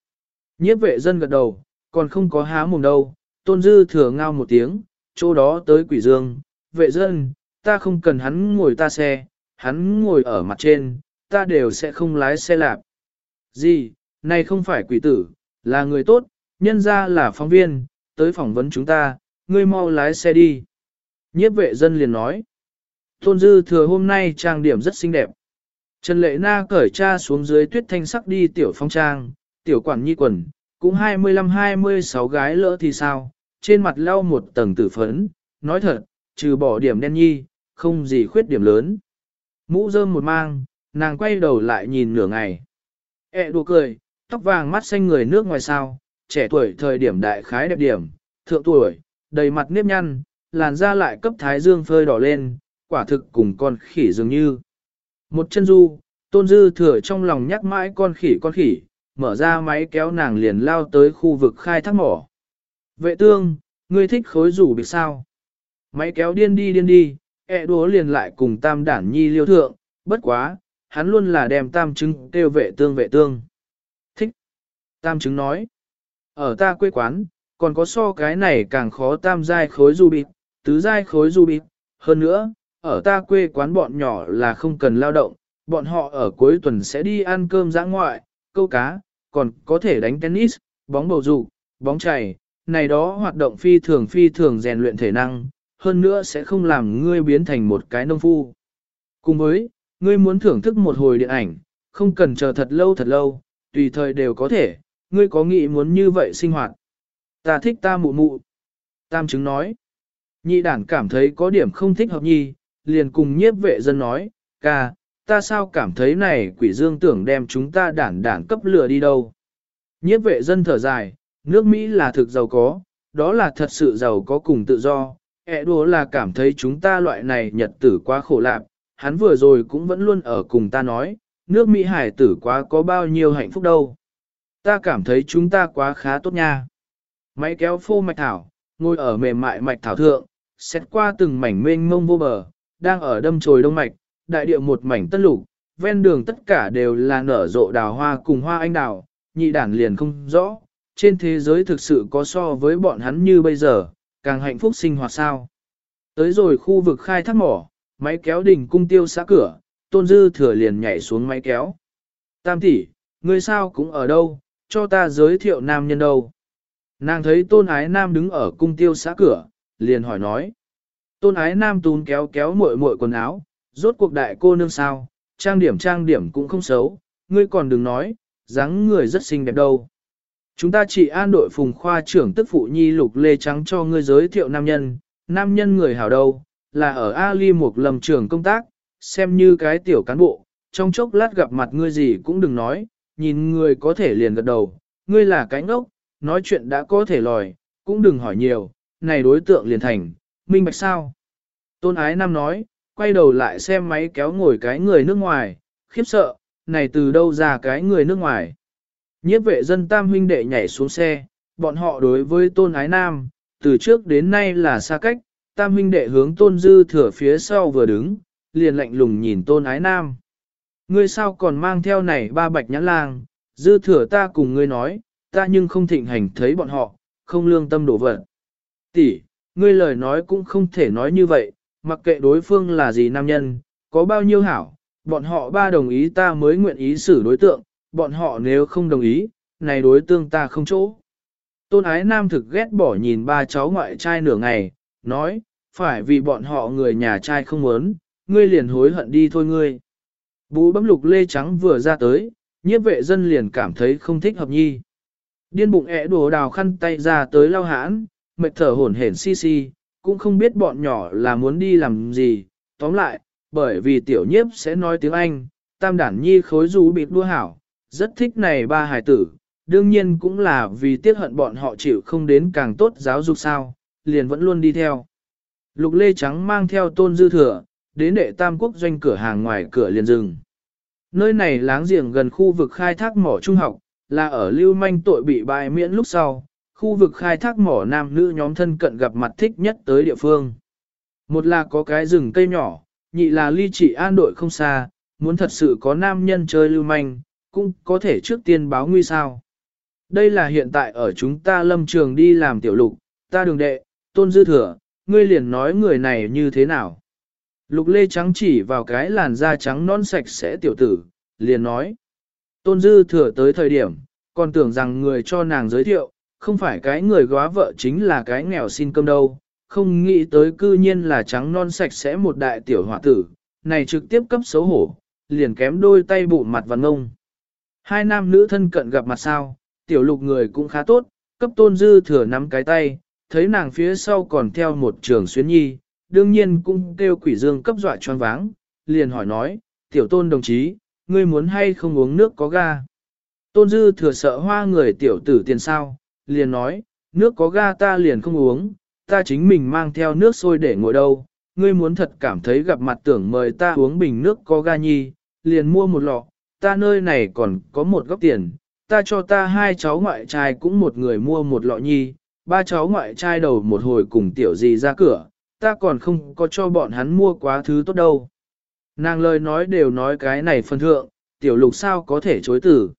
Nhiếp vệ dân gật đầu, còn không có há mồm đâu, tôn dư thừa ngao một tiếng, chỗ đó tới quỷ dương, vệ dân, ta không cần hắn ngồi ta xe, hắn ngồi ở mặt trên, ta đều sẽ không lái xe lạp. Gì, này không phải quỷ tử, là người tốt, nhân ra là phóng viên, tới phỏng vấn chúng ta, ngươi mau lái xe đi. Nhiếp vệ dân liền nói. Tôn dư thừa hôm nay trang điểm rất xinh đẹp. Trần Lệ Na cởi cha xuống dưới tuyết thanh sắc đi tiểu phong trang, tiểu quản nhi quần, cũng 25-26 gái lỡ thì sao, trên mặt lau một tầng tử phấn, nói thật, trừ bỏ điểm đen nhi, không gì khuyết điểm lớn. Mũ rơm một mang, nàng quay đầu lại nhìn nửa ngày. E đùa cười, tóc vàng mắt xanh người nước ngoài sao, trẻ tuổi thời điểm đại khái đẹp điểm, thượng tuổi, đầy mặt nếp nhăn, làn da lại cấp thái dương phơi đỏ lên, quả thực cùng con khỉ dường như. Một chân du, tôn dư thừa trong lòng nhắc mãi con khỉ con khỉ, mở ra máy kéo nàng liền lao tới khu vực khai thác mỏ. Vệ tương, ngươi thích khối rủ bị sao? Máy kéo điên đi điên đi, ẹ đúa liền lại cùng tam đản nhi liêu thượng, bất quá, hắn luôn là đem tam chứng kêu vệ tương vệ tương. Thích. Tam chứng nói. Ở ta quê quán, còn có so cái này càng khó tam giai khối du bịt, tứ giai khối du bịt. Hơn nữa, ở ta quê quán bọn nhỏ là không cần lao động, bọn họ ở cuối tuần sẽ đi ăn cơm giã ngoại, câu cá, còn có thể đánh tennis, bóng bầu dục, bóng chày, này đó hoạt động phi thường phi thường rèn luyện thể năng, hơn nữa sẽ không làm ngươi biến thành một cái nông phu. Cùng với, ngươi muốn thưởng thức một hồi điện ảnh, không cần chờ thật lâu thật lâu, tùy thời đều có thể, ngươi có nghĩ muốn như vậy sinh hoạt. Ta thích ta mụ mụ. Tam chứng nói. Nhị đản cảm thấy có điểm không thích hợp nhi, liền cùng nhiếp vệ dân nói, ca, ta sao cảm thấy này quỷ dương tưởng đem chúng ta đản đản cấp lừa đi đâu. Nhiếp vệ dân thở dài, nước Mỹ là thực giàu có, đó là thật sự giàu có cùng tự do ẹ đùa là cảm thấy chúng ta loại này nhật tử quá khổ lạc, hắn vừa rồi cũng vẫn luôn ở cùng ta nói, nước Mỹ hải tử quá có bao nhiêu hạnh phúc đâu. Ta cảm thấy chúng ta quá khá tốt nha. Máy kéo phô mạch thảo, ngồi ở mềm mại mạch thảo thượng, xét qua từng mảnh mênh mông vô bờ, đang ở đâm chồi đông mạch, đại địa một mảnh tân lục, ven đường tất cả đều là nở rộ đào hoa cùng hoa anh đào, nhị đản liền không rõ, trên thế giới thực sự có so với bọn hắn như bây giờ, càng hạnh phúc sinh hoạt sao. Tới rồi khu vực khai thác mỏ, máy kéo đỉnh cung tiêu xã cửa, tôn dư thừa liền nhảy xuống máy kéo. Tam tỷ, ngươi sao cũng ở đâu, cho ta giới thiệu nam nhân đâu. Nàng thấy tôn ái nam đứng ở cung tiêu xã cửa, liền hỏi nói. Tôn ái nam tún kéo kéo muội muội quần áo, rốt cuộc đại cô nương sao, trang điểm trang điểm cũng không xấu, ngươi còn đừng nói, dáng người rất xinh đẹp đâu. Chúng ta chỉ an đội phùng khoa trưởng tức phụ nhi lục lê trắng cho ngươi giới thiệu nam nhân, nam nhân người hảo đâu, là ở Ali một lầm trường công tác, xem như cái tiểu cán bộ, trong chốc lát gặp mặt ngươi gì cũng đừng nói, nhìn người có thể liền gật đầu, ngươi là cái ngốc, nói chuyện đã có thể lòi, cũng đừng hỏi nhiều, này đối tượng liền thành, minh bạch sao. Tôn ái nam nói, quay đầu lại xem máy kéo ngồi cái người nước ngoài, khiếp sợ, này từ đâu ra cái người nước ngoài. Nhiếp vệ dân tam huynh đệ nhảy xuống xe, bọn họ đối với tôn ái nam, từ trước đến nay là xa cách, tam huynh đệ hướng tôn dư thừa phía sau vừa đứng, liền lạnh lùng nhìn tôn ái nam. Ngươi sao còn mang theo này ba bạch nhãn lang, dư thừa ta cùng ngươi nói, ta nhưng không thịnh hành thấy bọn họ, không lương tâm đổ vật. Tỷ, ngươi lời nói cũng không thể nói như vậy, mặc kệ đối phương là gì nam nhân, có bao nhiêu hảo, bọn họ ba đồng ý ta mới nguyện ý xử đối tượng, bọn họ nếu không đồng ý, này đối tương ta không chỗ. Tôn ái nam thực ghét bỏ nhìn ba cháu ngoại trai nửa ngày, nói, phải vì bọn họ người nhà trai không muốn, ngươi liền hối hận đi thôi ngươi. Bú bấm lục lê trắng vừa ra tới, nhiếp vệ dân liền cảm thấy không thích hợp nhi. Điên bụng ẻ đồ đào khăn tay ra tới lao hãn, mệt thở hổn hển si si, cũng không biết bọn nhỏ là muốn đi làm gì. Tóm lại, bởi vì tiểu nhiếp sẽ nói tiếng Anh, tam đản nhi khối rú bịt đua hảo, rất thích này ba hài tử, đương nhiên cũng là vì tiếc hận bọn họ chịu không đến càng tốt giáo dục sao, liền vẫn luôn đi theo. Lục lê trắng mang theo tôn dư thừa, đến đệ tam quốc doanh cửa hàng ngoài cửa liền rừng. Nơi này láng giềng gần khu vực khai thác mỏ trung học, là ở lưu manh tội bị bại miễn lúc sau, khu vực khai thác mỏ nam nữ nhóm thân cận gặp mặt thích nhất tới địa phương. Một là có cái rừng cây nhỏ, nhị là ly trị an đội không xa, muốn thật sự có nam nhân chơi lưu manh, cũng có thể trước tiên báo nguy sao. Đây là hiện tại ở chúng ta lâm trường đi làm tiểu lục, ta đường đệ, tôn dư thừa, ngươi liền nói người này như thế nào. Lục lê trắng chỉ vào cái làn da trắng non sạch sẽ tiểu tử, liền nói. Tôn dư thừa tới thời điểm, còn tưởng rằng người cho nàng giới thiệu, không phải cái người góa vợ chính là cái nghèo xin cơm đâu, không nghĩ tới cư nhiên là trắng non sạch sẽ một đại tiểu họa tử, này trực tiếp cấp xấu hổ, liền kém đôi tay bụ mặt và ngông. Hai nam nữ thân cận gặp mặt sao, tiểu lục người cũng khá tốt, cấp tôn dư thừa nắm cái tay, thấy nàng phía sau còn theo một trường xuyến nhi, đương nhiên cũng kêu quỷ dương cấp dọa choáng váng, liền hỏi nói, tiểu tôn đồng chí, ngươi muốn hay không uống nước có ga? Tôn dư thừa sợ hoa người tiểu tử tiền sao, liền nói, nước có ga ta liền không uống, ta chính mình mang theo nước sôi để ngồi đâu, ngươi muốn thật cảm thấy gặp mặt tưởng mời ta uống bình nước có ga nhi, liền mua một lọ, ta nơi này còn có một góc tiền, ta cho ta hai cháu ngoại trai cũng một người mua một lọ nhi, ba cháu ngoại trai đầu một hồi cùng tiểu gì ra cửa, ta còn không có cho bọn hắn mua quá thứ tốt đâu. Nàng lời nói đều nói cái này phân thượng, tiểu lục sao có thể chối tử.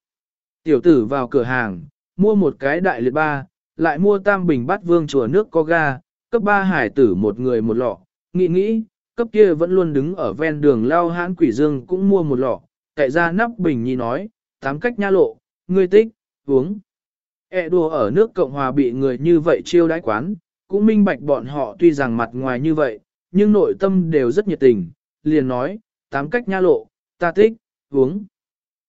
Tiểu tử vào cửa hàng, mua một cái đại liệt ba, lại mua tam bình bát vương chùa nước có ga, cấp ba hải tử một người một lọ, nghĩ nghĩ, cấp kia vẫn luôn đứng ở ven đường lao hãn quỷ dương cũng mua một lọ, cậy ra nắp bình nhi nói, tám cách nha lộ, ngươi tích, uống. E đùa ở nước Cộng Hòa bị người như vậy chiêu đãi quán, cũng minh bạch bọn họ tuy rằng mặt ngoài như vậy, nhưng nội tâm đều rất nhiệt tình, liền nói, tám cách nha lộ, ta tích, uống.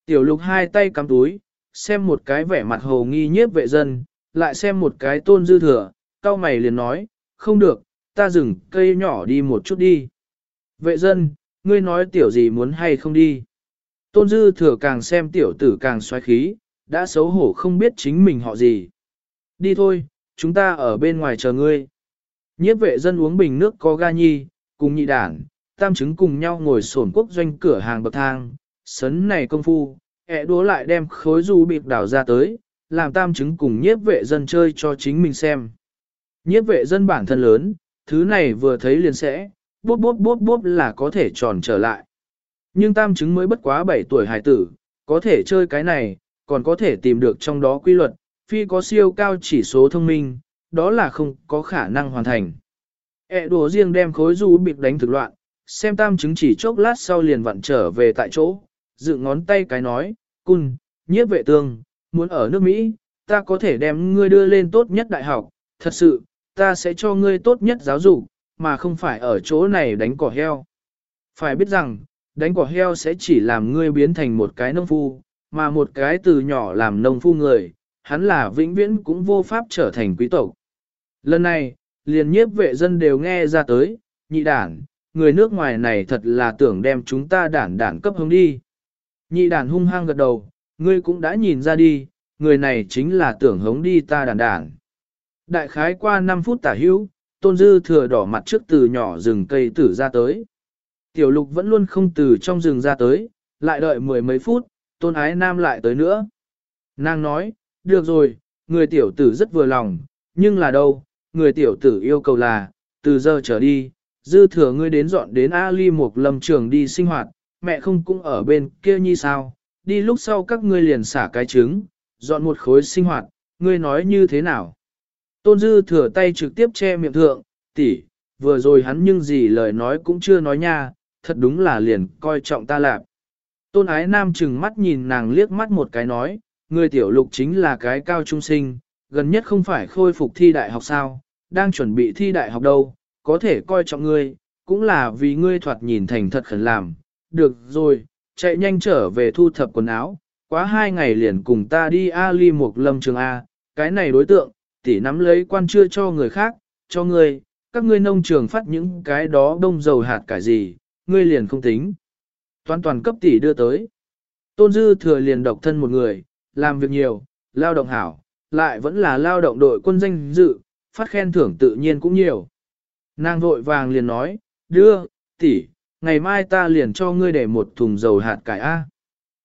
Tiểu lục hai tay cắm túi, xem một cái vẻ mặt hồ nghi nhiếp vệ dân, lại xem một cái tôn dư thừa, cao mày liền nói, không được, ta dừng cây nhỏ đi một chút đi. Vệ dân, ngươi nói tiểu gì muốn hay không đi. Tôn dư thừa càng xem tiểu tử càng xoáy khí, đã xấu hổ không biết chính mình họ gì. Đi thôi, chúng ta ở bên ngoài chờ ngươi. Nhiếp vệ dân uống bình nước có ga nhi, cùng nhị đảng tam chứng cùng nhau ngồi sổn quốc doanh cửa hàng bậc thang, sấn này công phu, ẹ đúa lại đem khối du bịp đảo ra tới, làm tam chứng cùng nhiếp vệ dân chơi cho chính mình xem. Nhiếp vệ dân bản thân lớn, thứ này vừa thấy liền sẽ, bốp bốp bốp bốp là có thể tròn trở lại. Nhưng tam chứng mới bất quá 7 tuổi hải tử, có thể chơi cái này, còn có thể tìm được trong đó quy luật, phi có siêu cao chỉ số thông minh, đó là không có khả năng hoàn thành. E đùa riêng đem khối du bịp đánh thực loạn, xem tam chứng chỉ chốc lát sau liền vặn trở về tại chỗ, dự ngón tay cái nói, cun, nhiếp vệ tương, muốn ở nước Mỹ, ta có thể đem ngươi đưa lên tốt nhất đại học, thật sự, ta sẽ cho ngươi tốt nhất giáo dục, mà không phải ở chỗ này đánh cỏ heo. Phải biết rằng, đánh cỏ heo sẽ chỉ làm ngươi biến thành một cái nông phu, mà một cái từ nhỏ làm nông phu người, hắn là vĩnh viễn cũng vô pháp trở thành quý tộc. Lần này, liền nhiếp vệ dân đều nghe ra tới, nhị đản, người nước ngoài này thật là tưởng đem chúng ta đản đản cấp hướng đi. Nhị đản hung hăng gật đầu, ngươi cũng đã nhìn ra đi, người này chính là tưởng hống đi ta đản đản. Đại khái qua 5 phút tả hữu, tôn dư thừa đỏ mặt trước từ nhỏ rừng cây tử ra tới. Tiểu lục vẫn luôn không từ trong rừng ra tới, lại đợi mười mấy phút, tôn ái nam lại tới nữa. Nàng nói, được rồi, người tiểu tử rất vừa lòng, nhưng là đâu, người tiểu tử yêu cầu là, từ giờ trở đi, dư thừa ngươi đến dọn đến Ali một lâm trường đi sinh hoạt, mẹ không cũng ở bên kia như sao, đi lúc sau các ngươi liền xả cái trứng, dọn một khối sinh hoạt, ngươi nói như thế nào? Tôn dư thừa tay trực tiếp che miệng thượng, tỷ, vừa rồi hắn nhưng gì lời nói cũng chưa nói nha, thật đúng là liền coi trọng ta lạp. Tôn ái nam chừng mắt nhìn nàng liếc mắt một cái nói, người tiểu lục chính là cái cao trung sinh, gần nhất không phải khôi phục thi đại học sao, đang chuẩn bị thi đại học đâu, có thể coi trọng ngươi, cũng là vì ngươi thoạt nhìn thành thật khẩn làm. Được rồi, chạy nhanh trở về thu thập quần áo, quá hai ngày liền cùng ta đi a ly một lâm trường A, cái này đối tượng, tỷ nắm lấy quan chưa cho người khác, cho ngươi, các ngươi nông trường phát những cái đó đông dầu hạt cả gì, ngươi liền không tính. Toàn toàn cấp tỷ đưa tới. Tôn dư thừa liền độc thân một người, làm việc nhiều, lao động hảo, lại vẫn là lao động đội quân danh dự, phát khen thưởng tự nhiên cũng nhiều. Nàng vội vàng liền nói, đưa, tỷ, ngày mai ta liền cho ngươi để một thùng dầu hạt cải A.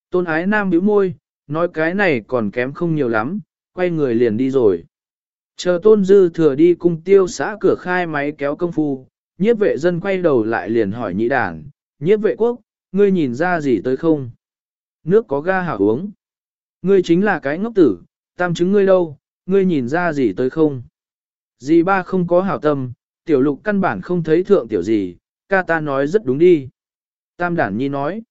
Tôn ái nam bĩu môi, nói cái này còn kém không nhiều lắm, quay người liền đi rồi. Chờ tôn dư thừa đi cung tiêu xã cửa khai máy kéo công phu, nhiếp vệ dân quay đầu lại liền hỏi nhị đảng, nhiếp vệ quốc, ngươi nhìn ra gì tới không? Nước có ga hảo uống. Ngươi chính là cái ngốc tử, tam chứng ngươi đâu, ngươi nhìn ra gì tới không? Dì ba không có hảo tâm, tiểu lục căn bản không thấy thượng tiểu gì, ca ta nói rất đúng đi. Tam đản nhi nói.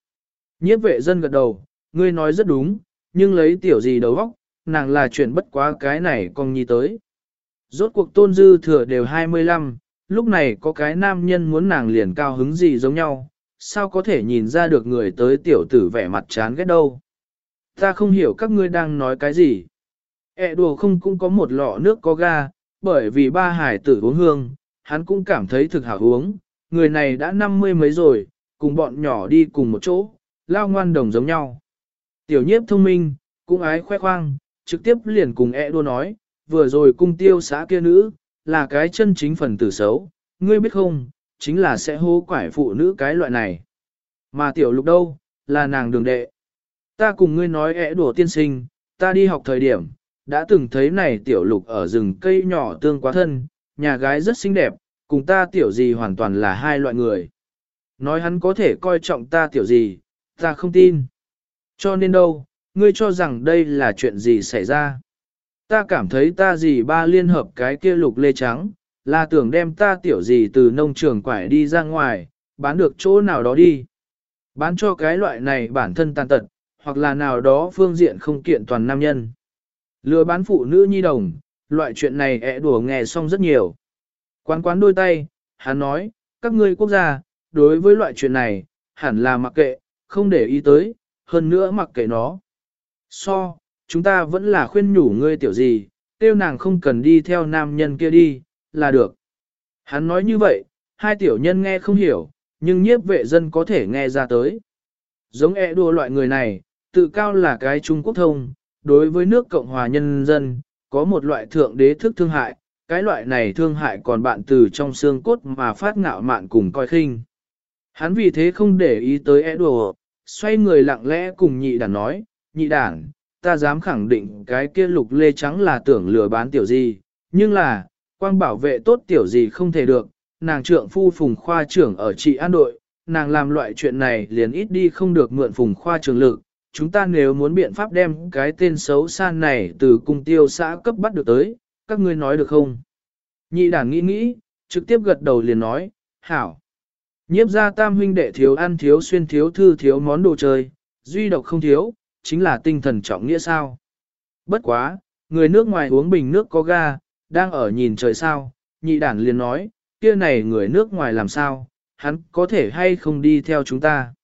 Nhiếp vệ dân gật đầu, ngươi nói rất đúng, nhưng lấy tiểu gì đầu óc, nàng là chuyện bất quá cái này con nhi tới. Rốt cuộc tôn dư thừa đều 25, lúc này có cái nam nhân muốn nàng liền cao hứng gì giống nhau, sao có thể nhìn ra được người tới tiểu tử vẻ mặt chán ghét đâu. Ta không hiểu các ngươi đang nói cái gì. E đùa không cũng có một lọ nước có ga, bởi vì ba hải tử uống hương, hắn cũng cảm thấy thực hảo uống, người này đã năm mươi mấy rồi, cùng bọn nhỏ đi cùng một chỗ, lao ngoan đồng giống nhau. Tiểu nhiếp thông minh, cũng ái khoe khoang, trực tiếp liền cùng e đùa nói, vừa rồi cung tiêu xã kia nữ, là cái chân chính phần tử xấu, ngươi biết không, chính là sẽ hô quải phụ nữ cái loại này. Mà tiểu lục đâu, là nàng đường đệ. Ta cùng ngươi nói ẻ đùa tiên sinh, ta đi học thời điểm, đã từng thấy này tiểu lục ở rừng cây nhỏ tương quá thân, nhà gái rất xinh đẹp, cùng ta tiểu gì hoàn toàn là hai loại người. Nói hắn có thể coi trọng ta tiểu gì, ta không tin. Cho nên đâu, ngươi cho rằng đây là chuyện gì xảy ra. Ta cảm thấy ta gì ba liên hợp cái kia lục lê trắng, là tưởng đem ta tiểu gì từ nông trường quải đi ra ngoài, bán được chỗ nào đó đi. Bán cho cái loại này bản thân tàn tật, hoặc là nào đó phương diện không kiện toàn nam nhân. Lừa bán phụ nữ nhi đồng, loại chuyện này ẹ đùa nghe xong rất nhiều. Quán quán đôi tay, hắn nói, các ngươi quốc gia, đối với loại chuyện này, hẳn là mặc kệ, không để ý tới, hơn nữa mặc kệ nó. So, chúng ta vẫn là khuyên nhủ ngươi tiểu gì, tiêu nàng không cần đi theo nam nhân kia đi, là được. Hắn nói như vậy, hai tiểu nhân nghe không hiểu, nhưng nhiếp vệ dân có thể nghe ra tới. Giống e đua loại người này, tự cao là cái Trung Quốc thông, đối với nước Cộng hòa nhân dân, có một loại thượng đế thức thương hại, cái loại này thương hại còn bạn từ trong xương cốt mà phát ngạo mạn cùng coi khinh. Hắn vì thế không để ý tới Edward, xoay người lặng lẽ cùng nhị đàn nói, nhị đàn, ta dám khẳng định cái kia lục lê trắng là tưởng lừa bán tiểu gì, nhưng là, quang bảo vệ tốt tiểu gì không thể được, nàng trượng phu phùng khoa trưởng ở trị an đội, nàng làm loại chuyện này liền ít đi không được mượn phùng khoa trường lực, chúng ta nếu muốn biện pháp đem cái tên xấu xa này từ cung tiêu xã cấp bắt được tới, các ngươi nói được không? Nhị đảng nghĩ nghĩ, trực tiếp gật đầu liền nói, hảo. Nhiếp ra tam huynh đệ thiếu ăn thiếu xuyên thiếu thư thiếu món đồ chơi, duy độc không thiếu, chính là tinh thần trọng nghĩa sao. Bất quá, người nước ngoài uống bình nước có ga, đang ở nhìn trời sao, nhị đản liền nói, kia này người nước ngoài làm sao, hắn có thể hay không đi theo chúng ta.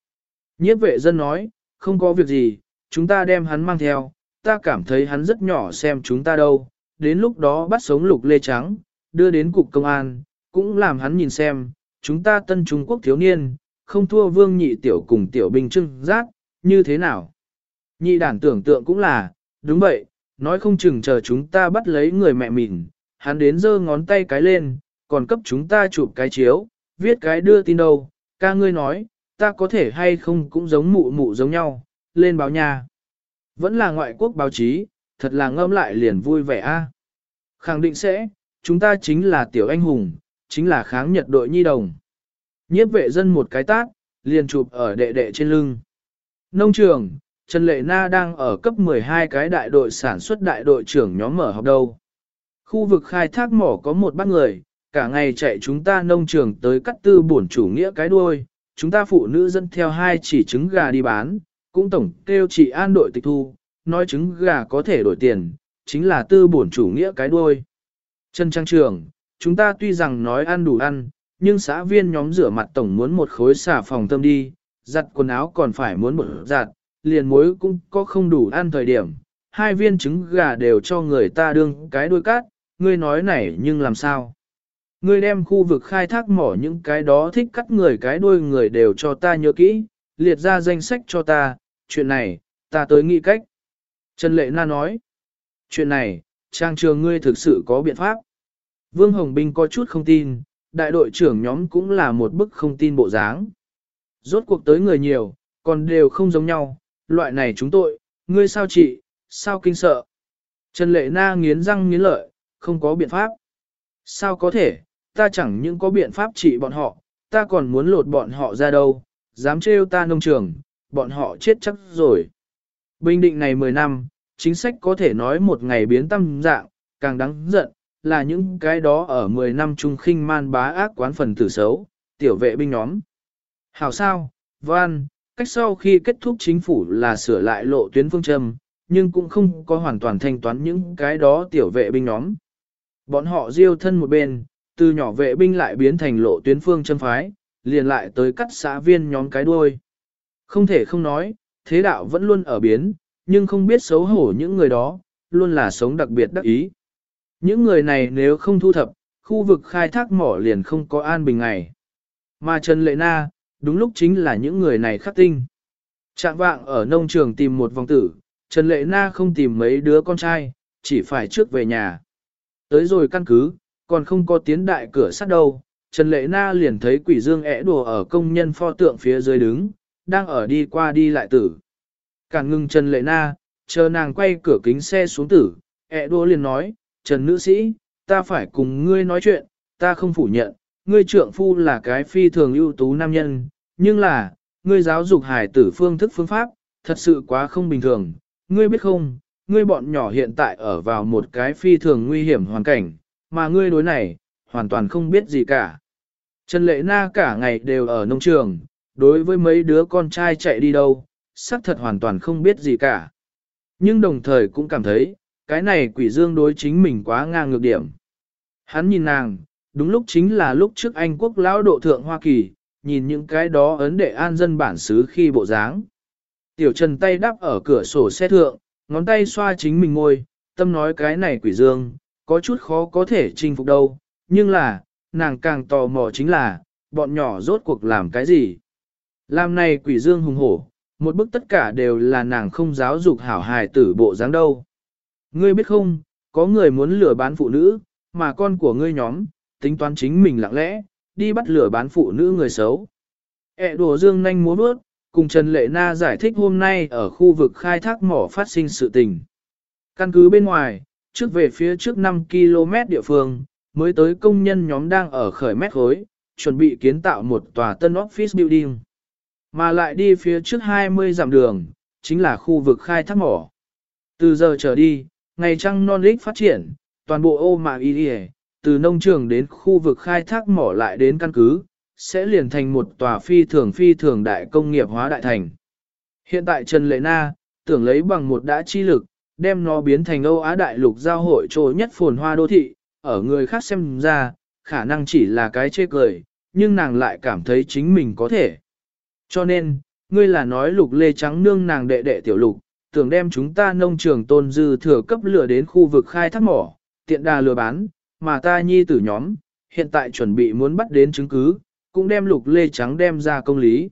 Nhiếp vệ dân nói, không có việc gì, chúng ta đem hắn mang theo, ta cảm thấy hắn rất nhỏ xem chúng ta đâu, đến lúc đó bắt sống lục lê trắng, đưa đến cục công an, cũng làm hắn nhìn xem, chúng ta tân Trung Quốc thiếu niên, không thua vương nhị tiểu cùng tiểu binh trưng giác, như thế nào. Nhị đản tưởng tượng cũng là, đúng vậy, nói không chừng chờ chúng ta bắt lấy người mẹ mình, hắn đến giơ ngón tay cái lên, còn cấp chúng ta chụp cái chiếu, viết cái đưa tin đâu, ca ngươi nói, ta có thể hay không cũng giống mụ mụ giống nhau, lên báo nhà. Vẫn là ngoại quốc báo chí, thật là ngâm lại liền vui vẻ a. Khẳng định sẽ, chúng ta chính là tiểu anh hùng, chính là kháng nhật đội nhi đồng. Nhiếp vệ dân một cái tát, liền chụp ở đệ đệ trên lưng. Nông trường, Trần Lệ Na đang ở cấp 12 cái đại đội sản xuất đại đội trưởng nhóm mở học đâu. Khu vực khai thác mỏ có một bác người, cả ngày chạy chúng ta nông trường tới cắt tư bổn chủ nghĩa cái đuôi, chúng ta phụ nữ dân theo hai chỉ trứng gà đi bán, cũng tổng kêu chị an đội tịch thu, nói trứng gà có thể đổi tiền, chính là tư bổn chủ nghĩa cái đuôi. Trần Trang Trường, chúng ta tuy rằng nói ăn đủ ăn, nhưng xã viên nhóm rửa mặt tổng muốn một khối xà phòng tâm đi, giặt quần áo còn phải muốn một giặt, liền muối cũng có không đủ ăn thời điểm. Hai viên trứng gà đều cho người ta đương cái đuôi cát, ngươi nói này nhưng làm sao? Ngươi đem khu vực khai thác mỏ những cái đó thích cắt người cái đuôi người đều cho ta nhớ kỹ, liệt ra danh sách cho ta, chuyện này, ta tới nghĩ cách. Trần Lệ Na nói, chuyện này, trang trường ngươi thực sự có biện pháp. Vương Hồng Binh có chút không tin, đại đội trưởng nhóm cũng là một bức không tin bộ dáng. Rốt cuộc tới người nhiều, còn đều không giống nhau, loại này chúng tội, ngươi sao trị, sao kinh sợ. Trần Lệ Na nghiến răng nghiến lợi, không có biện pháp. Sao có thể, ta chẳng những có biện pháp trị bọn họ, ta còn muốn lột bọn họ ra đâu, dám trêu ta nông trường, bọn họ chết chắc rồi. Bình định này 10 năm, chính sách có thể nói một ngày biến tâm dạng, càng đáng giận, là những cái đó ở 10 năm trung khinh man bá ác quán phần tử xấu, tiểu vệ binh nhóm. Hảo sao, Văn, cách sau khi kết thúc chính phủ là sửa lại lộ tuyến phương châm, nhưng cũng không có hoàn toàn thanh toán những cái đó tiểu vệ binh nhóm. Bọn họ diêu thân một bên, từ nhỏ vệ binh lại biến thành lộ tuyến phương châm phái, liền lại tới cắt xã viên nhóm cái đuôi. Không thể không nói, thế đạo vẫn luôn ở biến, nhưng không biết xấu hổ những người đó, luôn là sống đặc biệt đắc ý. Những người này nếu không thu thập, khu vực khai thác mỏ liền không có an bình ngày. Mà Trần Lệ Na, đúng lúc chính là những người này khắc tinh. Trạng vạng ở nông trường tìm một vòng tử, Trần Lệ Na không tìm mấy đứa con trai, chỉ phải trước về nhà. Tới rồi căn cứ, còn không có tiến đại cửa sắt đâu, Trần Lệ Na liền thấy quỷ dương ẻ đùa ở công nhân pho tượng phía dưới đứng, đang ở đi qua đi lại tử. Càng ngưng Trần Lệ Na, chờ nàng quay cửa kính xe xuống tử, ẻ đùa liền nói, Trần nữ sĩ, ta phải cùng ngươi nói chuyện, ta không phủ nhận, ngươi trượng phu là cái phi thường ưu tú nam nhân, nhưng là, ngươi giáo dục hải tử phương thức phương pháp, thật sự quá không bình thường, ngươi biết không, ngươi bọn nhỏ hiện tại ở vào một cái phi thường nguy hiểm hoàn cảnh, mà ngươi đối này, hoàn toàn không biết gì cả. Trần Lệ Na cả ngày đều ở nông trường, đối với mấy đứa con trai chạy đi đâu, xác thật hoàn toàn không biết gì cả. Nhưng đồng thời cũng cảm thấy, cái này quỷ dương đối chính mình quá ngang ngược điểm. Hắn nhìn nàng, đúng lúc chính là lúc trước Anh quốc lão độ thượng Hoa Kỳ, nhìn những cái đó ấn đệ an dân bản xứ khi bộ dáng. Tiểu Trần tay đắp ở cửa sổ xe thượng, ngón tay xoa chính mình ngôi, tâm nói cái này quỷ dương, có chút khó có thể chinh phục đâu, nhưng là, nàng càng tò mò chính là, bọn nhỏ rốt cuộc làm cái gì. Làm này quỷ dương hùng hổ, một bức tất cả đều là nàng không giáo dục hảo hài tử bộ dáng đâu. Ngươi biết không, có người muốn lừa bán phụ nữ, mà con của ngươi nhóm, tính toán chính mình lặng lẽ, đi bắt lửa bán phụ nữ người xấu. ẹ đùa dương nhanh múa bước, cùng Trần Lệ Na giải thích hôm nay ở khu vực khai thác mỏ phát sinh sự tình. Căn cứ bên ngoài, trước về phía trước 5 km địa phương, mới tới công nhân nhóm đang ở khởi mét khối, chuẩn bị kiến tạo một tòa tân office building. Mà lại đi phía trước 20 dặm đường, chính là khu vực khai thác mỏ. Từ giờ trở đi, ngày trăng non lích phát triển, toàn bộ ô mạ y từ nông trường đến khu vực khai thác mỏ lại đến căn cứ, sẽ liền thành một tòa phi thường phi thường đại công nghiệp hóa đại thành. Hiện tại Trần Lệ Na, tưởng lấy bằng một đã chi lực, đem nó biến thành Âu Á đại lục giao hội trôi nhất phồn hoa đô thị, ở người khác xem ra, khả năng chỉ là cái chê cười, nhưng nàng lại cảm thấy chính mình có thể. Cho nên, ngươi là nói lục lê trắng nương nàng đệ đệ tiểu lục, tưởng đem chúng ta nông trường tôn dư thừa cấp lửa đến khu vực khai thác mỏ, tiện đà lừa bán, mà ta nhi tử nhóm, hiện tại chuẩn bị muốn bắt đến chứng cứ, cũng đem lục lê trắng đem ra công lý.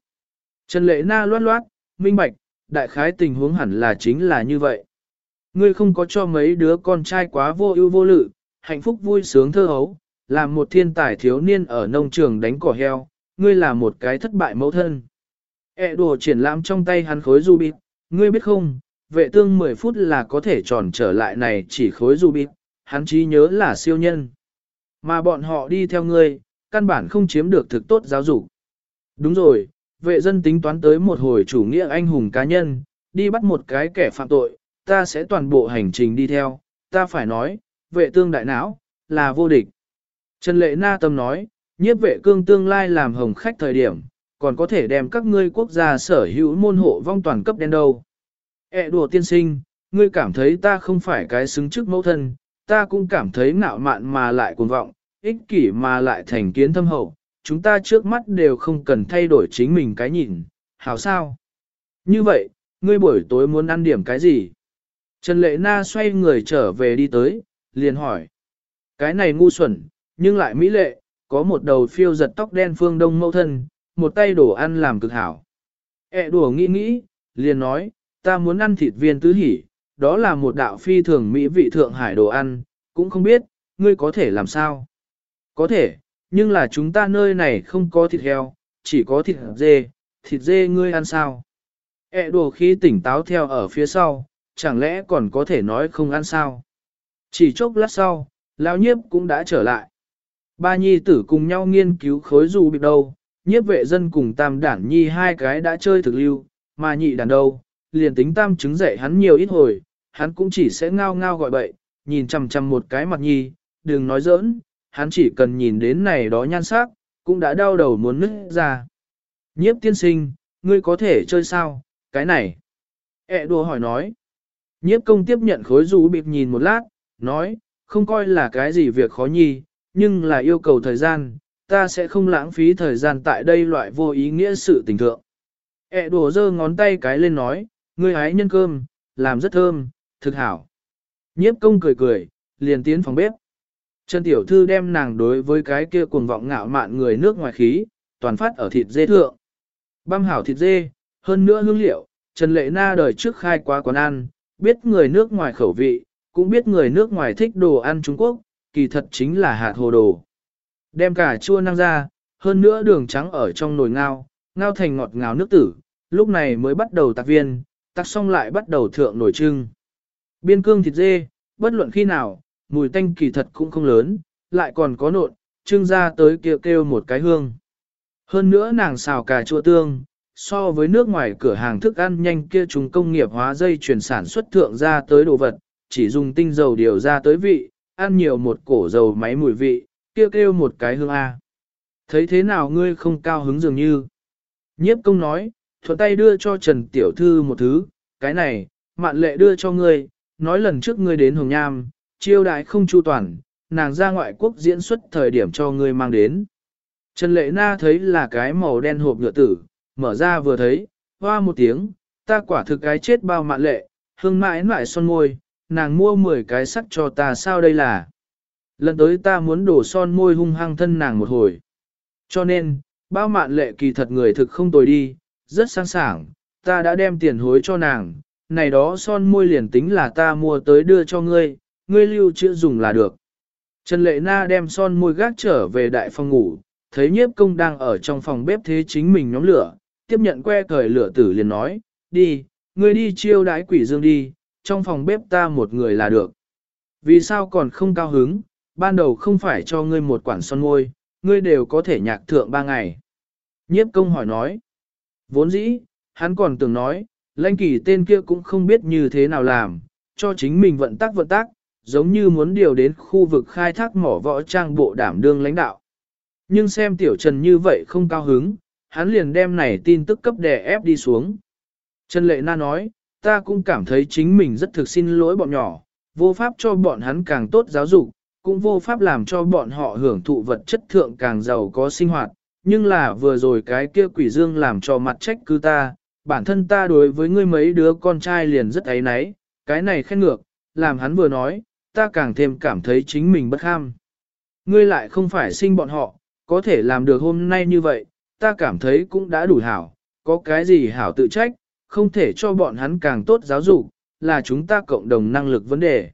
Trần lệ na loát loát, minh bạch, đại khái tình huống hẳn là chính là như vậy. Ngươi không có cho mấy đứa con trai quá vô ưu vô lự, hạnh phúc vui sướng thơ hấu, làm một thiên tài thiếu niên ở nông trường đánh cỏ heo, ngươi là một cái thất bại mẫu thân. E đồ triển lãm trong tay hắn khối du bịt, ngươi biết không, vệ tương 10 phút là có thể tròn trở lại này chỉ khối du bịt, hắn trí nhớ là siêu nhân. Mà bọn họ đi theo ngươi, căn bản không chiếm được thực tốt giáo dục. Đúng rồi, vệ dân tính toán tới một hồi chủ nghĩa anh hùng cá nhân, đi bắt một cái kẻ phạm tội, ta sẽ toàn bộ hành trình đi theo, ta phải nói, vệ tương đại não, là vô địch. Trần Lệ Na Tâm nói, nhiếp vệ cương tương lai làm hồng khách thời điểm, còn có thể đem các ngươi quốc gia sở hữu môn hộ vong toàn cấp đen đâu. E đùa tiên sinh, ngươi cảm thấy ta không phải cái xứng trước mẫu thân, ta cũng cảm thấy ngạo mạn mà lại cuồng vọng, ích kỷ mà lại thành kiến thâm hậu, chúng ta trước mắt đều không cần thay đổi chính mình cái nhìn, hảo sao? Như vậy, ngươi buổi tối muốn ăn điểm cái gì? Trần Lệ Na xoay người trở về đi tới, liền hỏi. Cái này ngu xuẩn, nhưng lại mỹ lệ, có một đầu phiêu giật tóc đen phương đông mẫu thân, một tay đổ ăn làm cực hảo. E đùa nghĩ nghĩ, liền nói, ta muốn ăn thịt viên tứ hỉ, đó là một đạo phi thường mỹ vị thượng hải đồ ăn, cũng không biết, ngươi có thể làm sao. Có thể, nhưng là chúng ta nơi này không có thịt heo, chỉ có thịt dê, thịt dê ngươi ăn sao. E đồ khi tỉnh táo theo ở phía sau, chẳng lẽ còn có thể nói không ăn sao. Chỉ chốc lát sau, lão nhiếp cũng đã trở lại. Ba nhi tử cùng nhau nghiên cứu khối dù bị đâu, nhiếp vệ dân cùng tam đản nhi hai cái đã chơi thực lưu, mà nhị đàn đâu, liền tính tam chứng dạy hắn nhiều ít hồi, hắn cũng chỉ sẽ ngao ngao gọi bậy, nhìn chằm chằm một cái mặt nhi, đừng nói giỡn, hắn chỉ cần nhìn đến này đó nhan sắc, cũng đã đau đầu muốn nứt ra. Nhiếp tiên sinh, ngươi có thể chơi sao, cái này. E đùa hỏi nói. Nhiếp công tiếp nhận khối rú bịp nhìn một lát, nói, không coi là cái gì việc khó nhi, nhưng là yêu cầu thời gian, ta sẽ không lãng phí thời gian tại đây loại vô ý nghĩa sự tình thượng. E đùa giơ ngón tay cái lên nói, ngươi hái nhân cơm, làm rất thơm, thực hảo. Nhiếp công cười cười, liền tiến phòng bếp. Trần Tiểu Thư đem nàng đối với cái kia cuồng vọng ngạo mạn người nước ngoài khí, toàn phát ở thịt dê thượng. Băm hảo thịt dê, hơn nữa hương liệu, Trần Lệ Na đời trước khai quá quán ăn, biết người nước ngoài khẩu vị, cũng biết người nước ngoài thích đồ ăn Trung Quốc, kỳ thật chính là hạt hồ đồ. Đem cả chua năng ra, hơn nữa đường trắng ở trong nồi ngao, ngao thành ngọt ngào nước tử, lúc này mới bắt đầu tạc viên, tạc xong lại bắt đầu thượng nồi trưng. Biên cương thịt dê, bất luận khi nào, mùi tanh kỳ thật cũng không lớn, lại còn có nộn, trưng ra tới kêu kêu một cái hương. Hơn nữa nàng xào cà chua tương, so với nước ngoài cửa hàng thức ăn nhanh kia chúng công nghiệp hóa dây chuyển sản xuất thượng ra tới đồ vật, chỉ dùng tinh dầu điều ra tới vị, ăn nhiều một cổ dầu máy mùi vị, kêu kêu một cái hương A. Thấy thế nào ngươi không cao hứng dường như. Nhiếp công nói, thuận tay đưa cho Trần Tiểu Thư một thứ, cái này, mạn lệ đưa cho ngươi, nói lần trước ngươi đến Hồng Nham, chiêu đại không chu toàn, nàng ra ngoại quốc diễn xuất thời điểm cho ngươi mang đến. Trần Lệ Na thấy là cái màu đen hộp nhựa tử, mở ra vừa thấy, hoa một tiếng, ta quả thực cái chết bao mạn lệ, hương mãi mãi son môi, nàng mua 10 cái sắc cho ta sao đây là. Lần tới ta muốn đổ son môi hung hăng thân nàng một hồi. Cho nên, bao mạn lệ kỳ thật người thực không tồi đi, rất sáng sảng, ta đã đem tiền hối cho nàng, này đó son môi liền tính là ta mua tới đưa cho ngươi, ngươi lưu trữ dùng là được. Trần Lệ Na đem son môi gác trở về đại phòng ngủ, thấy nhiếp công đang ở trong phòng bếp thế chính mình nhóm lửa, tiếp nhận que cởi lửa tử liền nói, đi, ngươi đi chiêu đái quỷ dương đi, trong phòng bếp ta một người là được. Vì sao còn không cao hứng, ban đầu không phải cho ngươi một quản son môi, ngươi đều có thể nhạc thượng ba ngày. Nhiếp công hỏi nói, vốn dĩ, hắn còn tưởng nói, lãnh kỳ tên kia cũng không biết như thế nào làm, cho chính mình vận tác vận tác, giống như muốn điều đến khu vực khai thác mỏ võ trang bộ đảm đương lãnh đạo. Nhưng xem tiểu trần như vậy không cao hứng, hắn liền đem này tin tức cấp đè ép đi xuống. Trần Lệ Na nói, ta cũng cảm thấy chính mình rất thực xin lỗi bọn nhỏ, vô pháp cho bọn hắn càng tốt giáo dục, cũng vô pháp làm cho bọn họ hưởng thụ vật chất thượng càng giàu có sinh hoạt, nhưng là vừa rồi cái kia quỷ dương làm cho mặt trách cứ ta, bản thân ta đối với ngươi mấy đứa con trai liền rất ấy náy, cái này khen ngược, làm hắn vừa nói, ta càng thêm cảm thấy chính mình bất ham. Ngươi lại không phải sinh bọn họ, có thể làm được hôm nay như vậy, ta cảm thấy cũng đã đủ hảo, có cái gì hảo tự trách, không thể cho bọn hắn càng tốt giáo dục, là chúng ta cộng đồng năng lực vấn đề.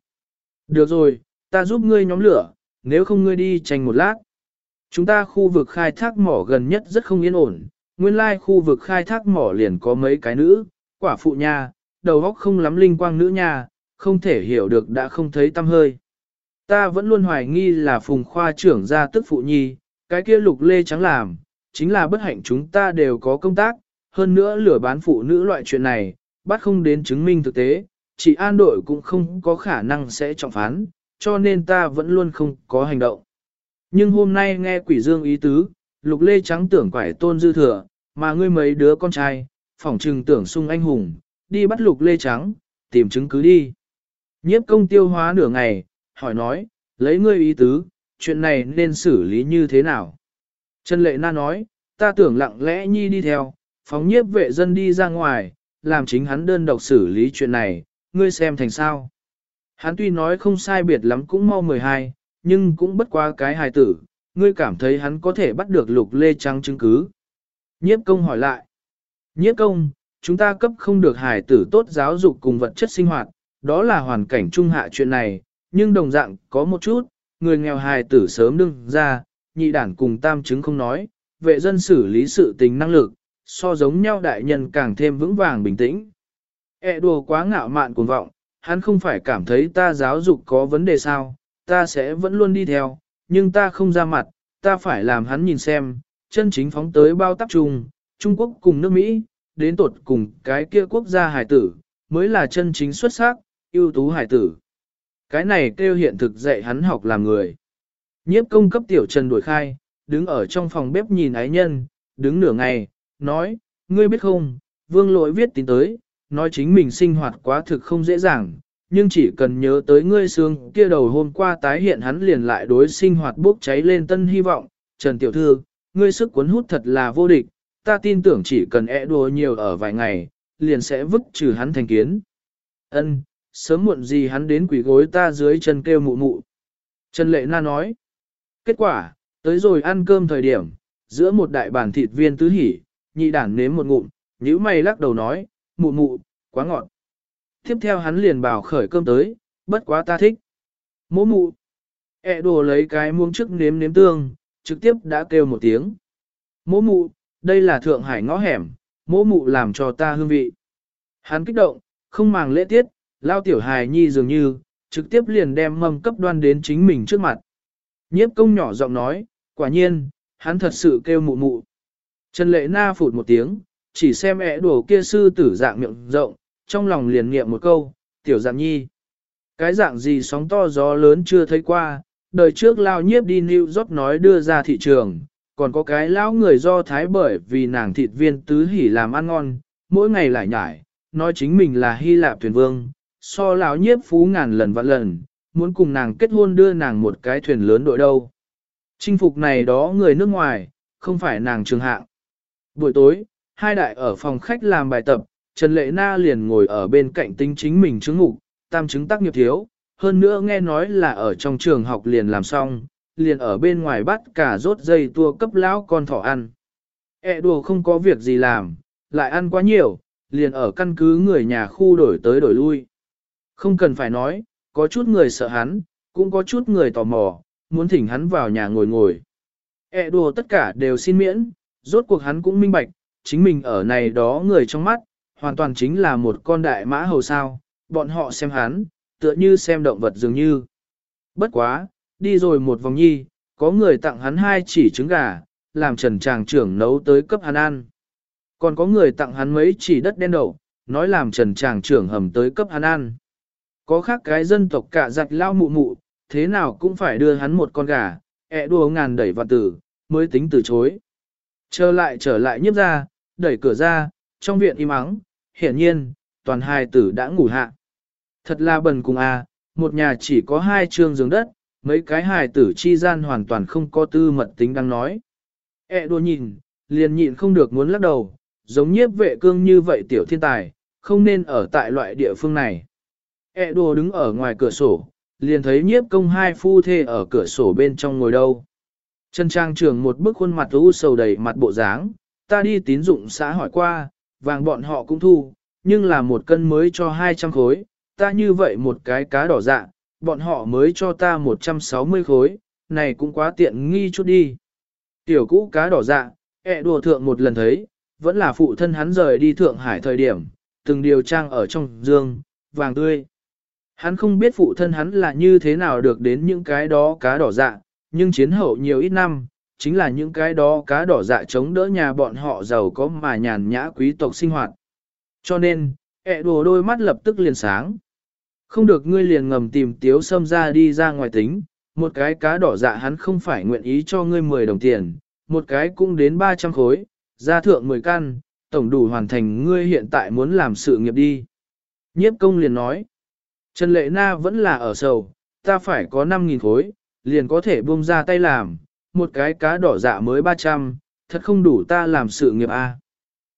Được rồi, ta giúp ngươi nhóm lửa, nếu không ngươi đi tranh một lát. Chúng ta khu vực khai thác mỏ gần nhất rất không yên ổn, nguyên lai khu vực khai thác mỏ liền có mấy cái nữ, quả phụ nha, đầu óc không lắm linh quang nữ nha, không thể hiểu được đã không thấy tâm hơi. Ta vẫn luôn hoài nghi là phùng khoa trưởng gia tức phụ nhi, cái kia lục lê trắng làm, chính là bất hạnh chúng ta đều có công tác, hơn nữa lửa bán phụ nữ loại chuyện này, bắt không đến chứng minh thực tế, chỉ an đội cũng không có khả năng sẽ trọng phán, cho nên ta vẫn luôn không có hành động. Nhưng hôm nay nghe quỷ dương ý tứ, lục lê trắng tưởng quải tôn dư thừa, mà ngươi mấy đứa con trai, phỏng trừng tưởng sung anh hùng, đi bắt lục lê trắng, tìm chứng cứ đi. Nhiếp công tiêu hóa nửa ngày, hỏi nói, lấy ngươi ý tứ, chuyện này nên xử lý như thế nào? Trần Lệ Na nói, ta tưởng lặng lẽ nhi đi theo, phóng nhiếp vệ dân đi ra ngoài, làm chính hắn đơn độc xử lý chuyện này, ngươi xem thành sao. Hắn tuy nói không sai biệt lắm cũng mau 12, nhưng cũng bất qua cái hài tử, ngươi cảm thấy hắn có thể bắt được lục lê trắng chứng cứ. Nhiếp công hỏi lại. Nhiếp công, chúng ta cấp không được hài tử tốt giáo dục cùng vật chất sinh hoạt, đó là hoàn cảnh trung hạ chuyện này, nhưng đồng dạng có một chút, người nghèo hài tử sớm đương ra, nhị đản cùng tam chứng không nói, vệ dân xử lý sự tình năng lực, so giống nhau đại nhân càng thêm vững vàng bình tĩnh. E đùa quá ngạo mạn cuồng vọng, hắn không phải cảm thấy ta giáo dục có vấn đề sao, ta sẽ vẫn luôn đi theo, nhưng ta không ra mặt, ta phải làm hắn nhìn xem, chân chính phóng tới bao tắc trùng, Trung Quốc cùng nước Mỹ, đến tột cùng cái kia quốc gia hải tử, mới là chân chính xuất sắc, ưu tú hải tử. Cái này kêu hiện thực dạy hắn học làm người. Nhiếp công cấp tiểu trần đuổi khai, đứng ở trong phòng bếp nhìn ái nhân, đứng nửa ngày, nói, ngươi biết không, vương lỗi viết tin tới, nói chính mình sinh hoạt quá thực không dễ dàng, nhưng chỉ cần nhớ tới ngươi xương kia đầu hôm qua tái hiện hắn liền lại đối sinh hoạt bốc cháy lên tân hy vọng, Trần Tiểu Thư, ngươi sức cuốn hút thật là vô địch, ta tin tưởng chỉ cần ẹ đùa nhiều ở vài ngày, liền sẽ vứt trừ hắn thành kiến. Ân, sớm muộn gì hắn đến quỷ gối ta dưới chân kêu mụ mụ. Trần Lệ Na nói, kết quả, tới rồi ăn cơm thời điểm, giữa một đại bàn thịt viên tứ hỉ, nhị đản nếm một ngụm, nhíu mày lắc đầu nói, mụ mụ, quá ngọt. Tiếp theo hắn liền bảo khởi cơm tới, bất quá ta thích. Mỗ mụ, ẹ đồ lấy cái muông trước nếm nếm tương, trực tiếp đã kêu một tiếng. Mỗ mụ, đây là Thượng Hải ngõ hẻm, mỗ mụ làm cho ta hương vị. Hắn kích động, không màng lễ tiết, lao tiểu hài nhi dường như, trực tiếp liền đem mâm cấp đoan đến chính mình trước mặt. Nhiếp công nhỏ giọng nói, quả nhiên, hắn thật sự kêu mụ mụ. Trần lệ na phụt một tiếng, chỉ xem ẻ đổ kia sư tử dạng miệng rộng, trong lòng liền nghiệm một câu, tiểu dạng nhi. Cái dạng gì sóng to gió lớn chưa thấy qua, đời trước lao nhiếp đi New York nói đưa ra thị trường, còn có cái lão người do thái bởi vì nàng thịt viên tứ hỉ làm ăn ngon, mỗi ngày lại nhải, nói chính mình là Hy Lạp thuyền vương, so lão nhiếp phú ngàn lần vạn lần, muốn cùng nàng kết hôn đưa nàng một cái thuyền lớn đội đâu. Chinh phục này đó người nước ngoài, không phải nàng trường hạng. Buổi tối, hai đại ở phòng khách làm bài tập, Trần Lệ Na liền ngồi ở bên cạnh tính chính mình chứng ngục, tam chứng tác nghiệp thiếu, hơn nữa nghe nói là ở trong trường học liền làm xong, liền ở bên ngoài bắt cả rốt dây tua cấp lão con thỏ ăn. E đùa không có việc gì làm, lại ăn quá nhiều, liền ở căn cứ người nhà khu đổi tới đổi lui. Không cần phải nói, có chút người sợ hắn, cũng có chút người tò mò, muốn thỉnh hắn vào nhà ngồi ngồi. E đùa tất cả đều xin miễn, rốt cuộc hắn cũng minh bạch, chính mình ở này đó người trong mắt, hoàn toàn chính là một con đại mã hầu sao, bọn họ xem hắn, tựa như xem động vật dường như. Bất quá, đi rồi một vòng nhi, có người tặng hắn hai chỉ trứng gà, làm trần tràng trưởng nấu tới cấp hắn ăn. Còn có người tặng hắn mấy chỉ đất đen đậu, nói làm trần tràng trưởng hầm tới cấp hắn ăn. Có khác cái dân tộc cả giặc lao mụ mụ, thế nào cũng phải đưa hắn một con gà, ẹ đùa ngàn đẩy vào tử, mới tính từ chối. Trở lại trở lại nhiếp ra, đẩy cửa ra, trong viện im ắng, hiển nhiên, toàn hai tử đã ngủ hạ. Thật là bần cùng a, một nhà chỉ có hai trường giường đất, mấy cái hài tử chi gian hoàn toàn không có tư mật tính đang nói. E đùa nhìn, liền nhịn không được muốn lắc đầu, giống nhiếp vệ cương như vậy tiểu thiên tài, không nên ở tại loại địa phương này. E đùa đứng ở ngoài cửa sổ, liền thấy nhiếp công hai phu thê ở cửa sổ bên trong ngồi đâu. Trần Trang trưởng một bức khuôn mặt u sầu đầy mặt bộ dáng, ta đi tín dụng xã hỏi qua, vàng bọn họ cũng thu, nhưng là một cân mới cho 200 khối, ta như vậy một cái cá đỏ dạ, bọn họ mới cho ta 160 khối, này cũng quá tiện nghi chút đi. Tiểu cũ cá đỏ dạ, ẹ đùa thượng một lần thấy, vẫn là phụ thân hắn rời đi Thượng Hải thời điểm, từng điều trang ở trong dương, vàng tươi. Hắn không biết phụ thân hắn là như thế nào được đến những cái đó cá đỏ dạ, nhưng chiến hậu nhiều ít năm, chính là những cái đó cá đỏ dạ chống đỡ nhà bọn họ giàu có mà nhàn nhã quý tộc sinh hoạt. Cho nên, ẹ đùa đôi mắt lập tức liền sáng. Không được ngươi liền ngầm tìm tiếu sâm ra đi ra ngoài tính, một cái cá đỏ dạ hắn không phải nguyện ý cho ngươi 10 đồng tiền, một cái cũng đến 300 khối, ra thượng 10 căn, tổng đủ hoàn thành ngươi hiện tại muốn làm sự nghiệp đi. Nhiếp công liền nói, Trần Lệ Na vẫn là ở sầu, ta phải có 5.000 khối, liền có thể buông ra tay làm, một cái cá đỏ dạ mới 300, thật không đủ ta làm sự nghiệp a. À.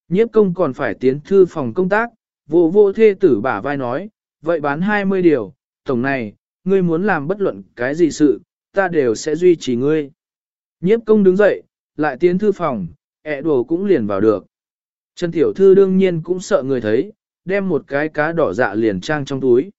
Nhiếp công còn phải tiến thư phòng công tác, vô vô thê tử bả vai nói, vậy bán 20 điều, tổng này, ngươi muốn làm bất luận cái gì sự, ta đều sẽ duy trì ngươi. Nhiếp công đứng dậy, lại tiến thư phòng, ẹ đồ cũng liền vào được. Trần Tiểu Thư đương nhiên cũng sợ người thấy, đem một cái cá đỏ dạ liền trang trong túi.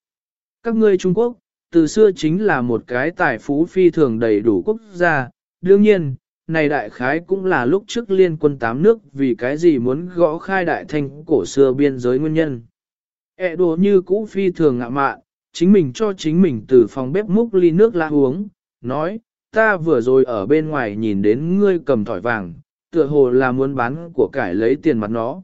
Các ngươi Trung Quốc, từ xưa chính là một cái tài phú phi thường đầy đủ quốc gia, đương nhiên, này đại khái cũng là lúc trước liên quân tám nước vì cái gì muốn gõ khai đại thanh cổ xưa biên giới nguyên nhân. E đồ như cũ phi thường ngạ mạn, chính mình cho chính mình từ phòng bếp múc ly nước la uống, nói, ta vừa rồi ở bên ngoài nhìn đến ngươi cầm thỏi vàng, tựa hồ là muốn bán của cải lấy tiền mặt nó.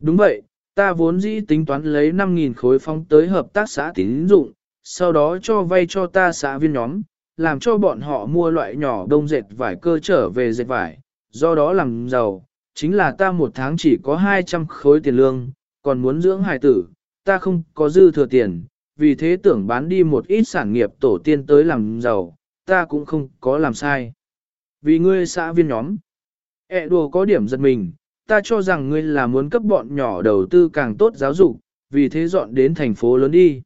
Đúng vậy, ta vốn dĩ tính toán lấy 5.000 khối phong tới hợp tác xã tín dụng, sau đó cho vay cho ta xã viên nhóm, làm cho bọn họ mua loại nhỏ đông dệt vải cơ trở về dệt vải, do đó làm giàu, chính là ta một tháng chỉ có 200 khối tiền lương, còn muốn dưỡng hài tử, ta không có dư thừa tiền, vì thế tưởng bán đi một ít sản nghiệp tổ tiên tới làm giàu, ta cũng không có làm sai. Vì ngươi xã viên nhóm, ẹ đùa có điểm giật mình, ta cho rằng ngươi là muốn cấp bọn nhỏ đầu tư càng tốt giáo dục, vì thế dọn đến thành phố lớn đi.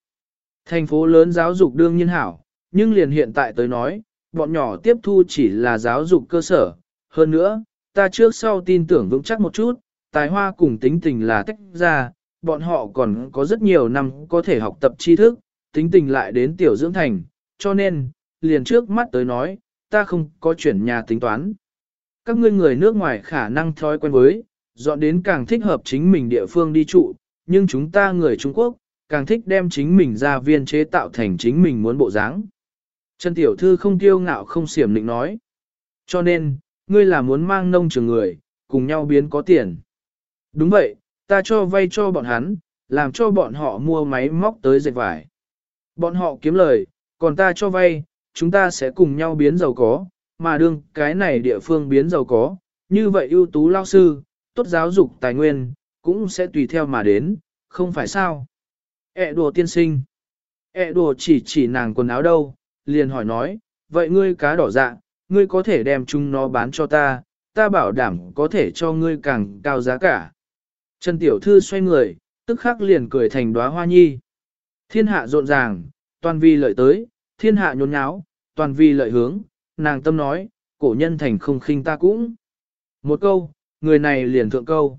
Thành phố lớn giáo dục đương nhiên hảo, nhưng liền hiện tại tới nói, bọn nhỏ tiếp thu chỉ là giáo dục cơ sở. Hơn nữa, ta trước sau tin tưởng vững chắc một chút, tài hoa cùng tính tình là tách ra, bọn họ còn có rất nhiều năm có thể học tập tri thức, tính tình lại đến tiểu dưỡng thành, cho nên, liền trước mắt tới nói, ta không có chuyển nhà tính toán. Các ngươi người nước ngoài khả năng thói quen với, dọn đến càng thích hợp chính mình địa phương đi trụ, nhưng chúng ta người Trung Quốc, càng thích đem chính mình ra viên chế tạo thành chính mình muốn bộ dáng. Trần Tiểu Thư không tiêu ngạo không xiểm định nói. Cho nên, ngươi là muốn mang nông trường người, cùng nhau biến có tiền. Đúng vậy, ta cho vay cho bọn hắn, làm cho bọn họ mua máy móc tới dệt vải. Bọn họ kiếm lời, còn ta cho vay, chúng ta sẽ cùng nhau biến giàu có, mà đương cái này địa phương biến giàu có, như vậy ưu tú lao sư, tốt giáo dục tài nguyên, cũng sẽ tùy theo mà đến, không phải sao. Ế đùa tiên sinh. Ế đùa chỉ chỉ nàng quần áo đâu, liền hỏi nói, vậy ngươi cá đỏ dạ, ngươi có thể đem chúng nó bán cho ta, ta bảo đảm có thể cho ngươi càng cao giá cả. Trần Tiểu Thư xoay người, tức khắc liền cười thành đóa hoa nhi. Thiên hạ rộn ràng, toàn vì lợi tới, thiên hạ nhốn nháo, toàn vì lợi hướng, nàng tâm nói, cổ nhân thành không khinh ta cũng. Một câu, người này liền thượng câu.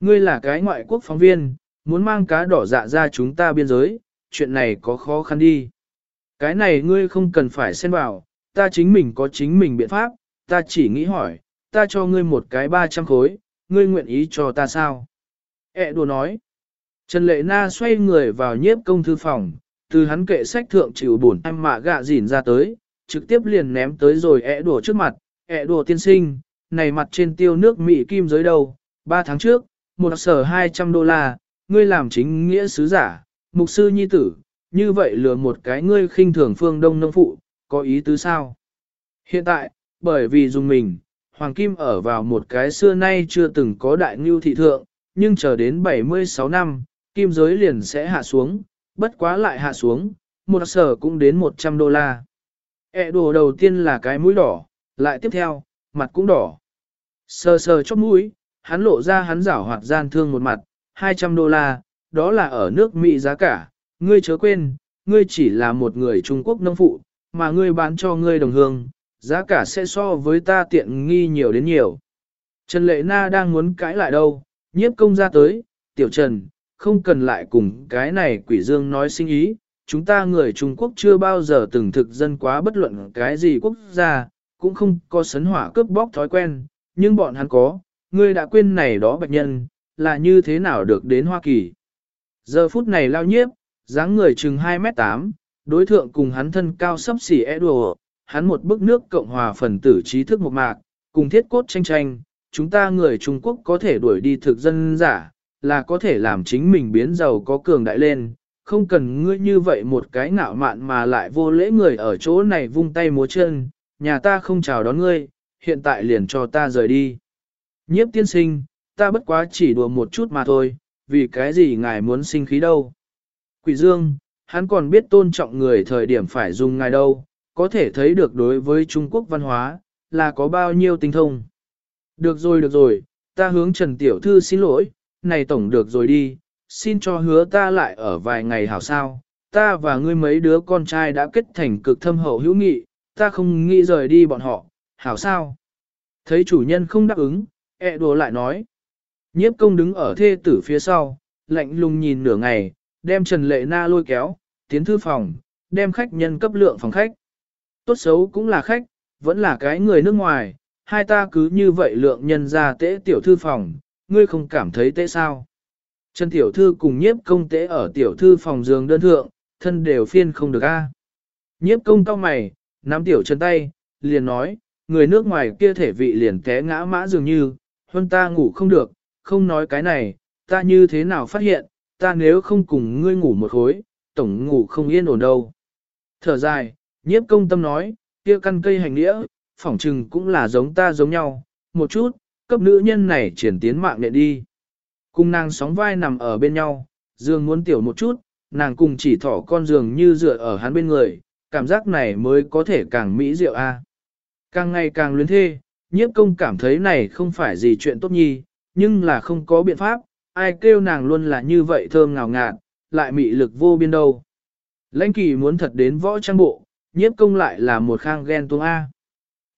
Ngươi là cái ngoại quốc phóng viên, muốn mang cá đỏ dạ ra chúng ta biên giới, chuyện này có khó khăn đi. Cái này ngươi không cần phải xen vào, ta chính mình có chính mình biện pháp, ta chỉ nghĩ hỏi, ta cho ngươi một cái 300 khối, ngươi nguyện ý cho ta sao? E đùa nói. Trần Lệ Na xoay người vào nhiếp công thư phòng, từ hắn kệ sách thượng chịu bổn em mạ gạ dỉn ra tới, trực tiếp liền ném tới rồi ẹ đùa trước mặt, ẹ đùa tiên sinh, này mặt trên tiêu nước Mỹ kim dưới đầu, 3 tháng trước, một sở 200 đô la, ngươi làm chính nghĩa sứ giả, mục sư nhi tử, như vậy lừa một cái ngươi khinh thường phương đông nông phụ, có ý tứ sao? Hiện tại, bởi vì dùng mình, Hoàng Kim ở vào một cái xưa nay chưa từng có đại ngưu thị thượng, nhưng chờ đến 76 năm, kim giới liền sẽ hạ xuống, bất quá lại hạ xuống, một sở cũng đến 100 đô la. E đồ đầu tiên là cái mũi đỏ, lại tiếp theo, mặt cũng đỏ. Sờ sờ chóp mũi, hắn lộ ra hắn rảo hoạt gian thương một mặt, 200 đô la, đó là ở nước Mỹ giá cả, ngươi chớ quên, ngươi chỉ là một người Trung Quốc nông phụ, mà ngươi bán cho ngươi đồng hương, giá cả sẽ so với ta tiện nghi nhiều đến nhiều. Trần Lệ Na đang muốn cãi lại đâu, nhiếp công ra tới, tiểu Trần, không cần lại cùng cái này quỷ dương nói sinh ý, chúng ta người Trung Quốc chưa bao giờ từng thực dân quá bất luận cái gì quốc gia, cũng không có sấn hỏa cướp bóc thói quen, nhưng bọn hắn có, ngươi đã quên này đó bạch nhân, là như thế nào được đến Hoa Kỳ. Giờ phút này lao nhiếp, dáng người chừng 2m8, đối thượng cùng hắn thân cao sấp xỉ Edward, hắn một bức nước Cộng hòa phần tử trí thức một mạc, cùng thiết cốt tranh tranh, chúng ta người Trung Quốc có thể đuổi đi thực dân giả, là có thể làm chính mình biến giàu có cường đại lên, không cần ngươi như vậy một cái ngạo mạn mà lại vô lễ người ở chỗ này vung tay múa chân, nhà ta không chào đón ngươi, hiện tại liền cho ta rời đi. Nhiếp tiên sinh, ta bất quá chỉ đùa một chút mà thôi, vì cái gì ngài muốn sinh khí đâu. Quỷ Dương, hắn còn biết tôn trọng người thời điểm phải dùng ngài đâu, có thể thấy được đối với Trung Quốc văn hóa, là có bao nhiêu tinh thông. Được rồi được rồi, ta hướng Trần Tiểu Thư xin lỗi, này tổng được rồi đi, xin cho hứa ta lại ở vài ngày hảo sao, ta và ngươi mấy đứa con trai đã kết thành cực thâm hậu hữu nghị, ta không nghĩ rời đi bọn họ, hảo sao. Thấy chủ nhân không đáp ứng, e đùa lại nói. Nhiếp công đứng ở thê tử phía sau, lạnh lùng nhìn nửa ngày, đem Trần Lệ Na lôi kéo, tiến thư phòng, đem khách nhân cấp lượng phòng khách. Tốt xấu cũng là khách, vẫn là cái người nước ngoài, hai ta cứ như vậy lượng nhân ra tễ tiểu thư phòng, ngươi không cảm thấy tễ sao. Trần tiểu thư cùng nhiếp công tễ ở tiểu thư phòng giường đơn thượng, thân đều phiên không được a. Nhiếp công cao mày, nắm tiểu chân tay, liền nói, người nước ngoài kia thể vị liền té ngã mã dường như, hơn ta ngủ không được, không nói cái này, ta như thế nào phát hiện, ta nếu không cùng ngươi ngủ một khối, tổng ngủ không yên ổn đâu. Thở dài, nhiếp công tâm nói, kia căn cây hành nghĩa, phỏng trừng cũng là giống ta giống nhau, một chút, cấp nữ nhân này triển tiến mạng nện đi. Cùng nàng sóng vai nằm ở bên nhau, dương muốn tiểu một chút, nàng cùng chỉ thỏ con giường như dựa ở hắn bên người, cảm giác này mới có thể càng mỹ diệu a. Càng ngày càng luyến thê, nhiếp công cảm thấy này không phải gì chuyện tốt nhi, nhưng là không có biện pháp, ai kêu nàng luôn là như vậy thơm ngào ngạt, lại mị lực vô biên đâu. Lãnh kỳ muốn thật đến võ trang bộ, nhiếp công lại là một khang ghen tuông A.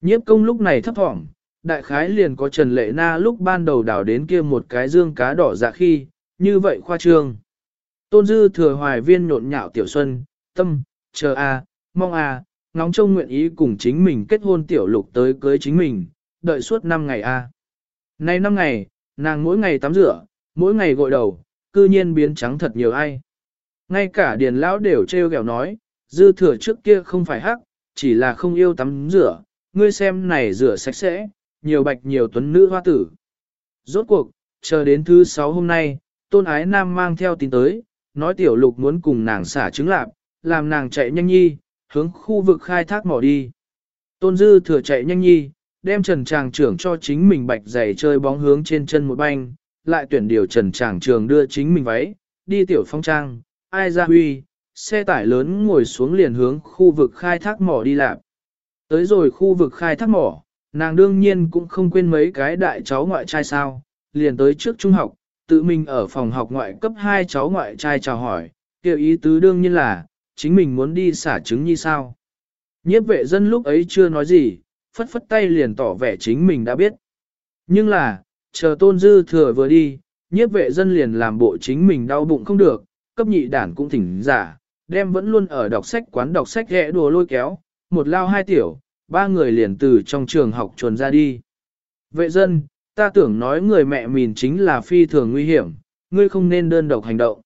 Nhiếp công lúc này thấp thỏm, đại khái liền có Trần Lệ Na lúc ban đầu đảo đến kia một cái dương cá đỏ dạ khi, như vậy khoa trương. Tôn dư thừa hoài viên nhộn nhạo tiểu xuân, tâm, chờ A, mong A, ngóng trông nguyện ý cùng chính mình kết hôn tiểu lục tới cưới chính mình, đợi suốt 5 ngày A. Nay 5 ngày, nàng mỗi ngày tắm rửa, mỗi ngày gội đầu, cư nhiên biến trắng thật nhiều ai. Ngay cả điền lão đều treo gẹo nói, dư thừa trước kia không phải hắc, chỉ là không yêu tắm rửa, ngươi xem này rửa sạch sẽ, nhiều bạch nhiều tuấn nữ hoa tử. Rốt cuộc, chờ đến thứ sáu hôm nay, tôn ái nam mang theo tin tới, nói tiểu lục muốn cùng nàng xả trứng lạp, làm nàng chạy nhanh nhi, hướng khu vực khai thác mỏ đi. Tôn dư thừa chạy nhanh nhi, đem trần tràng trưởng cho chính mình bạch giày chơi bóng hướng trên chân một banh, lại tuyển điều trần tràng trường đưa chính mình váy, đi tiểu phong trang, ai ra huy, xe tải lớn ngồi xuống liền hướng khu vực khai thác mỏ đi làm. Tới rồi khu vực khai thác mỏ, nàng đương nhiên cũng không quên mấy cái đại cháu ngoại trai sao, liền tới trước trung học, tự mình ở phòng học ngoại cấp 2 cháu ngoại trai chào hỏi, kêu ý tứ đương nhiên là, chính mình muốn đi xả trứng như sao. Nhiếp vệ dân lúc ấy chưa nói gì, phất phất tay liền tỏ vẻ chính mình đã biết. Nhưng là, chờ tôn dư thừa vừa đi, nhiếp vệ dân liền làm bộ chính mình đau bụng không được, cấp nhị đản cũng thỉnh giả, đem vẫn luôn ở đọc sách quán đọc sách ghẹ đùa lôi kéo, một lao hai tiểu, ba người liền từ trong trường học chuồn ra đi. Vệ dân, ta tưởng nói người mẹ mình chính là phi thường nguy hiểm, ngươi không nên đơn độc hành động.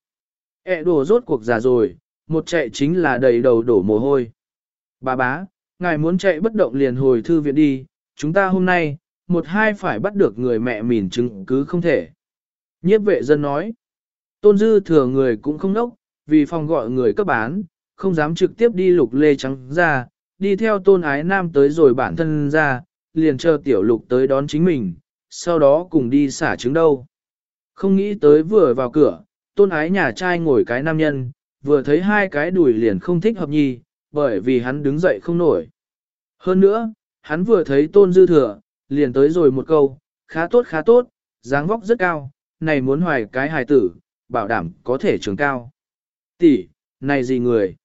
ẹ đùa rốt cuộc già rồi, một chạy chính là đầy đầu đổ mồ hôi. Bà bá, ngài muốn chạy bất động liền hồi thư viện đi, chúng ta hôm nay, một hai phải bắt được người mẹ mìn chứng cứ không thể. Nhiếp vệ dân nói, tôn dư thừa người cũng không nốc, vì phòng gọi người cấp bán, không dám trực tiếp đi lục lê trắng ra, đi theo tôn ái nam tới rồi bản thân ra, liền chờ tiểu lục tới đón chính mình, sau đó cùng đi xả trứng đâu. Không nghĩ tới vừa vào cửa, tôn ái nhà trai ngồi cái nam nhân, vừa thấy hai cái đùi liền không thích hợp nhi, bởi vì hắn đứng dậy không nổi. Hơn nữa, hắn vừa thấy tôn dư thừa, liền tới rồi một câu, khá tốt khá tốt, dáng vóc rất cao, này muốn hoài cái hài tử, bảo đảm có thể trường cao. Tỷ, này gì người?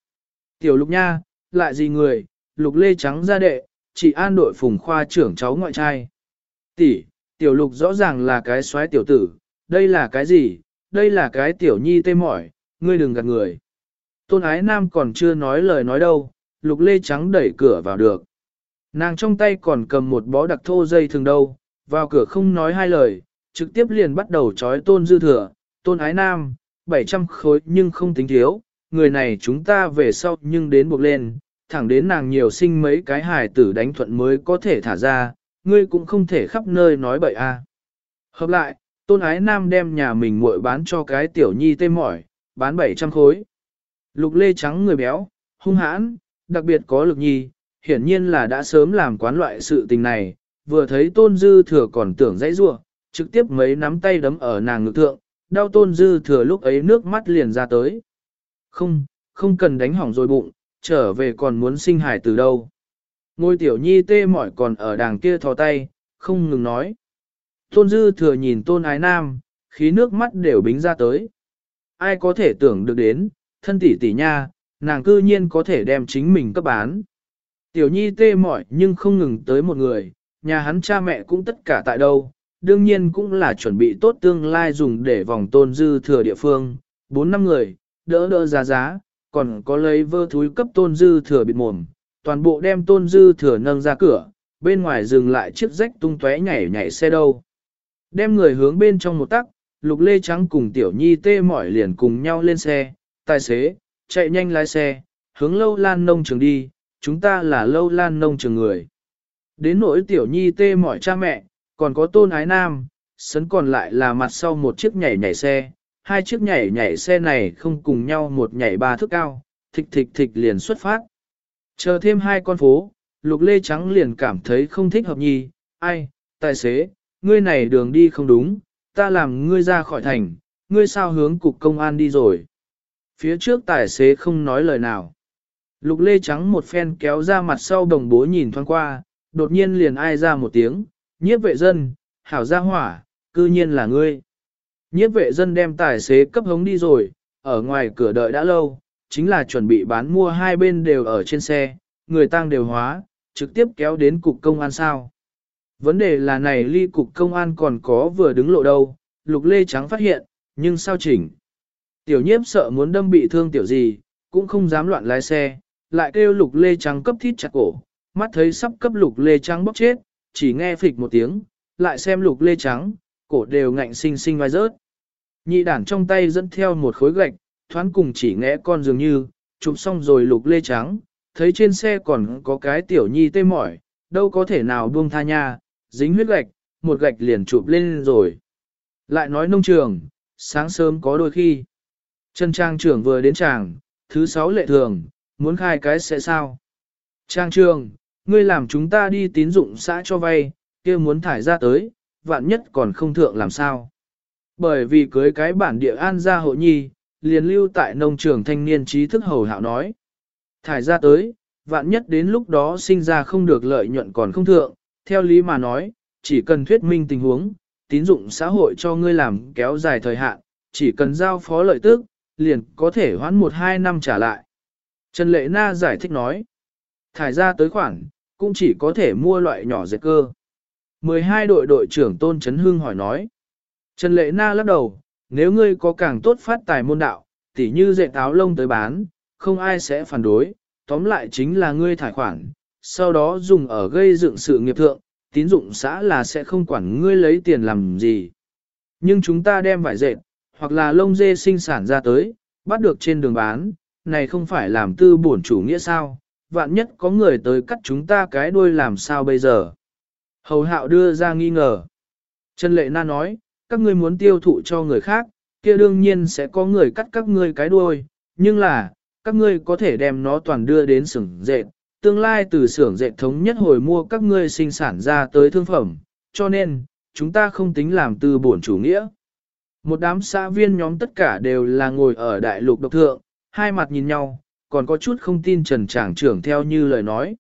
Tiểu lục nha, lại gì người, lục lê trắng ra đệ, chị an đội phùng khoa trưởng cháu ngoại trai. Tỷ, tiểu lục rõ ràng là cái xoáy tiểu tử, đây là cái gì, đây là cái tiểu nhi tê mỏi, ngươi đừng gạt người. Tôn ái nam còn chưa nói lời nói đâu, lục lê trắng đẩy cửa vào được. Nàng trong tay còn cầm một bó đặc thô dây thường đâu, vào cửa không nói hai lời, trực tiếp liền bắt đầu trói tôn dư thừa, tôn ái nam, 700 khối nhưng không tính thiếu, người này chúng ta về sau nhưng đến buộc lên, thẳng đến nàng nhiều sinh mấy cái hài tử đánh thuận mới có thể thả ra, ngươi cũng không thể khắp nơi nói bậy a. Hợp lại, tôn ái nam đem nhà mình muội bán cho cái tiểu nhi tê mỏi, bán 700 khối. Lục lê trắng người béo, hung hãn, đặc biệt có lực nhi, hiển nhiên là đã sớm làm quán loại sự tình này, vừa thấy tôn dư thừa còn tưởng dãy rua, trực tiếp mấy nắm tay đấm ở nàng ngực thượng, đau tôn dư thừa lúc ấy nước mắt liền ra tới. Không, không cần đánh hỏng rồi bụng, trở về còn muốn sinh hải từ đâu. Ngôi tiểu nhi tê mỏi còn ở đàng kia thò tay, không ngừng nói. Tôn dư thừa nhìn tôn ái nam, khí nước mắt đều bính ra tới. Ai có thể tưởng được đến, thân tỷ tỷ nha, nàng cư nhiên có thể đem chính mình cấp bán. Tiểu nhi tê mỏi nhưng không ngừng tới một người, nhà hắn cha mẹ cũng tất cả tại đâu, đương nhiên cũng là chuẩn bị tốt tương lai dùng để vòng tôn dư thừa địa phương, bốn năm người, đỡ đỡ giá giá, còn có lấy vơ thúi cấp tôn dư thừa bịt mồm, toàn bộ đem tôn dư thừa nâng ra cửa, bên ngoài dừng lại chiếc rách tung tóe nhảy nhảy xe đâu. Đem người hướng bên trong một tắc, lục lê trắng cùng tiểu nhi tê mỏi liền cùng nhau lên xe, tài xế, chạy nhanh lái xe, hướng lâu lan nông trường đi, chúng ta là lâu lan nông trường người. Đến nỗi tiểu nhi tê mỏi cha mẹ, còn có tôn ái nam, sấn còn lại là mặt sau một chiếc nhảy nhảy xe, hai chiếc nhảy nhảy xe này không cùng nhau một nhảy ba thước cao, thịch thịch thịch liền xuất phát. Chờ thêm hai con phố, lục lê trắng liền cảm thấy không thích hợp nhi, ai, tài xế, ngươi này đường đi không đúng, ta làm ngươi ra khỏi thành, ngươi sao hướng cục công an đi rồi. Phía trước tài xế không nói lời nào. Lục lê trắng một phen kéo ra mặt sau đồng bố nhìn thoáng qua, đột nhiên liền ai ra một tiếng, nhiếp vệ dân, hảo gia hỏa, cư nhiên là ngươi. Nhiếp vệ dân đem tài xế cấp hống đi rồi, ở ngoài cửa đợi đã lâu, chính là chuẩn bị bán mua hai bên đều ở trên xe, người tăng đều hóa, trực tiếp kéo đến cục công an sao. Vấn đề là này ly cục công an còn có vừa đứng lộ đâu, lục lê trắng phát hiện, nhưng sao chỉnh. Tiểu nhiếp sợ muốn đâm bị thương tiểu gì, cũng không dám loạn lái xe, lại kêu lục lê trắng cấp thít chặt cổ, mắt thấy sắp cấp lục lê trắng bóc chết, chỉ nghe phịch một tiếng, lại xem lục lê trắng, cổ đều ngạnh sinh sinh vai rớt. Nhị đản trong tay dẫn theo một khối gạch, thoáng cùng chỉ ngẽ con dường như, chụp xong rồi lục lê trắng, thấy trên xe còn có cái tiểu nhi tê mỏi, đâu có thể nào buông tha nha, dính huyết gạch, một gạch liền chụp lên rồi. Lại nói nông trường, sáng sớm có đôi khi. Trần trang trưởng vừa đến tràng, thứ sáu lệ thường, muốn khai cái sẽ sao? Trang trường, ngươi làm chúng ta đi tín dụng xã cho vay, kia muốn thải ra tới, vạn nhất còn không thượng làm sao? Bởi vì cưới cái bản địa an gia hộ nhi, liền lưu tại nông trường thanh niên trí thức hầu hạo nói. Thải ra tới, vạn nhất đến lúc đó sinh ra không được lợi nhuận còn không thượng, theo lý mà nói, chỉ cần thuyết minh tình huống, tín dụng xã hội cho ngươi làm kéo dài thời hạn, chỉ cần giao phó lợi tức, liền có thể hoãn một hai năm trả lại. Trần Lệ Na giải thích nói, thải ra tới khoản, cũng chỉ có thể mua loại nhỏ dệt cơ. 12 đội đội trưởng Tôn Trấn Hưng hỏi nói, Trần Lệ Na lắc đầu, nếu ngươi có càng tốt phát tài môn đạo, tỉ như dệt táo lông tới bán, không ai sẽ phản đối, tóm lại chính là ngươi thải khoản, sau đó dùng ở gây dựng sự nghiệp thượng, tín dụng xã là sẽ không quản ngươi lấy tiền làm gì. Nhưng chúng ta đem vải dệt, hoặc là lông dê sinh sản ra tới, bắt được trên đường bán, này không phải làm tư bổn chủ nghĩa sao, vạn nhất có người tới cắt chúng ta cái đuôi làm sao bây giờ. Hầu hạo đưa ra nghi ngờ. Trần Lệ Na nói, các ngươi muốn tiêu thụ cho người khác, kia đương nhiên sẽ có người cắt các ngươi cái đuôi, nhưng là, các ngươi có thể đem nó toàn đưa đến xưởng dệt, tương lai từ xưởng dệt thống nhất hồi mua các ngươi sinh sản ra tới thương phẩm, cho nên, chúng ta không tính làm tư bổn chủ nghĩa. Một đám xã viên nhóm tất cả đều là ngồi ở đại lục độc thượng, hai mặt nhìn nhau, còn có chút không tin Trần Trảng trưởng theo như lời nói.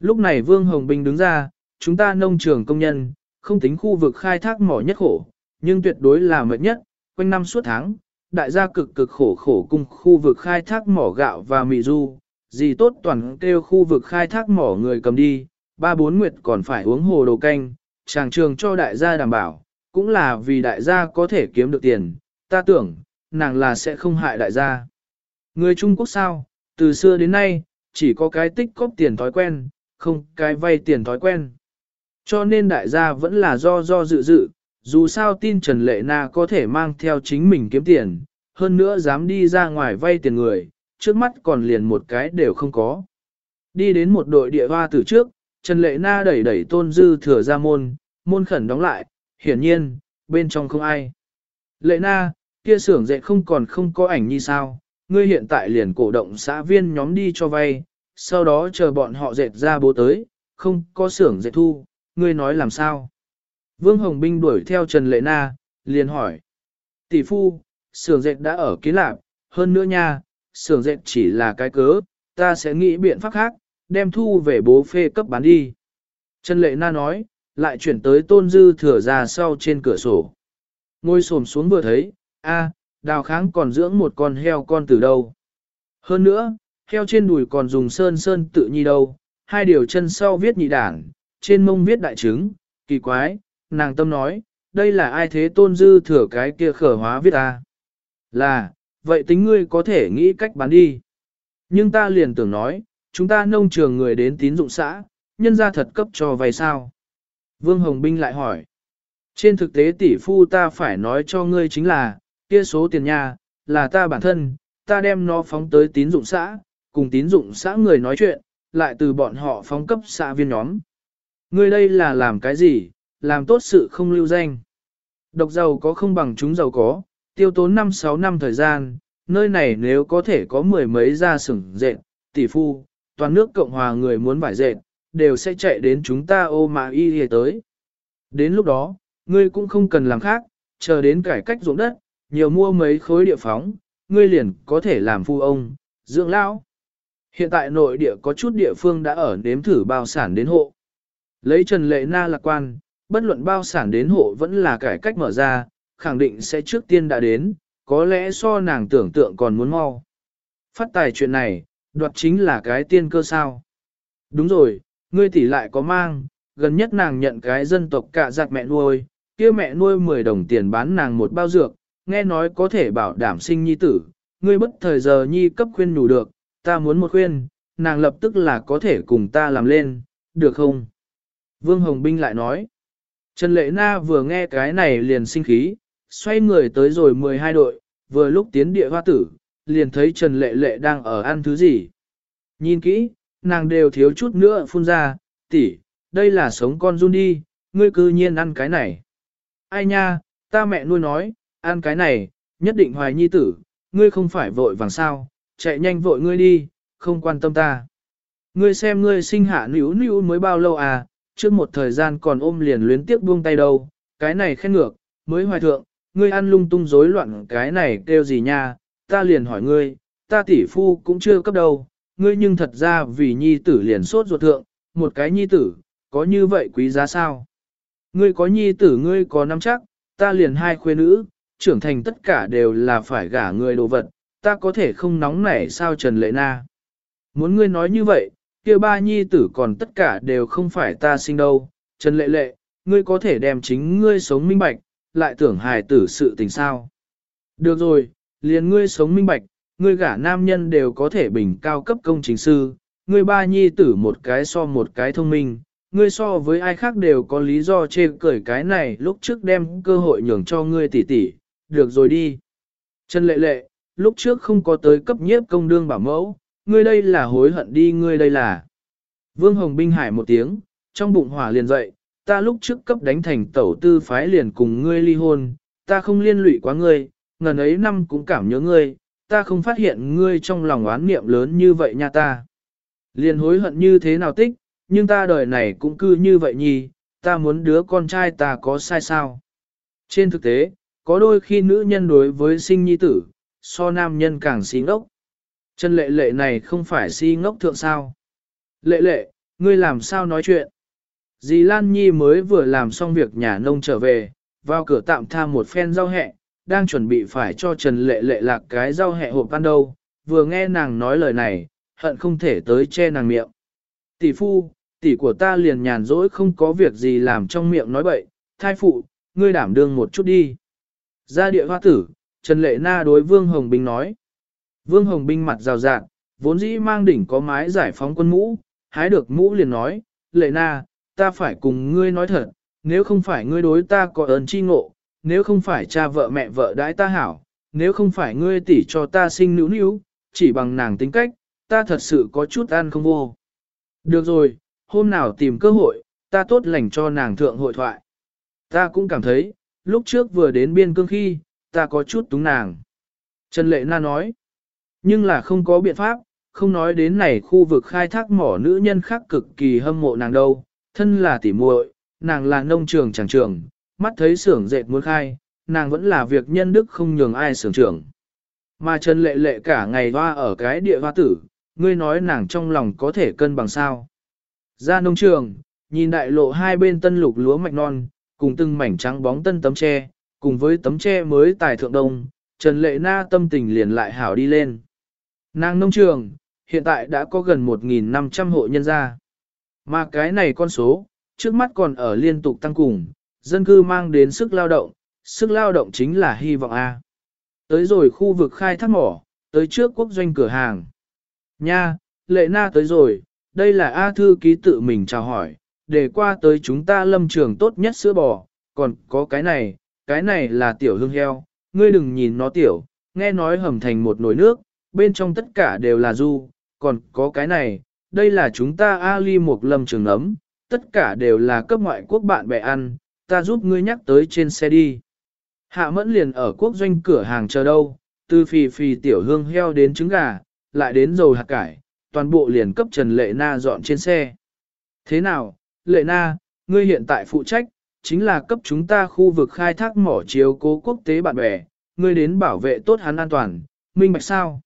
Lúc này Vương Hồng Bình đứng ra, chúng ta nông trường công nhân, không tính khu vực khai thác mỏ nhất khổ, nhưng tuyệt đối là mệt nhất, quanh năm suốt tháng, đại gia cực cực khổ khổ cùng khu vực khai thác mỏ gạo và mì du, gì tốt toàn kêu khu vực khai thác mỏ người cầm đi, ba bốn nguyệt còn phải uống hồ đồ canh, chàng trường cho đại gia đảm bảo, cũng là vì đại gia có thể kiếm được tiền, ta tưởng, nàng là sẽ không hại đại gia. Người Trung Quốc sao, từ xưa đến nay, chỉ có cái tích cóp tiền thói quen, không cái vay tiền thói quen. Cho nên đại gia vẫn là do do dự dự, dù sao tin Trần Lệ Na có thể mang theo chính mình kiếm tiền, hơn nữa dám đi ra ngoài vay tiền người, trước mắt còn liền một cái đều không có. Đi đến một đội địa hoa từ trước, Trần Lệ Na đẩy đẩy tôn dư thừa ra môn, môn khẩn đóng lại, hiển nhiên, bên trong không ai. Lệ Na, kia xưởng dậy không còn không có ảnh như sao, ngươi hiện tại liền cổ động xã viên nhóm đi cho vay, sau đó chờ bọn họ dệt ra bố tới, không có xưởng dệt thu, ngươi nói làm sao? Vương Hồng Binh đuổi theo Trần Lệ Na, liền hỏi. Tỷ phu, xưởng dệt đã ở kiến lạc, hơn nữa nha, xưởng dệt chỉ là cái cớ, ta sẽ nghĩ biện pháp khác, đem thu về bố phê cấp bán đi. Trần Lệ Na nói, lại chuyển tới tôn dư thừa ra sau trên cửa sổ. Ngôi xổm xuống vừa thấy, a, đào kháng còn dưỡng một con heo con từ đâu. Hơn nữa, heo trên đùi còn dùng sơn sơn tự nhi đâu, hai điều chân sau viết nhị đảng, trên mông viết đại trứng, kỳ quái, nàng tâm nói, đây là ai thế tôn dư thừa cái kia khở hóa viết ta. Là, vậy tính ngươi có thể nghĩ cách bán đi. Nhưng ta liền tưởng nói, chúng ta nông trường người đến tín dụng xã, nhân ra thật cấp cho vay sao. Vương Hồng Binh lại hỏi. Trên thực tế tỷ phu ta phải nói cho ngươi chính là, kia số tiền nhà, là ta bản thân, ta đem nó phóng tới tín dụng xã, cùng tín dụng xã người nói chuyện, lại từ bọn họ phóng cấp xã viên nhóm. Ngươi đây là làm cái gì, làm tốt sự không lưu danh. Độc giàu có không bằng chúng giàu có, tiêu tốn 5-6 năm thời gian, nơi này nếu có thể có mười mấy gia sửng dệt, tỷ phu, toàn nước Cộng Hòa người muốn vải dệt, đều sẽ chạy đến chúng ta ô mà y hề tới. Đến lúc đó, ngươi cũng không cần làm khác, chờ đến cải cách ruộng đất, nhiều mua mấy khối địa phóng, ngươi liền có thể làm phu ông, dưỡng lão. Hiện tại nội địa có chút địa phương đã ở nếm thử bao sản đến hộ. Lấy Trần Lệ Na lạc quan, bất luận bao sản đến hộ vẫn là cải cách mở ra, khẳng định sẽ trước tiên đã đến, có lẽ so nàng tưởng tượng còn muốn mau. Phát tài chuyện này, đoạt chính là cái tiên cơ sao. Đúng rồi, ngươi tỷ lại có mang, gần nhất nàng nhận cái dân tộc cả giặc mẹ nuôi, kia mẹ nuôi 10 đồng tiền bán nàng một bao dược, nghe nói có thể bảo đảm sinh nhi tử, ngươi bất thời giờ nhi cấp khuyên nhủ được, ta muốn một khuyên, nàng lập tức là có thể cùng ta làm lên, được không? Vương Hồng Binh lại nói, Trần Lệ Na vừa nghe cái này liền sinh khí, xoay người tới rồi 12 đội, vừa lúc tiến địa hoa tử, liền thấy Trần Lệ Lệ đang ở ăn thứ gì. Nhìn kỹ, nàng đều thiếu chút nữa phun ra, tỷ, đây là sống con run đi, ngươi cư nhiên ăn cái này. Ai nha, ta mẹ nuôi nói, ăn cái này, nhất định hoài nhi tử, ngươi không phải vội vàng sao, chạy nhanh vội ngươi đi, không quan tâm ta. Ngươi xem ngươi sinh hạ níu níu mới bao lâu à, trước một thời gian còn ôm liền luyến tiếc buông tay đâu, cái này khen ngược, mới hoài thượng, ngươi ăn lung tung rối loạn cái này kêu gì nha, ta liền hỏi ngươi, ta tỷ phu cũng chưa cấp đâu, ngươi nhưng thật ra vì nhi tử liền sốt ruột thượng, một cái nhi tử, có như vậy quý giá sao? Ngươi có nhi tử ngươi có nắm chắc, ta liền hai khuê nữ, trưởng thành tất cả đều là phải gả người đồ vật, ta có thể không nóng nảy sao Trần Lệ Na. Muốn ngươi nói như vậy, kia ba nhi tử còn tất cả đều không phải ta sinh đâu, Trần Lệ Lệ, ngươi có thể đem chính ngươi sống minh bạch, lại tưởng hài tử sự tình sao. Được rồi, liền ngươi sống minh bạch, ngươi gả nam nhân đều có thể bình cao cấp công chính sư, ngươi ba nhi tử một cái so một cái thông minh, ngươi so với ai khác đều có lý do chê cười cái này lúc trước đem cơ hội nhường cho ngươi tỷ tỷ, được rồi đi. Trần lệ lệ, lúc trước không có tới cấp nhiếp công đương bảo mẫu, ngươi đây là hối hận đi ngươi đây là. Vương Hồng Binh hải một tiếng, trong bụng hỏa liền dậy, ta lúc trước cấp đánh thành tẩu tư phái liền cùng ngươi ly hôn, ta không liên lụy quá ngươi, ngần ấy năm cũng cảm nhớ ngươi, ta không phát hiện ngươi trong lòng oán niệm lớn như vậy nha ta. Liền hối hận như thế nào tích, nhưng ta đời này cũng cư như vậy nhì, ta muốn đứa con trai ta có sai sao. Trên thực tế, có đôi khi nữ nhân đối với sinh nhi tử, so nam nhân càng xí ngốc. Chân lệ lệ này không phải si ngốc thượng sao. Lệ lệ, ngươi làm sao nói chuyện? Dì Lan Nhi mới vừa làm xong việc nhà nông trở về, vào cửa tạm tha một phen rau hẹ, đang chuẩn bị phải cho Trần Lệ Lệ lạc cái rau hẹ hộp ăn đâu, vừa nghe nàng nói lời này, hận không thể tới che nàng miệng. Tỷ phu, tỷ của ta liền nhàn rỗi không có việc gì làm trong miệng nói bậy, thai phụ, ngươi đảm đương một chút đi. Ra địa hoa tử, Trần Lệ Na đối Vương Hồng Binh nói. Vương Hồng Binh mặt rào rạng, vốn dĩ mang đỉnh có mái giải phóng quân mũ, hái được mũ liền nói, Lệ Na, ta phải cùng ngươi nói thật, nếu không phải ngươi đối ta có ơn chi ngộ, nếu không phải cha vợ mẹ vợ đãi ta hảo, nếu không phải ngươi tỉ cho ta sinh nữ níu, chỉ bằng nàng tính cách, ta thật sự có chút ăn không vô. Được rồi, hôm nào tìm cơ hội, ta tốt lành cho nàng thượng hội thoại. Ta cũng cảm thấy, lúc trước vừa đến biên cương khi, ta có chút túng nàng. Trần Lệ Na nói, nhưng là không có biện pháp, không nói đến này khu vực khai thác mỏ nữ nhân khác cực kỳ hâm mộ nàng đâu, thân là tỉ muội, nàng là nông trường chẳng trường, mắt thấy xưởng dệt muốn khai, nàng vẫn là việc nhân đức không nhường ai xưởng trưởng. Mà Trần Lệ Lệ cả ngày hoa ở cái địa hoa tử, ngươi nói nàng trong lòng có thể cân bằng sao. Ra nông trường, nhìn đại lộ hai bên tân lục lúa mạch non, cùng từng mảnh trắng bóng tân tấm tre, cùng với tấm tre mới tài thượng đông, Trần Lệ Na tâm tình liền lại hảo đi lên. Nàng nông trường, hiện tại đã có gần 1.500 hộ nhân gia. Mà cái này con số, trước mắt còn ở liên tục tăng cùng, dân cư mang đến sức lao động, sức lao động chính là hy vọng A. Tới rồi khu vực khai thác mỏ, tới trước quốc doanh cửa hàng. Nha, lệ na tới rồi, đây là A thư ký tự mình chào hỏi, để qua tới chúng ta lâm trường tốt nhất sữa bò, còn có cái này, cái này là tiểu hương heo, ngươi đừng nhìn nó tiểu, nghe nói hầm thành một nồi nước, bên trong tất cả đều là du, còn có cái này, đây là chúng ta Ali một lâm trường ấm, tất cả đều là cấp ngoại quốc bạn bè ăn, ta giúp ngươi nhắc tới trên xe đi. Hạ mẫn liền ở quốc doanh cửa hàng chờ đâu, từ phì phì tiểu hương heo đến trứng gà, lại đến dầu hạt cải, toàn bộ liền cấp Trần Lệ Na dọn trên xe. Thế nào, Lệ Na, ngươi hiện tại phụ trách, chính là cấp chúng ta khu vực khai thác mỏ chiếu cố quốc tế bạn bè, ngươi đến bảo vệ tốt hắn an toàn, minh bạch sao?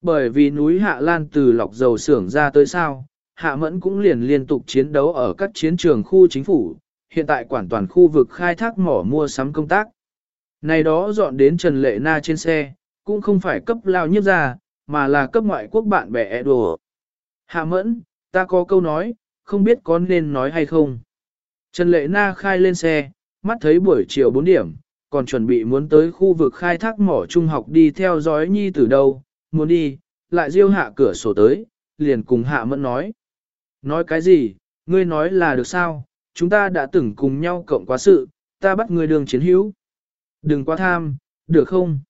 Bởi vì núi Hạ Lan từ lọc dầu xưởng ra tới sao, Hạ Mẫn cũng liền liên tục chiến đấu ở các chiến trường khu chính phủ, hiện tại quản toàn khu vực khai thác mỏ mua sắm công tác. Này đó dọn đến Trần Lệ Na trên xe, cũng không phải cấp lao nhiếp ra, mà là cấp ngoại quốc bạn bè đùa. Hạ Mẫn, ta có câu nói, không biết có nên nói hay không. Trần Lệ Na khai lên xe, mắt thấy buổi chiều 4 điểm, còn chuẩn bị muốn tới khu vực khai thác mỏ trung học đi theo dõi nhi từ đâu, muốn đi, lại diêu hạ cửa sổ tới, liền cùng hạ mẫn nói. Nói cái gì, ngươi nói là được sao, chúng ta đã từng cùng nhau cộng quá sự, ta bắt ngươi đường chiến hữu. Đừng quá tham, được không?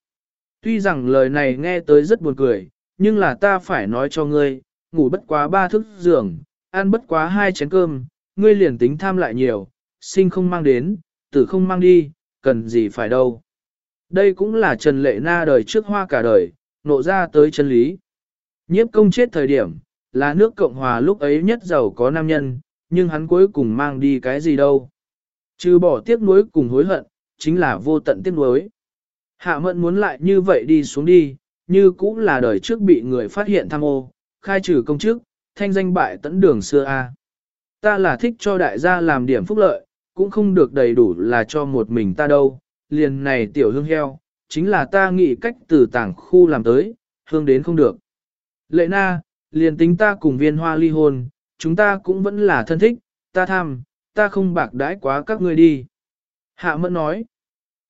Tuy rằng lời này nghe tới rất buồn cười, nhưng là ta phải nói cho ngươi, ngủ bất quá ba thức giường, ăn bất quá hai chén cơm, ngươi liền tính tham lại nhiều, sinh không mang đến, tử không mang đi, cần gì phải đâu. Đây cũng là Trần Lệ Na đời trước hoa cả đời, nộ ra tới chân lý. Nhiếp công chết thời điểm, là nước Cộng Hòa lúc ấy nhất giàu có nam nhân, nhưng hắn cuối cùng mang đi cái gì đâu. Trừ bỏ tiếc nuối cùng hối hận, chính là vô tận tiếc nuối. Hạ mận muốn lại như vậy đi xuống đi, như cũng là đời trước bị người phát hiện tham ô, khai trừ công chức, thanh danh bại tẫn đường xưa a. Ta là thích cho đại gia làm điểm phúc lợi, cũng không được đầy đủ là cho một mình ta đâu, liền này tiểu hương heo, chính là ta nghĩ cách từ tảng khu làm tới, hương đến không được. Lệ na, liền tính ta cùng viên hoa ly hôn, chúng ta cũng vẫn là thân thích, ta tham, ta không bạc đãi quá các ngươi đi. Hạ mẫn nói,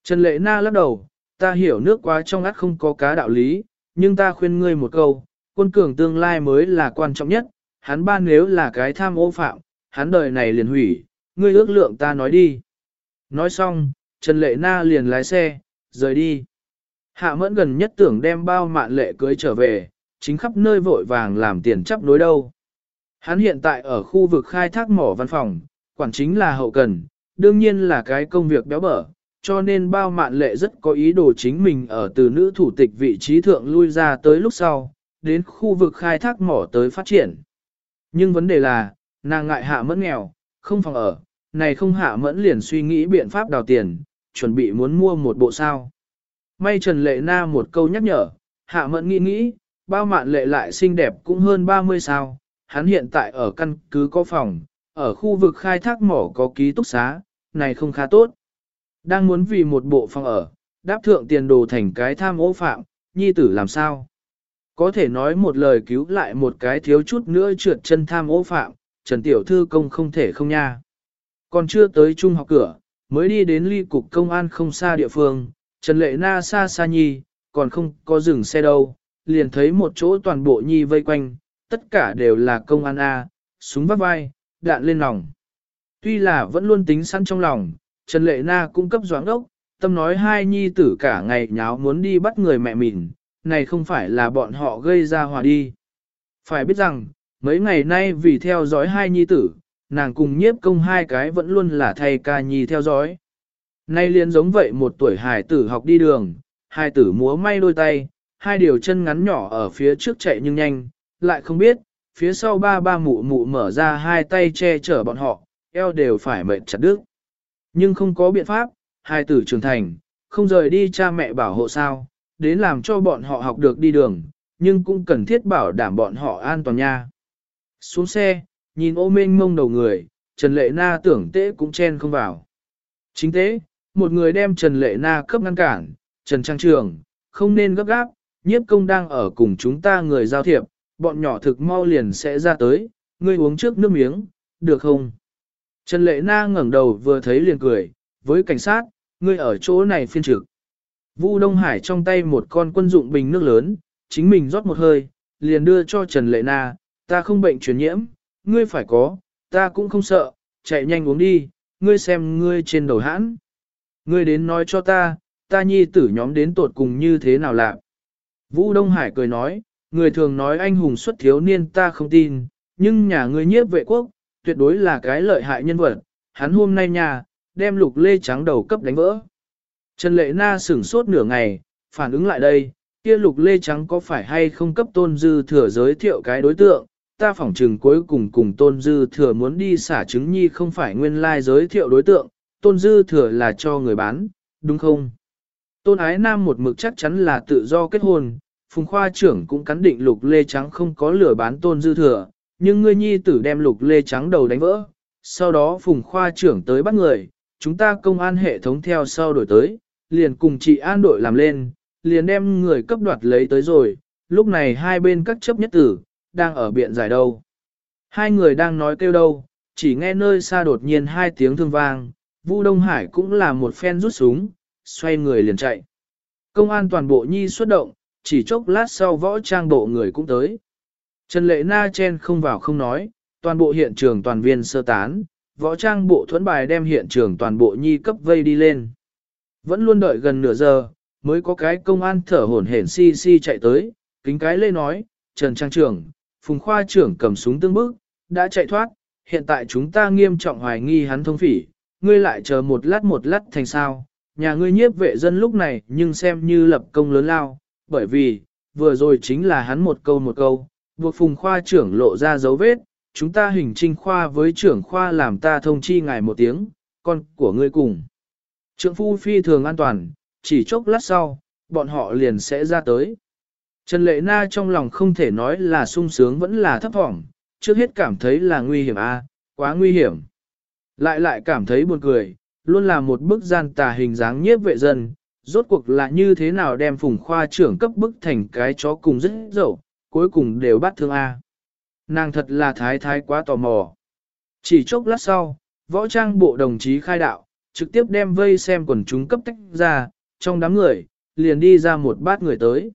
Trần Lệ Na lắc đầu, ta hiểu nước quá trong át không có cá đạo lý, nhưng ta khuyên ngươi một câu, quân cường tương lai mới là quan trọng nhất, hắn ban nếu là cái tham ô phạm, hắn đời này liền hủy, ngươi ước lượng ta nói đi. Nói xong, Trần Lệ Na liền lái xe, rời đi. Hạ mẫn gần nhất tưởng đem bao mạn lệ cưới trở về, chính khắp nơi vội vàng làm tiền chấp nối đâu. Hắn hiện tại ở khu vực khai thác mỏ văn phòng, quản chính là hậu cần, đương nhiên là cái công việc béo bở, cho nên bao mạn lệ rất có ý đồ chính mình ở từ nữ thủ tịch vị trí thượng lui ra tới lúc sau, đến khu vực khai thác mỏ tới phát triển. Nhưng vấn đề là, nàng ngại hạ mẫn nghèo, không phòng ở, này không hạ mẫn liền suy nghĩ biện pháp đào tiền, chuẩn bị muốn mua một bộ sao. May Trần Lệ Na một câu nhắc nhở, hạ mẫn nghĩ nghĩ, bao mạn lệ lại xinh đẹp cũng hơn 30 sao, hắn hiện tại ở căn cứ có phòng, ở khu vực khai thác mỏ có ký túc xá, này không khá tốt. Đang muốn vì một bộ phòng ở, đáp thượng tiền đồ thành cái tham ô phạm, nhi tử làm sao? Có thể nói một lời cứu lại một cái thiếu chút nữa trượt chân tham ô phạm, Trần Tiểu Thư công không thể không nha. Còn chưa tới trung học cửa, mới đi đến ly cục công an không xa địa phương, Trần Lệ Na xa xa nhi, còn không có dừng xe đâu, liền thấy một chỗ toàn bộ nhi vây quanh, tất cả đều là công an A, súng vắt vai, đạn lên lòng. Tuy là vẫn luôn tính sẵn trong lòng, Trần Lệ Na cũng cấp doãn đốc, tâm nói hai nhi tử cả ngày nháo muốn đi bắt người mẹ mình, này không phải là bọn họ gây ra hòa đi. Phải biết rằng, mấy ngày nay vì theo dõi hai nhi tử, nàng cùng nhiếp công hai cái vẫn luôn là thầy ca nhi theo dõi. Nay liền giống vậy một tuổi hài tử học đi đường, hai tử múa may đôi tay, hai điều chân ngắn nhỏ ở phía trước chạy nhưng nhanh, lại không biết, phía sau ba ba mụ mụ mở ra hai tay che chở bọn họ, eo đều phải mệt chặt đứt. Nhưng không có biện pháp, hai tử trưởng thành, không rời đi cha mẹ bảo hộ sao, đến làm cho bọn họ học được đi đường, nhưng cũng cần thiết bảo đảm bọn họ an toàn nha. Xuống xe, nhìn ô mênh mông đầu người, Trần Lệ Na tưởng tế cũng chen không vào. Chính tế, một người đem Trần Lệ Na cấp ngăn cản, Trần Trang Trường, không nên gấp gáp, nhiếp công đang ở cùng chúng ta người giao thiệp, bọn nhỏ thực mau liền sẽ ra tới, ngươi uống trước nước miếng, được không? Trần Lệ Na ngẩng đầu vừa thấy liền cười, với cảnh sát, ngươi ở chỗ này phiên trực. Vu Đông Hải trong tay một con quân dụng bình nước lớn, chính mình rót một hơi, liền đưa cho Trần Lệ Na, ta không bệnh truyền nhiễm, ngươi phải có, ta cũng không sợ, chạy nhanh uống đi, ngươi xem ngươi trên đầu hãn. Ngươi đến nói cho ta, ta nhi tử nhóm đến tột cùng như thế nào lạ. Vũ Đông Hải cười nói, người thường nói anh hùng xuất thiếu niên ta không tin, nhưng nhà ngươi nhiếp vệ quốc, tuyệt đối là cái lợi hại nhân vật, hắn hôm nay nhà, đem lục lê trắng đầu cấp đánh vỡ. Trần Lệ Na sửng sốt nửa ngày, phản ứng lại đây, kia lục lê trắng có phải hay không cấp tôn dư thừa giới thiệu cái đối tượng, ta phỏng trừng cuối cùng cùng tôn dư thừa muốn đi xả trứng nhi không phải nguyên lai giới thiệu đối tượng, tôn dư thừa là cho người bán, đúng không? Tôn ái nam một mực chắc chắn là tự do kết hôn, phùng khoa trưởng cũng cắn định lục lê trắng không có lửa bán tôn dư thừa, nhưng ngươi nhi tử đem lục lê trắng đầu đánh vỡ, sau đó phùng khoa trưởng tới bắt người, chúng ta công an hệ thống theo sau đổi tới, liền cùng chị an đội làm lên, liền đem người cấp đoạt lấy tới rồi, lúc này hai bên các chấp nhất tử, đang ở biện giải đâu. Hai người đang nói kêu đâu, chỉ nghe nơi xa đột nhiên hai tiếng thương vang, Vu Đông Hải cũng là một phen rút súng, xoay người liền chạy. Công an toàn bộ nhi xuất động, chỉ chốc lát sau võ trang bộ người cũng tới. Trần Lệ Na chen không vào không nói, toàn bộ hiện trường toàn viên sơ tán, võ trang bộ thuẫn bài đem hiện trường toàn bộ nhi cấp vây đi lên. Vẫn luôn đợi gần nửa giờ, mới có cái công an thở hổn hển si si chạy tới, kính cái lê nói, Trần Trang trưởng, Phùng Khoa trưởng cầm súng tương bức, đã chạy thoát, hiện tại chúng ta nghiêm trọng hoài nghi hắn thông phỉ, ngươi lại chờ một lát một lát thành sao, nhà ngươi nhiếp vệ dân lúc này nhưng xem như lập công lớn lao, bởi vì, vừa rồi chính là hắn một câu một câu, buộc Phùng Khoa trưởng lộ ra dấu vết, chúng ta hình trinh khoa với trưởng khoa làm ta thông chi ngài một tiếng, con của ngươi cùng. Trượng phu phi thường an toàn, chỉ chốc lát sau, bọn họ liền sẽ ra tới. Trần Lệ Na trong lòng không thể nói là sung sướng vẫn là thấp thỏm, trước hết cảm thấy là nguy hiểm a, à, quá nguy hiểm. Lại lại cảm thấy buồn cười, luôn là một bức gian tà hình dáng nhiếp vệ dân, rốt cuộc là như thế nào đem phùng khoa trưởng cấp bức thành cái chó cùng rất dậu, cuối cùng đều bắt thương A. Nàng thật là thái thái quá tò mò. Chỉ chốc lát sau, võ trang bộ đồng chí khai đạo, trực tiếp đem vây xem quần chúng cấp tách ra, trong đám người, liền đi ra một bát người tới.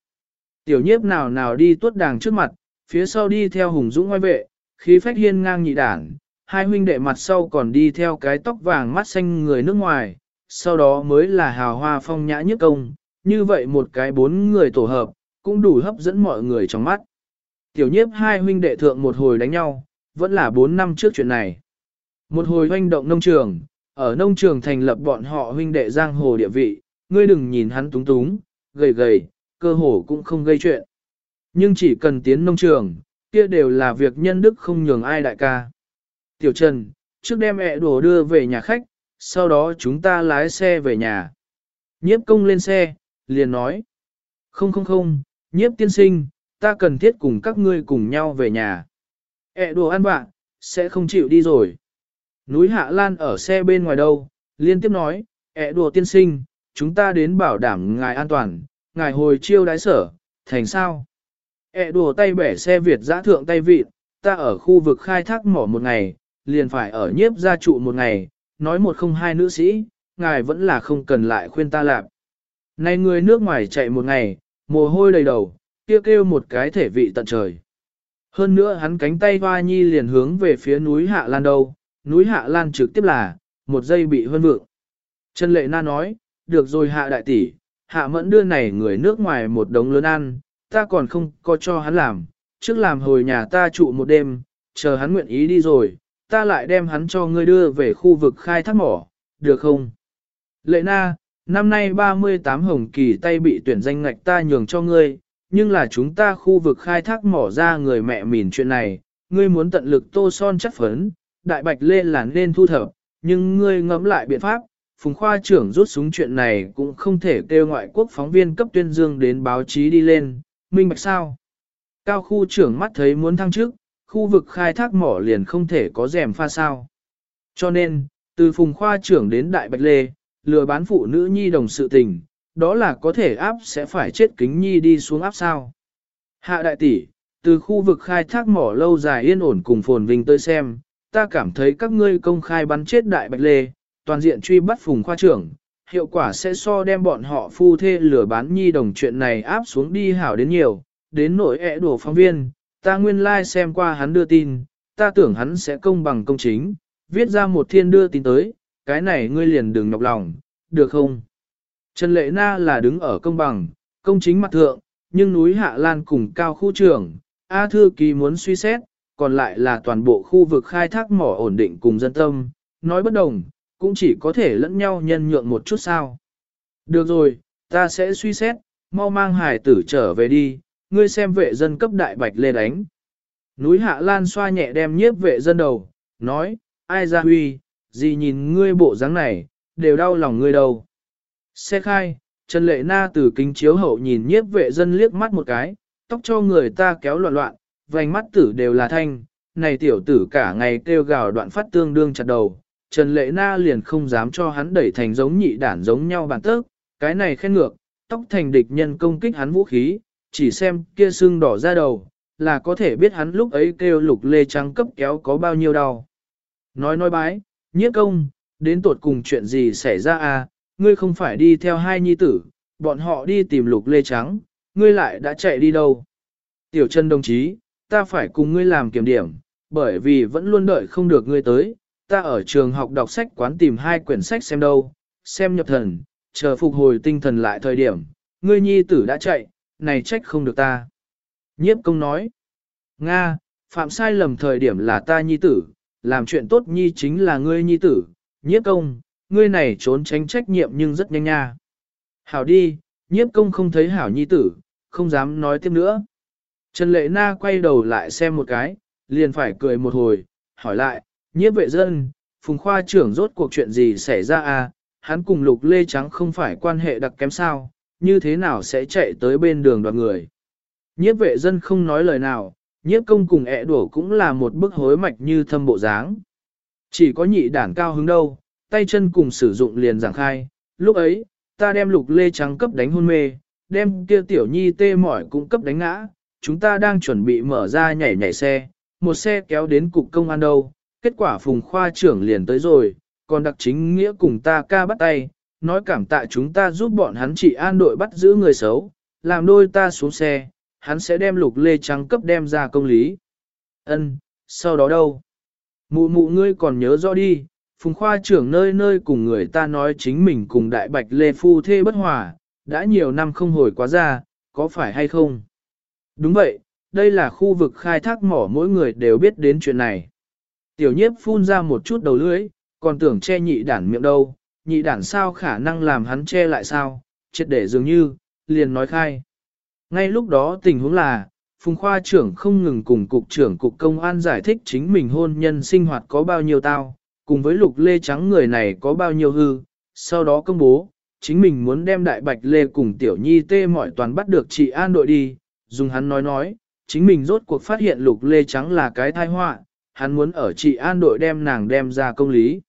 Tiểu nhiếp nào nào đi tuốt đàng trước mặt, phía sau đi theo hùng dũng ngoài vệ, khí phách hiên ngang nhị đảng, hai huynh đệ mặt sau còn đi theo cái tóc vàng mắt xanh người nước ngoài, sau đó mới là hào hoa phong nhã nhất công, như vậy một cái bốn người tổ hợp, cũng đủ hấp dẫn mọi người trong mắt. Tiểu nhiếp hai huynh đệ thượng một hồi đánh nhau, vẫn là bốn năm trước chuyện này. Một hồi hoành động nông trường, ở nông trường thành lập bọn họ huynh đệ giang hồ địa vị, ngươi đừng nhìn hắn túng túng, gầy gầy, cơ hồ cũng không gây chuyện. Nhưng chỉ cần tiến nông trường, kia đều là việc nhân đức không nhường ai đại ca. Tiểu Trần, trước đem ẹ đồ đưa về nhà khách, sau đó chúng ta lái xe về nhà. Nhiếp công lên xe, liền nói. Không không không, nhiếp tiên sinh, ta cần thiết cùng các ngươi cùng nhau về nhà. Ẹ đồ ăn bạn, sẽ không chịu đi rồi. Núi Hạ Lan ở xe bên ngoài đâu, liên tiếp nói, ẹ đùa tiên sinh, chúng ta đến bảo đảm ngài an toàn, ngài hồi chiêu đái sở, thành sao? Ẹ đùa tay bẻ xe Việt giã thượng tay vịt, ta ở khu vực khai thác mỏ một ngày, liền phải ở nhiếp gia trụ một ngày, nói một không hai nữ sĩ, ngài vẫn là không cần lại khuyên ta làm. Này người nước ngoài chạy một ngày, mồ hôi đầy đầu, kia kêu, kêu một cái thể vị tận trời. Hơn nữa hắn cánh tay hoa nhi liền hướng về phía núi Hạ Lan đâu, núi Hạ Lan trực tiếp là, một giây bị hơn vượng. Trần Lệ Na nói, được rồi Hạ Đại tỷ, Hạ Mẫn đưa này người nước ngoài một đống lớn ăn, ta còn không có cho hắn làm, trước làm hồi nhà ta trụ một đêm, chờ hắn nguyện ý đi rồi, ta lại đem hắn cho ngươi đưa về khu vực khai thác mỏ, được không? Lệ Na, năm nay 38 hồng kỳ tay bị tuyển danh ngạch ta nhường cho ngươi, nhưng là chúng ta khu vực khai thác mỏ ra người mẹ mìn chuyện này, ngươi muốn tận lực tô son chất phấn, đại bạch lê là nên thu thập, nhưng ngươi ngẫm lại biện pháp, phùng khoa trưởng rút súng chuyện này cũng không thể kêu ngoại quốc phóng viên cấp tuyên dương đến báo chí đi lên, minh bạch sao? Cao khu trưởng mắt thấy muốn thăng chức, khu vực khai thác mỏ liền không thể có rèm pha sao. Cho nên, từ phùng khoa trưởng đến đại bạch lê, lừa bán phụ nữ nhi đồng sự tình, đó là có thể áp sẽ phải chết kính nhi đi xuống áp sao. Hạ đại tỷ, từ khu vực khai thác mỏ lâu dài yên ổn cùng phồn vinh tới xem, ta cảm thấy các ngươi công khai bắn chết đại bạch lê, toàn diện truy bắt phùng khoa trưởng, hiệu quả sẽ so đem bọn họ phu thê lửa bán nhi đồng chuyện này áp xuống đi hảo đến nhiều, đến nỗi ẹ đổ phóng viên, ta nguyên lai like xem qua hắn đưa tin, ta tưởng hắn sẽ công bằng công chính, viết ra một thiên đưa tin tới, cái này ngươi liền đừng nhọc lòng, được không? Trần Lệ Na là đứng ở công bằng, công chính mặt thượng, nhưng núi Hạ Lan cùng cao khu trưởng, A Thư kỳ muốn suy xét, còn lại là toàn bộ khu vực khai thác mỏ ổn định cùng dân tâm, nói bất đồng, cũng chỉ có thể lẫn nhau nhân nhượng một chút sao. Được rồi, ta sẽ suy xét, mau mang hải tử trở về đi, ngươi xem vệ dân cấp đại bạch lên đánh. Núi Hạ Lan xoa nhẹ đem nhiếp vệ dân đầu, nói, ai ra huy, gì nhìn ngươi bộ dáng này, đều đau lòng ngươi đâu. Xe khai, Trần Lệ Na từ kính chiếu hậu nhìn nhiếp vệ dân liếc mắt một cái, tóc cho người ta kéo loạn loạn, vành mắt tử đều là thanh, này tiểu tử cả ngày kêu gào đoạn phát tương đương chặt đầu. Trần Lệ Na liền không dám cho hắn đẩy thành giống nhị đản giống nhau bản tớc, cái này khen ngược, tóc thành địch nhân công kích hắn vũ khí, chỉ xem kia xương đỏ ra đầu, là có thể biết hắn lúc ấy kêu lục lê trắng cấp kéo có bao nhiêu đau. Nói nói bái, nhiếp công, đến tột cùng chuyện gì xảy ra à, ngươi không phải đi theo hai nhi tử, bọn họ đi tìm lục lê trắng, ngươi lại đã chạy đi đâu. Tiểu chân đồng chí, ta phải cùng ngươi làm kiểm điểm, bởi vì vẫn luôn đợi không được ngươi tới, ta ở trường học đọc sách quán tìm hai quyển sách xem đâu, xem nhập thần, chờ phục hồi tinh thần lại thời điểm, ngươi nhi tử đã chạy, này trách không được ta. Nhiếp công nói, Nga, phạm sai lầm thời điểm là ta nhi tử, làm chuyện tốt nhi chính là ngươi nhi tử, nhiếp công, ngươi này trốn tránh trách nhiệm nhưng rất nhanh nha. Hảo đi, nhiếp công không thấy hảo nhi tử, không dám nói tiếp nữa. Trần Lệ Na quay đầu lại xem một cái, liền phải cười một hồi, hỏi lại, nhiếp vệ dân, phùng khoa trưởng rốt cuộc chuyện gì xảy ra à, hắn cùng lục lê trắng không phải quan hệ đặc kém sao, như thế nào sẽ chạy tới bên đường đoàn người. Nhiếp vệ dân không nói lời nào, nhiếp công cùng ẹ đổ cũng là một bức hối mạch như thâm bộ dáng. Chỉ có nhị đản cao hứng đâu, tay chân cùng sử dụng liền giảng khai, lúc ấy, ta đem lục lê trắng cấp đánh hôn mê, đem kia tiểu nhi tê mỏi cũng cấp đánh ngã, chúng ta đang chuẩn bị mở ra nhảy nhảy xe, một xe kéo đến cục công an đâu, kết quả phùng khoa trưởng liền tới rồi, còn đặc chính nghĩa cùng ta ca bắt tay, nói cảm tạ chúng ta giúp bọn hắn trị an đội bắt giữ người xấu, làm đôi ta xuống xe, hắn sẽ đem lục lê trắng cấp đem ra công lý. Ân, sau đó đâu? Mụ mụ ngươi còn nhớ rõ đi, phùng khoa trưởng nơi nơi cùng người ta nói chính mình cùng đại bạch lê phu thê bất hòa, đã nhiều năm không hồi quá ra, có phải hay không? Đúng vậy, đây là khu vực khai thác mỏ mỗi người đều biết đến chuyện này. Tiểu nhiếp phun ra một chút đầu lưỡi, còn tưởng che nhị đản miệng đâu, nhị đản sao khả năng làm hắn che lại sao, Triệt để dường như, liền nói khai. Ngay lúc đó tình huống là, Phùng Khoa trưởng không ngừng cùng Cục trưởng Cục Công an giải thích chính mình hôn nhân sinh hoạt có bao nhiêu tao, cùng với lục lê trắng người này có bao nhiêu hư, sau đó công bố, chính mình muốn đem đại bạch lê cùng tiểu nhi tê mọi toàn bắt được chị an đội đi, dùng hắn nói nói, chính mình rốt cuộc phát hiện lục lê trắng là cái thai họa, hắn muốn ở trị an đội đem nàng đem ra công lý.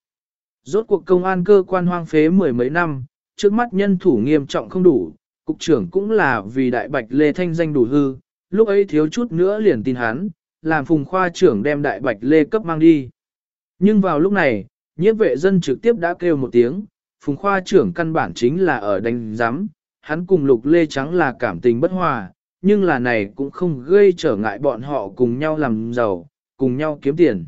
Rốt cuộc công an cơ quan hoang phế mười mấy năm, trước mắt nhân thủ nghiêm trọng không đủ, cục trưởng cũng là vì đại bạch lê thanh danh đủ hư, lúc ấy thiếu chút nữa liền tin hắn, làm phùng khoa trưởng đem đại bạch lê cấp mang đi. Nhưng vào lúc này, nhiếp vệ dân trực tiếp đã kêu một tiếng, phùng khoa trưởng căn bản chính là ở đánh giám, hắn cùng lục lê trắng là cảm tình bất hòa, nhưng là này cũng không gây trở ngại bọn họ cùng nhau làm giàu, cùng nhau kiếm tiền.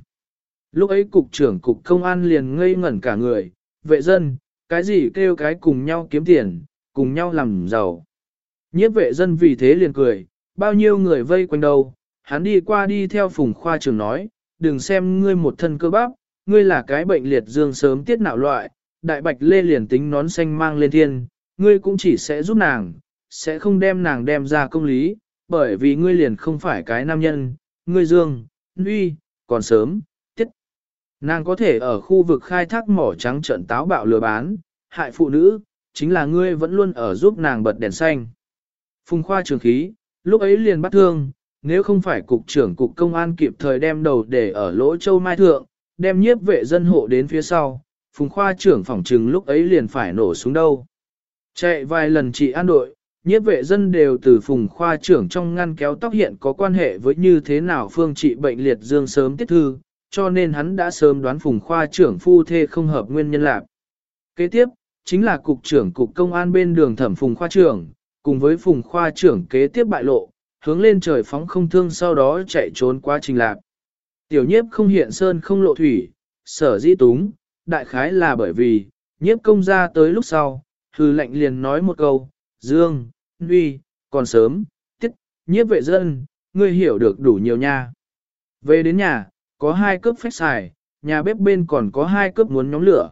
Lúc ấy cục trưởng cục công an liền ngây ngẩn cả người, vệ dân, cái gì kêu cái cùng nhau kiếm tiền, cùng nhau làm giàu. Nhiếp vệ dân vì thế liền cười, bao nhiêu người vây quanh đâu, hắn đi qua đi theo phùng khoa trường nói, đừng xem ngươi một thân cơ bắp, ngươi là cái bệnh liệt dương sớm tiết nạo loại, đại bạch lê liền tính nón xanh mang lên thiên, ngươi cũng chỉ sẽ giúp nàng, sẽ không đem nàng đem ra công lý, bởi vì ngươi liền không phải cái nam nhân, ngươi dương, nguy, còn sớm, tiết. Nàng có thể ở khu vực khai thác mỏ trắng trận táo bạo lừa bán, hại phụ nữ, chính là ngươi vẫn luôn ở giúp nàng bật đèn xanh. Phùng khoa trường khí, lúc ấy liền bắt thương, nếu không phải cục trưởng cục công an kịp thời đem đầu để ở lỗ châu mai thượng, đem nhiếp vệ dân hộ đến phía sau, phùng khoa trưởng phòng trừng lúc ấy liền phải nổ xuống đâu. Chạy vài lần trị an đội, nhiếp vệ dân đều từ phùng khoa trưởng trong ngăn kéo tóc hiện có quan hệ với như thế nào phương trị bệnh liệt dương sớm tiết thư, cho nên hắn đã sớm đoán phùng khoa trưởng phu thê không hợp nguyên nhân lạc. Kế tiếp, chính là cục trưởng cục công an bên đường thẩm phùng khoa trưởng, cùng với phùng khoa trưởng kế tiếp bại lộ, hướng lên trời phóng không thương sau đó chạy trốn qua trình lạc. Tiểu nhiếp không hiện sơn không lộ thủy, sở di túng, đại khái là bởi vì, nhiếp công ra tới lúc sau, hư lệnh liền nói một câu, dương, uy, còn sớm, tiết, nhiếp vệ dân, ngươi hiểu được đủ nhiều nha. Về đến nhà, có hai cướp phách xài, nhà bếp bên còn có hai cướp muốn nhóm lửa.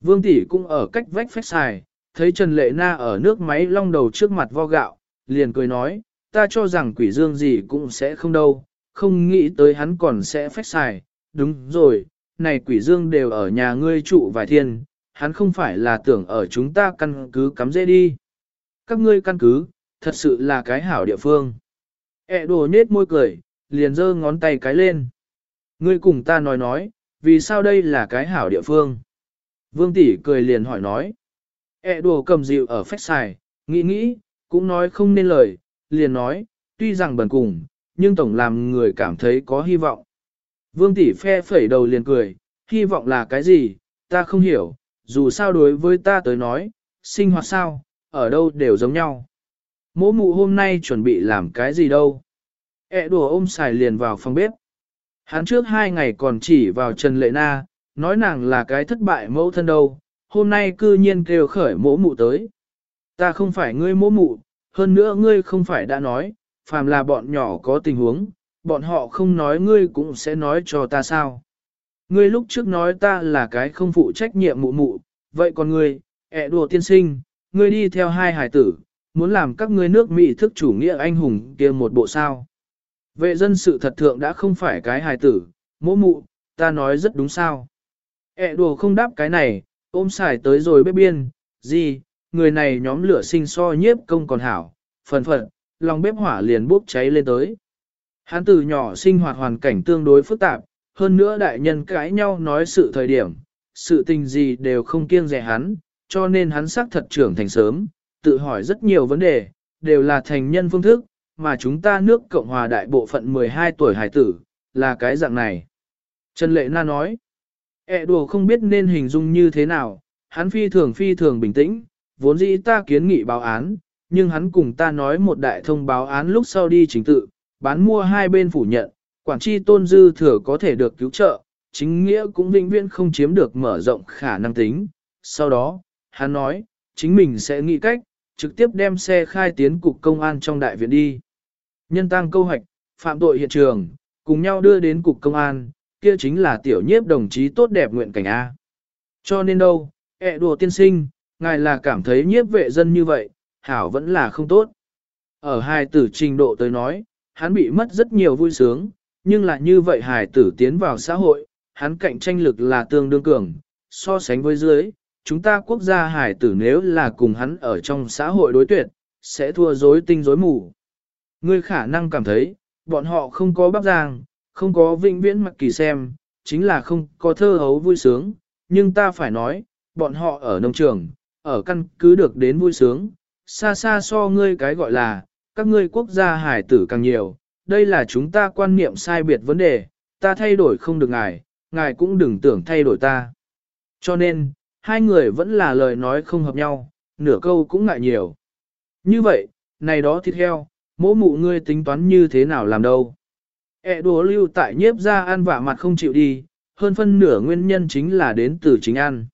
Vương tỷ cũng ở cách vách phách xài, thấy Trần Lệ Na ở nước máy long đầu trước mặt vo gạo, liền cười nói, ta cho rằng quỷ dương gì cũng sẽ không đâu, không nghĩ tới hắn còn sẽ phách xài. Đúng rồi, này quỷ dương đều ở nhà ngươi trụ vài thiên, hắn không phải là tưởng ở chúng ta căn cứ cắm dễ đi. Các ngươi căn cứ, thật sự là cái hảo địa phương. E đồ nết môi cười, liền giơ ngón tay cái lên. Ngươi cùng ta nói nói, vì sao đây là cái hảo địa phương? Vương tỷ cười liền hỏi nói. E đồ cầm dịu ở phách xài, nghĩ nghĩ, cũng nói không nên lời, liền nói, tuy rằng bần cùng, nhưng tổng làm người cảm thấy có hy vọng. Vương tỷ phe phẩy đầu liền cười, hy vọng là cái gì, ta không hiểu, dù sao đối với ta tới nói, sinh hoạt sao, ở đâu đều giống nhau. Mỗ mụ hôm nay chuẩn bị làm cái gì đâu. E đùa ôm xài liền vào phòng bếp. Hắn trước hai ngày còn chỉ vào Trần Lệ Na, nói nàng là cái thất bại mẫu thân đâu, hôm nay cư nhiên kêu khởi mỗ mụ tới. Ta không phải ngươi mỗ mụ, hơn nữa ngươi không phải đã nói, phàm là bọn nhỏ có tình huống, bọn họ không nói ngươi cũng sẽ nói cho ta sao. Ngươi lúc trước nói ta là cái không phụ trách nhiệm mụ mụ, vậy còn ngươi, ẹ đùa tiên sinh, ngươi đi theo hai hải tử, muốn làm các ngươi nước Mỹ thức chủ nghĩa anh hùng kia một bộ sao. Vệ dân sự thật thượng đã không phải cái hài tử, mỗ mụ, ta nói rất đúng sao. Ế đùa không đáp cái này, ôm xài tới rồi bếp biên, gì, người này nhóm lửa sinh so nhiếp công còn hảo, phần phận, lòng bếp hỏa liền bốc cháy lên tới. Hắn từ nhỏ sinh hoạt hoàn cảnh tương đối phức tạp, hơn nữa đại nhân cãi nhau nói sự thời điểm, sự tình gì đều không kiêng rẻ hắn, cho nên hắn xác thật trưởng thành sớm, tự hỏi rất nhiều vấn đề, đều là thành nhân phương thức, mà chúng ta nước Cộng hòa đại bộ phận 12 tuổi hải tử, là cái dạng này. Trần Lệ Na nói, E đùa không biết nên hình dung như thế nào, hắn phi thường phi thường bình tĩnh, vốn dĩ ta kiến nghị báo án, nhưng hắn cùng ta nói một đại thông báo án lúc sau đi chính tự, bán mua hai bên phủ nhận, quản tri tôn dư thừa có thể được cứu trợ, chính nghĩa cũng vĩnh viễn không chiếm được mở rộng khả năng tính. Sau đó, hắn nói, chính mình sẽ nghĩ cách, trực tiếp đem xe khai tiến cục công an trong đại viện đi. Nhân tăng câu hoạch, phạm tội hiện trường, cùng nhau đưa đến cục công an, kia chính là tiểu nhiếp đồng chí tốt đẹp nguyện cảnh A. Cho nên đâu, ẹ đùa tiên sinh, ngài là cảm thấy nhiếp vệ dân như vậy, hảo vẫn là không tốt. Ở hai tử trình độ tới nói, hắn bị mất rất nhiều vui sướng, nhưng là như vậy hài tử tiến vào xã hội, hắn cạnh tranh lực là tương đương cường, so sánh với dưới, chúng ta quốc gia hải tử nếu là cùng hắn ở trong xã hội đối tuyệt, sẽ thua dối tinh dối mù. Ngươi khả năng cảm thấy, bọn họ không có bắp giang, không có vĩnh viễn mặc kỳ xem, chính là không có thơ hấu vui sướng, nhưng ta phải nói, bọn họ ở nông trường, ở căn cứ được đến vui sướng, xa xa so ngươi cái gọi là, các ngươi quốc gia hải tử càng nhiều, đây là chúng ta quan niệm sai biệt vấn đề, ta thay đổi không được ngài, ngài cũng đừng tưởng thay đổi ta. Cho nên, hai người vẫn là lời nói không hợp nhau, nửa câu cũng ngại nhiều. Như vậy, này đó thịt heo, mỗ mụ ngươi tính toán như thế nào làm đâu. E đùa lưu tại nhiếp ra ăn vạ mặt không chịu đi, hơn phân nửa nguyên nhân chính là đến từ chính ăn.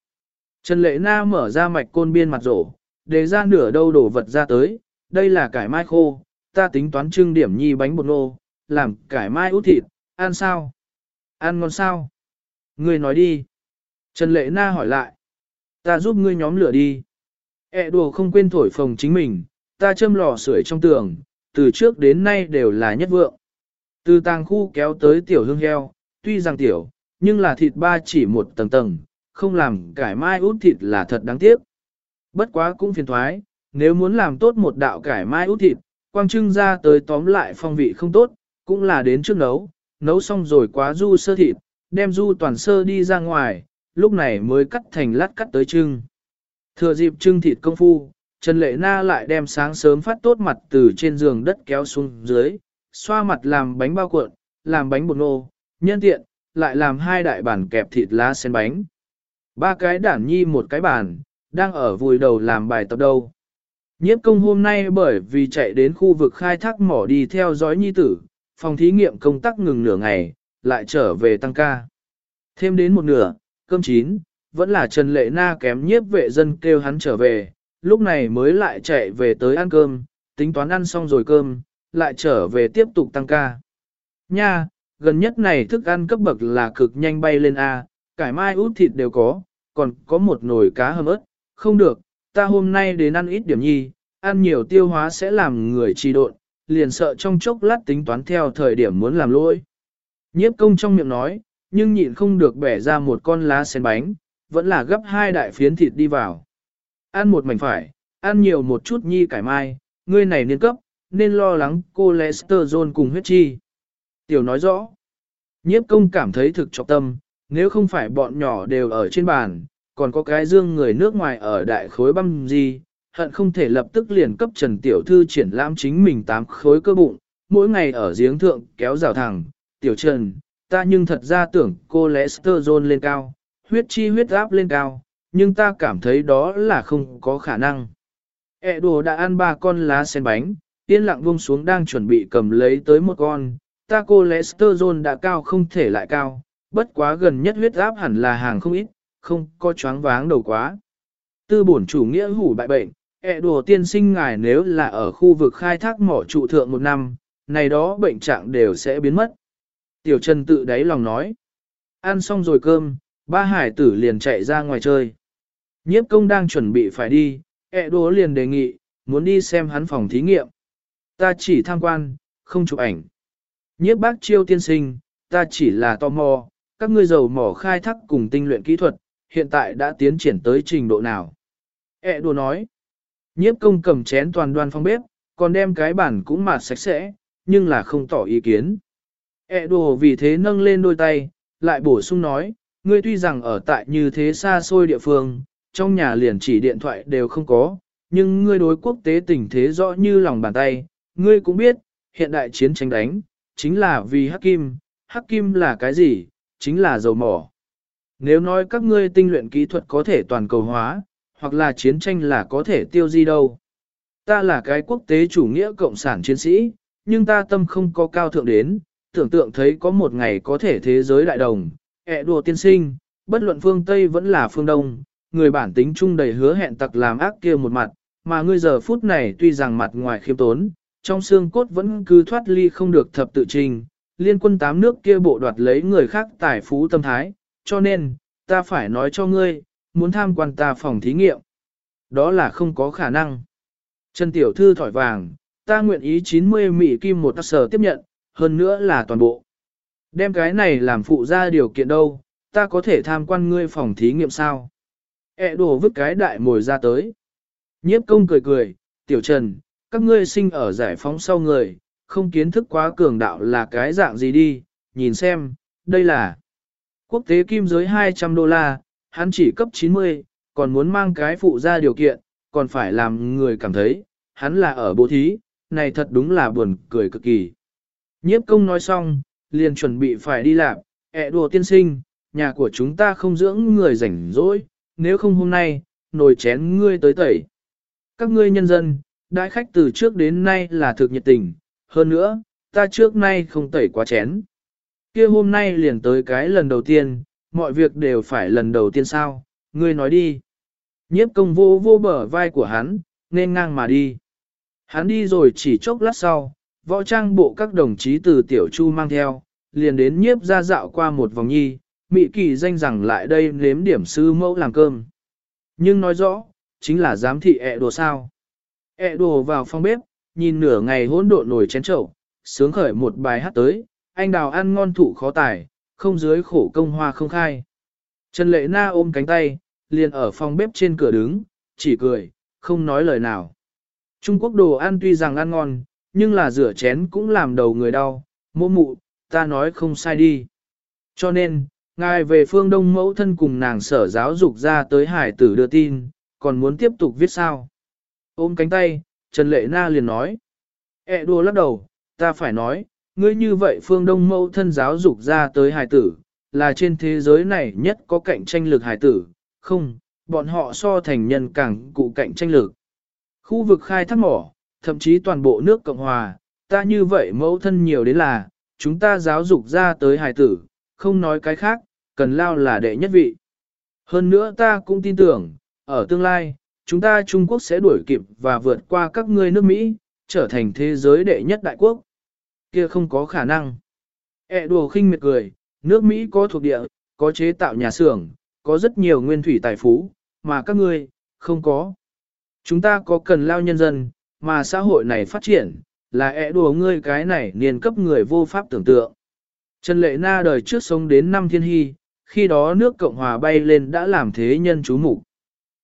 Trần Lệ Na mở ra mạch côn biên mặt rổ, để ra nửa đâu đổ vật ra tới, đây là cải mai khô, ta tính toán trưng điểm nhi bánh bột nô, làm cải mai út thịt, ăn sao? Ăn ngon sao? người nói đi. Trần Lệ Na hỏi lại. Ta giúp ngươi nhóm lửa đi. E đùa không quên thổi phồng chính mình, ta châm lò sưởi trong tường, từ trước đến nay đều là nhất vượng. Từ tàng khu kéo tới tiểu hương heo, tuy rằng tiểu, nhưng là thịt ba chỉ một tầng tầng, không làm cải mai út thịt là thật đáng tiếc. Bất quá cũng phiền thoái, nếu muốn làm tốt một đạo cải mai út thịt, quang trưng ra tới tóm lại phong vị không tốt, cũng là đến trước nấu, nấu xong rồi quá du sơ thịt, đem du toàn sơ đi ra ngoài, lúc này mới cắt thành lát cắt tới trưng. Thừa dịp trưng thịt công phu, Trần Lệ Na lại đem sáng sớm phát tốt mặt từ trên giường đất kéo xuống dưới, xoa mặt làm bánh bao cuộn, làm bánh bột nô, nhân tiện, lại làm hai đại bản kẹp thịt lá sen bánh. Ba cái đản nhi một cái bàn, đang ở vùi đầu làm bài tập đâu. Nhiếp công hôm nay bởi vì chạy đến khu vực khai thác mỏ đi theo dõi nhi tử, phòng thí nghiệm công tác ngừng nửa ngày, lại trở về tăng ca. Thêm đến một nửa, cơm chín, vẫn là Trần Lệ Na kém nhiếp vệ dân kêu hắn trở về, lúc này mới lại chạy về tới ăn cơm, tính toán ăn xong rồi cơm, lại trở về tiếp tục tăng ca. Nha, gần nhất này thức ăn cấp bậc là cực nhanh bay lên A, cải mai út thịt đều có, còn có một nồi cá hầm ớt, không được, ta hôm nay đến ăn ít điểm nhi, ăn nhiều tiêu hóa sẽ làm người trì độn, liền sợ trong chốc lát tính toán theo thời điểm muốn làm lỗi. Nhiếp công trong miệng nói, nhưng nhịn không được bẻ ra một con lá sen bánh, vẫn là gấp hai đại phiến thịt đi vào. Ăn một mảnh phải, ăn nhiều một chút nhi cải mai, ngươi này niên cấp, nên lo lắng cô Lester John cùng huyết chi. Tiểu nói rõ, nhiếp công cảm thấy thực trọng tâm, nếu không phải bọn nhỏ đều ở trên bàn, còn có cái dương người nước ngoài ở đại khối băm gì, hận không thể lập tức liền cấp Trần Tiểu Thư triển lãm chính mình tám khối cơ bụng, mỗi ngày ở giếng thượng kéo rào thẳng, Tiểu Trần, ta nhưng thật ra tưởng cô Lester John lên cao, huyết chi huyết áp lên cao, nhưng ta cảm thấy đó là không có khả năng. E đồ đã ăn ba con lá sen bánh, yên lặng buông xuống đang chuẩn bị cầm lấy tới một con, ta cô Lester John đã cao không thể lại cao, bất quá gần nhất huyết áp hẳn là hàng không ít, không có choáng váng đầu quá. Tư bổn chủ nghĩa hủ bại bệnh, ẹ đùa tiên sinh ngài nếu là ở khu vực khai thác mỏ trụ thượng một năm, này đó bệnh trạng đều sẽ biến mất. Tiểu Trần tự đáy lòng nói. Ăn xong rồi cơm, ba hải tử liền chạy ra ngoài chơi. Nhiếp công đang chuẩn bị phải đi, ẹ đố liền đề nghị, muốn đi xem hắn phòng thí nghiệm. Ta chỉ tham quan, không chụp ảnh. Nhiếp bác chiêu tiên sinh, ta chỉ là tò mò, các ngươi giàu mỏ khai thác cùng tinh luyện kỹ thuật, hiện tại đã tiến triển tới trình độ nào. E đùa nói, nhiếp công cầm chén toàn đoan phong bếp, còn đem cái bản cũng mạt sạch sẽ, nhưng là không tỏ ý kiến. E đồ vì thế nâng lên đôi tay, lại bổ sung nói, ngươi tuy rằng ở tại như thế xa xôi địa phương, trong nhà liền chỉ điện thoại đều không có, nhưng ngươi đối quốc tế tình thế rõ như lòng bàn tay, ngươi cũng biết, hiện đại chiến tranh đánh, chính là vì hắc kim, hắc kim là cái gì, chính là dầu mỏ. Nếu nói các ngươi tinh luyện kỹ thuật có thể toàn cầu hóa, hoặc là chiến tranh là có thể tiêu di đâu. Ta là cái quốc tế chủ nghĩa cộng sản chiến sĩ, nhưng ta tâm không có cao thượng đến, tưởng tượng thấy có một ngày có thể thế giới đại đồng, ẹ đùa tiên sinh, bất luận phương Tây vẫn là phương Đông, người bản tính chung đầy hứa hẹn tặc làm ác kia một mặt, mà ngươi giờ phút này tuy rằng mặt ngoài khiêm tốn, trong xương cốt vẫn cứ thoát ly không được thập tự trình, liên quân tám nước kia bộ đoạt lấy người khác tài phú tâm thái, cho nên, ta phải nói cho ngươi, muốn tham quan ta phòng thí nghiệm. Đó là không có khả năng. Trần Tiểu Thư thỏi vàng, ta nguyện ý 90 Mỹ kim một sở tiếp nhận, hơn nữa là toàn bộ. Đem cái này làm phụ ra điều kiện đâu, ta có thể tham quan ngươi phòng thí nghiệm sao? E đồ vứt cái đại mồi ra tới. Nhiếp công cười cười, tiểu trần, các ngươi sinh ở giải phóng sau người, không kiến thức quá cường đạo là cái dạng gì đi, nhìn xem, đây là quốc tế kim giới 200 đô la, hắn chỉ cấp 90, còn muốn mang cái phụ ra điều kiện, còn phải làm người cảm thấy, hắn là ở bố thí, này thật đúng là buồn cười cực kỳ. Nhiếp công nói xong, liền chuẩn bị phải đi làm, ẹ đùa tiên sinh, nhà của chúng ta không dưỡng người rảnh rỗi, nếu không hôm nay, nồi chén ngươi tới tẩy. Các ngươi nhân dân, đại khách từ trước đến nay là thực nhiệt tình, hơn nữa, ta trước nay không tẩy quá chén. kia hôm nay liền tới cái lần đầu tiên, mọi việc đều phải lần đầu tiên sao, ngươi nói đi. Nhiếp công vô vô bờ vai của hắn, nên ngang mà đi. Hắn đi rồi chỉ chốc lát sau, võ trang bộ các đồng chí từ tiểu chu mang theo, liền đến nhiếp ra dạo qua một vòng nhi, mị kỳ danh rằng lại đây nếm điểm sư mẫu làm cơm. Nhưng nói rõ, chính là giám thị ẹ đồ sao. ẹ đồ vào phòng bếp, nhìn nửa ngày hỗn độn nổi chén chậu, sướng khởi một bài hát tới, anh đào ăn ngon thụ khó tải, không dưới khổ công hoa không khai. Trần Lệ Na ôm cánh tay, liền ở phòng bếp trên cửa đứng, chỉ cười, không nói lời nào. Trung Quốc đồ ăn tuy rằng ăn ngon, nhưng là rửa chén cũng làm đầu người đau, mô mụ, ta nói không sai đi. Cho nên, ngài về phương đông mẫu thân cùng nàng sở giáo dục ra tới hải tử đưa tin, còn muốn tiếp tục viết sao. Ôm cánh tay, Trần Lệ Na liền nói. E đùa lắc đầu, ta phải nói, ngươi như vậy phương đông mẫu thân giáo dục ra tới hải tử, là trên thế giới này nhất có cạnh tranh lực hải tử, không, bọn họ so thành nhân càng cụ cạnh tranh lực. Khu vực khai thác mỏ, thậm chí toàn bộ nước Cộng Hòa, ta như vậy mẫu thân nhiều đến là, chúng ta giáo dục ra tới hài tử, không nói cái khác, cần lao là đệ nhất vị. Hơn nữa ta cũng tin tưởng, ở tương lai, chúng ta Trung Quốc sẽ đuổi kịp và vượt qua các ngươi nước Mỹ, trở thành thế giới đệ nhất đại quốc. Kia không có khả năng. E đùa khinh miệt cười, nước Mỹ có thuộc địa, có chế tạo nhà xưởng, có rất nhiều nguyên thủy tài phú, mà các ngươi, không có. Chúng ta có cần lao nhân dân, mà xã hội này phát triển, là ẻ đùa ngươi cái này niên cấp người vô pháp tưởng tượng. Trần Lệ Na đời trước sống đến năm thiên hy, khi đó nước Cộng Hòa bay lên đã làm thế nhân chú mục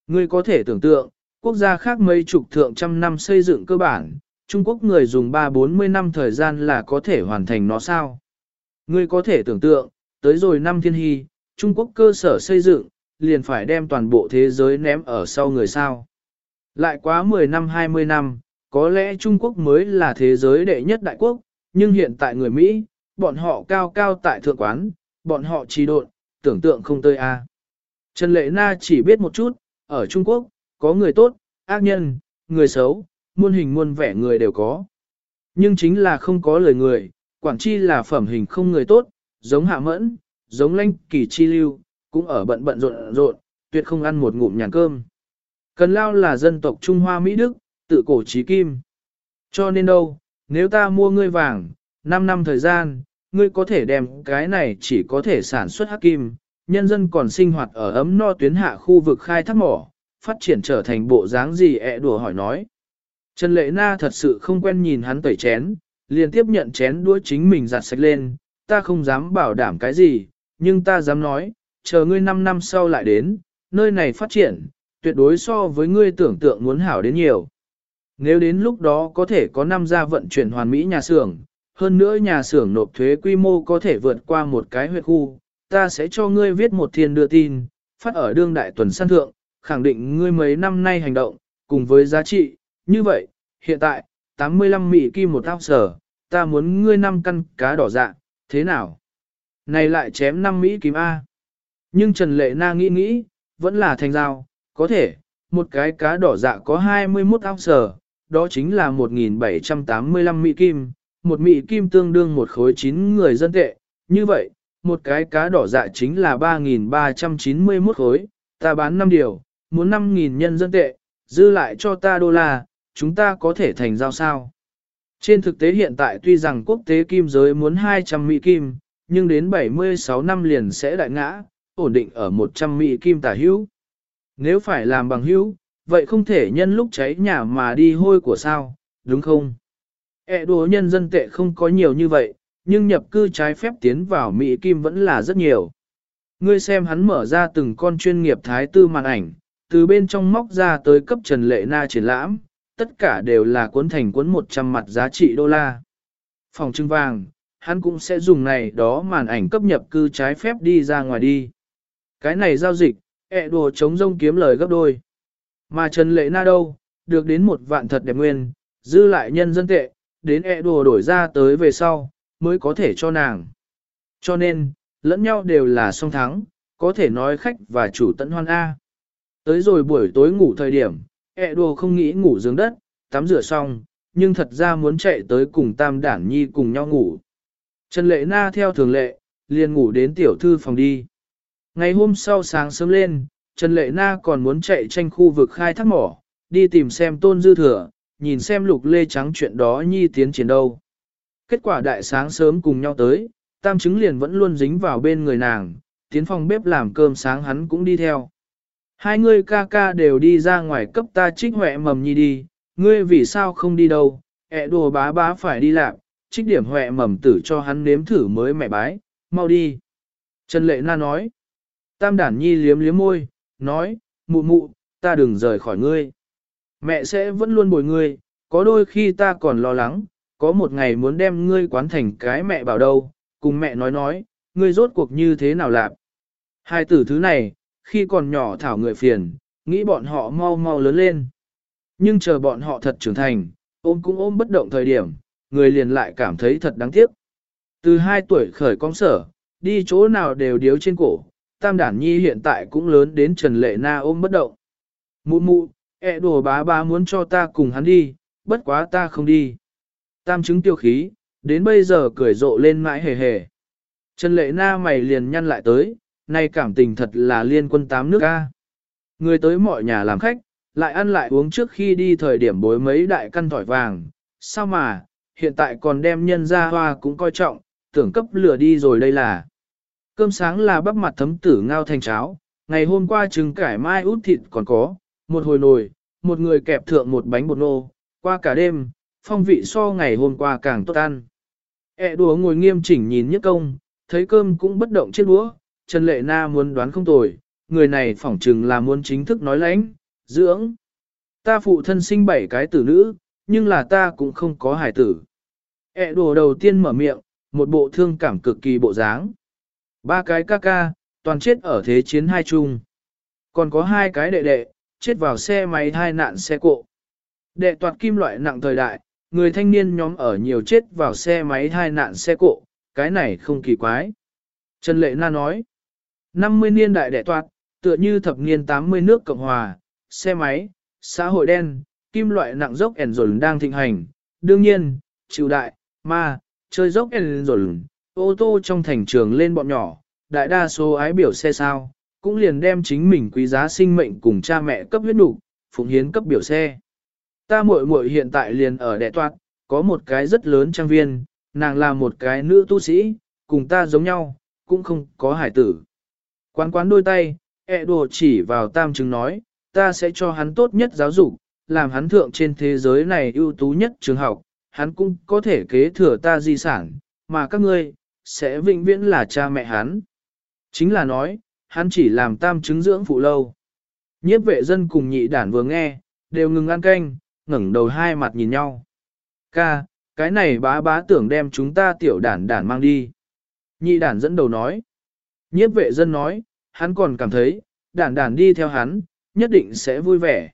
Ngươi có thể tưởng tượng, quốc gia khác mấy chục thượng trăm năm xây dựng cơ bản, Trung Quốc người dùng 3-40 năm thời gian là có thể hoàn thành nó sao? Ngươi có thể tưởng tượng, tới rồi năm thiên hy, Trung Quốc cơ sở xây dựng, liền phải đem toàn bộ thế giới ném ở sau người sao. Lại quá 10 năm 20 năm, có lẽ Trung Quốc mới là thế giới đệ nhất đại quốc, nhưng hiện tại người Mỹ, bọn họ cao cao tại thượng quán, bọn họ trì độn, tưởng tượng không tơi a. Trần Lệ Na chỉ biết một chút, ở Trung Quốc, có người tốt, ác nhân, người xấu, muôn hình muôn vẻ người đều có. Nhưng chính là không có lời người, Quảng Chi là phẩm hình không người tốt, giống hạ mẫn, giống lanh kỳ chi lưu, cũng ở bận bận rộn rộn, tuyệt không ăn một ngụm nhàn cơm. Cần lao là dân tộc Trung Hoa Mỹ Đức, tự cổ trí kim. Cho nên đâu, nếu ta mua ngươi vàng, 5 năm thời gian, ngươi có thể đem cái này chỉ có thể sản xuất hắc kim, nhân dân còn sinh hoạt ở ấm no tuyến hạ khu vực khai thác mỏ, phát triển trở thành bộ dáng gì ẹ đùa hỏi nói. Trần Lệ Na thật sự không quen nhìn hắn tẩy chén, liền tiếp nhận chén đũa chính mình giặt sạch lên, ta không dám bảo đảm cái gì, nhưng ta dám nói, chờ ngươi 5 năm sau lại đến, nơi này phát triển, tuyệt đối so với ngươi tưởng tượng muốn hảo đến nhiều. Nếu đến lúc đó có thể có năm gia vận chuyển hoàn mỹ nhà xưởng, hơn nữa nhà xưởng nộp thuế quy mô có thể vượt qua một cái huyệt khu, ta sẽ cho ngươi viết một thiên đưa tin, phát ở đương đại tuần săn thượng, khẳng định ngươi mấy năm nay hành động, cùng với giá trị, như vậy, hiện tại, 85 mỹ kim một tao sở, ta muốn ngươi năm căn cá đỏ dạ, thế nào? Này lại chém 5 mỹ kim A. Nhưng Trần Lệ Na nghĩ nghĩ, vẫn là thành giao, có thể, một cái cá đỏ dạ có 21 áo sở, đó chính là 1.785 Mỹ Kim, một Mỹ Kim tương đương một khối 9 người dân tệ, như vậy, một cái cá đỏ dạ chính là 3.391 khối, ta bán 5 điều, muốn 5.000 nhân dân tệ, dư lại cho ta đô la, chúng ta có thể thành giao sao. Trên thực tế hiện tại tuy rằng quốc tế kim giới muốn 200 Mỹ Kim, nhưng đến 76 năm liền sẽ đại ngã, ổn định ở 100 Mỹ Kim tả hữu. Nếu phải làm bằng hữu, vậy không thể nhân lúc cháy nhà mà đi hôi của sao, đúng không? E đồ nhân dân tệ không có nhiều như vậy, nhưng nhập cư trái phép tiến vào Mỹ Kim vẫn là rất nhiều. Ngươi xem hắn mở ra từng con chuyên nghiệp thái tư màn ảnh, từ bên trong móc ra tới cấp Trần Lệ Na triển lãm, tất cả đều là cuốn thành cuốn 100 mặt giá trị đô la. Phòng trưng vàng, hắn cũng sẽ dùng này đó màn ảnh cấp nhập cư trái phép đi ra ngoài đi. Cái này giao dịch, ẹ đồ chống rông kiếm lời gấp đôi. Mà Trần Lệ Na đâu, được đến một vạn thật đẹp nguyên, dư lại nhân dân tệ, đến e ẹ đùa đổi ra tới về sau, mới có thể cho nàng. Cho nên, lẫn nhau đều là song thắng, có thể nói khách và chủ tận hoan A. Tới rồi buổi tối ngủ thời điểm, e ẹ đùa không nghĩ ngủ giường đất, tắm rửa xong, nhưng thật ra muốn chạy tới cùng tam đản nhi cùng nhau ngủ. Trần Lệ Na theo thường lệ, liền ngủ đến tiểu thư phòng đi. Ngày hôm sau sáng sớm lên, Trần Lệ Na còn muốn chạy tranh khu vực khai thác mỏ, đi tìm xem tôn dư thừa, nhìn xem lục lê trắng chuyện đó nhi tiến triển đâu. Kết quả đại sáng sớm cùng nhau tới, tam chứng liền vẫn luôn dính vào bên người nàng, tiến phòng bếp làm cơm sáng hắn cũng đi theo. Hai người ca ca đều đi ra ngoài cấp ta trích huệ mầm nhi đi, ngươi vì sao không đi đâu, ẹ đồ bá bá phải đi làm, trích điểm huệ mầm tử cho hắn nếm thử mới mẹ bái, mau đi. Trần Lệ Na nói, tam đản nhi liếm liếm môi, nói, mụ mụ, ta đừng rời khỏi ngươi. Mẹ sẽ vẫn luôn bồi ngươi, có đôi khi ta còn lo lắng, có một ngày muốn đem ngươi quán thành cái mẹ bảo đâu, cùng mẹ nói nói, ngươi rốt cuộc như thế nào lạc. Hai tử thứ này, khi còn nhỏ thảo người phiền, nghĩ bọn họ mau mau lớn lên. Nhưng chờ bọn họ thật trưởng thành, ôm cũng ôm bất động thời điểm, người liền lại cảm thấy thật đáng tiếc. Từ 2 tuổi khởi công sở, đi chỗ nào đều điếu trên cổ, tam đản nhi hiện tại cũng lớn đến Trần Lệ Na ôm bất động. Mụ mụ, ẹ đồ bá bá muốn cho ta cùng hắn đi, bất quá ta không đi. Tam chứng tiêu khí, đến bây giờ cười rộ lên mãi hề hề. Trần Lệ Na mày liền nhăn lại tới, nay cảm tình thật là liên quân tám nước ca. Người tới mọi nhà làm khách, lại ăn lại uống trước khi đi thời điểm bối mấy đại căn tỏi vàng. Sao mà, hiện tại còn đem nhân ra hoa cũng coi trọng, tưởng cấp lửa đi rồi đây là. Cơm sáng là bắp mặt thấm tử ngao thành cháo, ngày hôm qua trứng cải mai út thịt còn có, một hồi nồi, một người kẹp thượng một bánh bột nô, qua cả đêm, phong vị so ngày hôm qua càng tốt ăn. E đùa ngồi nghiêm chỉnh nhìn nhất công, thấy cơm cũng bất động chiếc đũa, Trần Lệ Na muốn đoán không tồi, người này phỏng chừng là muốn chính thức nói lãnh, dưỡng. Ta phụ thân sinh bảy cái tử nữ, nhưng là ta cũng không có hài tử. E đùa đầu tiên mở miệng, một bộ thương cảm cực kỳ bộ dáng. Ba cái ca ca, toàn chết ở thế chiến hai chung. Còn có hai cái đệ đệ, chết vào xe máy hai nạn xe cộ. Đệ toạt kim loại nặng thời đại, người thanh niên nhóm ở nhiều chết vào xe máy hai nạn xe cộ, cái này không kỳ quái. Trần Lệ Na nói, 50 niên đại đệ toạt, tựa như thập niên 80 nước Cộng Hòa, xe máy, xã hội đen, kim loại nặng dốc ẻn dồn đang thịnh hành. Đương nhiên, chịu đại, ma, chơi dốc ẻn dồn, ô tô trong thành trường lên bọn nhỏ, đại đa số ái biểu xe sao, cũng liền đem chính mình quý giá sinh mệnh cùng cha mẹ cấp huyết đủ, phụng hiến cấp biểu xe. Ta muội muội hiện tại liền ở đệ toạt, có một cái rất lớn trang viên, nàng là một cái nữ tu sĩ, cùng ta giống nhau, cũng không có hải tử. Quán quán đôi tay, ẹ đồ chỉ vào tam chứng nói, ta sẽ cho hắn tốt nhất giáo dục, làm hắn thượng trên thế giới này ưu tú nhất trường học, hắn cũng có thể kế thừa ta di sản, mà các ngươi, sẽ vĩnh viễn là cha mẹ hắn. Chính là nói, hắn chỉ làm tam chứng dưỡng phụ lâu. Nhiếp vệ dân cùng nhị đản vừa nghe, đều ngừng ăn canh, ngẩng đầu hai mặt nhìn nhau. Ca, cái này bá bá tưởng đem chúng ta tiểu đản đản mang đi. Nhị đản dẫn đầu nói. Nhiếp vệ dân nói, hắn còn cảm thấy, đản đản đi theo hắn, nhất định sẽ vui vẻ.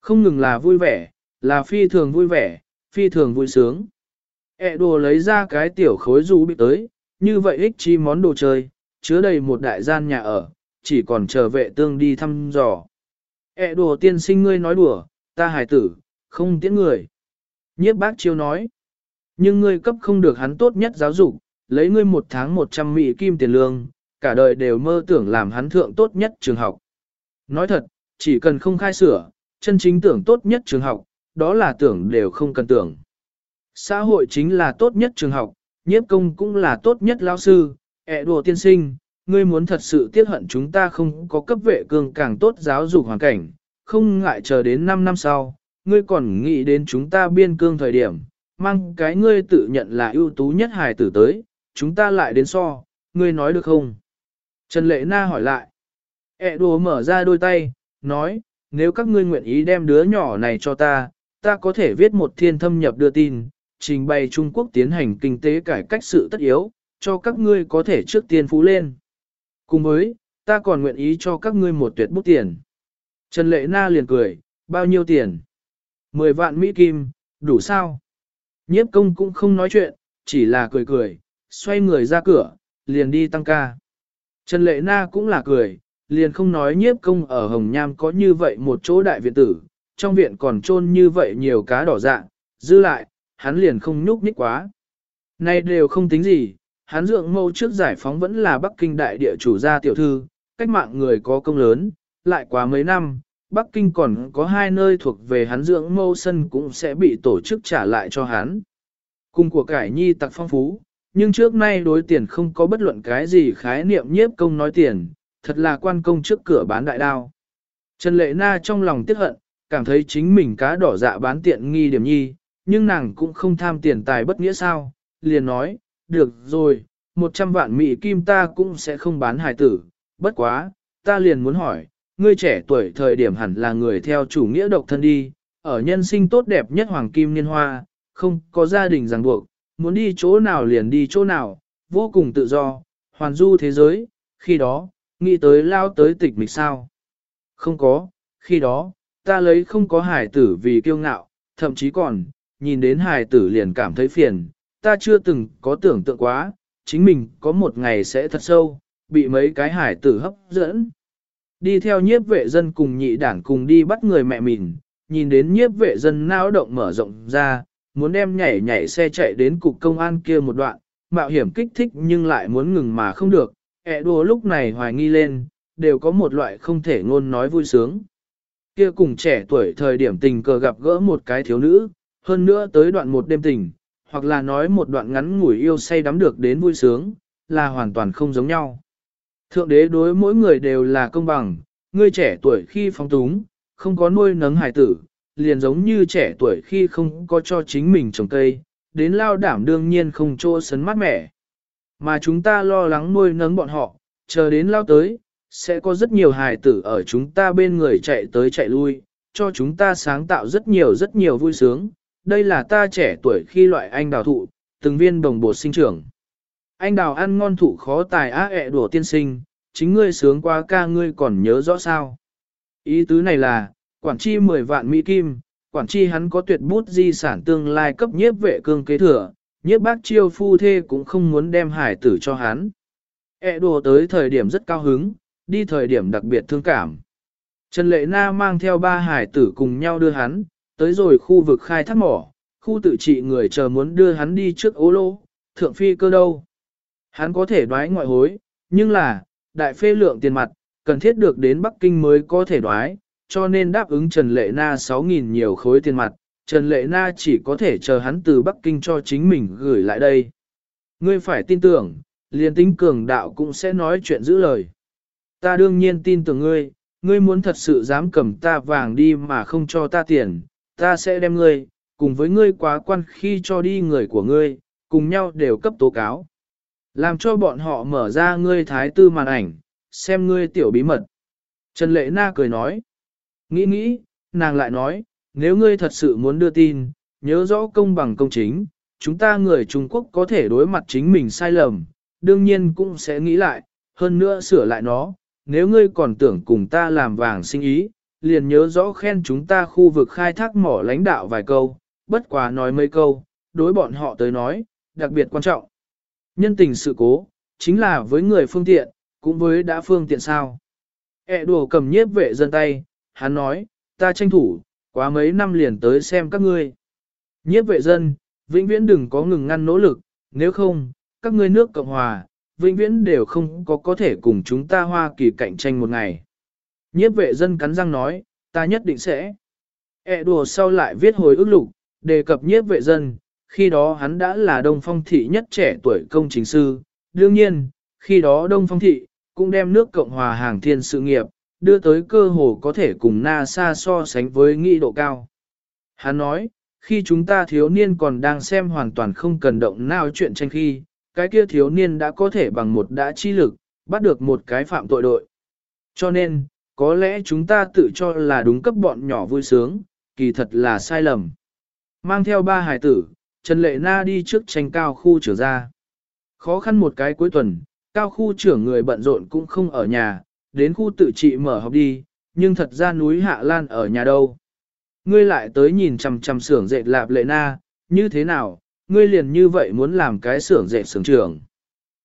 Không ngừng là vui vẻ, là phi thường vui vẻ, phi thường vui sướng. E đồ lấy ra cái tiểu khối rú bị tới, như vậy ích chi món đồ chơi, chứa đầy một đại gian nhà ở, chỉ còn chờ vệ tương đi thăm dò. E đùa tiên sinh ngươi nói đùa, ta hài tử, không tiễn người. Nhiếp bác chiêu nói, nhưng ngươi cấp không được hắn tốt nhất giáo dục, lấy ngươi một tháng 100 mỹ kim tiền lương, cả đời đều mơ tưởng làm hắn thượng tốt nhất trường học. Nói thật, chỉ cần không khai sửa, chân chính tưởng tốt nhất trường học, đó là tưởng đều không cần tưởng. Xã hội chính là tốt nhất trường học, nhiếp công cũng là tốt nhất Lão sư, ẹ đùa tiên sinh, ngươi muốn thật sự tiếc hận chúng ta không có cấp vệ cường càng tốt giáo dục hoàn cảnh, không ngại chờ đến 5 năm sau, ngươi còn nghĩ đến chúng ta biên cương thời điểm, mang cái ngươi tự nhận là ưu tú nhất hài tử tới, chúng ta lại đến so, ngươi nói được không? Trần Lệ Na hỏi lại. ẹ đùa mở ra đôi tay, nói, nếu các ngươi nguyện ý đem đứa nhỏ này cho ta, ta có thể viết một thiên thâm nhập đưa tin, trình bày Trung Quốc tiến hành kinh tế cải cách sự tất yếu, cho các ngươi có thể trước tiên phú lên. Cùng với, ta còn nguyện ý cho các ngươi một tuyệt bút tiền. Trần Lệ Na liền cười, bao nhiêu tiền? Mười vạn Mỹ Kim, đủ sao? Nhiếp công cũng không nói chuyện, chỉ là cười cười, xoay người ra cửa, liền đi tăng ca. Trần Lệ Na cũng là cười, liền không nói nhiếp công ở Hồng Nham có như vậy một chỗ đại viện tử, trong viện còn trôn như vậy nhiều cá đỏ dạng, dư lại, hắn liền không nhúc nhích quá. nay đều không tính gì, hắn dưỡng mâu trước giải phóng vẫn là Bắc Kinh đại địa chủ gia tiểu thư, cách mạng người có công lớn, lại quá mấy năm, Bắc Kinh còn có hai nơi thuộc về hắn dưỡng mâu sân cũng sẽ bị tổ chức trả lại cho hắn. Cùng của cải nhi tặc phong phú, nhưng trước nay đối tiền không có bất luận cái gì khái niệm nhiếp công nói tiền, thật là quan công trước cửa bán đại đao. Trần Lệ Na trong lòng tiếc hận, cảm thấy chính mình cá đỏ dạ bán tiện nghi điểm nhi, nhưng nàng cũng không tham tiền tài bất nghĩa sao, liền nói, được rồi, 100 vạn mỹ kim ta cũng sẽ không bán hài tử, bất quá, ta liền muốn hỏi, ngươi trẻ tuổi thời điểm hẳn là người theo chủ nghĩa độc thân đi, ở nhân sinh tốt đẹp nhất hoàng kim niên hoa, không có gia đình ràng buộc, muốn đi chỗ nào liền đi chỗ nào, vô cùng tự do, hoàn du thế giới, khi đó, nghĩ tới lao tới tịch mịch sao. Không có, khi đó, ta lấy không có hải tử vì kiêu ngạo, thậm chí còn, nhìn đến hải tử liền cảm thấy phiền, ta chưa từng có tưởng tượng quá, chính mình có một ngày sẽ thật sâu, bị mấy cái hải tử hấp dẫn. Đi theo nhiếp vệ dân cùng nhị đảng cùng đi bắt người mẹ mình, nhìn đến nhiếp vệ dân nao động mở rộng ra, muốn đem nhảy nhảy xe chạy đến cục công an kia một đoạn, mạo hiểm kích thích nhưng lại muốn ngừng mà không được, ẹ đùa lúc này hoài nghi lên, đều có một loại không thể ngôn nói vui sướng. Kia cùng trẻ tuổi thời điểm tình cờ gặp gỡ một cái thiếu nữ, hơn nữa tới đoạn một đêm tình, hoặc là nói một đoạn ngắn ngủi yêu say đắm được đến vui sướng, là hoàn toàn không giống nhau. Thượng đế đối mỗi người đều là công bằng, người trẻ tuổi khi phóng túng, không có nuôi nấng hải tử, liền giống như trẻ tuổi khi không có cho chính mình trồng cây, đến lao đảm đương nhiên không trô sấn mát mẻ. Mà chúng ta lo lắng nuôi nấng bọn họ, chờ đến lao tới, sẽ có rất nhiều hài tử ở chúng ta bên người chạy tới chạy lui, cho chúng ta sáng tạo rất nhiều rất nhiều vui sướng. Đây là ta trẻ tuổi khi loại anh đào thụ, từng viên đồng bột sinh trưởng. Anh đào ăn ngon thụ khó tài á ẹ đùa tiên sinh, chính ngươi sướng qua ca ngươi còn nhớ rõ sao. Ý tứ này là, quản chi 10 vạn Mỹ Kim, quản chi hắn có tuyệt bút di sản tương lai cấp nhiếp vệ cương kế thừa, nhiếp bác chiêu phu thê cũng không muốn đem hải tử cho hắn. E đồ tới thời điểm rất cao hứng, đi thời điểm đặc biệt thương cảm. Trần Lệ Na mang theo ba hải tử cùng nhau đưa hắn, tới rồi khu vực khai thác mỏ, khu tự trị người chờ muốn đưa hắn đi trước ố lô, thượng phi cơ đâu. Hắn có thể đoái ngoại hối, nhưng là, đại phê lượng tiền mặt, cần thiết được đến Bắc Kinh mới có thể đoái, cho nên đáp ứng Trần Lệ Na 6.000 nhiều khối tiền mặt, Trần Lệ Na chỉ có thể chờ hắn từ Bắc Kinh cho chính mình gửi lại đây. Ngươi phải tin tưởng, liền tính cường đạo cũng sẽ nói chuyện giữ lời. Ta đương nhiên tin tưởng ngươi, ngươi muốn thật sự dám cầm ta vàng đi mà không cho ta tiền, ta sẽ đem ngươi, cùng với ngươi quá quan khi cho đi người của ngươi, cùng nhau đều cấp tố cáo. Làm cho bọn họ mở ra ngươi thái tư màn ảnh, xem ngươi tiểu bí mật. Trần Lệ Na cười nói. Nghĩ nghĩ, nàng lại nói, nếu ngươi thật sự muốn đưa tin, nhớ rõ công bằng công chính, chúng ta người Trung Quốc có thể đối mặt chính mình sai lầm, đương nhiên cũng sẽ nghĩ lại, hơn nữa sửa lại nó, nếu ngươi còn tưởng cùng ta làm vàng sinh ý, liền nhớ rõ khen chúng ta khu vực khai thác mỏ lãnh đạo vài câu, bất quá nói mấy câu, đối bọn họ tới nói, đặc biệt quan trọng. Nhân tình sự cố, chính là với người phương tiện, cũng với đã phương tiện sao. E đùa cầm nhiếp vệ dân tay, hắn nói, ta tranh thủ, quá mấy năm liền tới xem các ngươi. Nhiếp vệ dân, vĩnh viễn đừng có ngừng ngăn nỗ lực, nếu không, các ngươi nước Cộng Hòa, vĩnh viễn đều không có có thể cùng chúng ta Hoa Kỳ cạnh tranh một ngày. Nhiếp vệ dân cắn răng nói, ta nhất định sẽ. E đùa sau lại viết hồi ước lục, đề cập nhiếp vệ dân, khi đó hắn đã là Đông Phong Thị nhất trẻ tuổi công chính sư. Đương nhiên, khi đó Đông Phong Thị, cũng đem nước Cộng Hòa hàng thiên sự nghiệp, đưa tới cơ hồ có thể cùng NASA so sánh với nghị độ cao. Hắn nói, khi chúng ta thiếu niên còn đang xem hoàn toàn không cần động nào chuyện tranh khi, cái kia thiếu niên đã có thể bằng một đã chi lực, bắt được một cái phạm tội đội. Cho nên, có lẽ chúng ta tự cho là đúng cấp bọn nhỏ vui sướng, kỳ thật là sai lầm. Mang theo ba hải tử, Trần Lệ Na đi trước tranh cao khu trưởng ra. Khó khăn một cái cuối tuần, cao khu trưởng người bận rộn cũng không ở nhà, đến khu tự trị mở học đi, nhưng thật ra núi Hạ Lan ở nhà đâu. Ngươi lại tới nhìn chằm chằm xưởng dệt lạp lệ na, như thế nào, ngươi liền như vậy muốn làm cái xưởng dệt xưởng trưởng.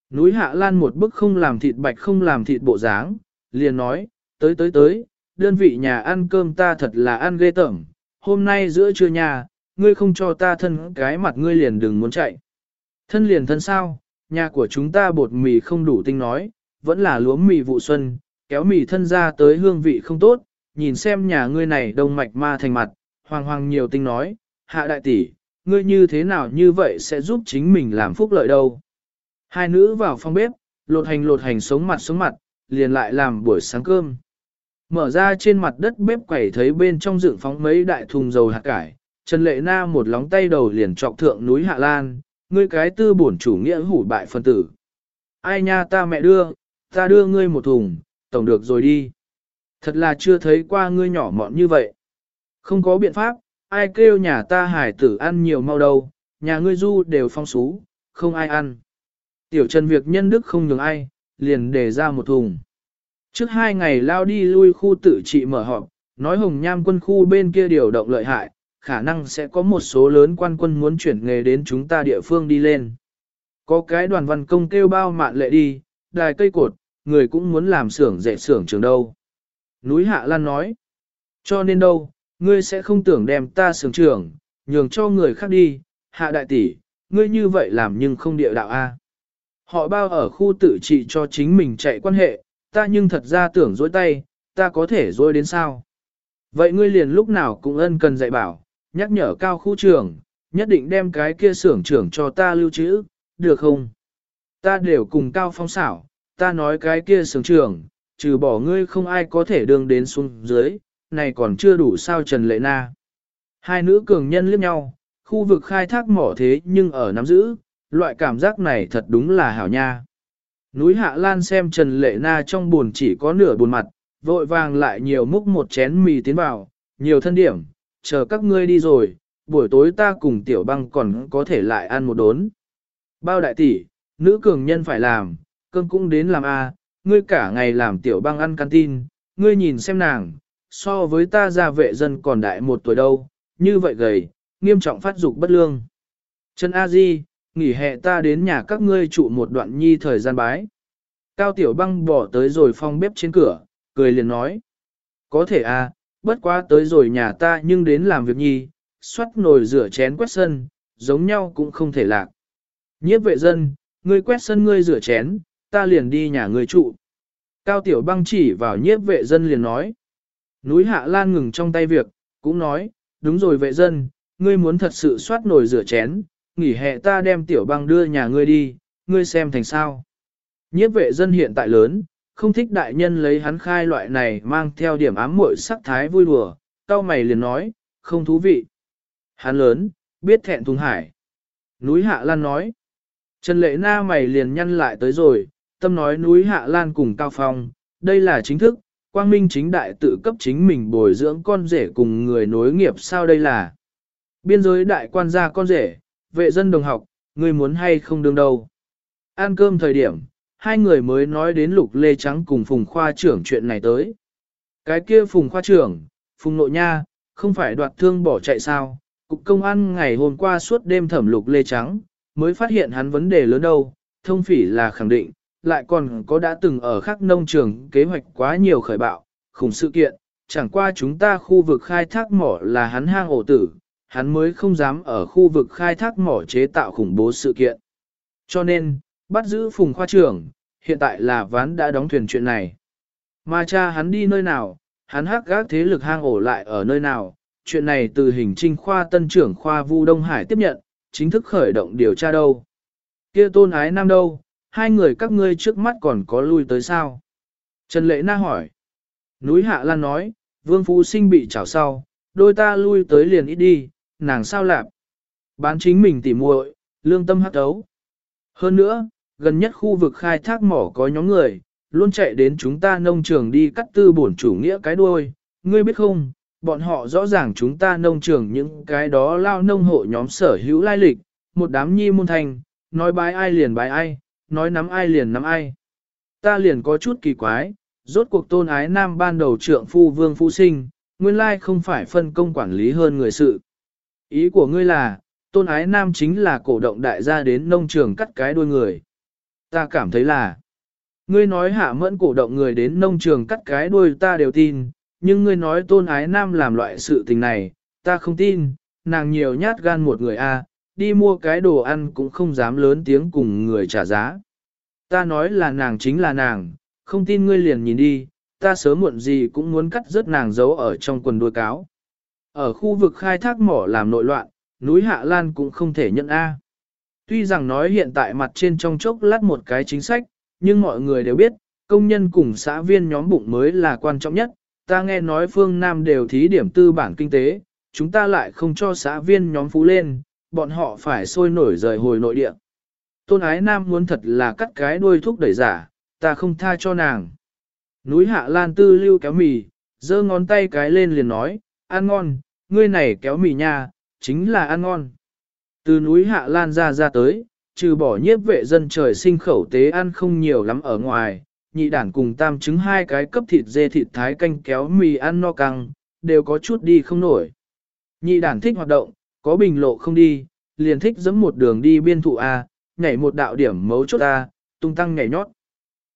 Núi Hạ Lan một bức không làm thịt bạch không làm thịt bộ dáng, liền nói, tới tới tới, đơn vị nhà ăn cơm ta thật là ăn ghê tởm, hôm nay giữa trưa nhà, ngươi không cho ta thân cái mặt ngươi liền đừng muốn chạy. Thân liền thân sao, nhà của chúng ta bột mì không đủ tinh nói, vẫn là lúa mì vụ xuân, kéo mì thân ra tới hương vị không tốt, nhìn xem nhà ngươi này đông mạch ma thành mặt, hoàng hoàng nhiều tinh nói, hạ đại tỷ, ngươi như thế nào như vậy sẽ giúp chính mình làm phúc lợi đâu. Hai nữ vào phòng bếp, lột hành lột hành sống mặt sống mặt, liền lại làm buổi sáng cơm. Mở ra trên mặt đất bếp quẩy thấy bên trong dựng phóng mấy đại thùng dầu hạt cải, Trần Lệ Na một lóng tay đầu liền trọc thượng núi Hạ Lan, ngươi cái tư bổn chủ nghĩa hủ bại phân tử. Ai nha ta mẹ đưa, ta đưa ngươi một thùng, tổng được rồi đi. Thật là chưa thấy qua ngươi nhỏ mọn như vậy. Không có biện pháp, ai kêu nhà ta hải tử ăn nhiều mau đâu, nhà ngươi du đều phong xú, không ai ăn. Tiểu Trần việc nhân đức không nhường ai, liền để ra một thùng. Trước hai ngày lao đi lui khu tự trị mở họp, nói hồng nham quân khu bên kia điều động lợi hại, khả năng sẽ có một số lớn quan quân muốn chuyển nghề đến chúng ta địa phương đi lên. Có cái đoàn văn công kêu bao mạn lệ đi, đài cây cột, người cũng muốn làm xưởng dệt xưởng trường đâu. Núi Hạ Lan nói, cho nên đâu, ngươi sẽ không tưởng đem ta xưởng trưởng, nhường cho người khác đi, hạ đại tỷ, ngươi như vậy làm nhưng không địa đạo a. Họ bao ở khu tự trị cho chính mình chạy quan hệ, ta nhưng thật ra tưởng dối tay, ta có thể dối đến sao. Vậy ngươi liền lúc nào cũng ân cần dạy bảo, nhắc nhở cao khu trưởng, nhất định đem cái kia xưởng trưởng cho ta lưu trữ, được không? Ta đều cùng cao phong xảo, ta nói cái kia xưởng trưởng, trừ bỏ ngươi không ai có thể đương đến xuống dưới, này còn chưa đủ sao Trần Lệ Na. Hai nữ cường nhân liếc nhau, khu vực khai thác mỏ thế nhưng ở nắm giữ, loại cảm giác này thật đúng là hảo nha. Núi Hạ Lan xem Trần Lệ Na trong buồn chỉ có nửa buồn mặt, vội vàng lại nhiều múc một chén mì tiến vào, nhiều thân điểm, chờ các ngươi đi rồi, buổi tối ta cùng tiểu băng còn có thể lại ăn một đốn. Bao đại tỷ, nữ cường nhân phải làm, cơm cũng đến làm a, ngươi cả ngày làm tiểu băng ăn canteen, ngươi nhìn xem nàng, so với ta gia vệ dân còn đại một tuổi đâu, như vậy gầy, nghiêm trọng phát dục bất lương. Trần A Di, nghỉ hè ta đến nhà các ngươi trụ một đoạn nhi thời gian bái. Cao tiểu băng bỏ tới rồi phong bếp trên cửa, cười liền nói. Có thể à, bất quá tới rồi nhà ta nhưng đến làm việc nhi, xoát nồi rửa chén quét sân, giống nhau cũng không thể lạc. Nhiếp vệ dân, ngươi quét sân ngươi rửa chén, ta liền đi nhà ngươi trụ. Cao tiểu băng chỉ vào nhiếp vệ dân liền nói. Núi Hạ Lan ngừng trong tay việc, cũng nói, đúng rồi vệ dân, ngươi muốn thật sự soát nồi rửa chén, nghỉ hè ta đem tiểu băng đưa nhà ngươi đi, ngươi xem thành sao. Nhiếp vệ dân hiện tại lớn, không thích đại nhân lấy hắn khai loại này mang theo điểm ám muội sắc thái vui đùa, cao mày liền nói, không thú vị. Hắn lớn, biết thẹn thùng hải. Núi Hạ Lan nói, Trần Lệ Na mày liền nhăn lại tới rồi, tâm nói núi Hạ Lan cùng Cao Phong, đây là chính thức, quang minh chính đại tự cấp chính mình bồi dưỡng con rể cùng người nối nghiệp sao đây là. Biên giới đại quan gia con rể, vệ dân đồng học, người muốn hay không đương đâu. Ăn cơm thời điểm, hai người mới nói đến lục lê trắng cùng phùng khoa trưởng chuyện này tới. Cái kia phùng khoa trưởng, phùng nội nha, không phải đoạt thương bỏ chạy sao, cục công an ngày hôm qua suốt đêm thẩm lục lê trắng, mới phát hiện hắn vấn đề lớn đâu, thông phỉ là khẳng định, lại còn có đã từng ở khắc nông trường kế hoạch quá nhiều khởi bạo, khủng sự kiện, chẳng qua chúng ta khu vực khai thác mỏ là hắn hang ổ tử, hắn mới không dám ở khu vực khai thác mỏ chế tạo khủng bố sự kiện. Cho nên, bắt giữ phùng khoa trưởng, hiện tại là ván đã đóng thuyền chuyện này. Mà cha hắn đi nơi nào, hắn hắc gác thế lực hang ổ lại ở nơi nào, chuyện này từ hình trinh khoa tân trưởng khoa Vu Đông Hải tiếp nhận, chính thức khởi động điều tra đâu. Kia tôn ái nam đâu, hai người các ngươi trước mắt còn có lui tới sao? Trần Lệ Na hỏi. Núi Hạ Lan nói, Vương Phú Sinh bị chảo sau, đôi ta lui tới liền ít đi, nàng sao lạp. Bán chính mình tỉ muội, lương tâm hắc ấu. Hơn nữa, gần nhất khu vực khai thác mỏ có nhóm người, luôn chạy đến chúng ta nông trường đi cắt tư bổn chủ nghĩa cái đuôi. Ngươi biết không, bọn họ rõ ràng chúng ta nông trường những cái đó lao nông hộ nhóm sở hữu lai lịch, một đám nhi môn thành, nói bái ai liền bái ai, nói nắm ai liền nắm ai. Ta liền có chút kỳ quái, rốt cuộc tôn ái nam ban đầu trượng phu vương phu sinh, nguyên lai không phải phân công quản lý hơn người sự. Ý của ngươi là, tôn ái nam chính là cổ động đại gia đến nông trường cắt cái đuôi người. Ta cảm thấy là, ngươi nói hạ mẫn cổ động người đến nông trường cắt cái đuôi ta đều tin, nhưng ngươi nói tôn ái nam làm loại sự tình này, ta không tin, nàng nhiều nhát gan một người a, đi mua cái đồ ăn cũng không dám lớn tiếng cùng người trả giá. Ta nói là nàng chính là nàng, không tin ngươi liền nhìn đi, ta sớm muộn gì cũng muốn cắt rớt nàng giấu ở trong quần đuôi cáo. Ở khu vực khai thác mỏ làm nội loạn, núi Hạ Lan cũng không thể nhận A. Tuy rằng nói hiện tại mặt trên trong chốc lát một cái chính sách, nhưng mọi người đều biết, công nhân cùng xã viên nhóm bụng mới là quan trọng nhất. Ta nghe nói phương Nam đều thí điểm tư bản kinh tế, chúng ta lại không cho xã viên nhóm phú lên, bọn họ phải sôi nổi rời hồi nội địa. Tôn ái nam muốn thật là cắt cái đuôi thuốc đẩy giả, ta không tha cho nàng. Núi hạ lan tư lưu kéo mì, giơ ngón tay cái lên liền nói, ăn ngon, ngươi này kéo mì nha, chính là ăn ngon. Từ núi hạ lan ra ra tới, trừ bỏ nhiếp vệ dân trời sinh khẩu tế ăn không nhiều lắm ở ngoài, nhị đản cùng tam trứng hai cái cấp thịt dê thịt thái canh kéo mì ăn no căng, đều có chút đi không nổi. Nhị đản thích hoạt động, có bình lộ không đi, liền thích dẫm một đường đi biên thụ A, nhảy một đạo điểm mấu chốt A, tung tăng nhảy nhót.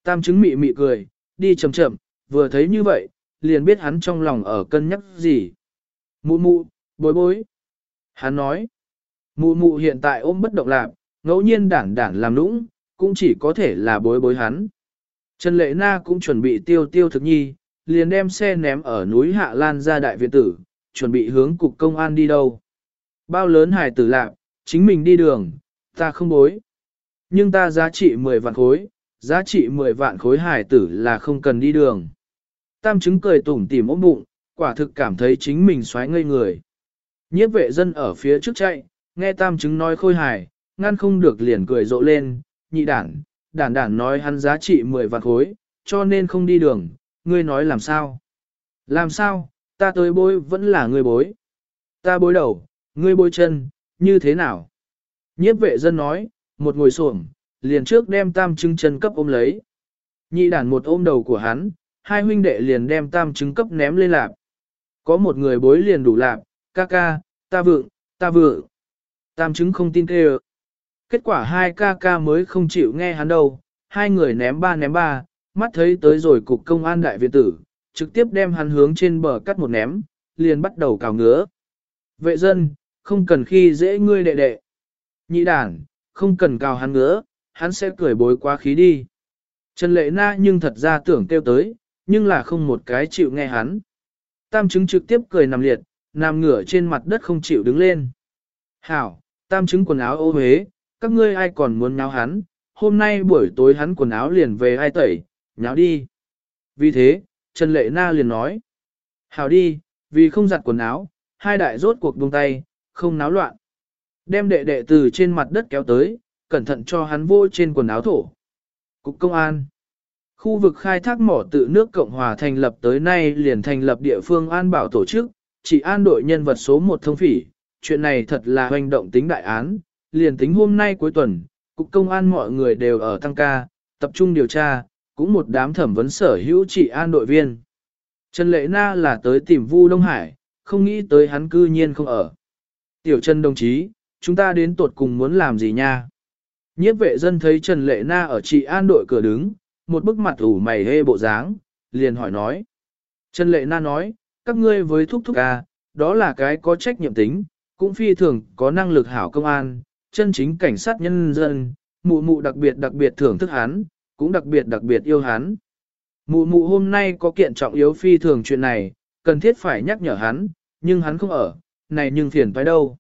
Tam trứng mị mị cười, đi chậm chậm, vừa thấy như vậy, liền biết hắn trong lòng ở cân nhắc gì. Mụ mụ, bối bối. Hắn nói, mụ mụ hiện tại ôm bất động lạc, ngẫu nhiên đản đản làm nũng, cũng chỉ có thể là bối bối hắn. Trần Lệ Na cũng chuẩn bị tiêu tiêu thực nhi, liền đem xe ném ở núi Hạ Lan ra đại viện tử, chuẩn bị hướng cục công an đi đâu. Bao lớn hải tử lạc, chính mình đi đường, ta không bối. Nhưng ta giá trị 10 vạn khối, giá trị 10 vạn khối hải tử là không cần đi đường. Tam chứng cười tủm tỉm ốm bụng, quả thực cảm thấy chính mình xoáy ngây người. Nhiếp vệ dân ở phía trước chạy, nghe tam chứng nói khôi hài, ngăn không được liền cười rộ lên, nhị đản, đản đản nói hắn giá trị 10 vạn khối, cho nên không đi đường, ngươi nói làm sao? Làm sao, ta tới bối vẫn là ngươi bối. Ta bối đầu, ngươi bối chân, như thế nào? Nhiếp vệ dân nói, một ngồi xổm, liền trước đem tam chứng chân cấp ôm lấy. Nhị đản một ôm đầu của hắn, hai huynh đệ liền đem tam chứng cấp ném lên lạp. Có một người bối liền đủ lạp, ca ca, ta vượng, ta vượng. Tam chứng không tin kêu. Kết quả hai ca ca mới không chịu nghe hắn đâu, hai người ném ba ném ba, mắt thấy tới rồi cục công an đại viện tử, trực tiếp đem hắn hướng trên bờ cắt một ném, liền bắt đầu cào ngứa. Vệ dân, không cần khi dễ ngươi đệ đệ. Nhị đản, không cần cào hắn ngứa, hắn sẽ cười bối quá khí đi. Trần Lệ Na nhưng thật ra tưởng kêu tới, nhưng là không một cái chịu nghe hắn. Tam chứng trực tiếp cười nằm liệt, nằm ngửa trên mặt đất không chịu đứng lên. Hảo, tam chứng quần áo ô huế, các ngươi ai còn muốn nháo hắn, hôm nay buổi tối hắn quần áo liền về ai tẩy, nháo đi. Vì thế, Trần Lệ Na liền nói. Hảo đi, vì không giặt quần áo, hai đại rốt cuộc buông tay, không náo loạn. Đem đệ đệ từ trên mặt đất kéo tới, cẩn thận cho hắn vô trên quần áo thổ. Cục công an. Khu vực khai thác mỏ tự nước Cộng Hòa thành lập tới nay liền thành lập địa phương an bảo tổ chức, chỉ an đội nhân vật số 1 thông phỉ. Chuyện này thật là hoành động tính đại án, liền tính hôm nay cuối tuần, cục công an mọi người đều ở tăng ca, tập trung điều tra, cũng một đám thẩm vấn sở hữu chỉ an đội viên. Trần Lệ Na là tới tìm Vu Đông Hải, không nghĩ tới hắn cư nhiên không ở. Tiểu Trần đồng chí, chúng ta đến tuột cùng muốn làm gì nha? Nhiếp vệ dân thấy Trần Lệ Na ở trị an đội cửa đứng, một bức mặt ủ mày hê bộ dáng, liền hỏi nói. Trần Lệ Na nói, các ngươi với thúc thúc ca, đó là cái có trách nhiệm tính, cũng phi thường có năng lực hảo công an, chân chính cảnh sát nhân dân, mụ mụ đặc biệt đặc biệt thưởng thức hắn, cũng đặc biệt đặc biệt yêu hắn. Mụ mụ hôm nay có kiện trọng yếu phi thường chuyện này, cần thiết phải nhắc nhở hắn, nhưng hắn không ở, này nhưng phiền phải đâu.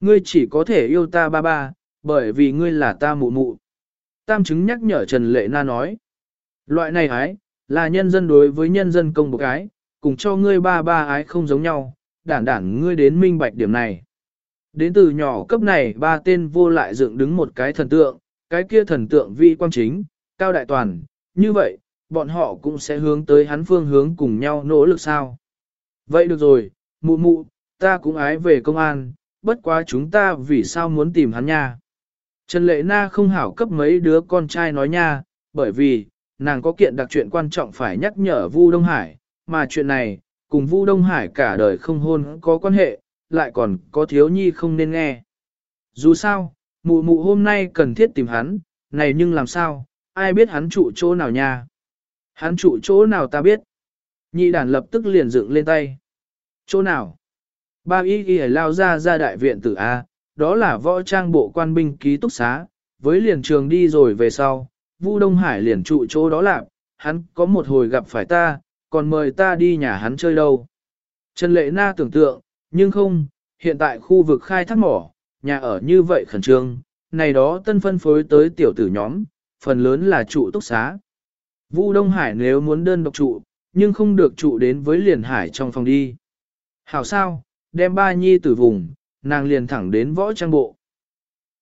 Ngươi chỉ có thể yêu ta ba ba, bởi vì ngươi là ta mụ mụ. Tam chứng nhắc nhở Trần Lệ Na nói. Loại này ái, là nhân dân đối với nhân dân công một ái, cùng cho ngươi ba ba ái không giống nhau, đản đản ngươi đến minh bạch điểm này. Đến từ nhỏ cấp này ba tên vô lại dựng đứng một cái thần tượng, cái kia thần tượng vi quang chính, cao đại toàn, như vậy, bọn họ cũng sẽ hướng tới hắn phương hướng cùng nhau nỗ lực sao. Vậy được rồi, mụ mụ, ta cũng ái về công an, bất quá chúng ta vì sao muốn tìm hắn nha. Trần Lệ Na không hảo cấp mấy đứa con trai nói nha, bởi vì, nàng có kiện đặc chuyện quan trọng phải nhắc nhở Vu Đông Hải, mà chuyện này, cùng Vu Đông Hải cả đời không hôn có quan hệ, lại còn có thiếu nhi không nên nghe. Dù sao, mụ mụ hôm nay cần thiết tìm hắn, này nhưng làm sao, ai biết hắn trụ chỗ nào nha. Hắn trụ chỗ nào ta biết. Nhị đàn lập tức liền dựng lên tay. Chỗ nào? Ba y y lao ra ra đại viện tử A, đó là võ trang bộ quan binh ký túc xá, với liền trường đi rồi về sau, Vu Đông Hải liền trụ chỗ đó lạc, hắn có một hồi gặp phải ta, còn mời ta đi nhà hắn chơi đâu. Trần Lệ Na tưởng tượng, nhưng không, hiện tại khu vực khai thác mỏ, nhà ở như vậy khẩn trương, này đó tân phân phối tới tiểu tử nhóm, phần lớn là trụ túc xá. Vu Đông Hải nếu muốn đơn độc trụ, nhưng không được trụ đến với liền hải trong phòng đi. Hảo sao, đem ba nhi tử vùng, nàng liền thẳng đến võ trang bộ.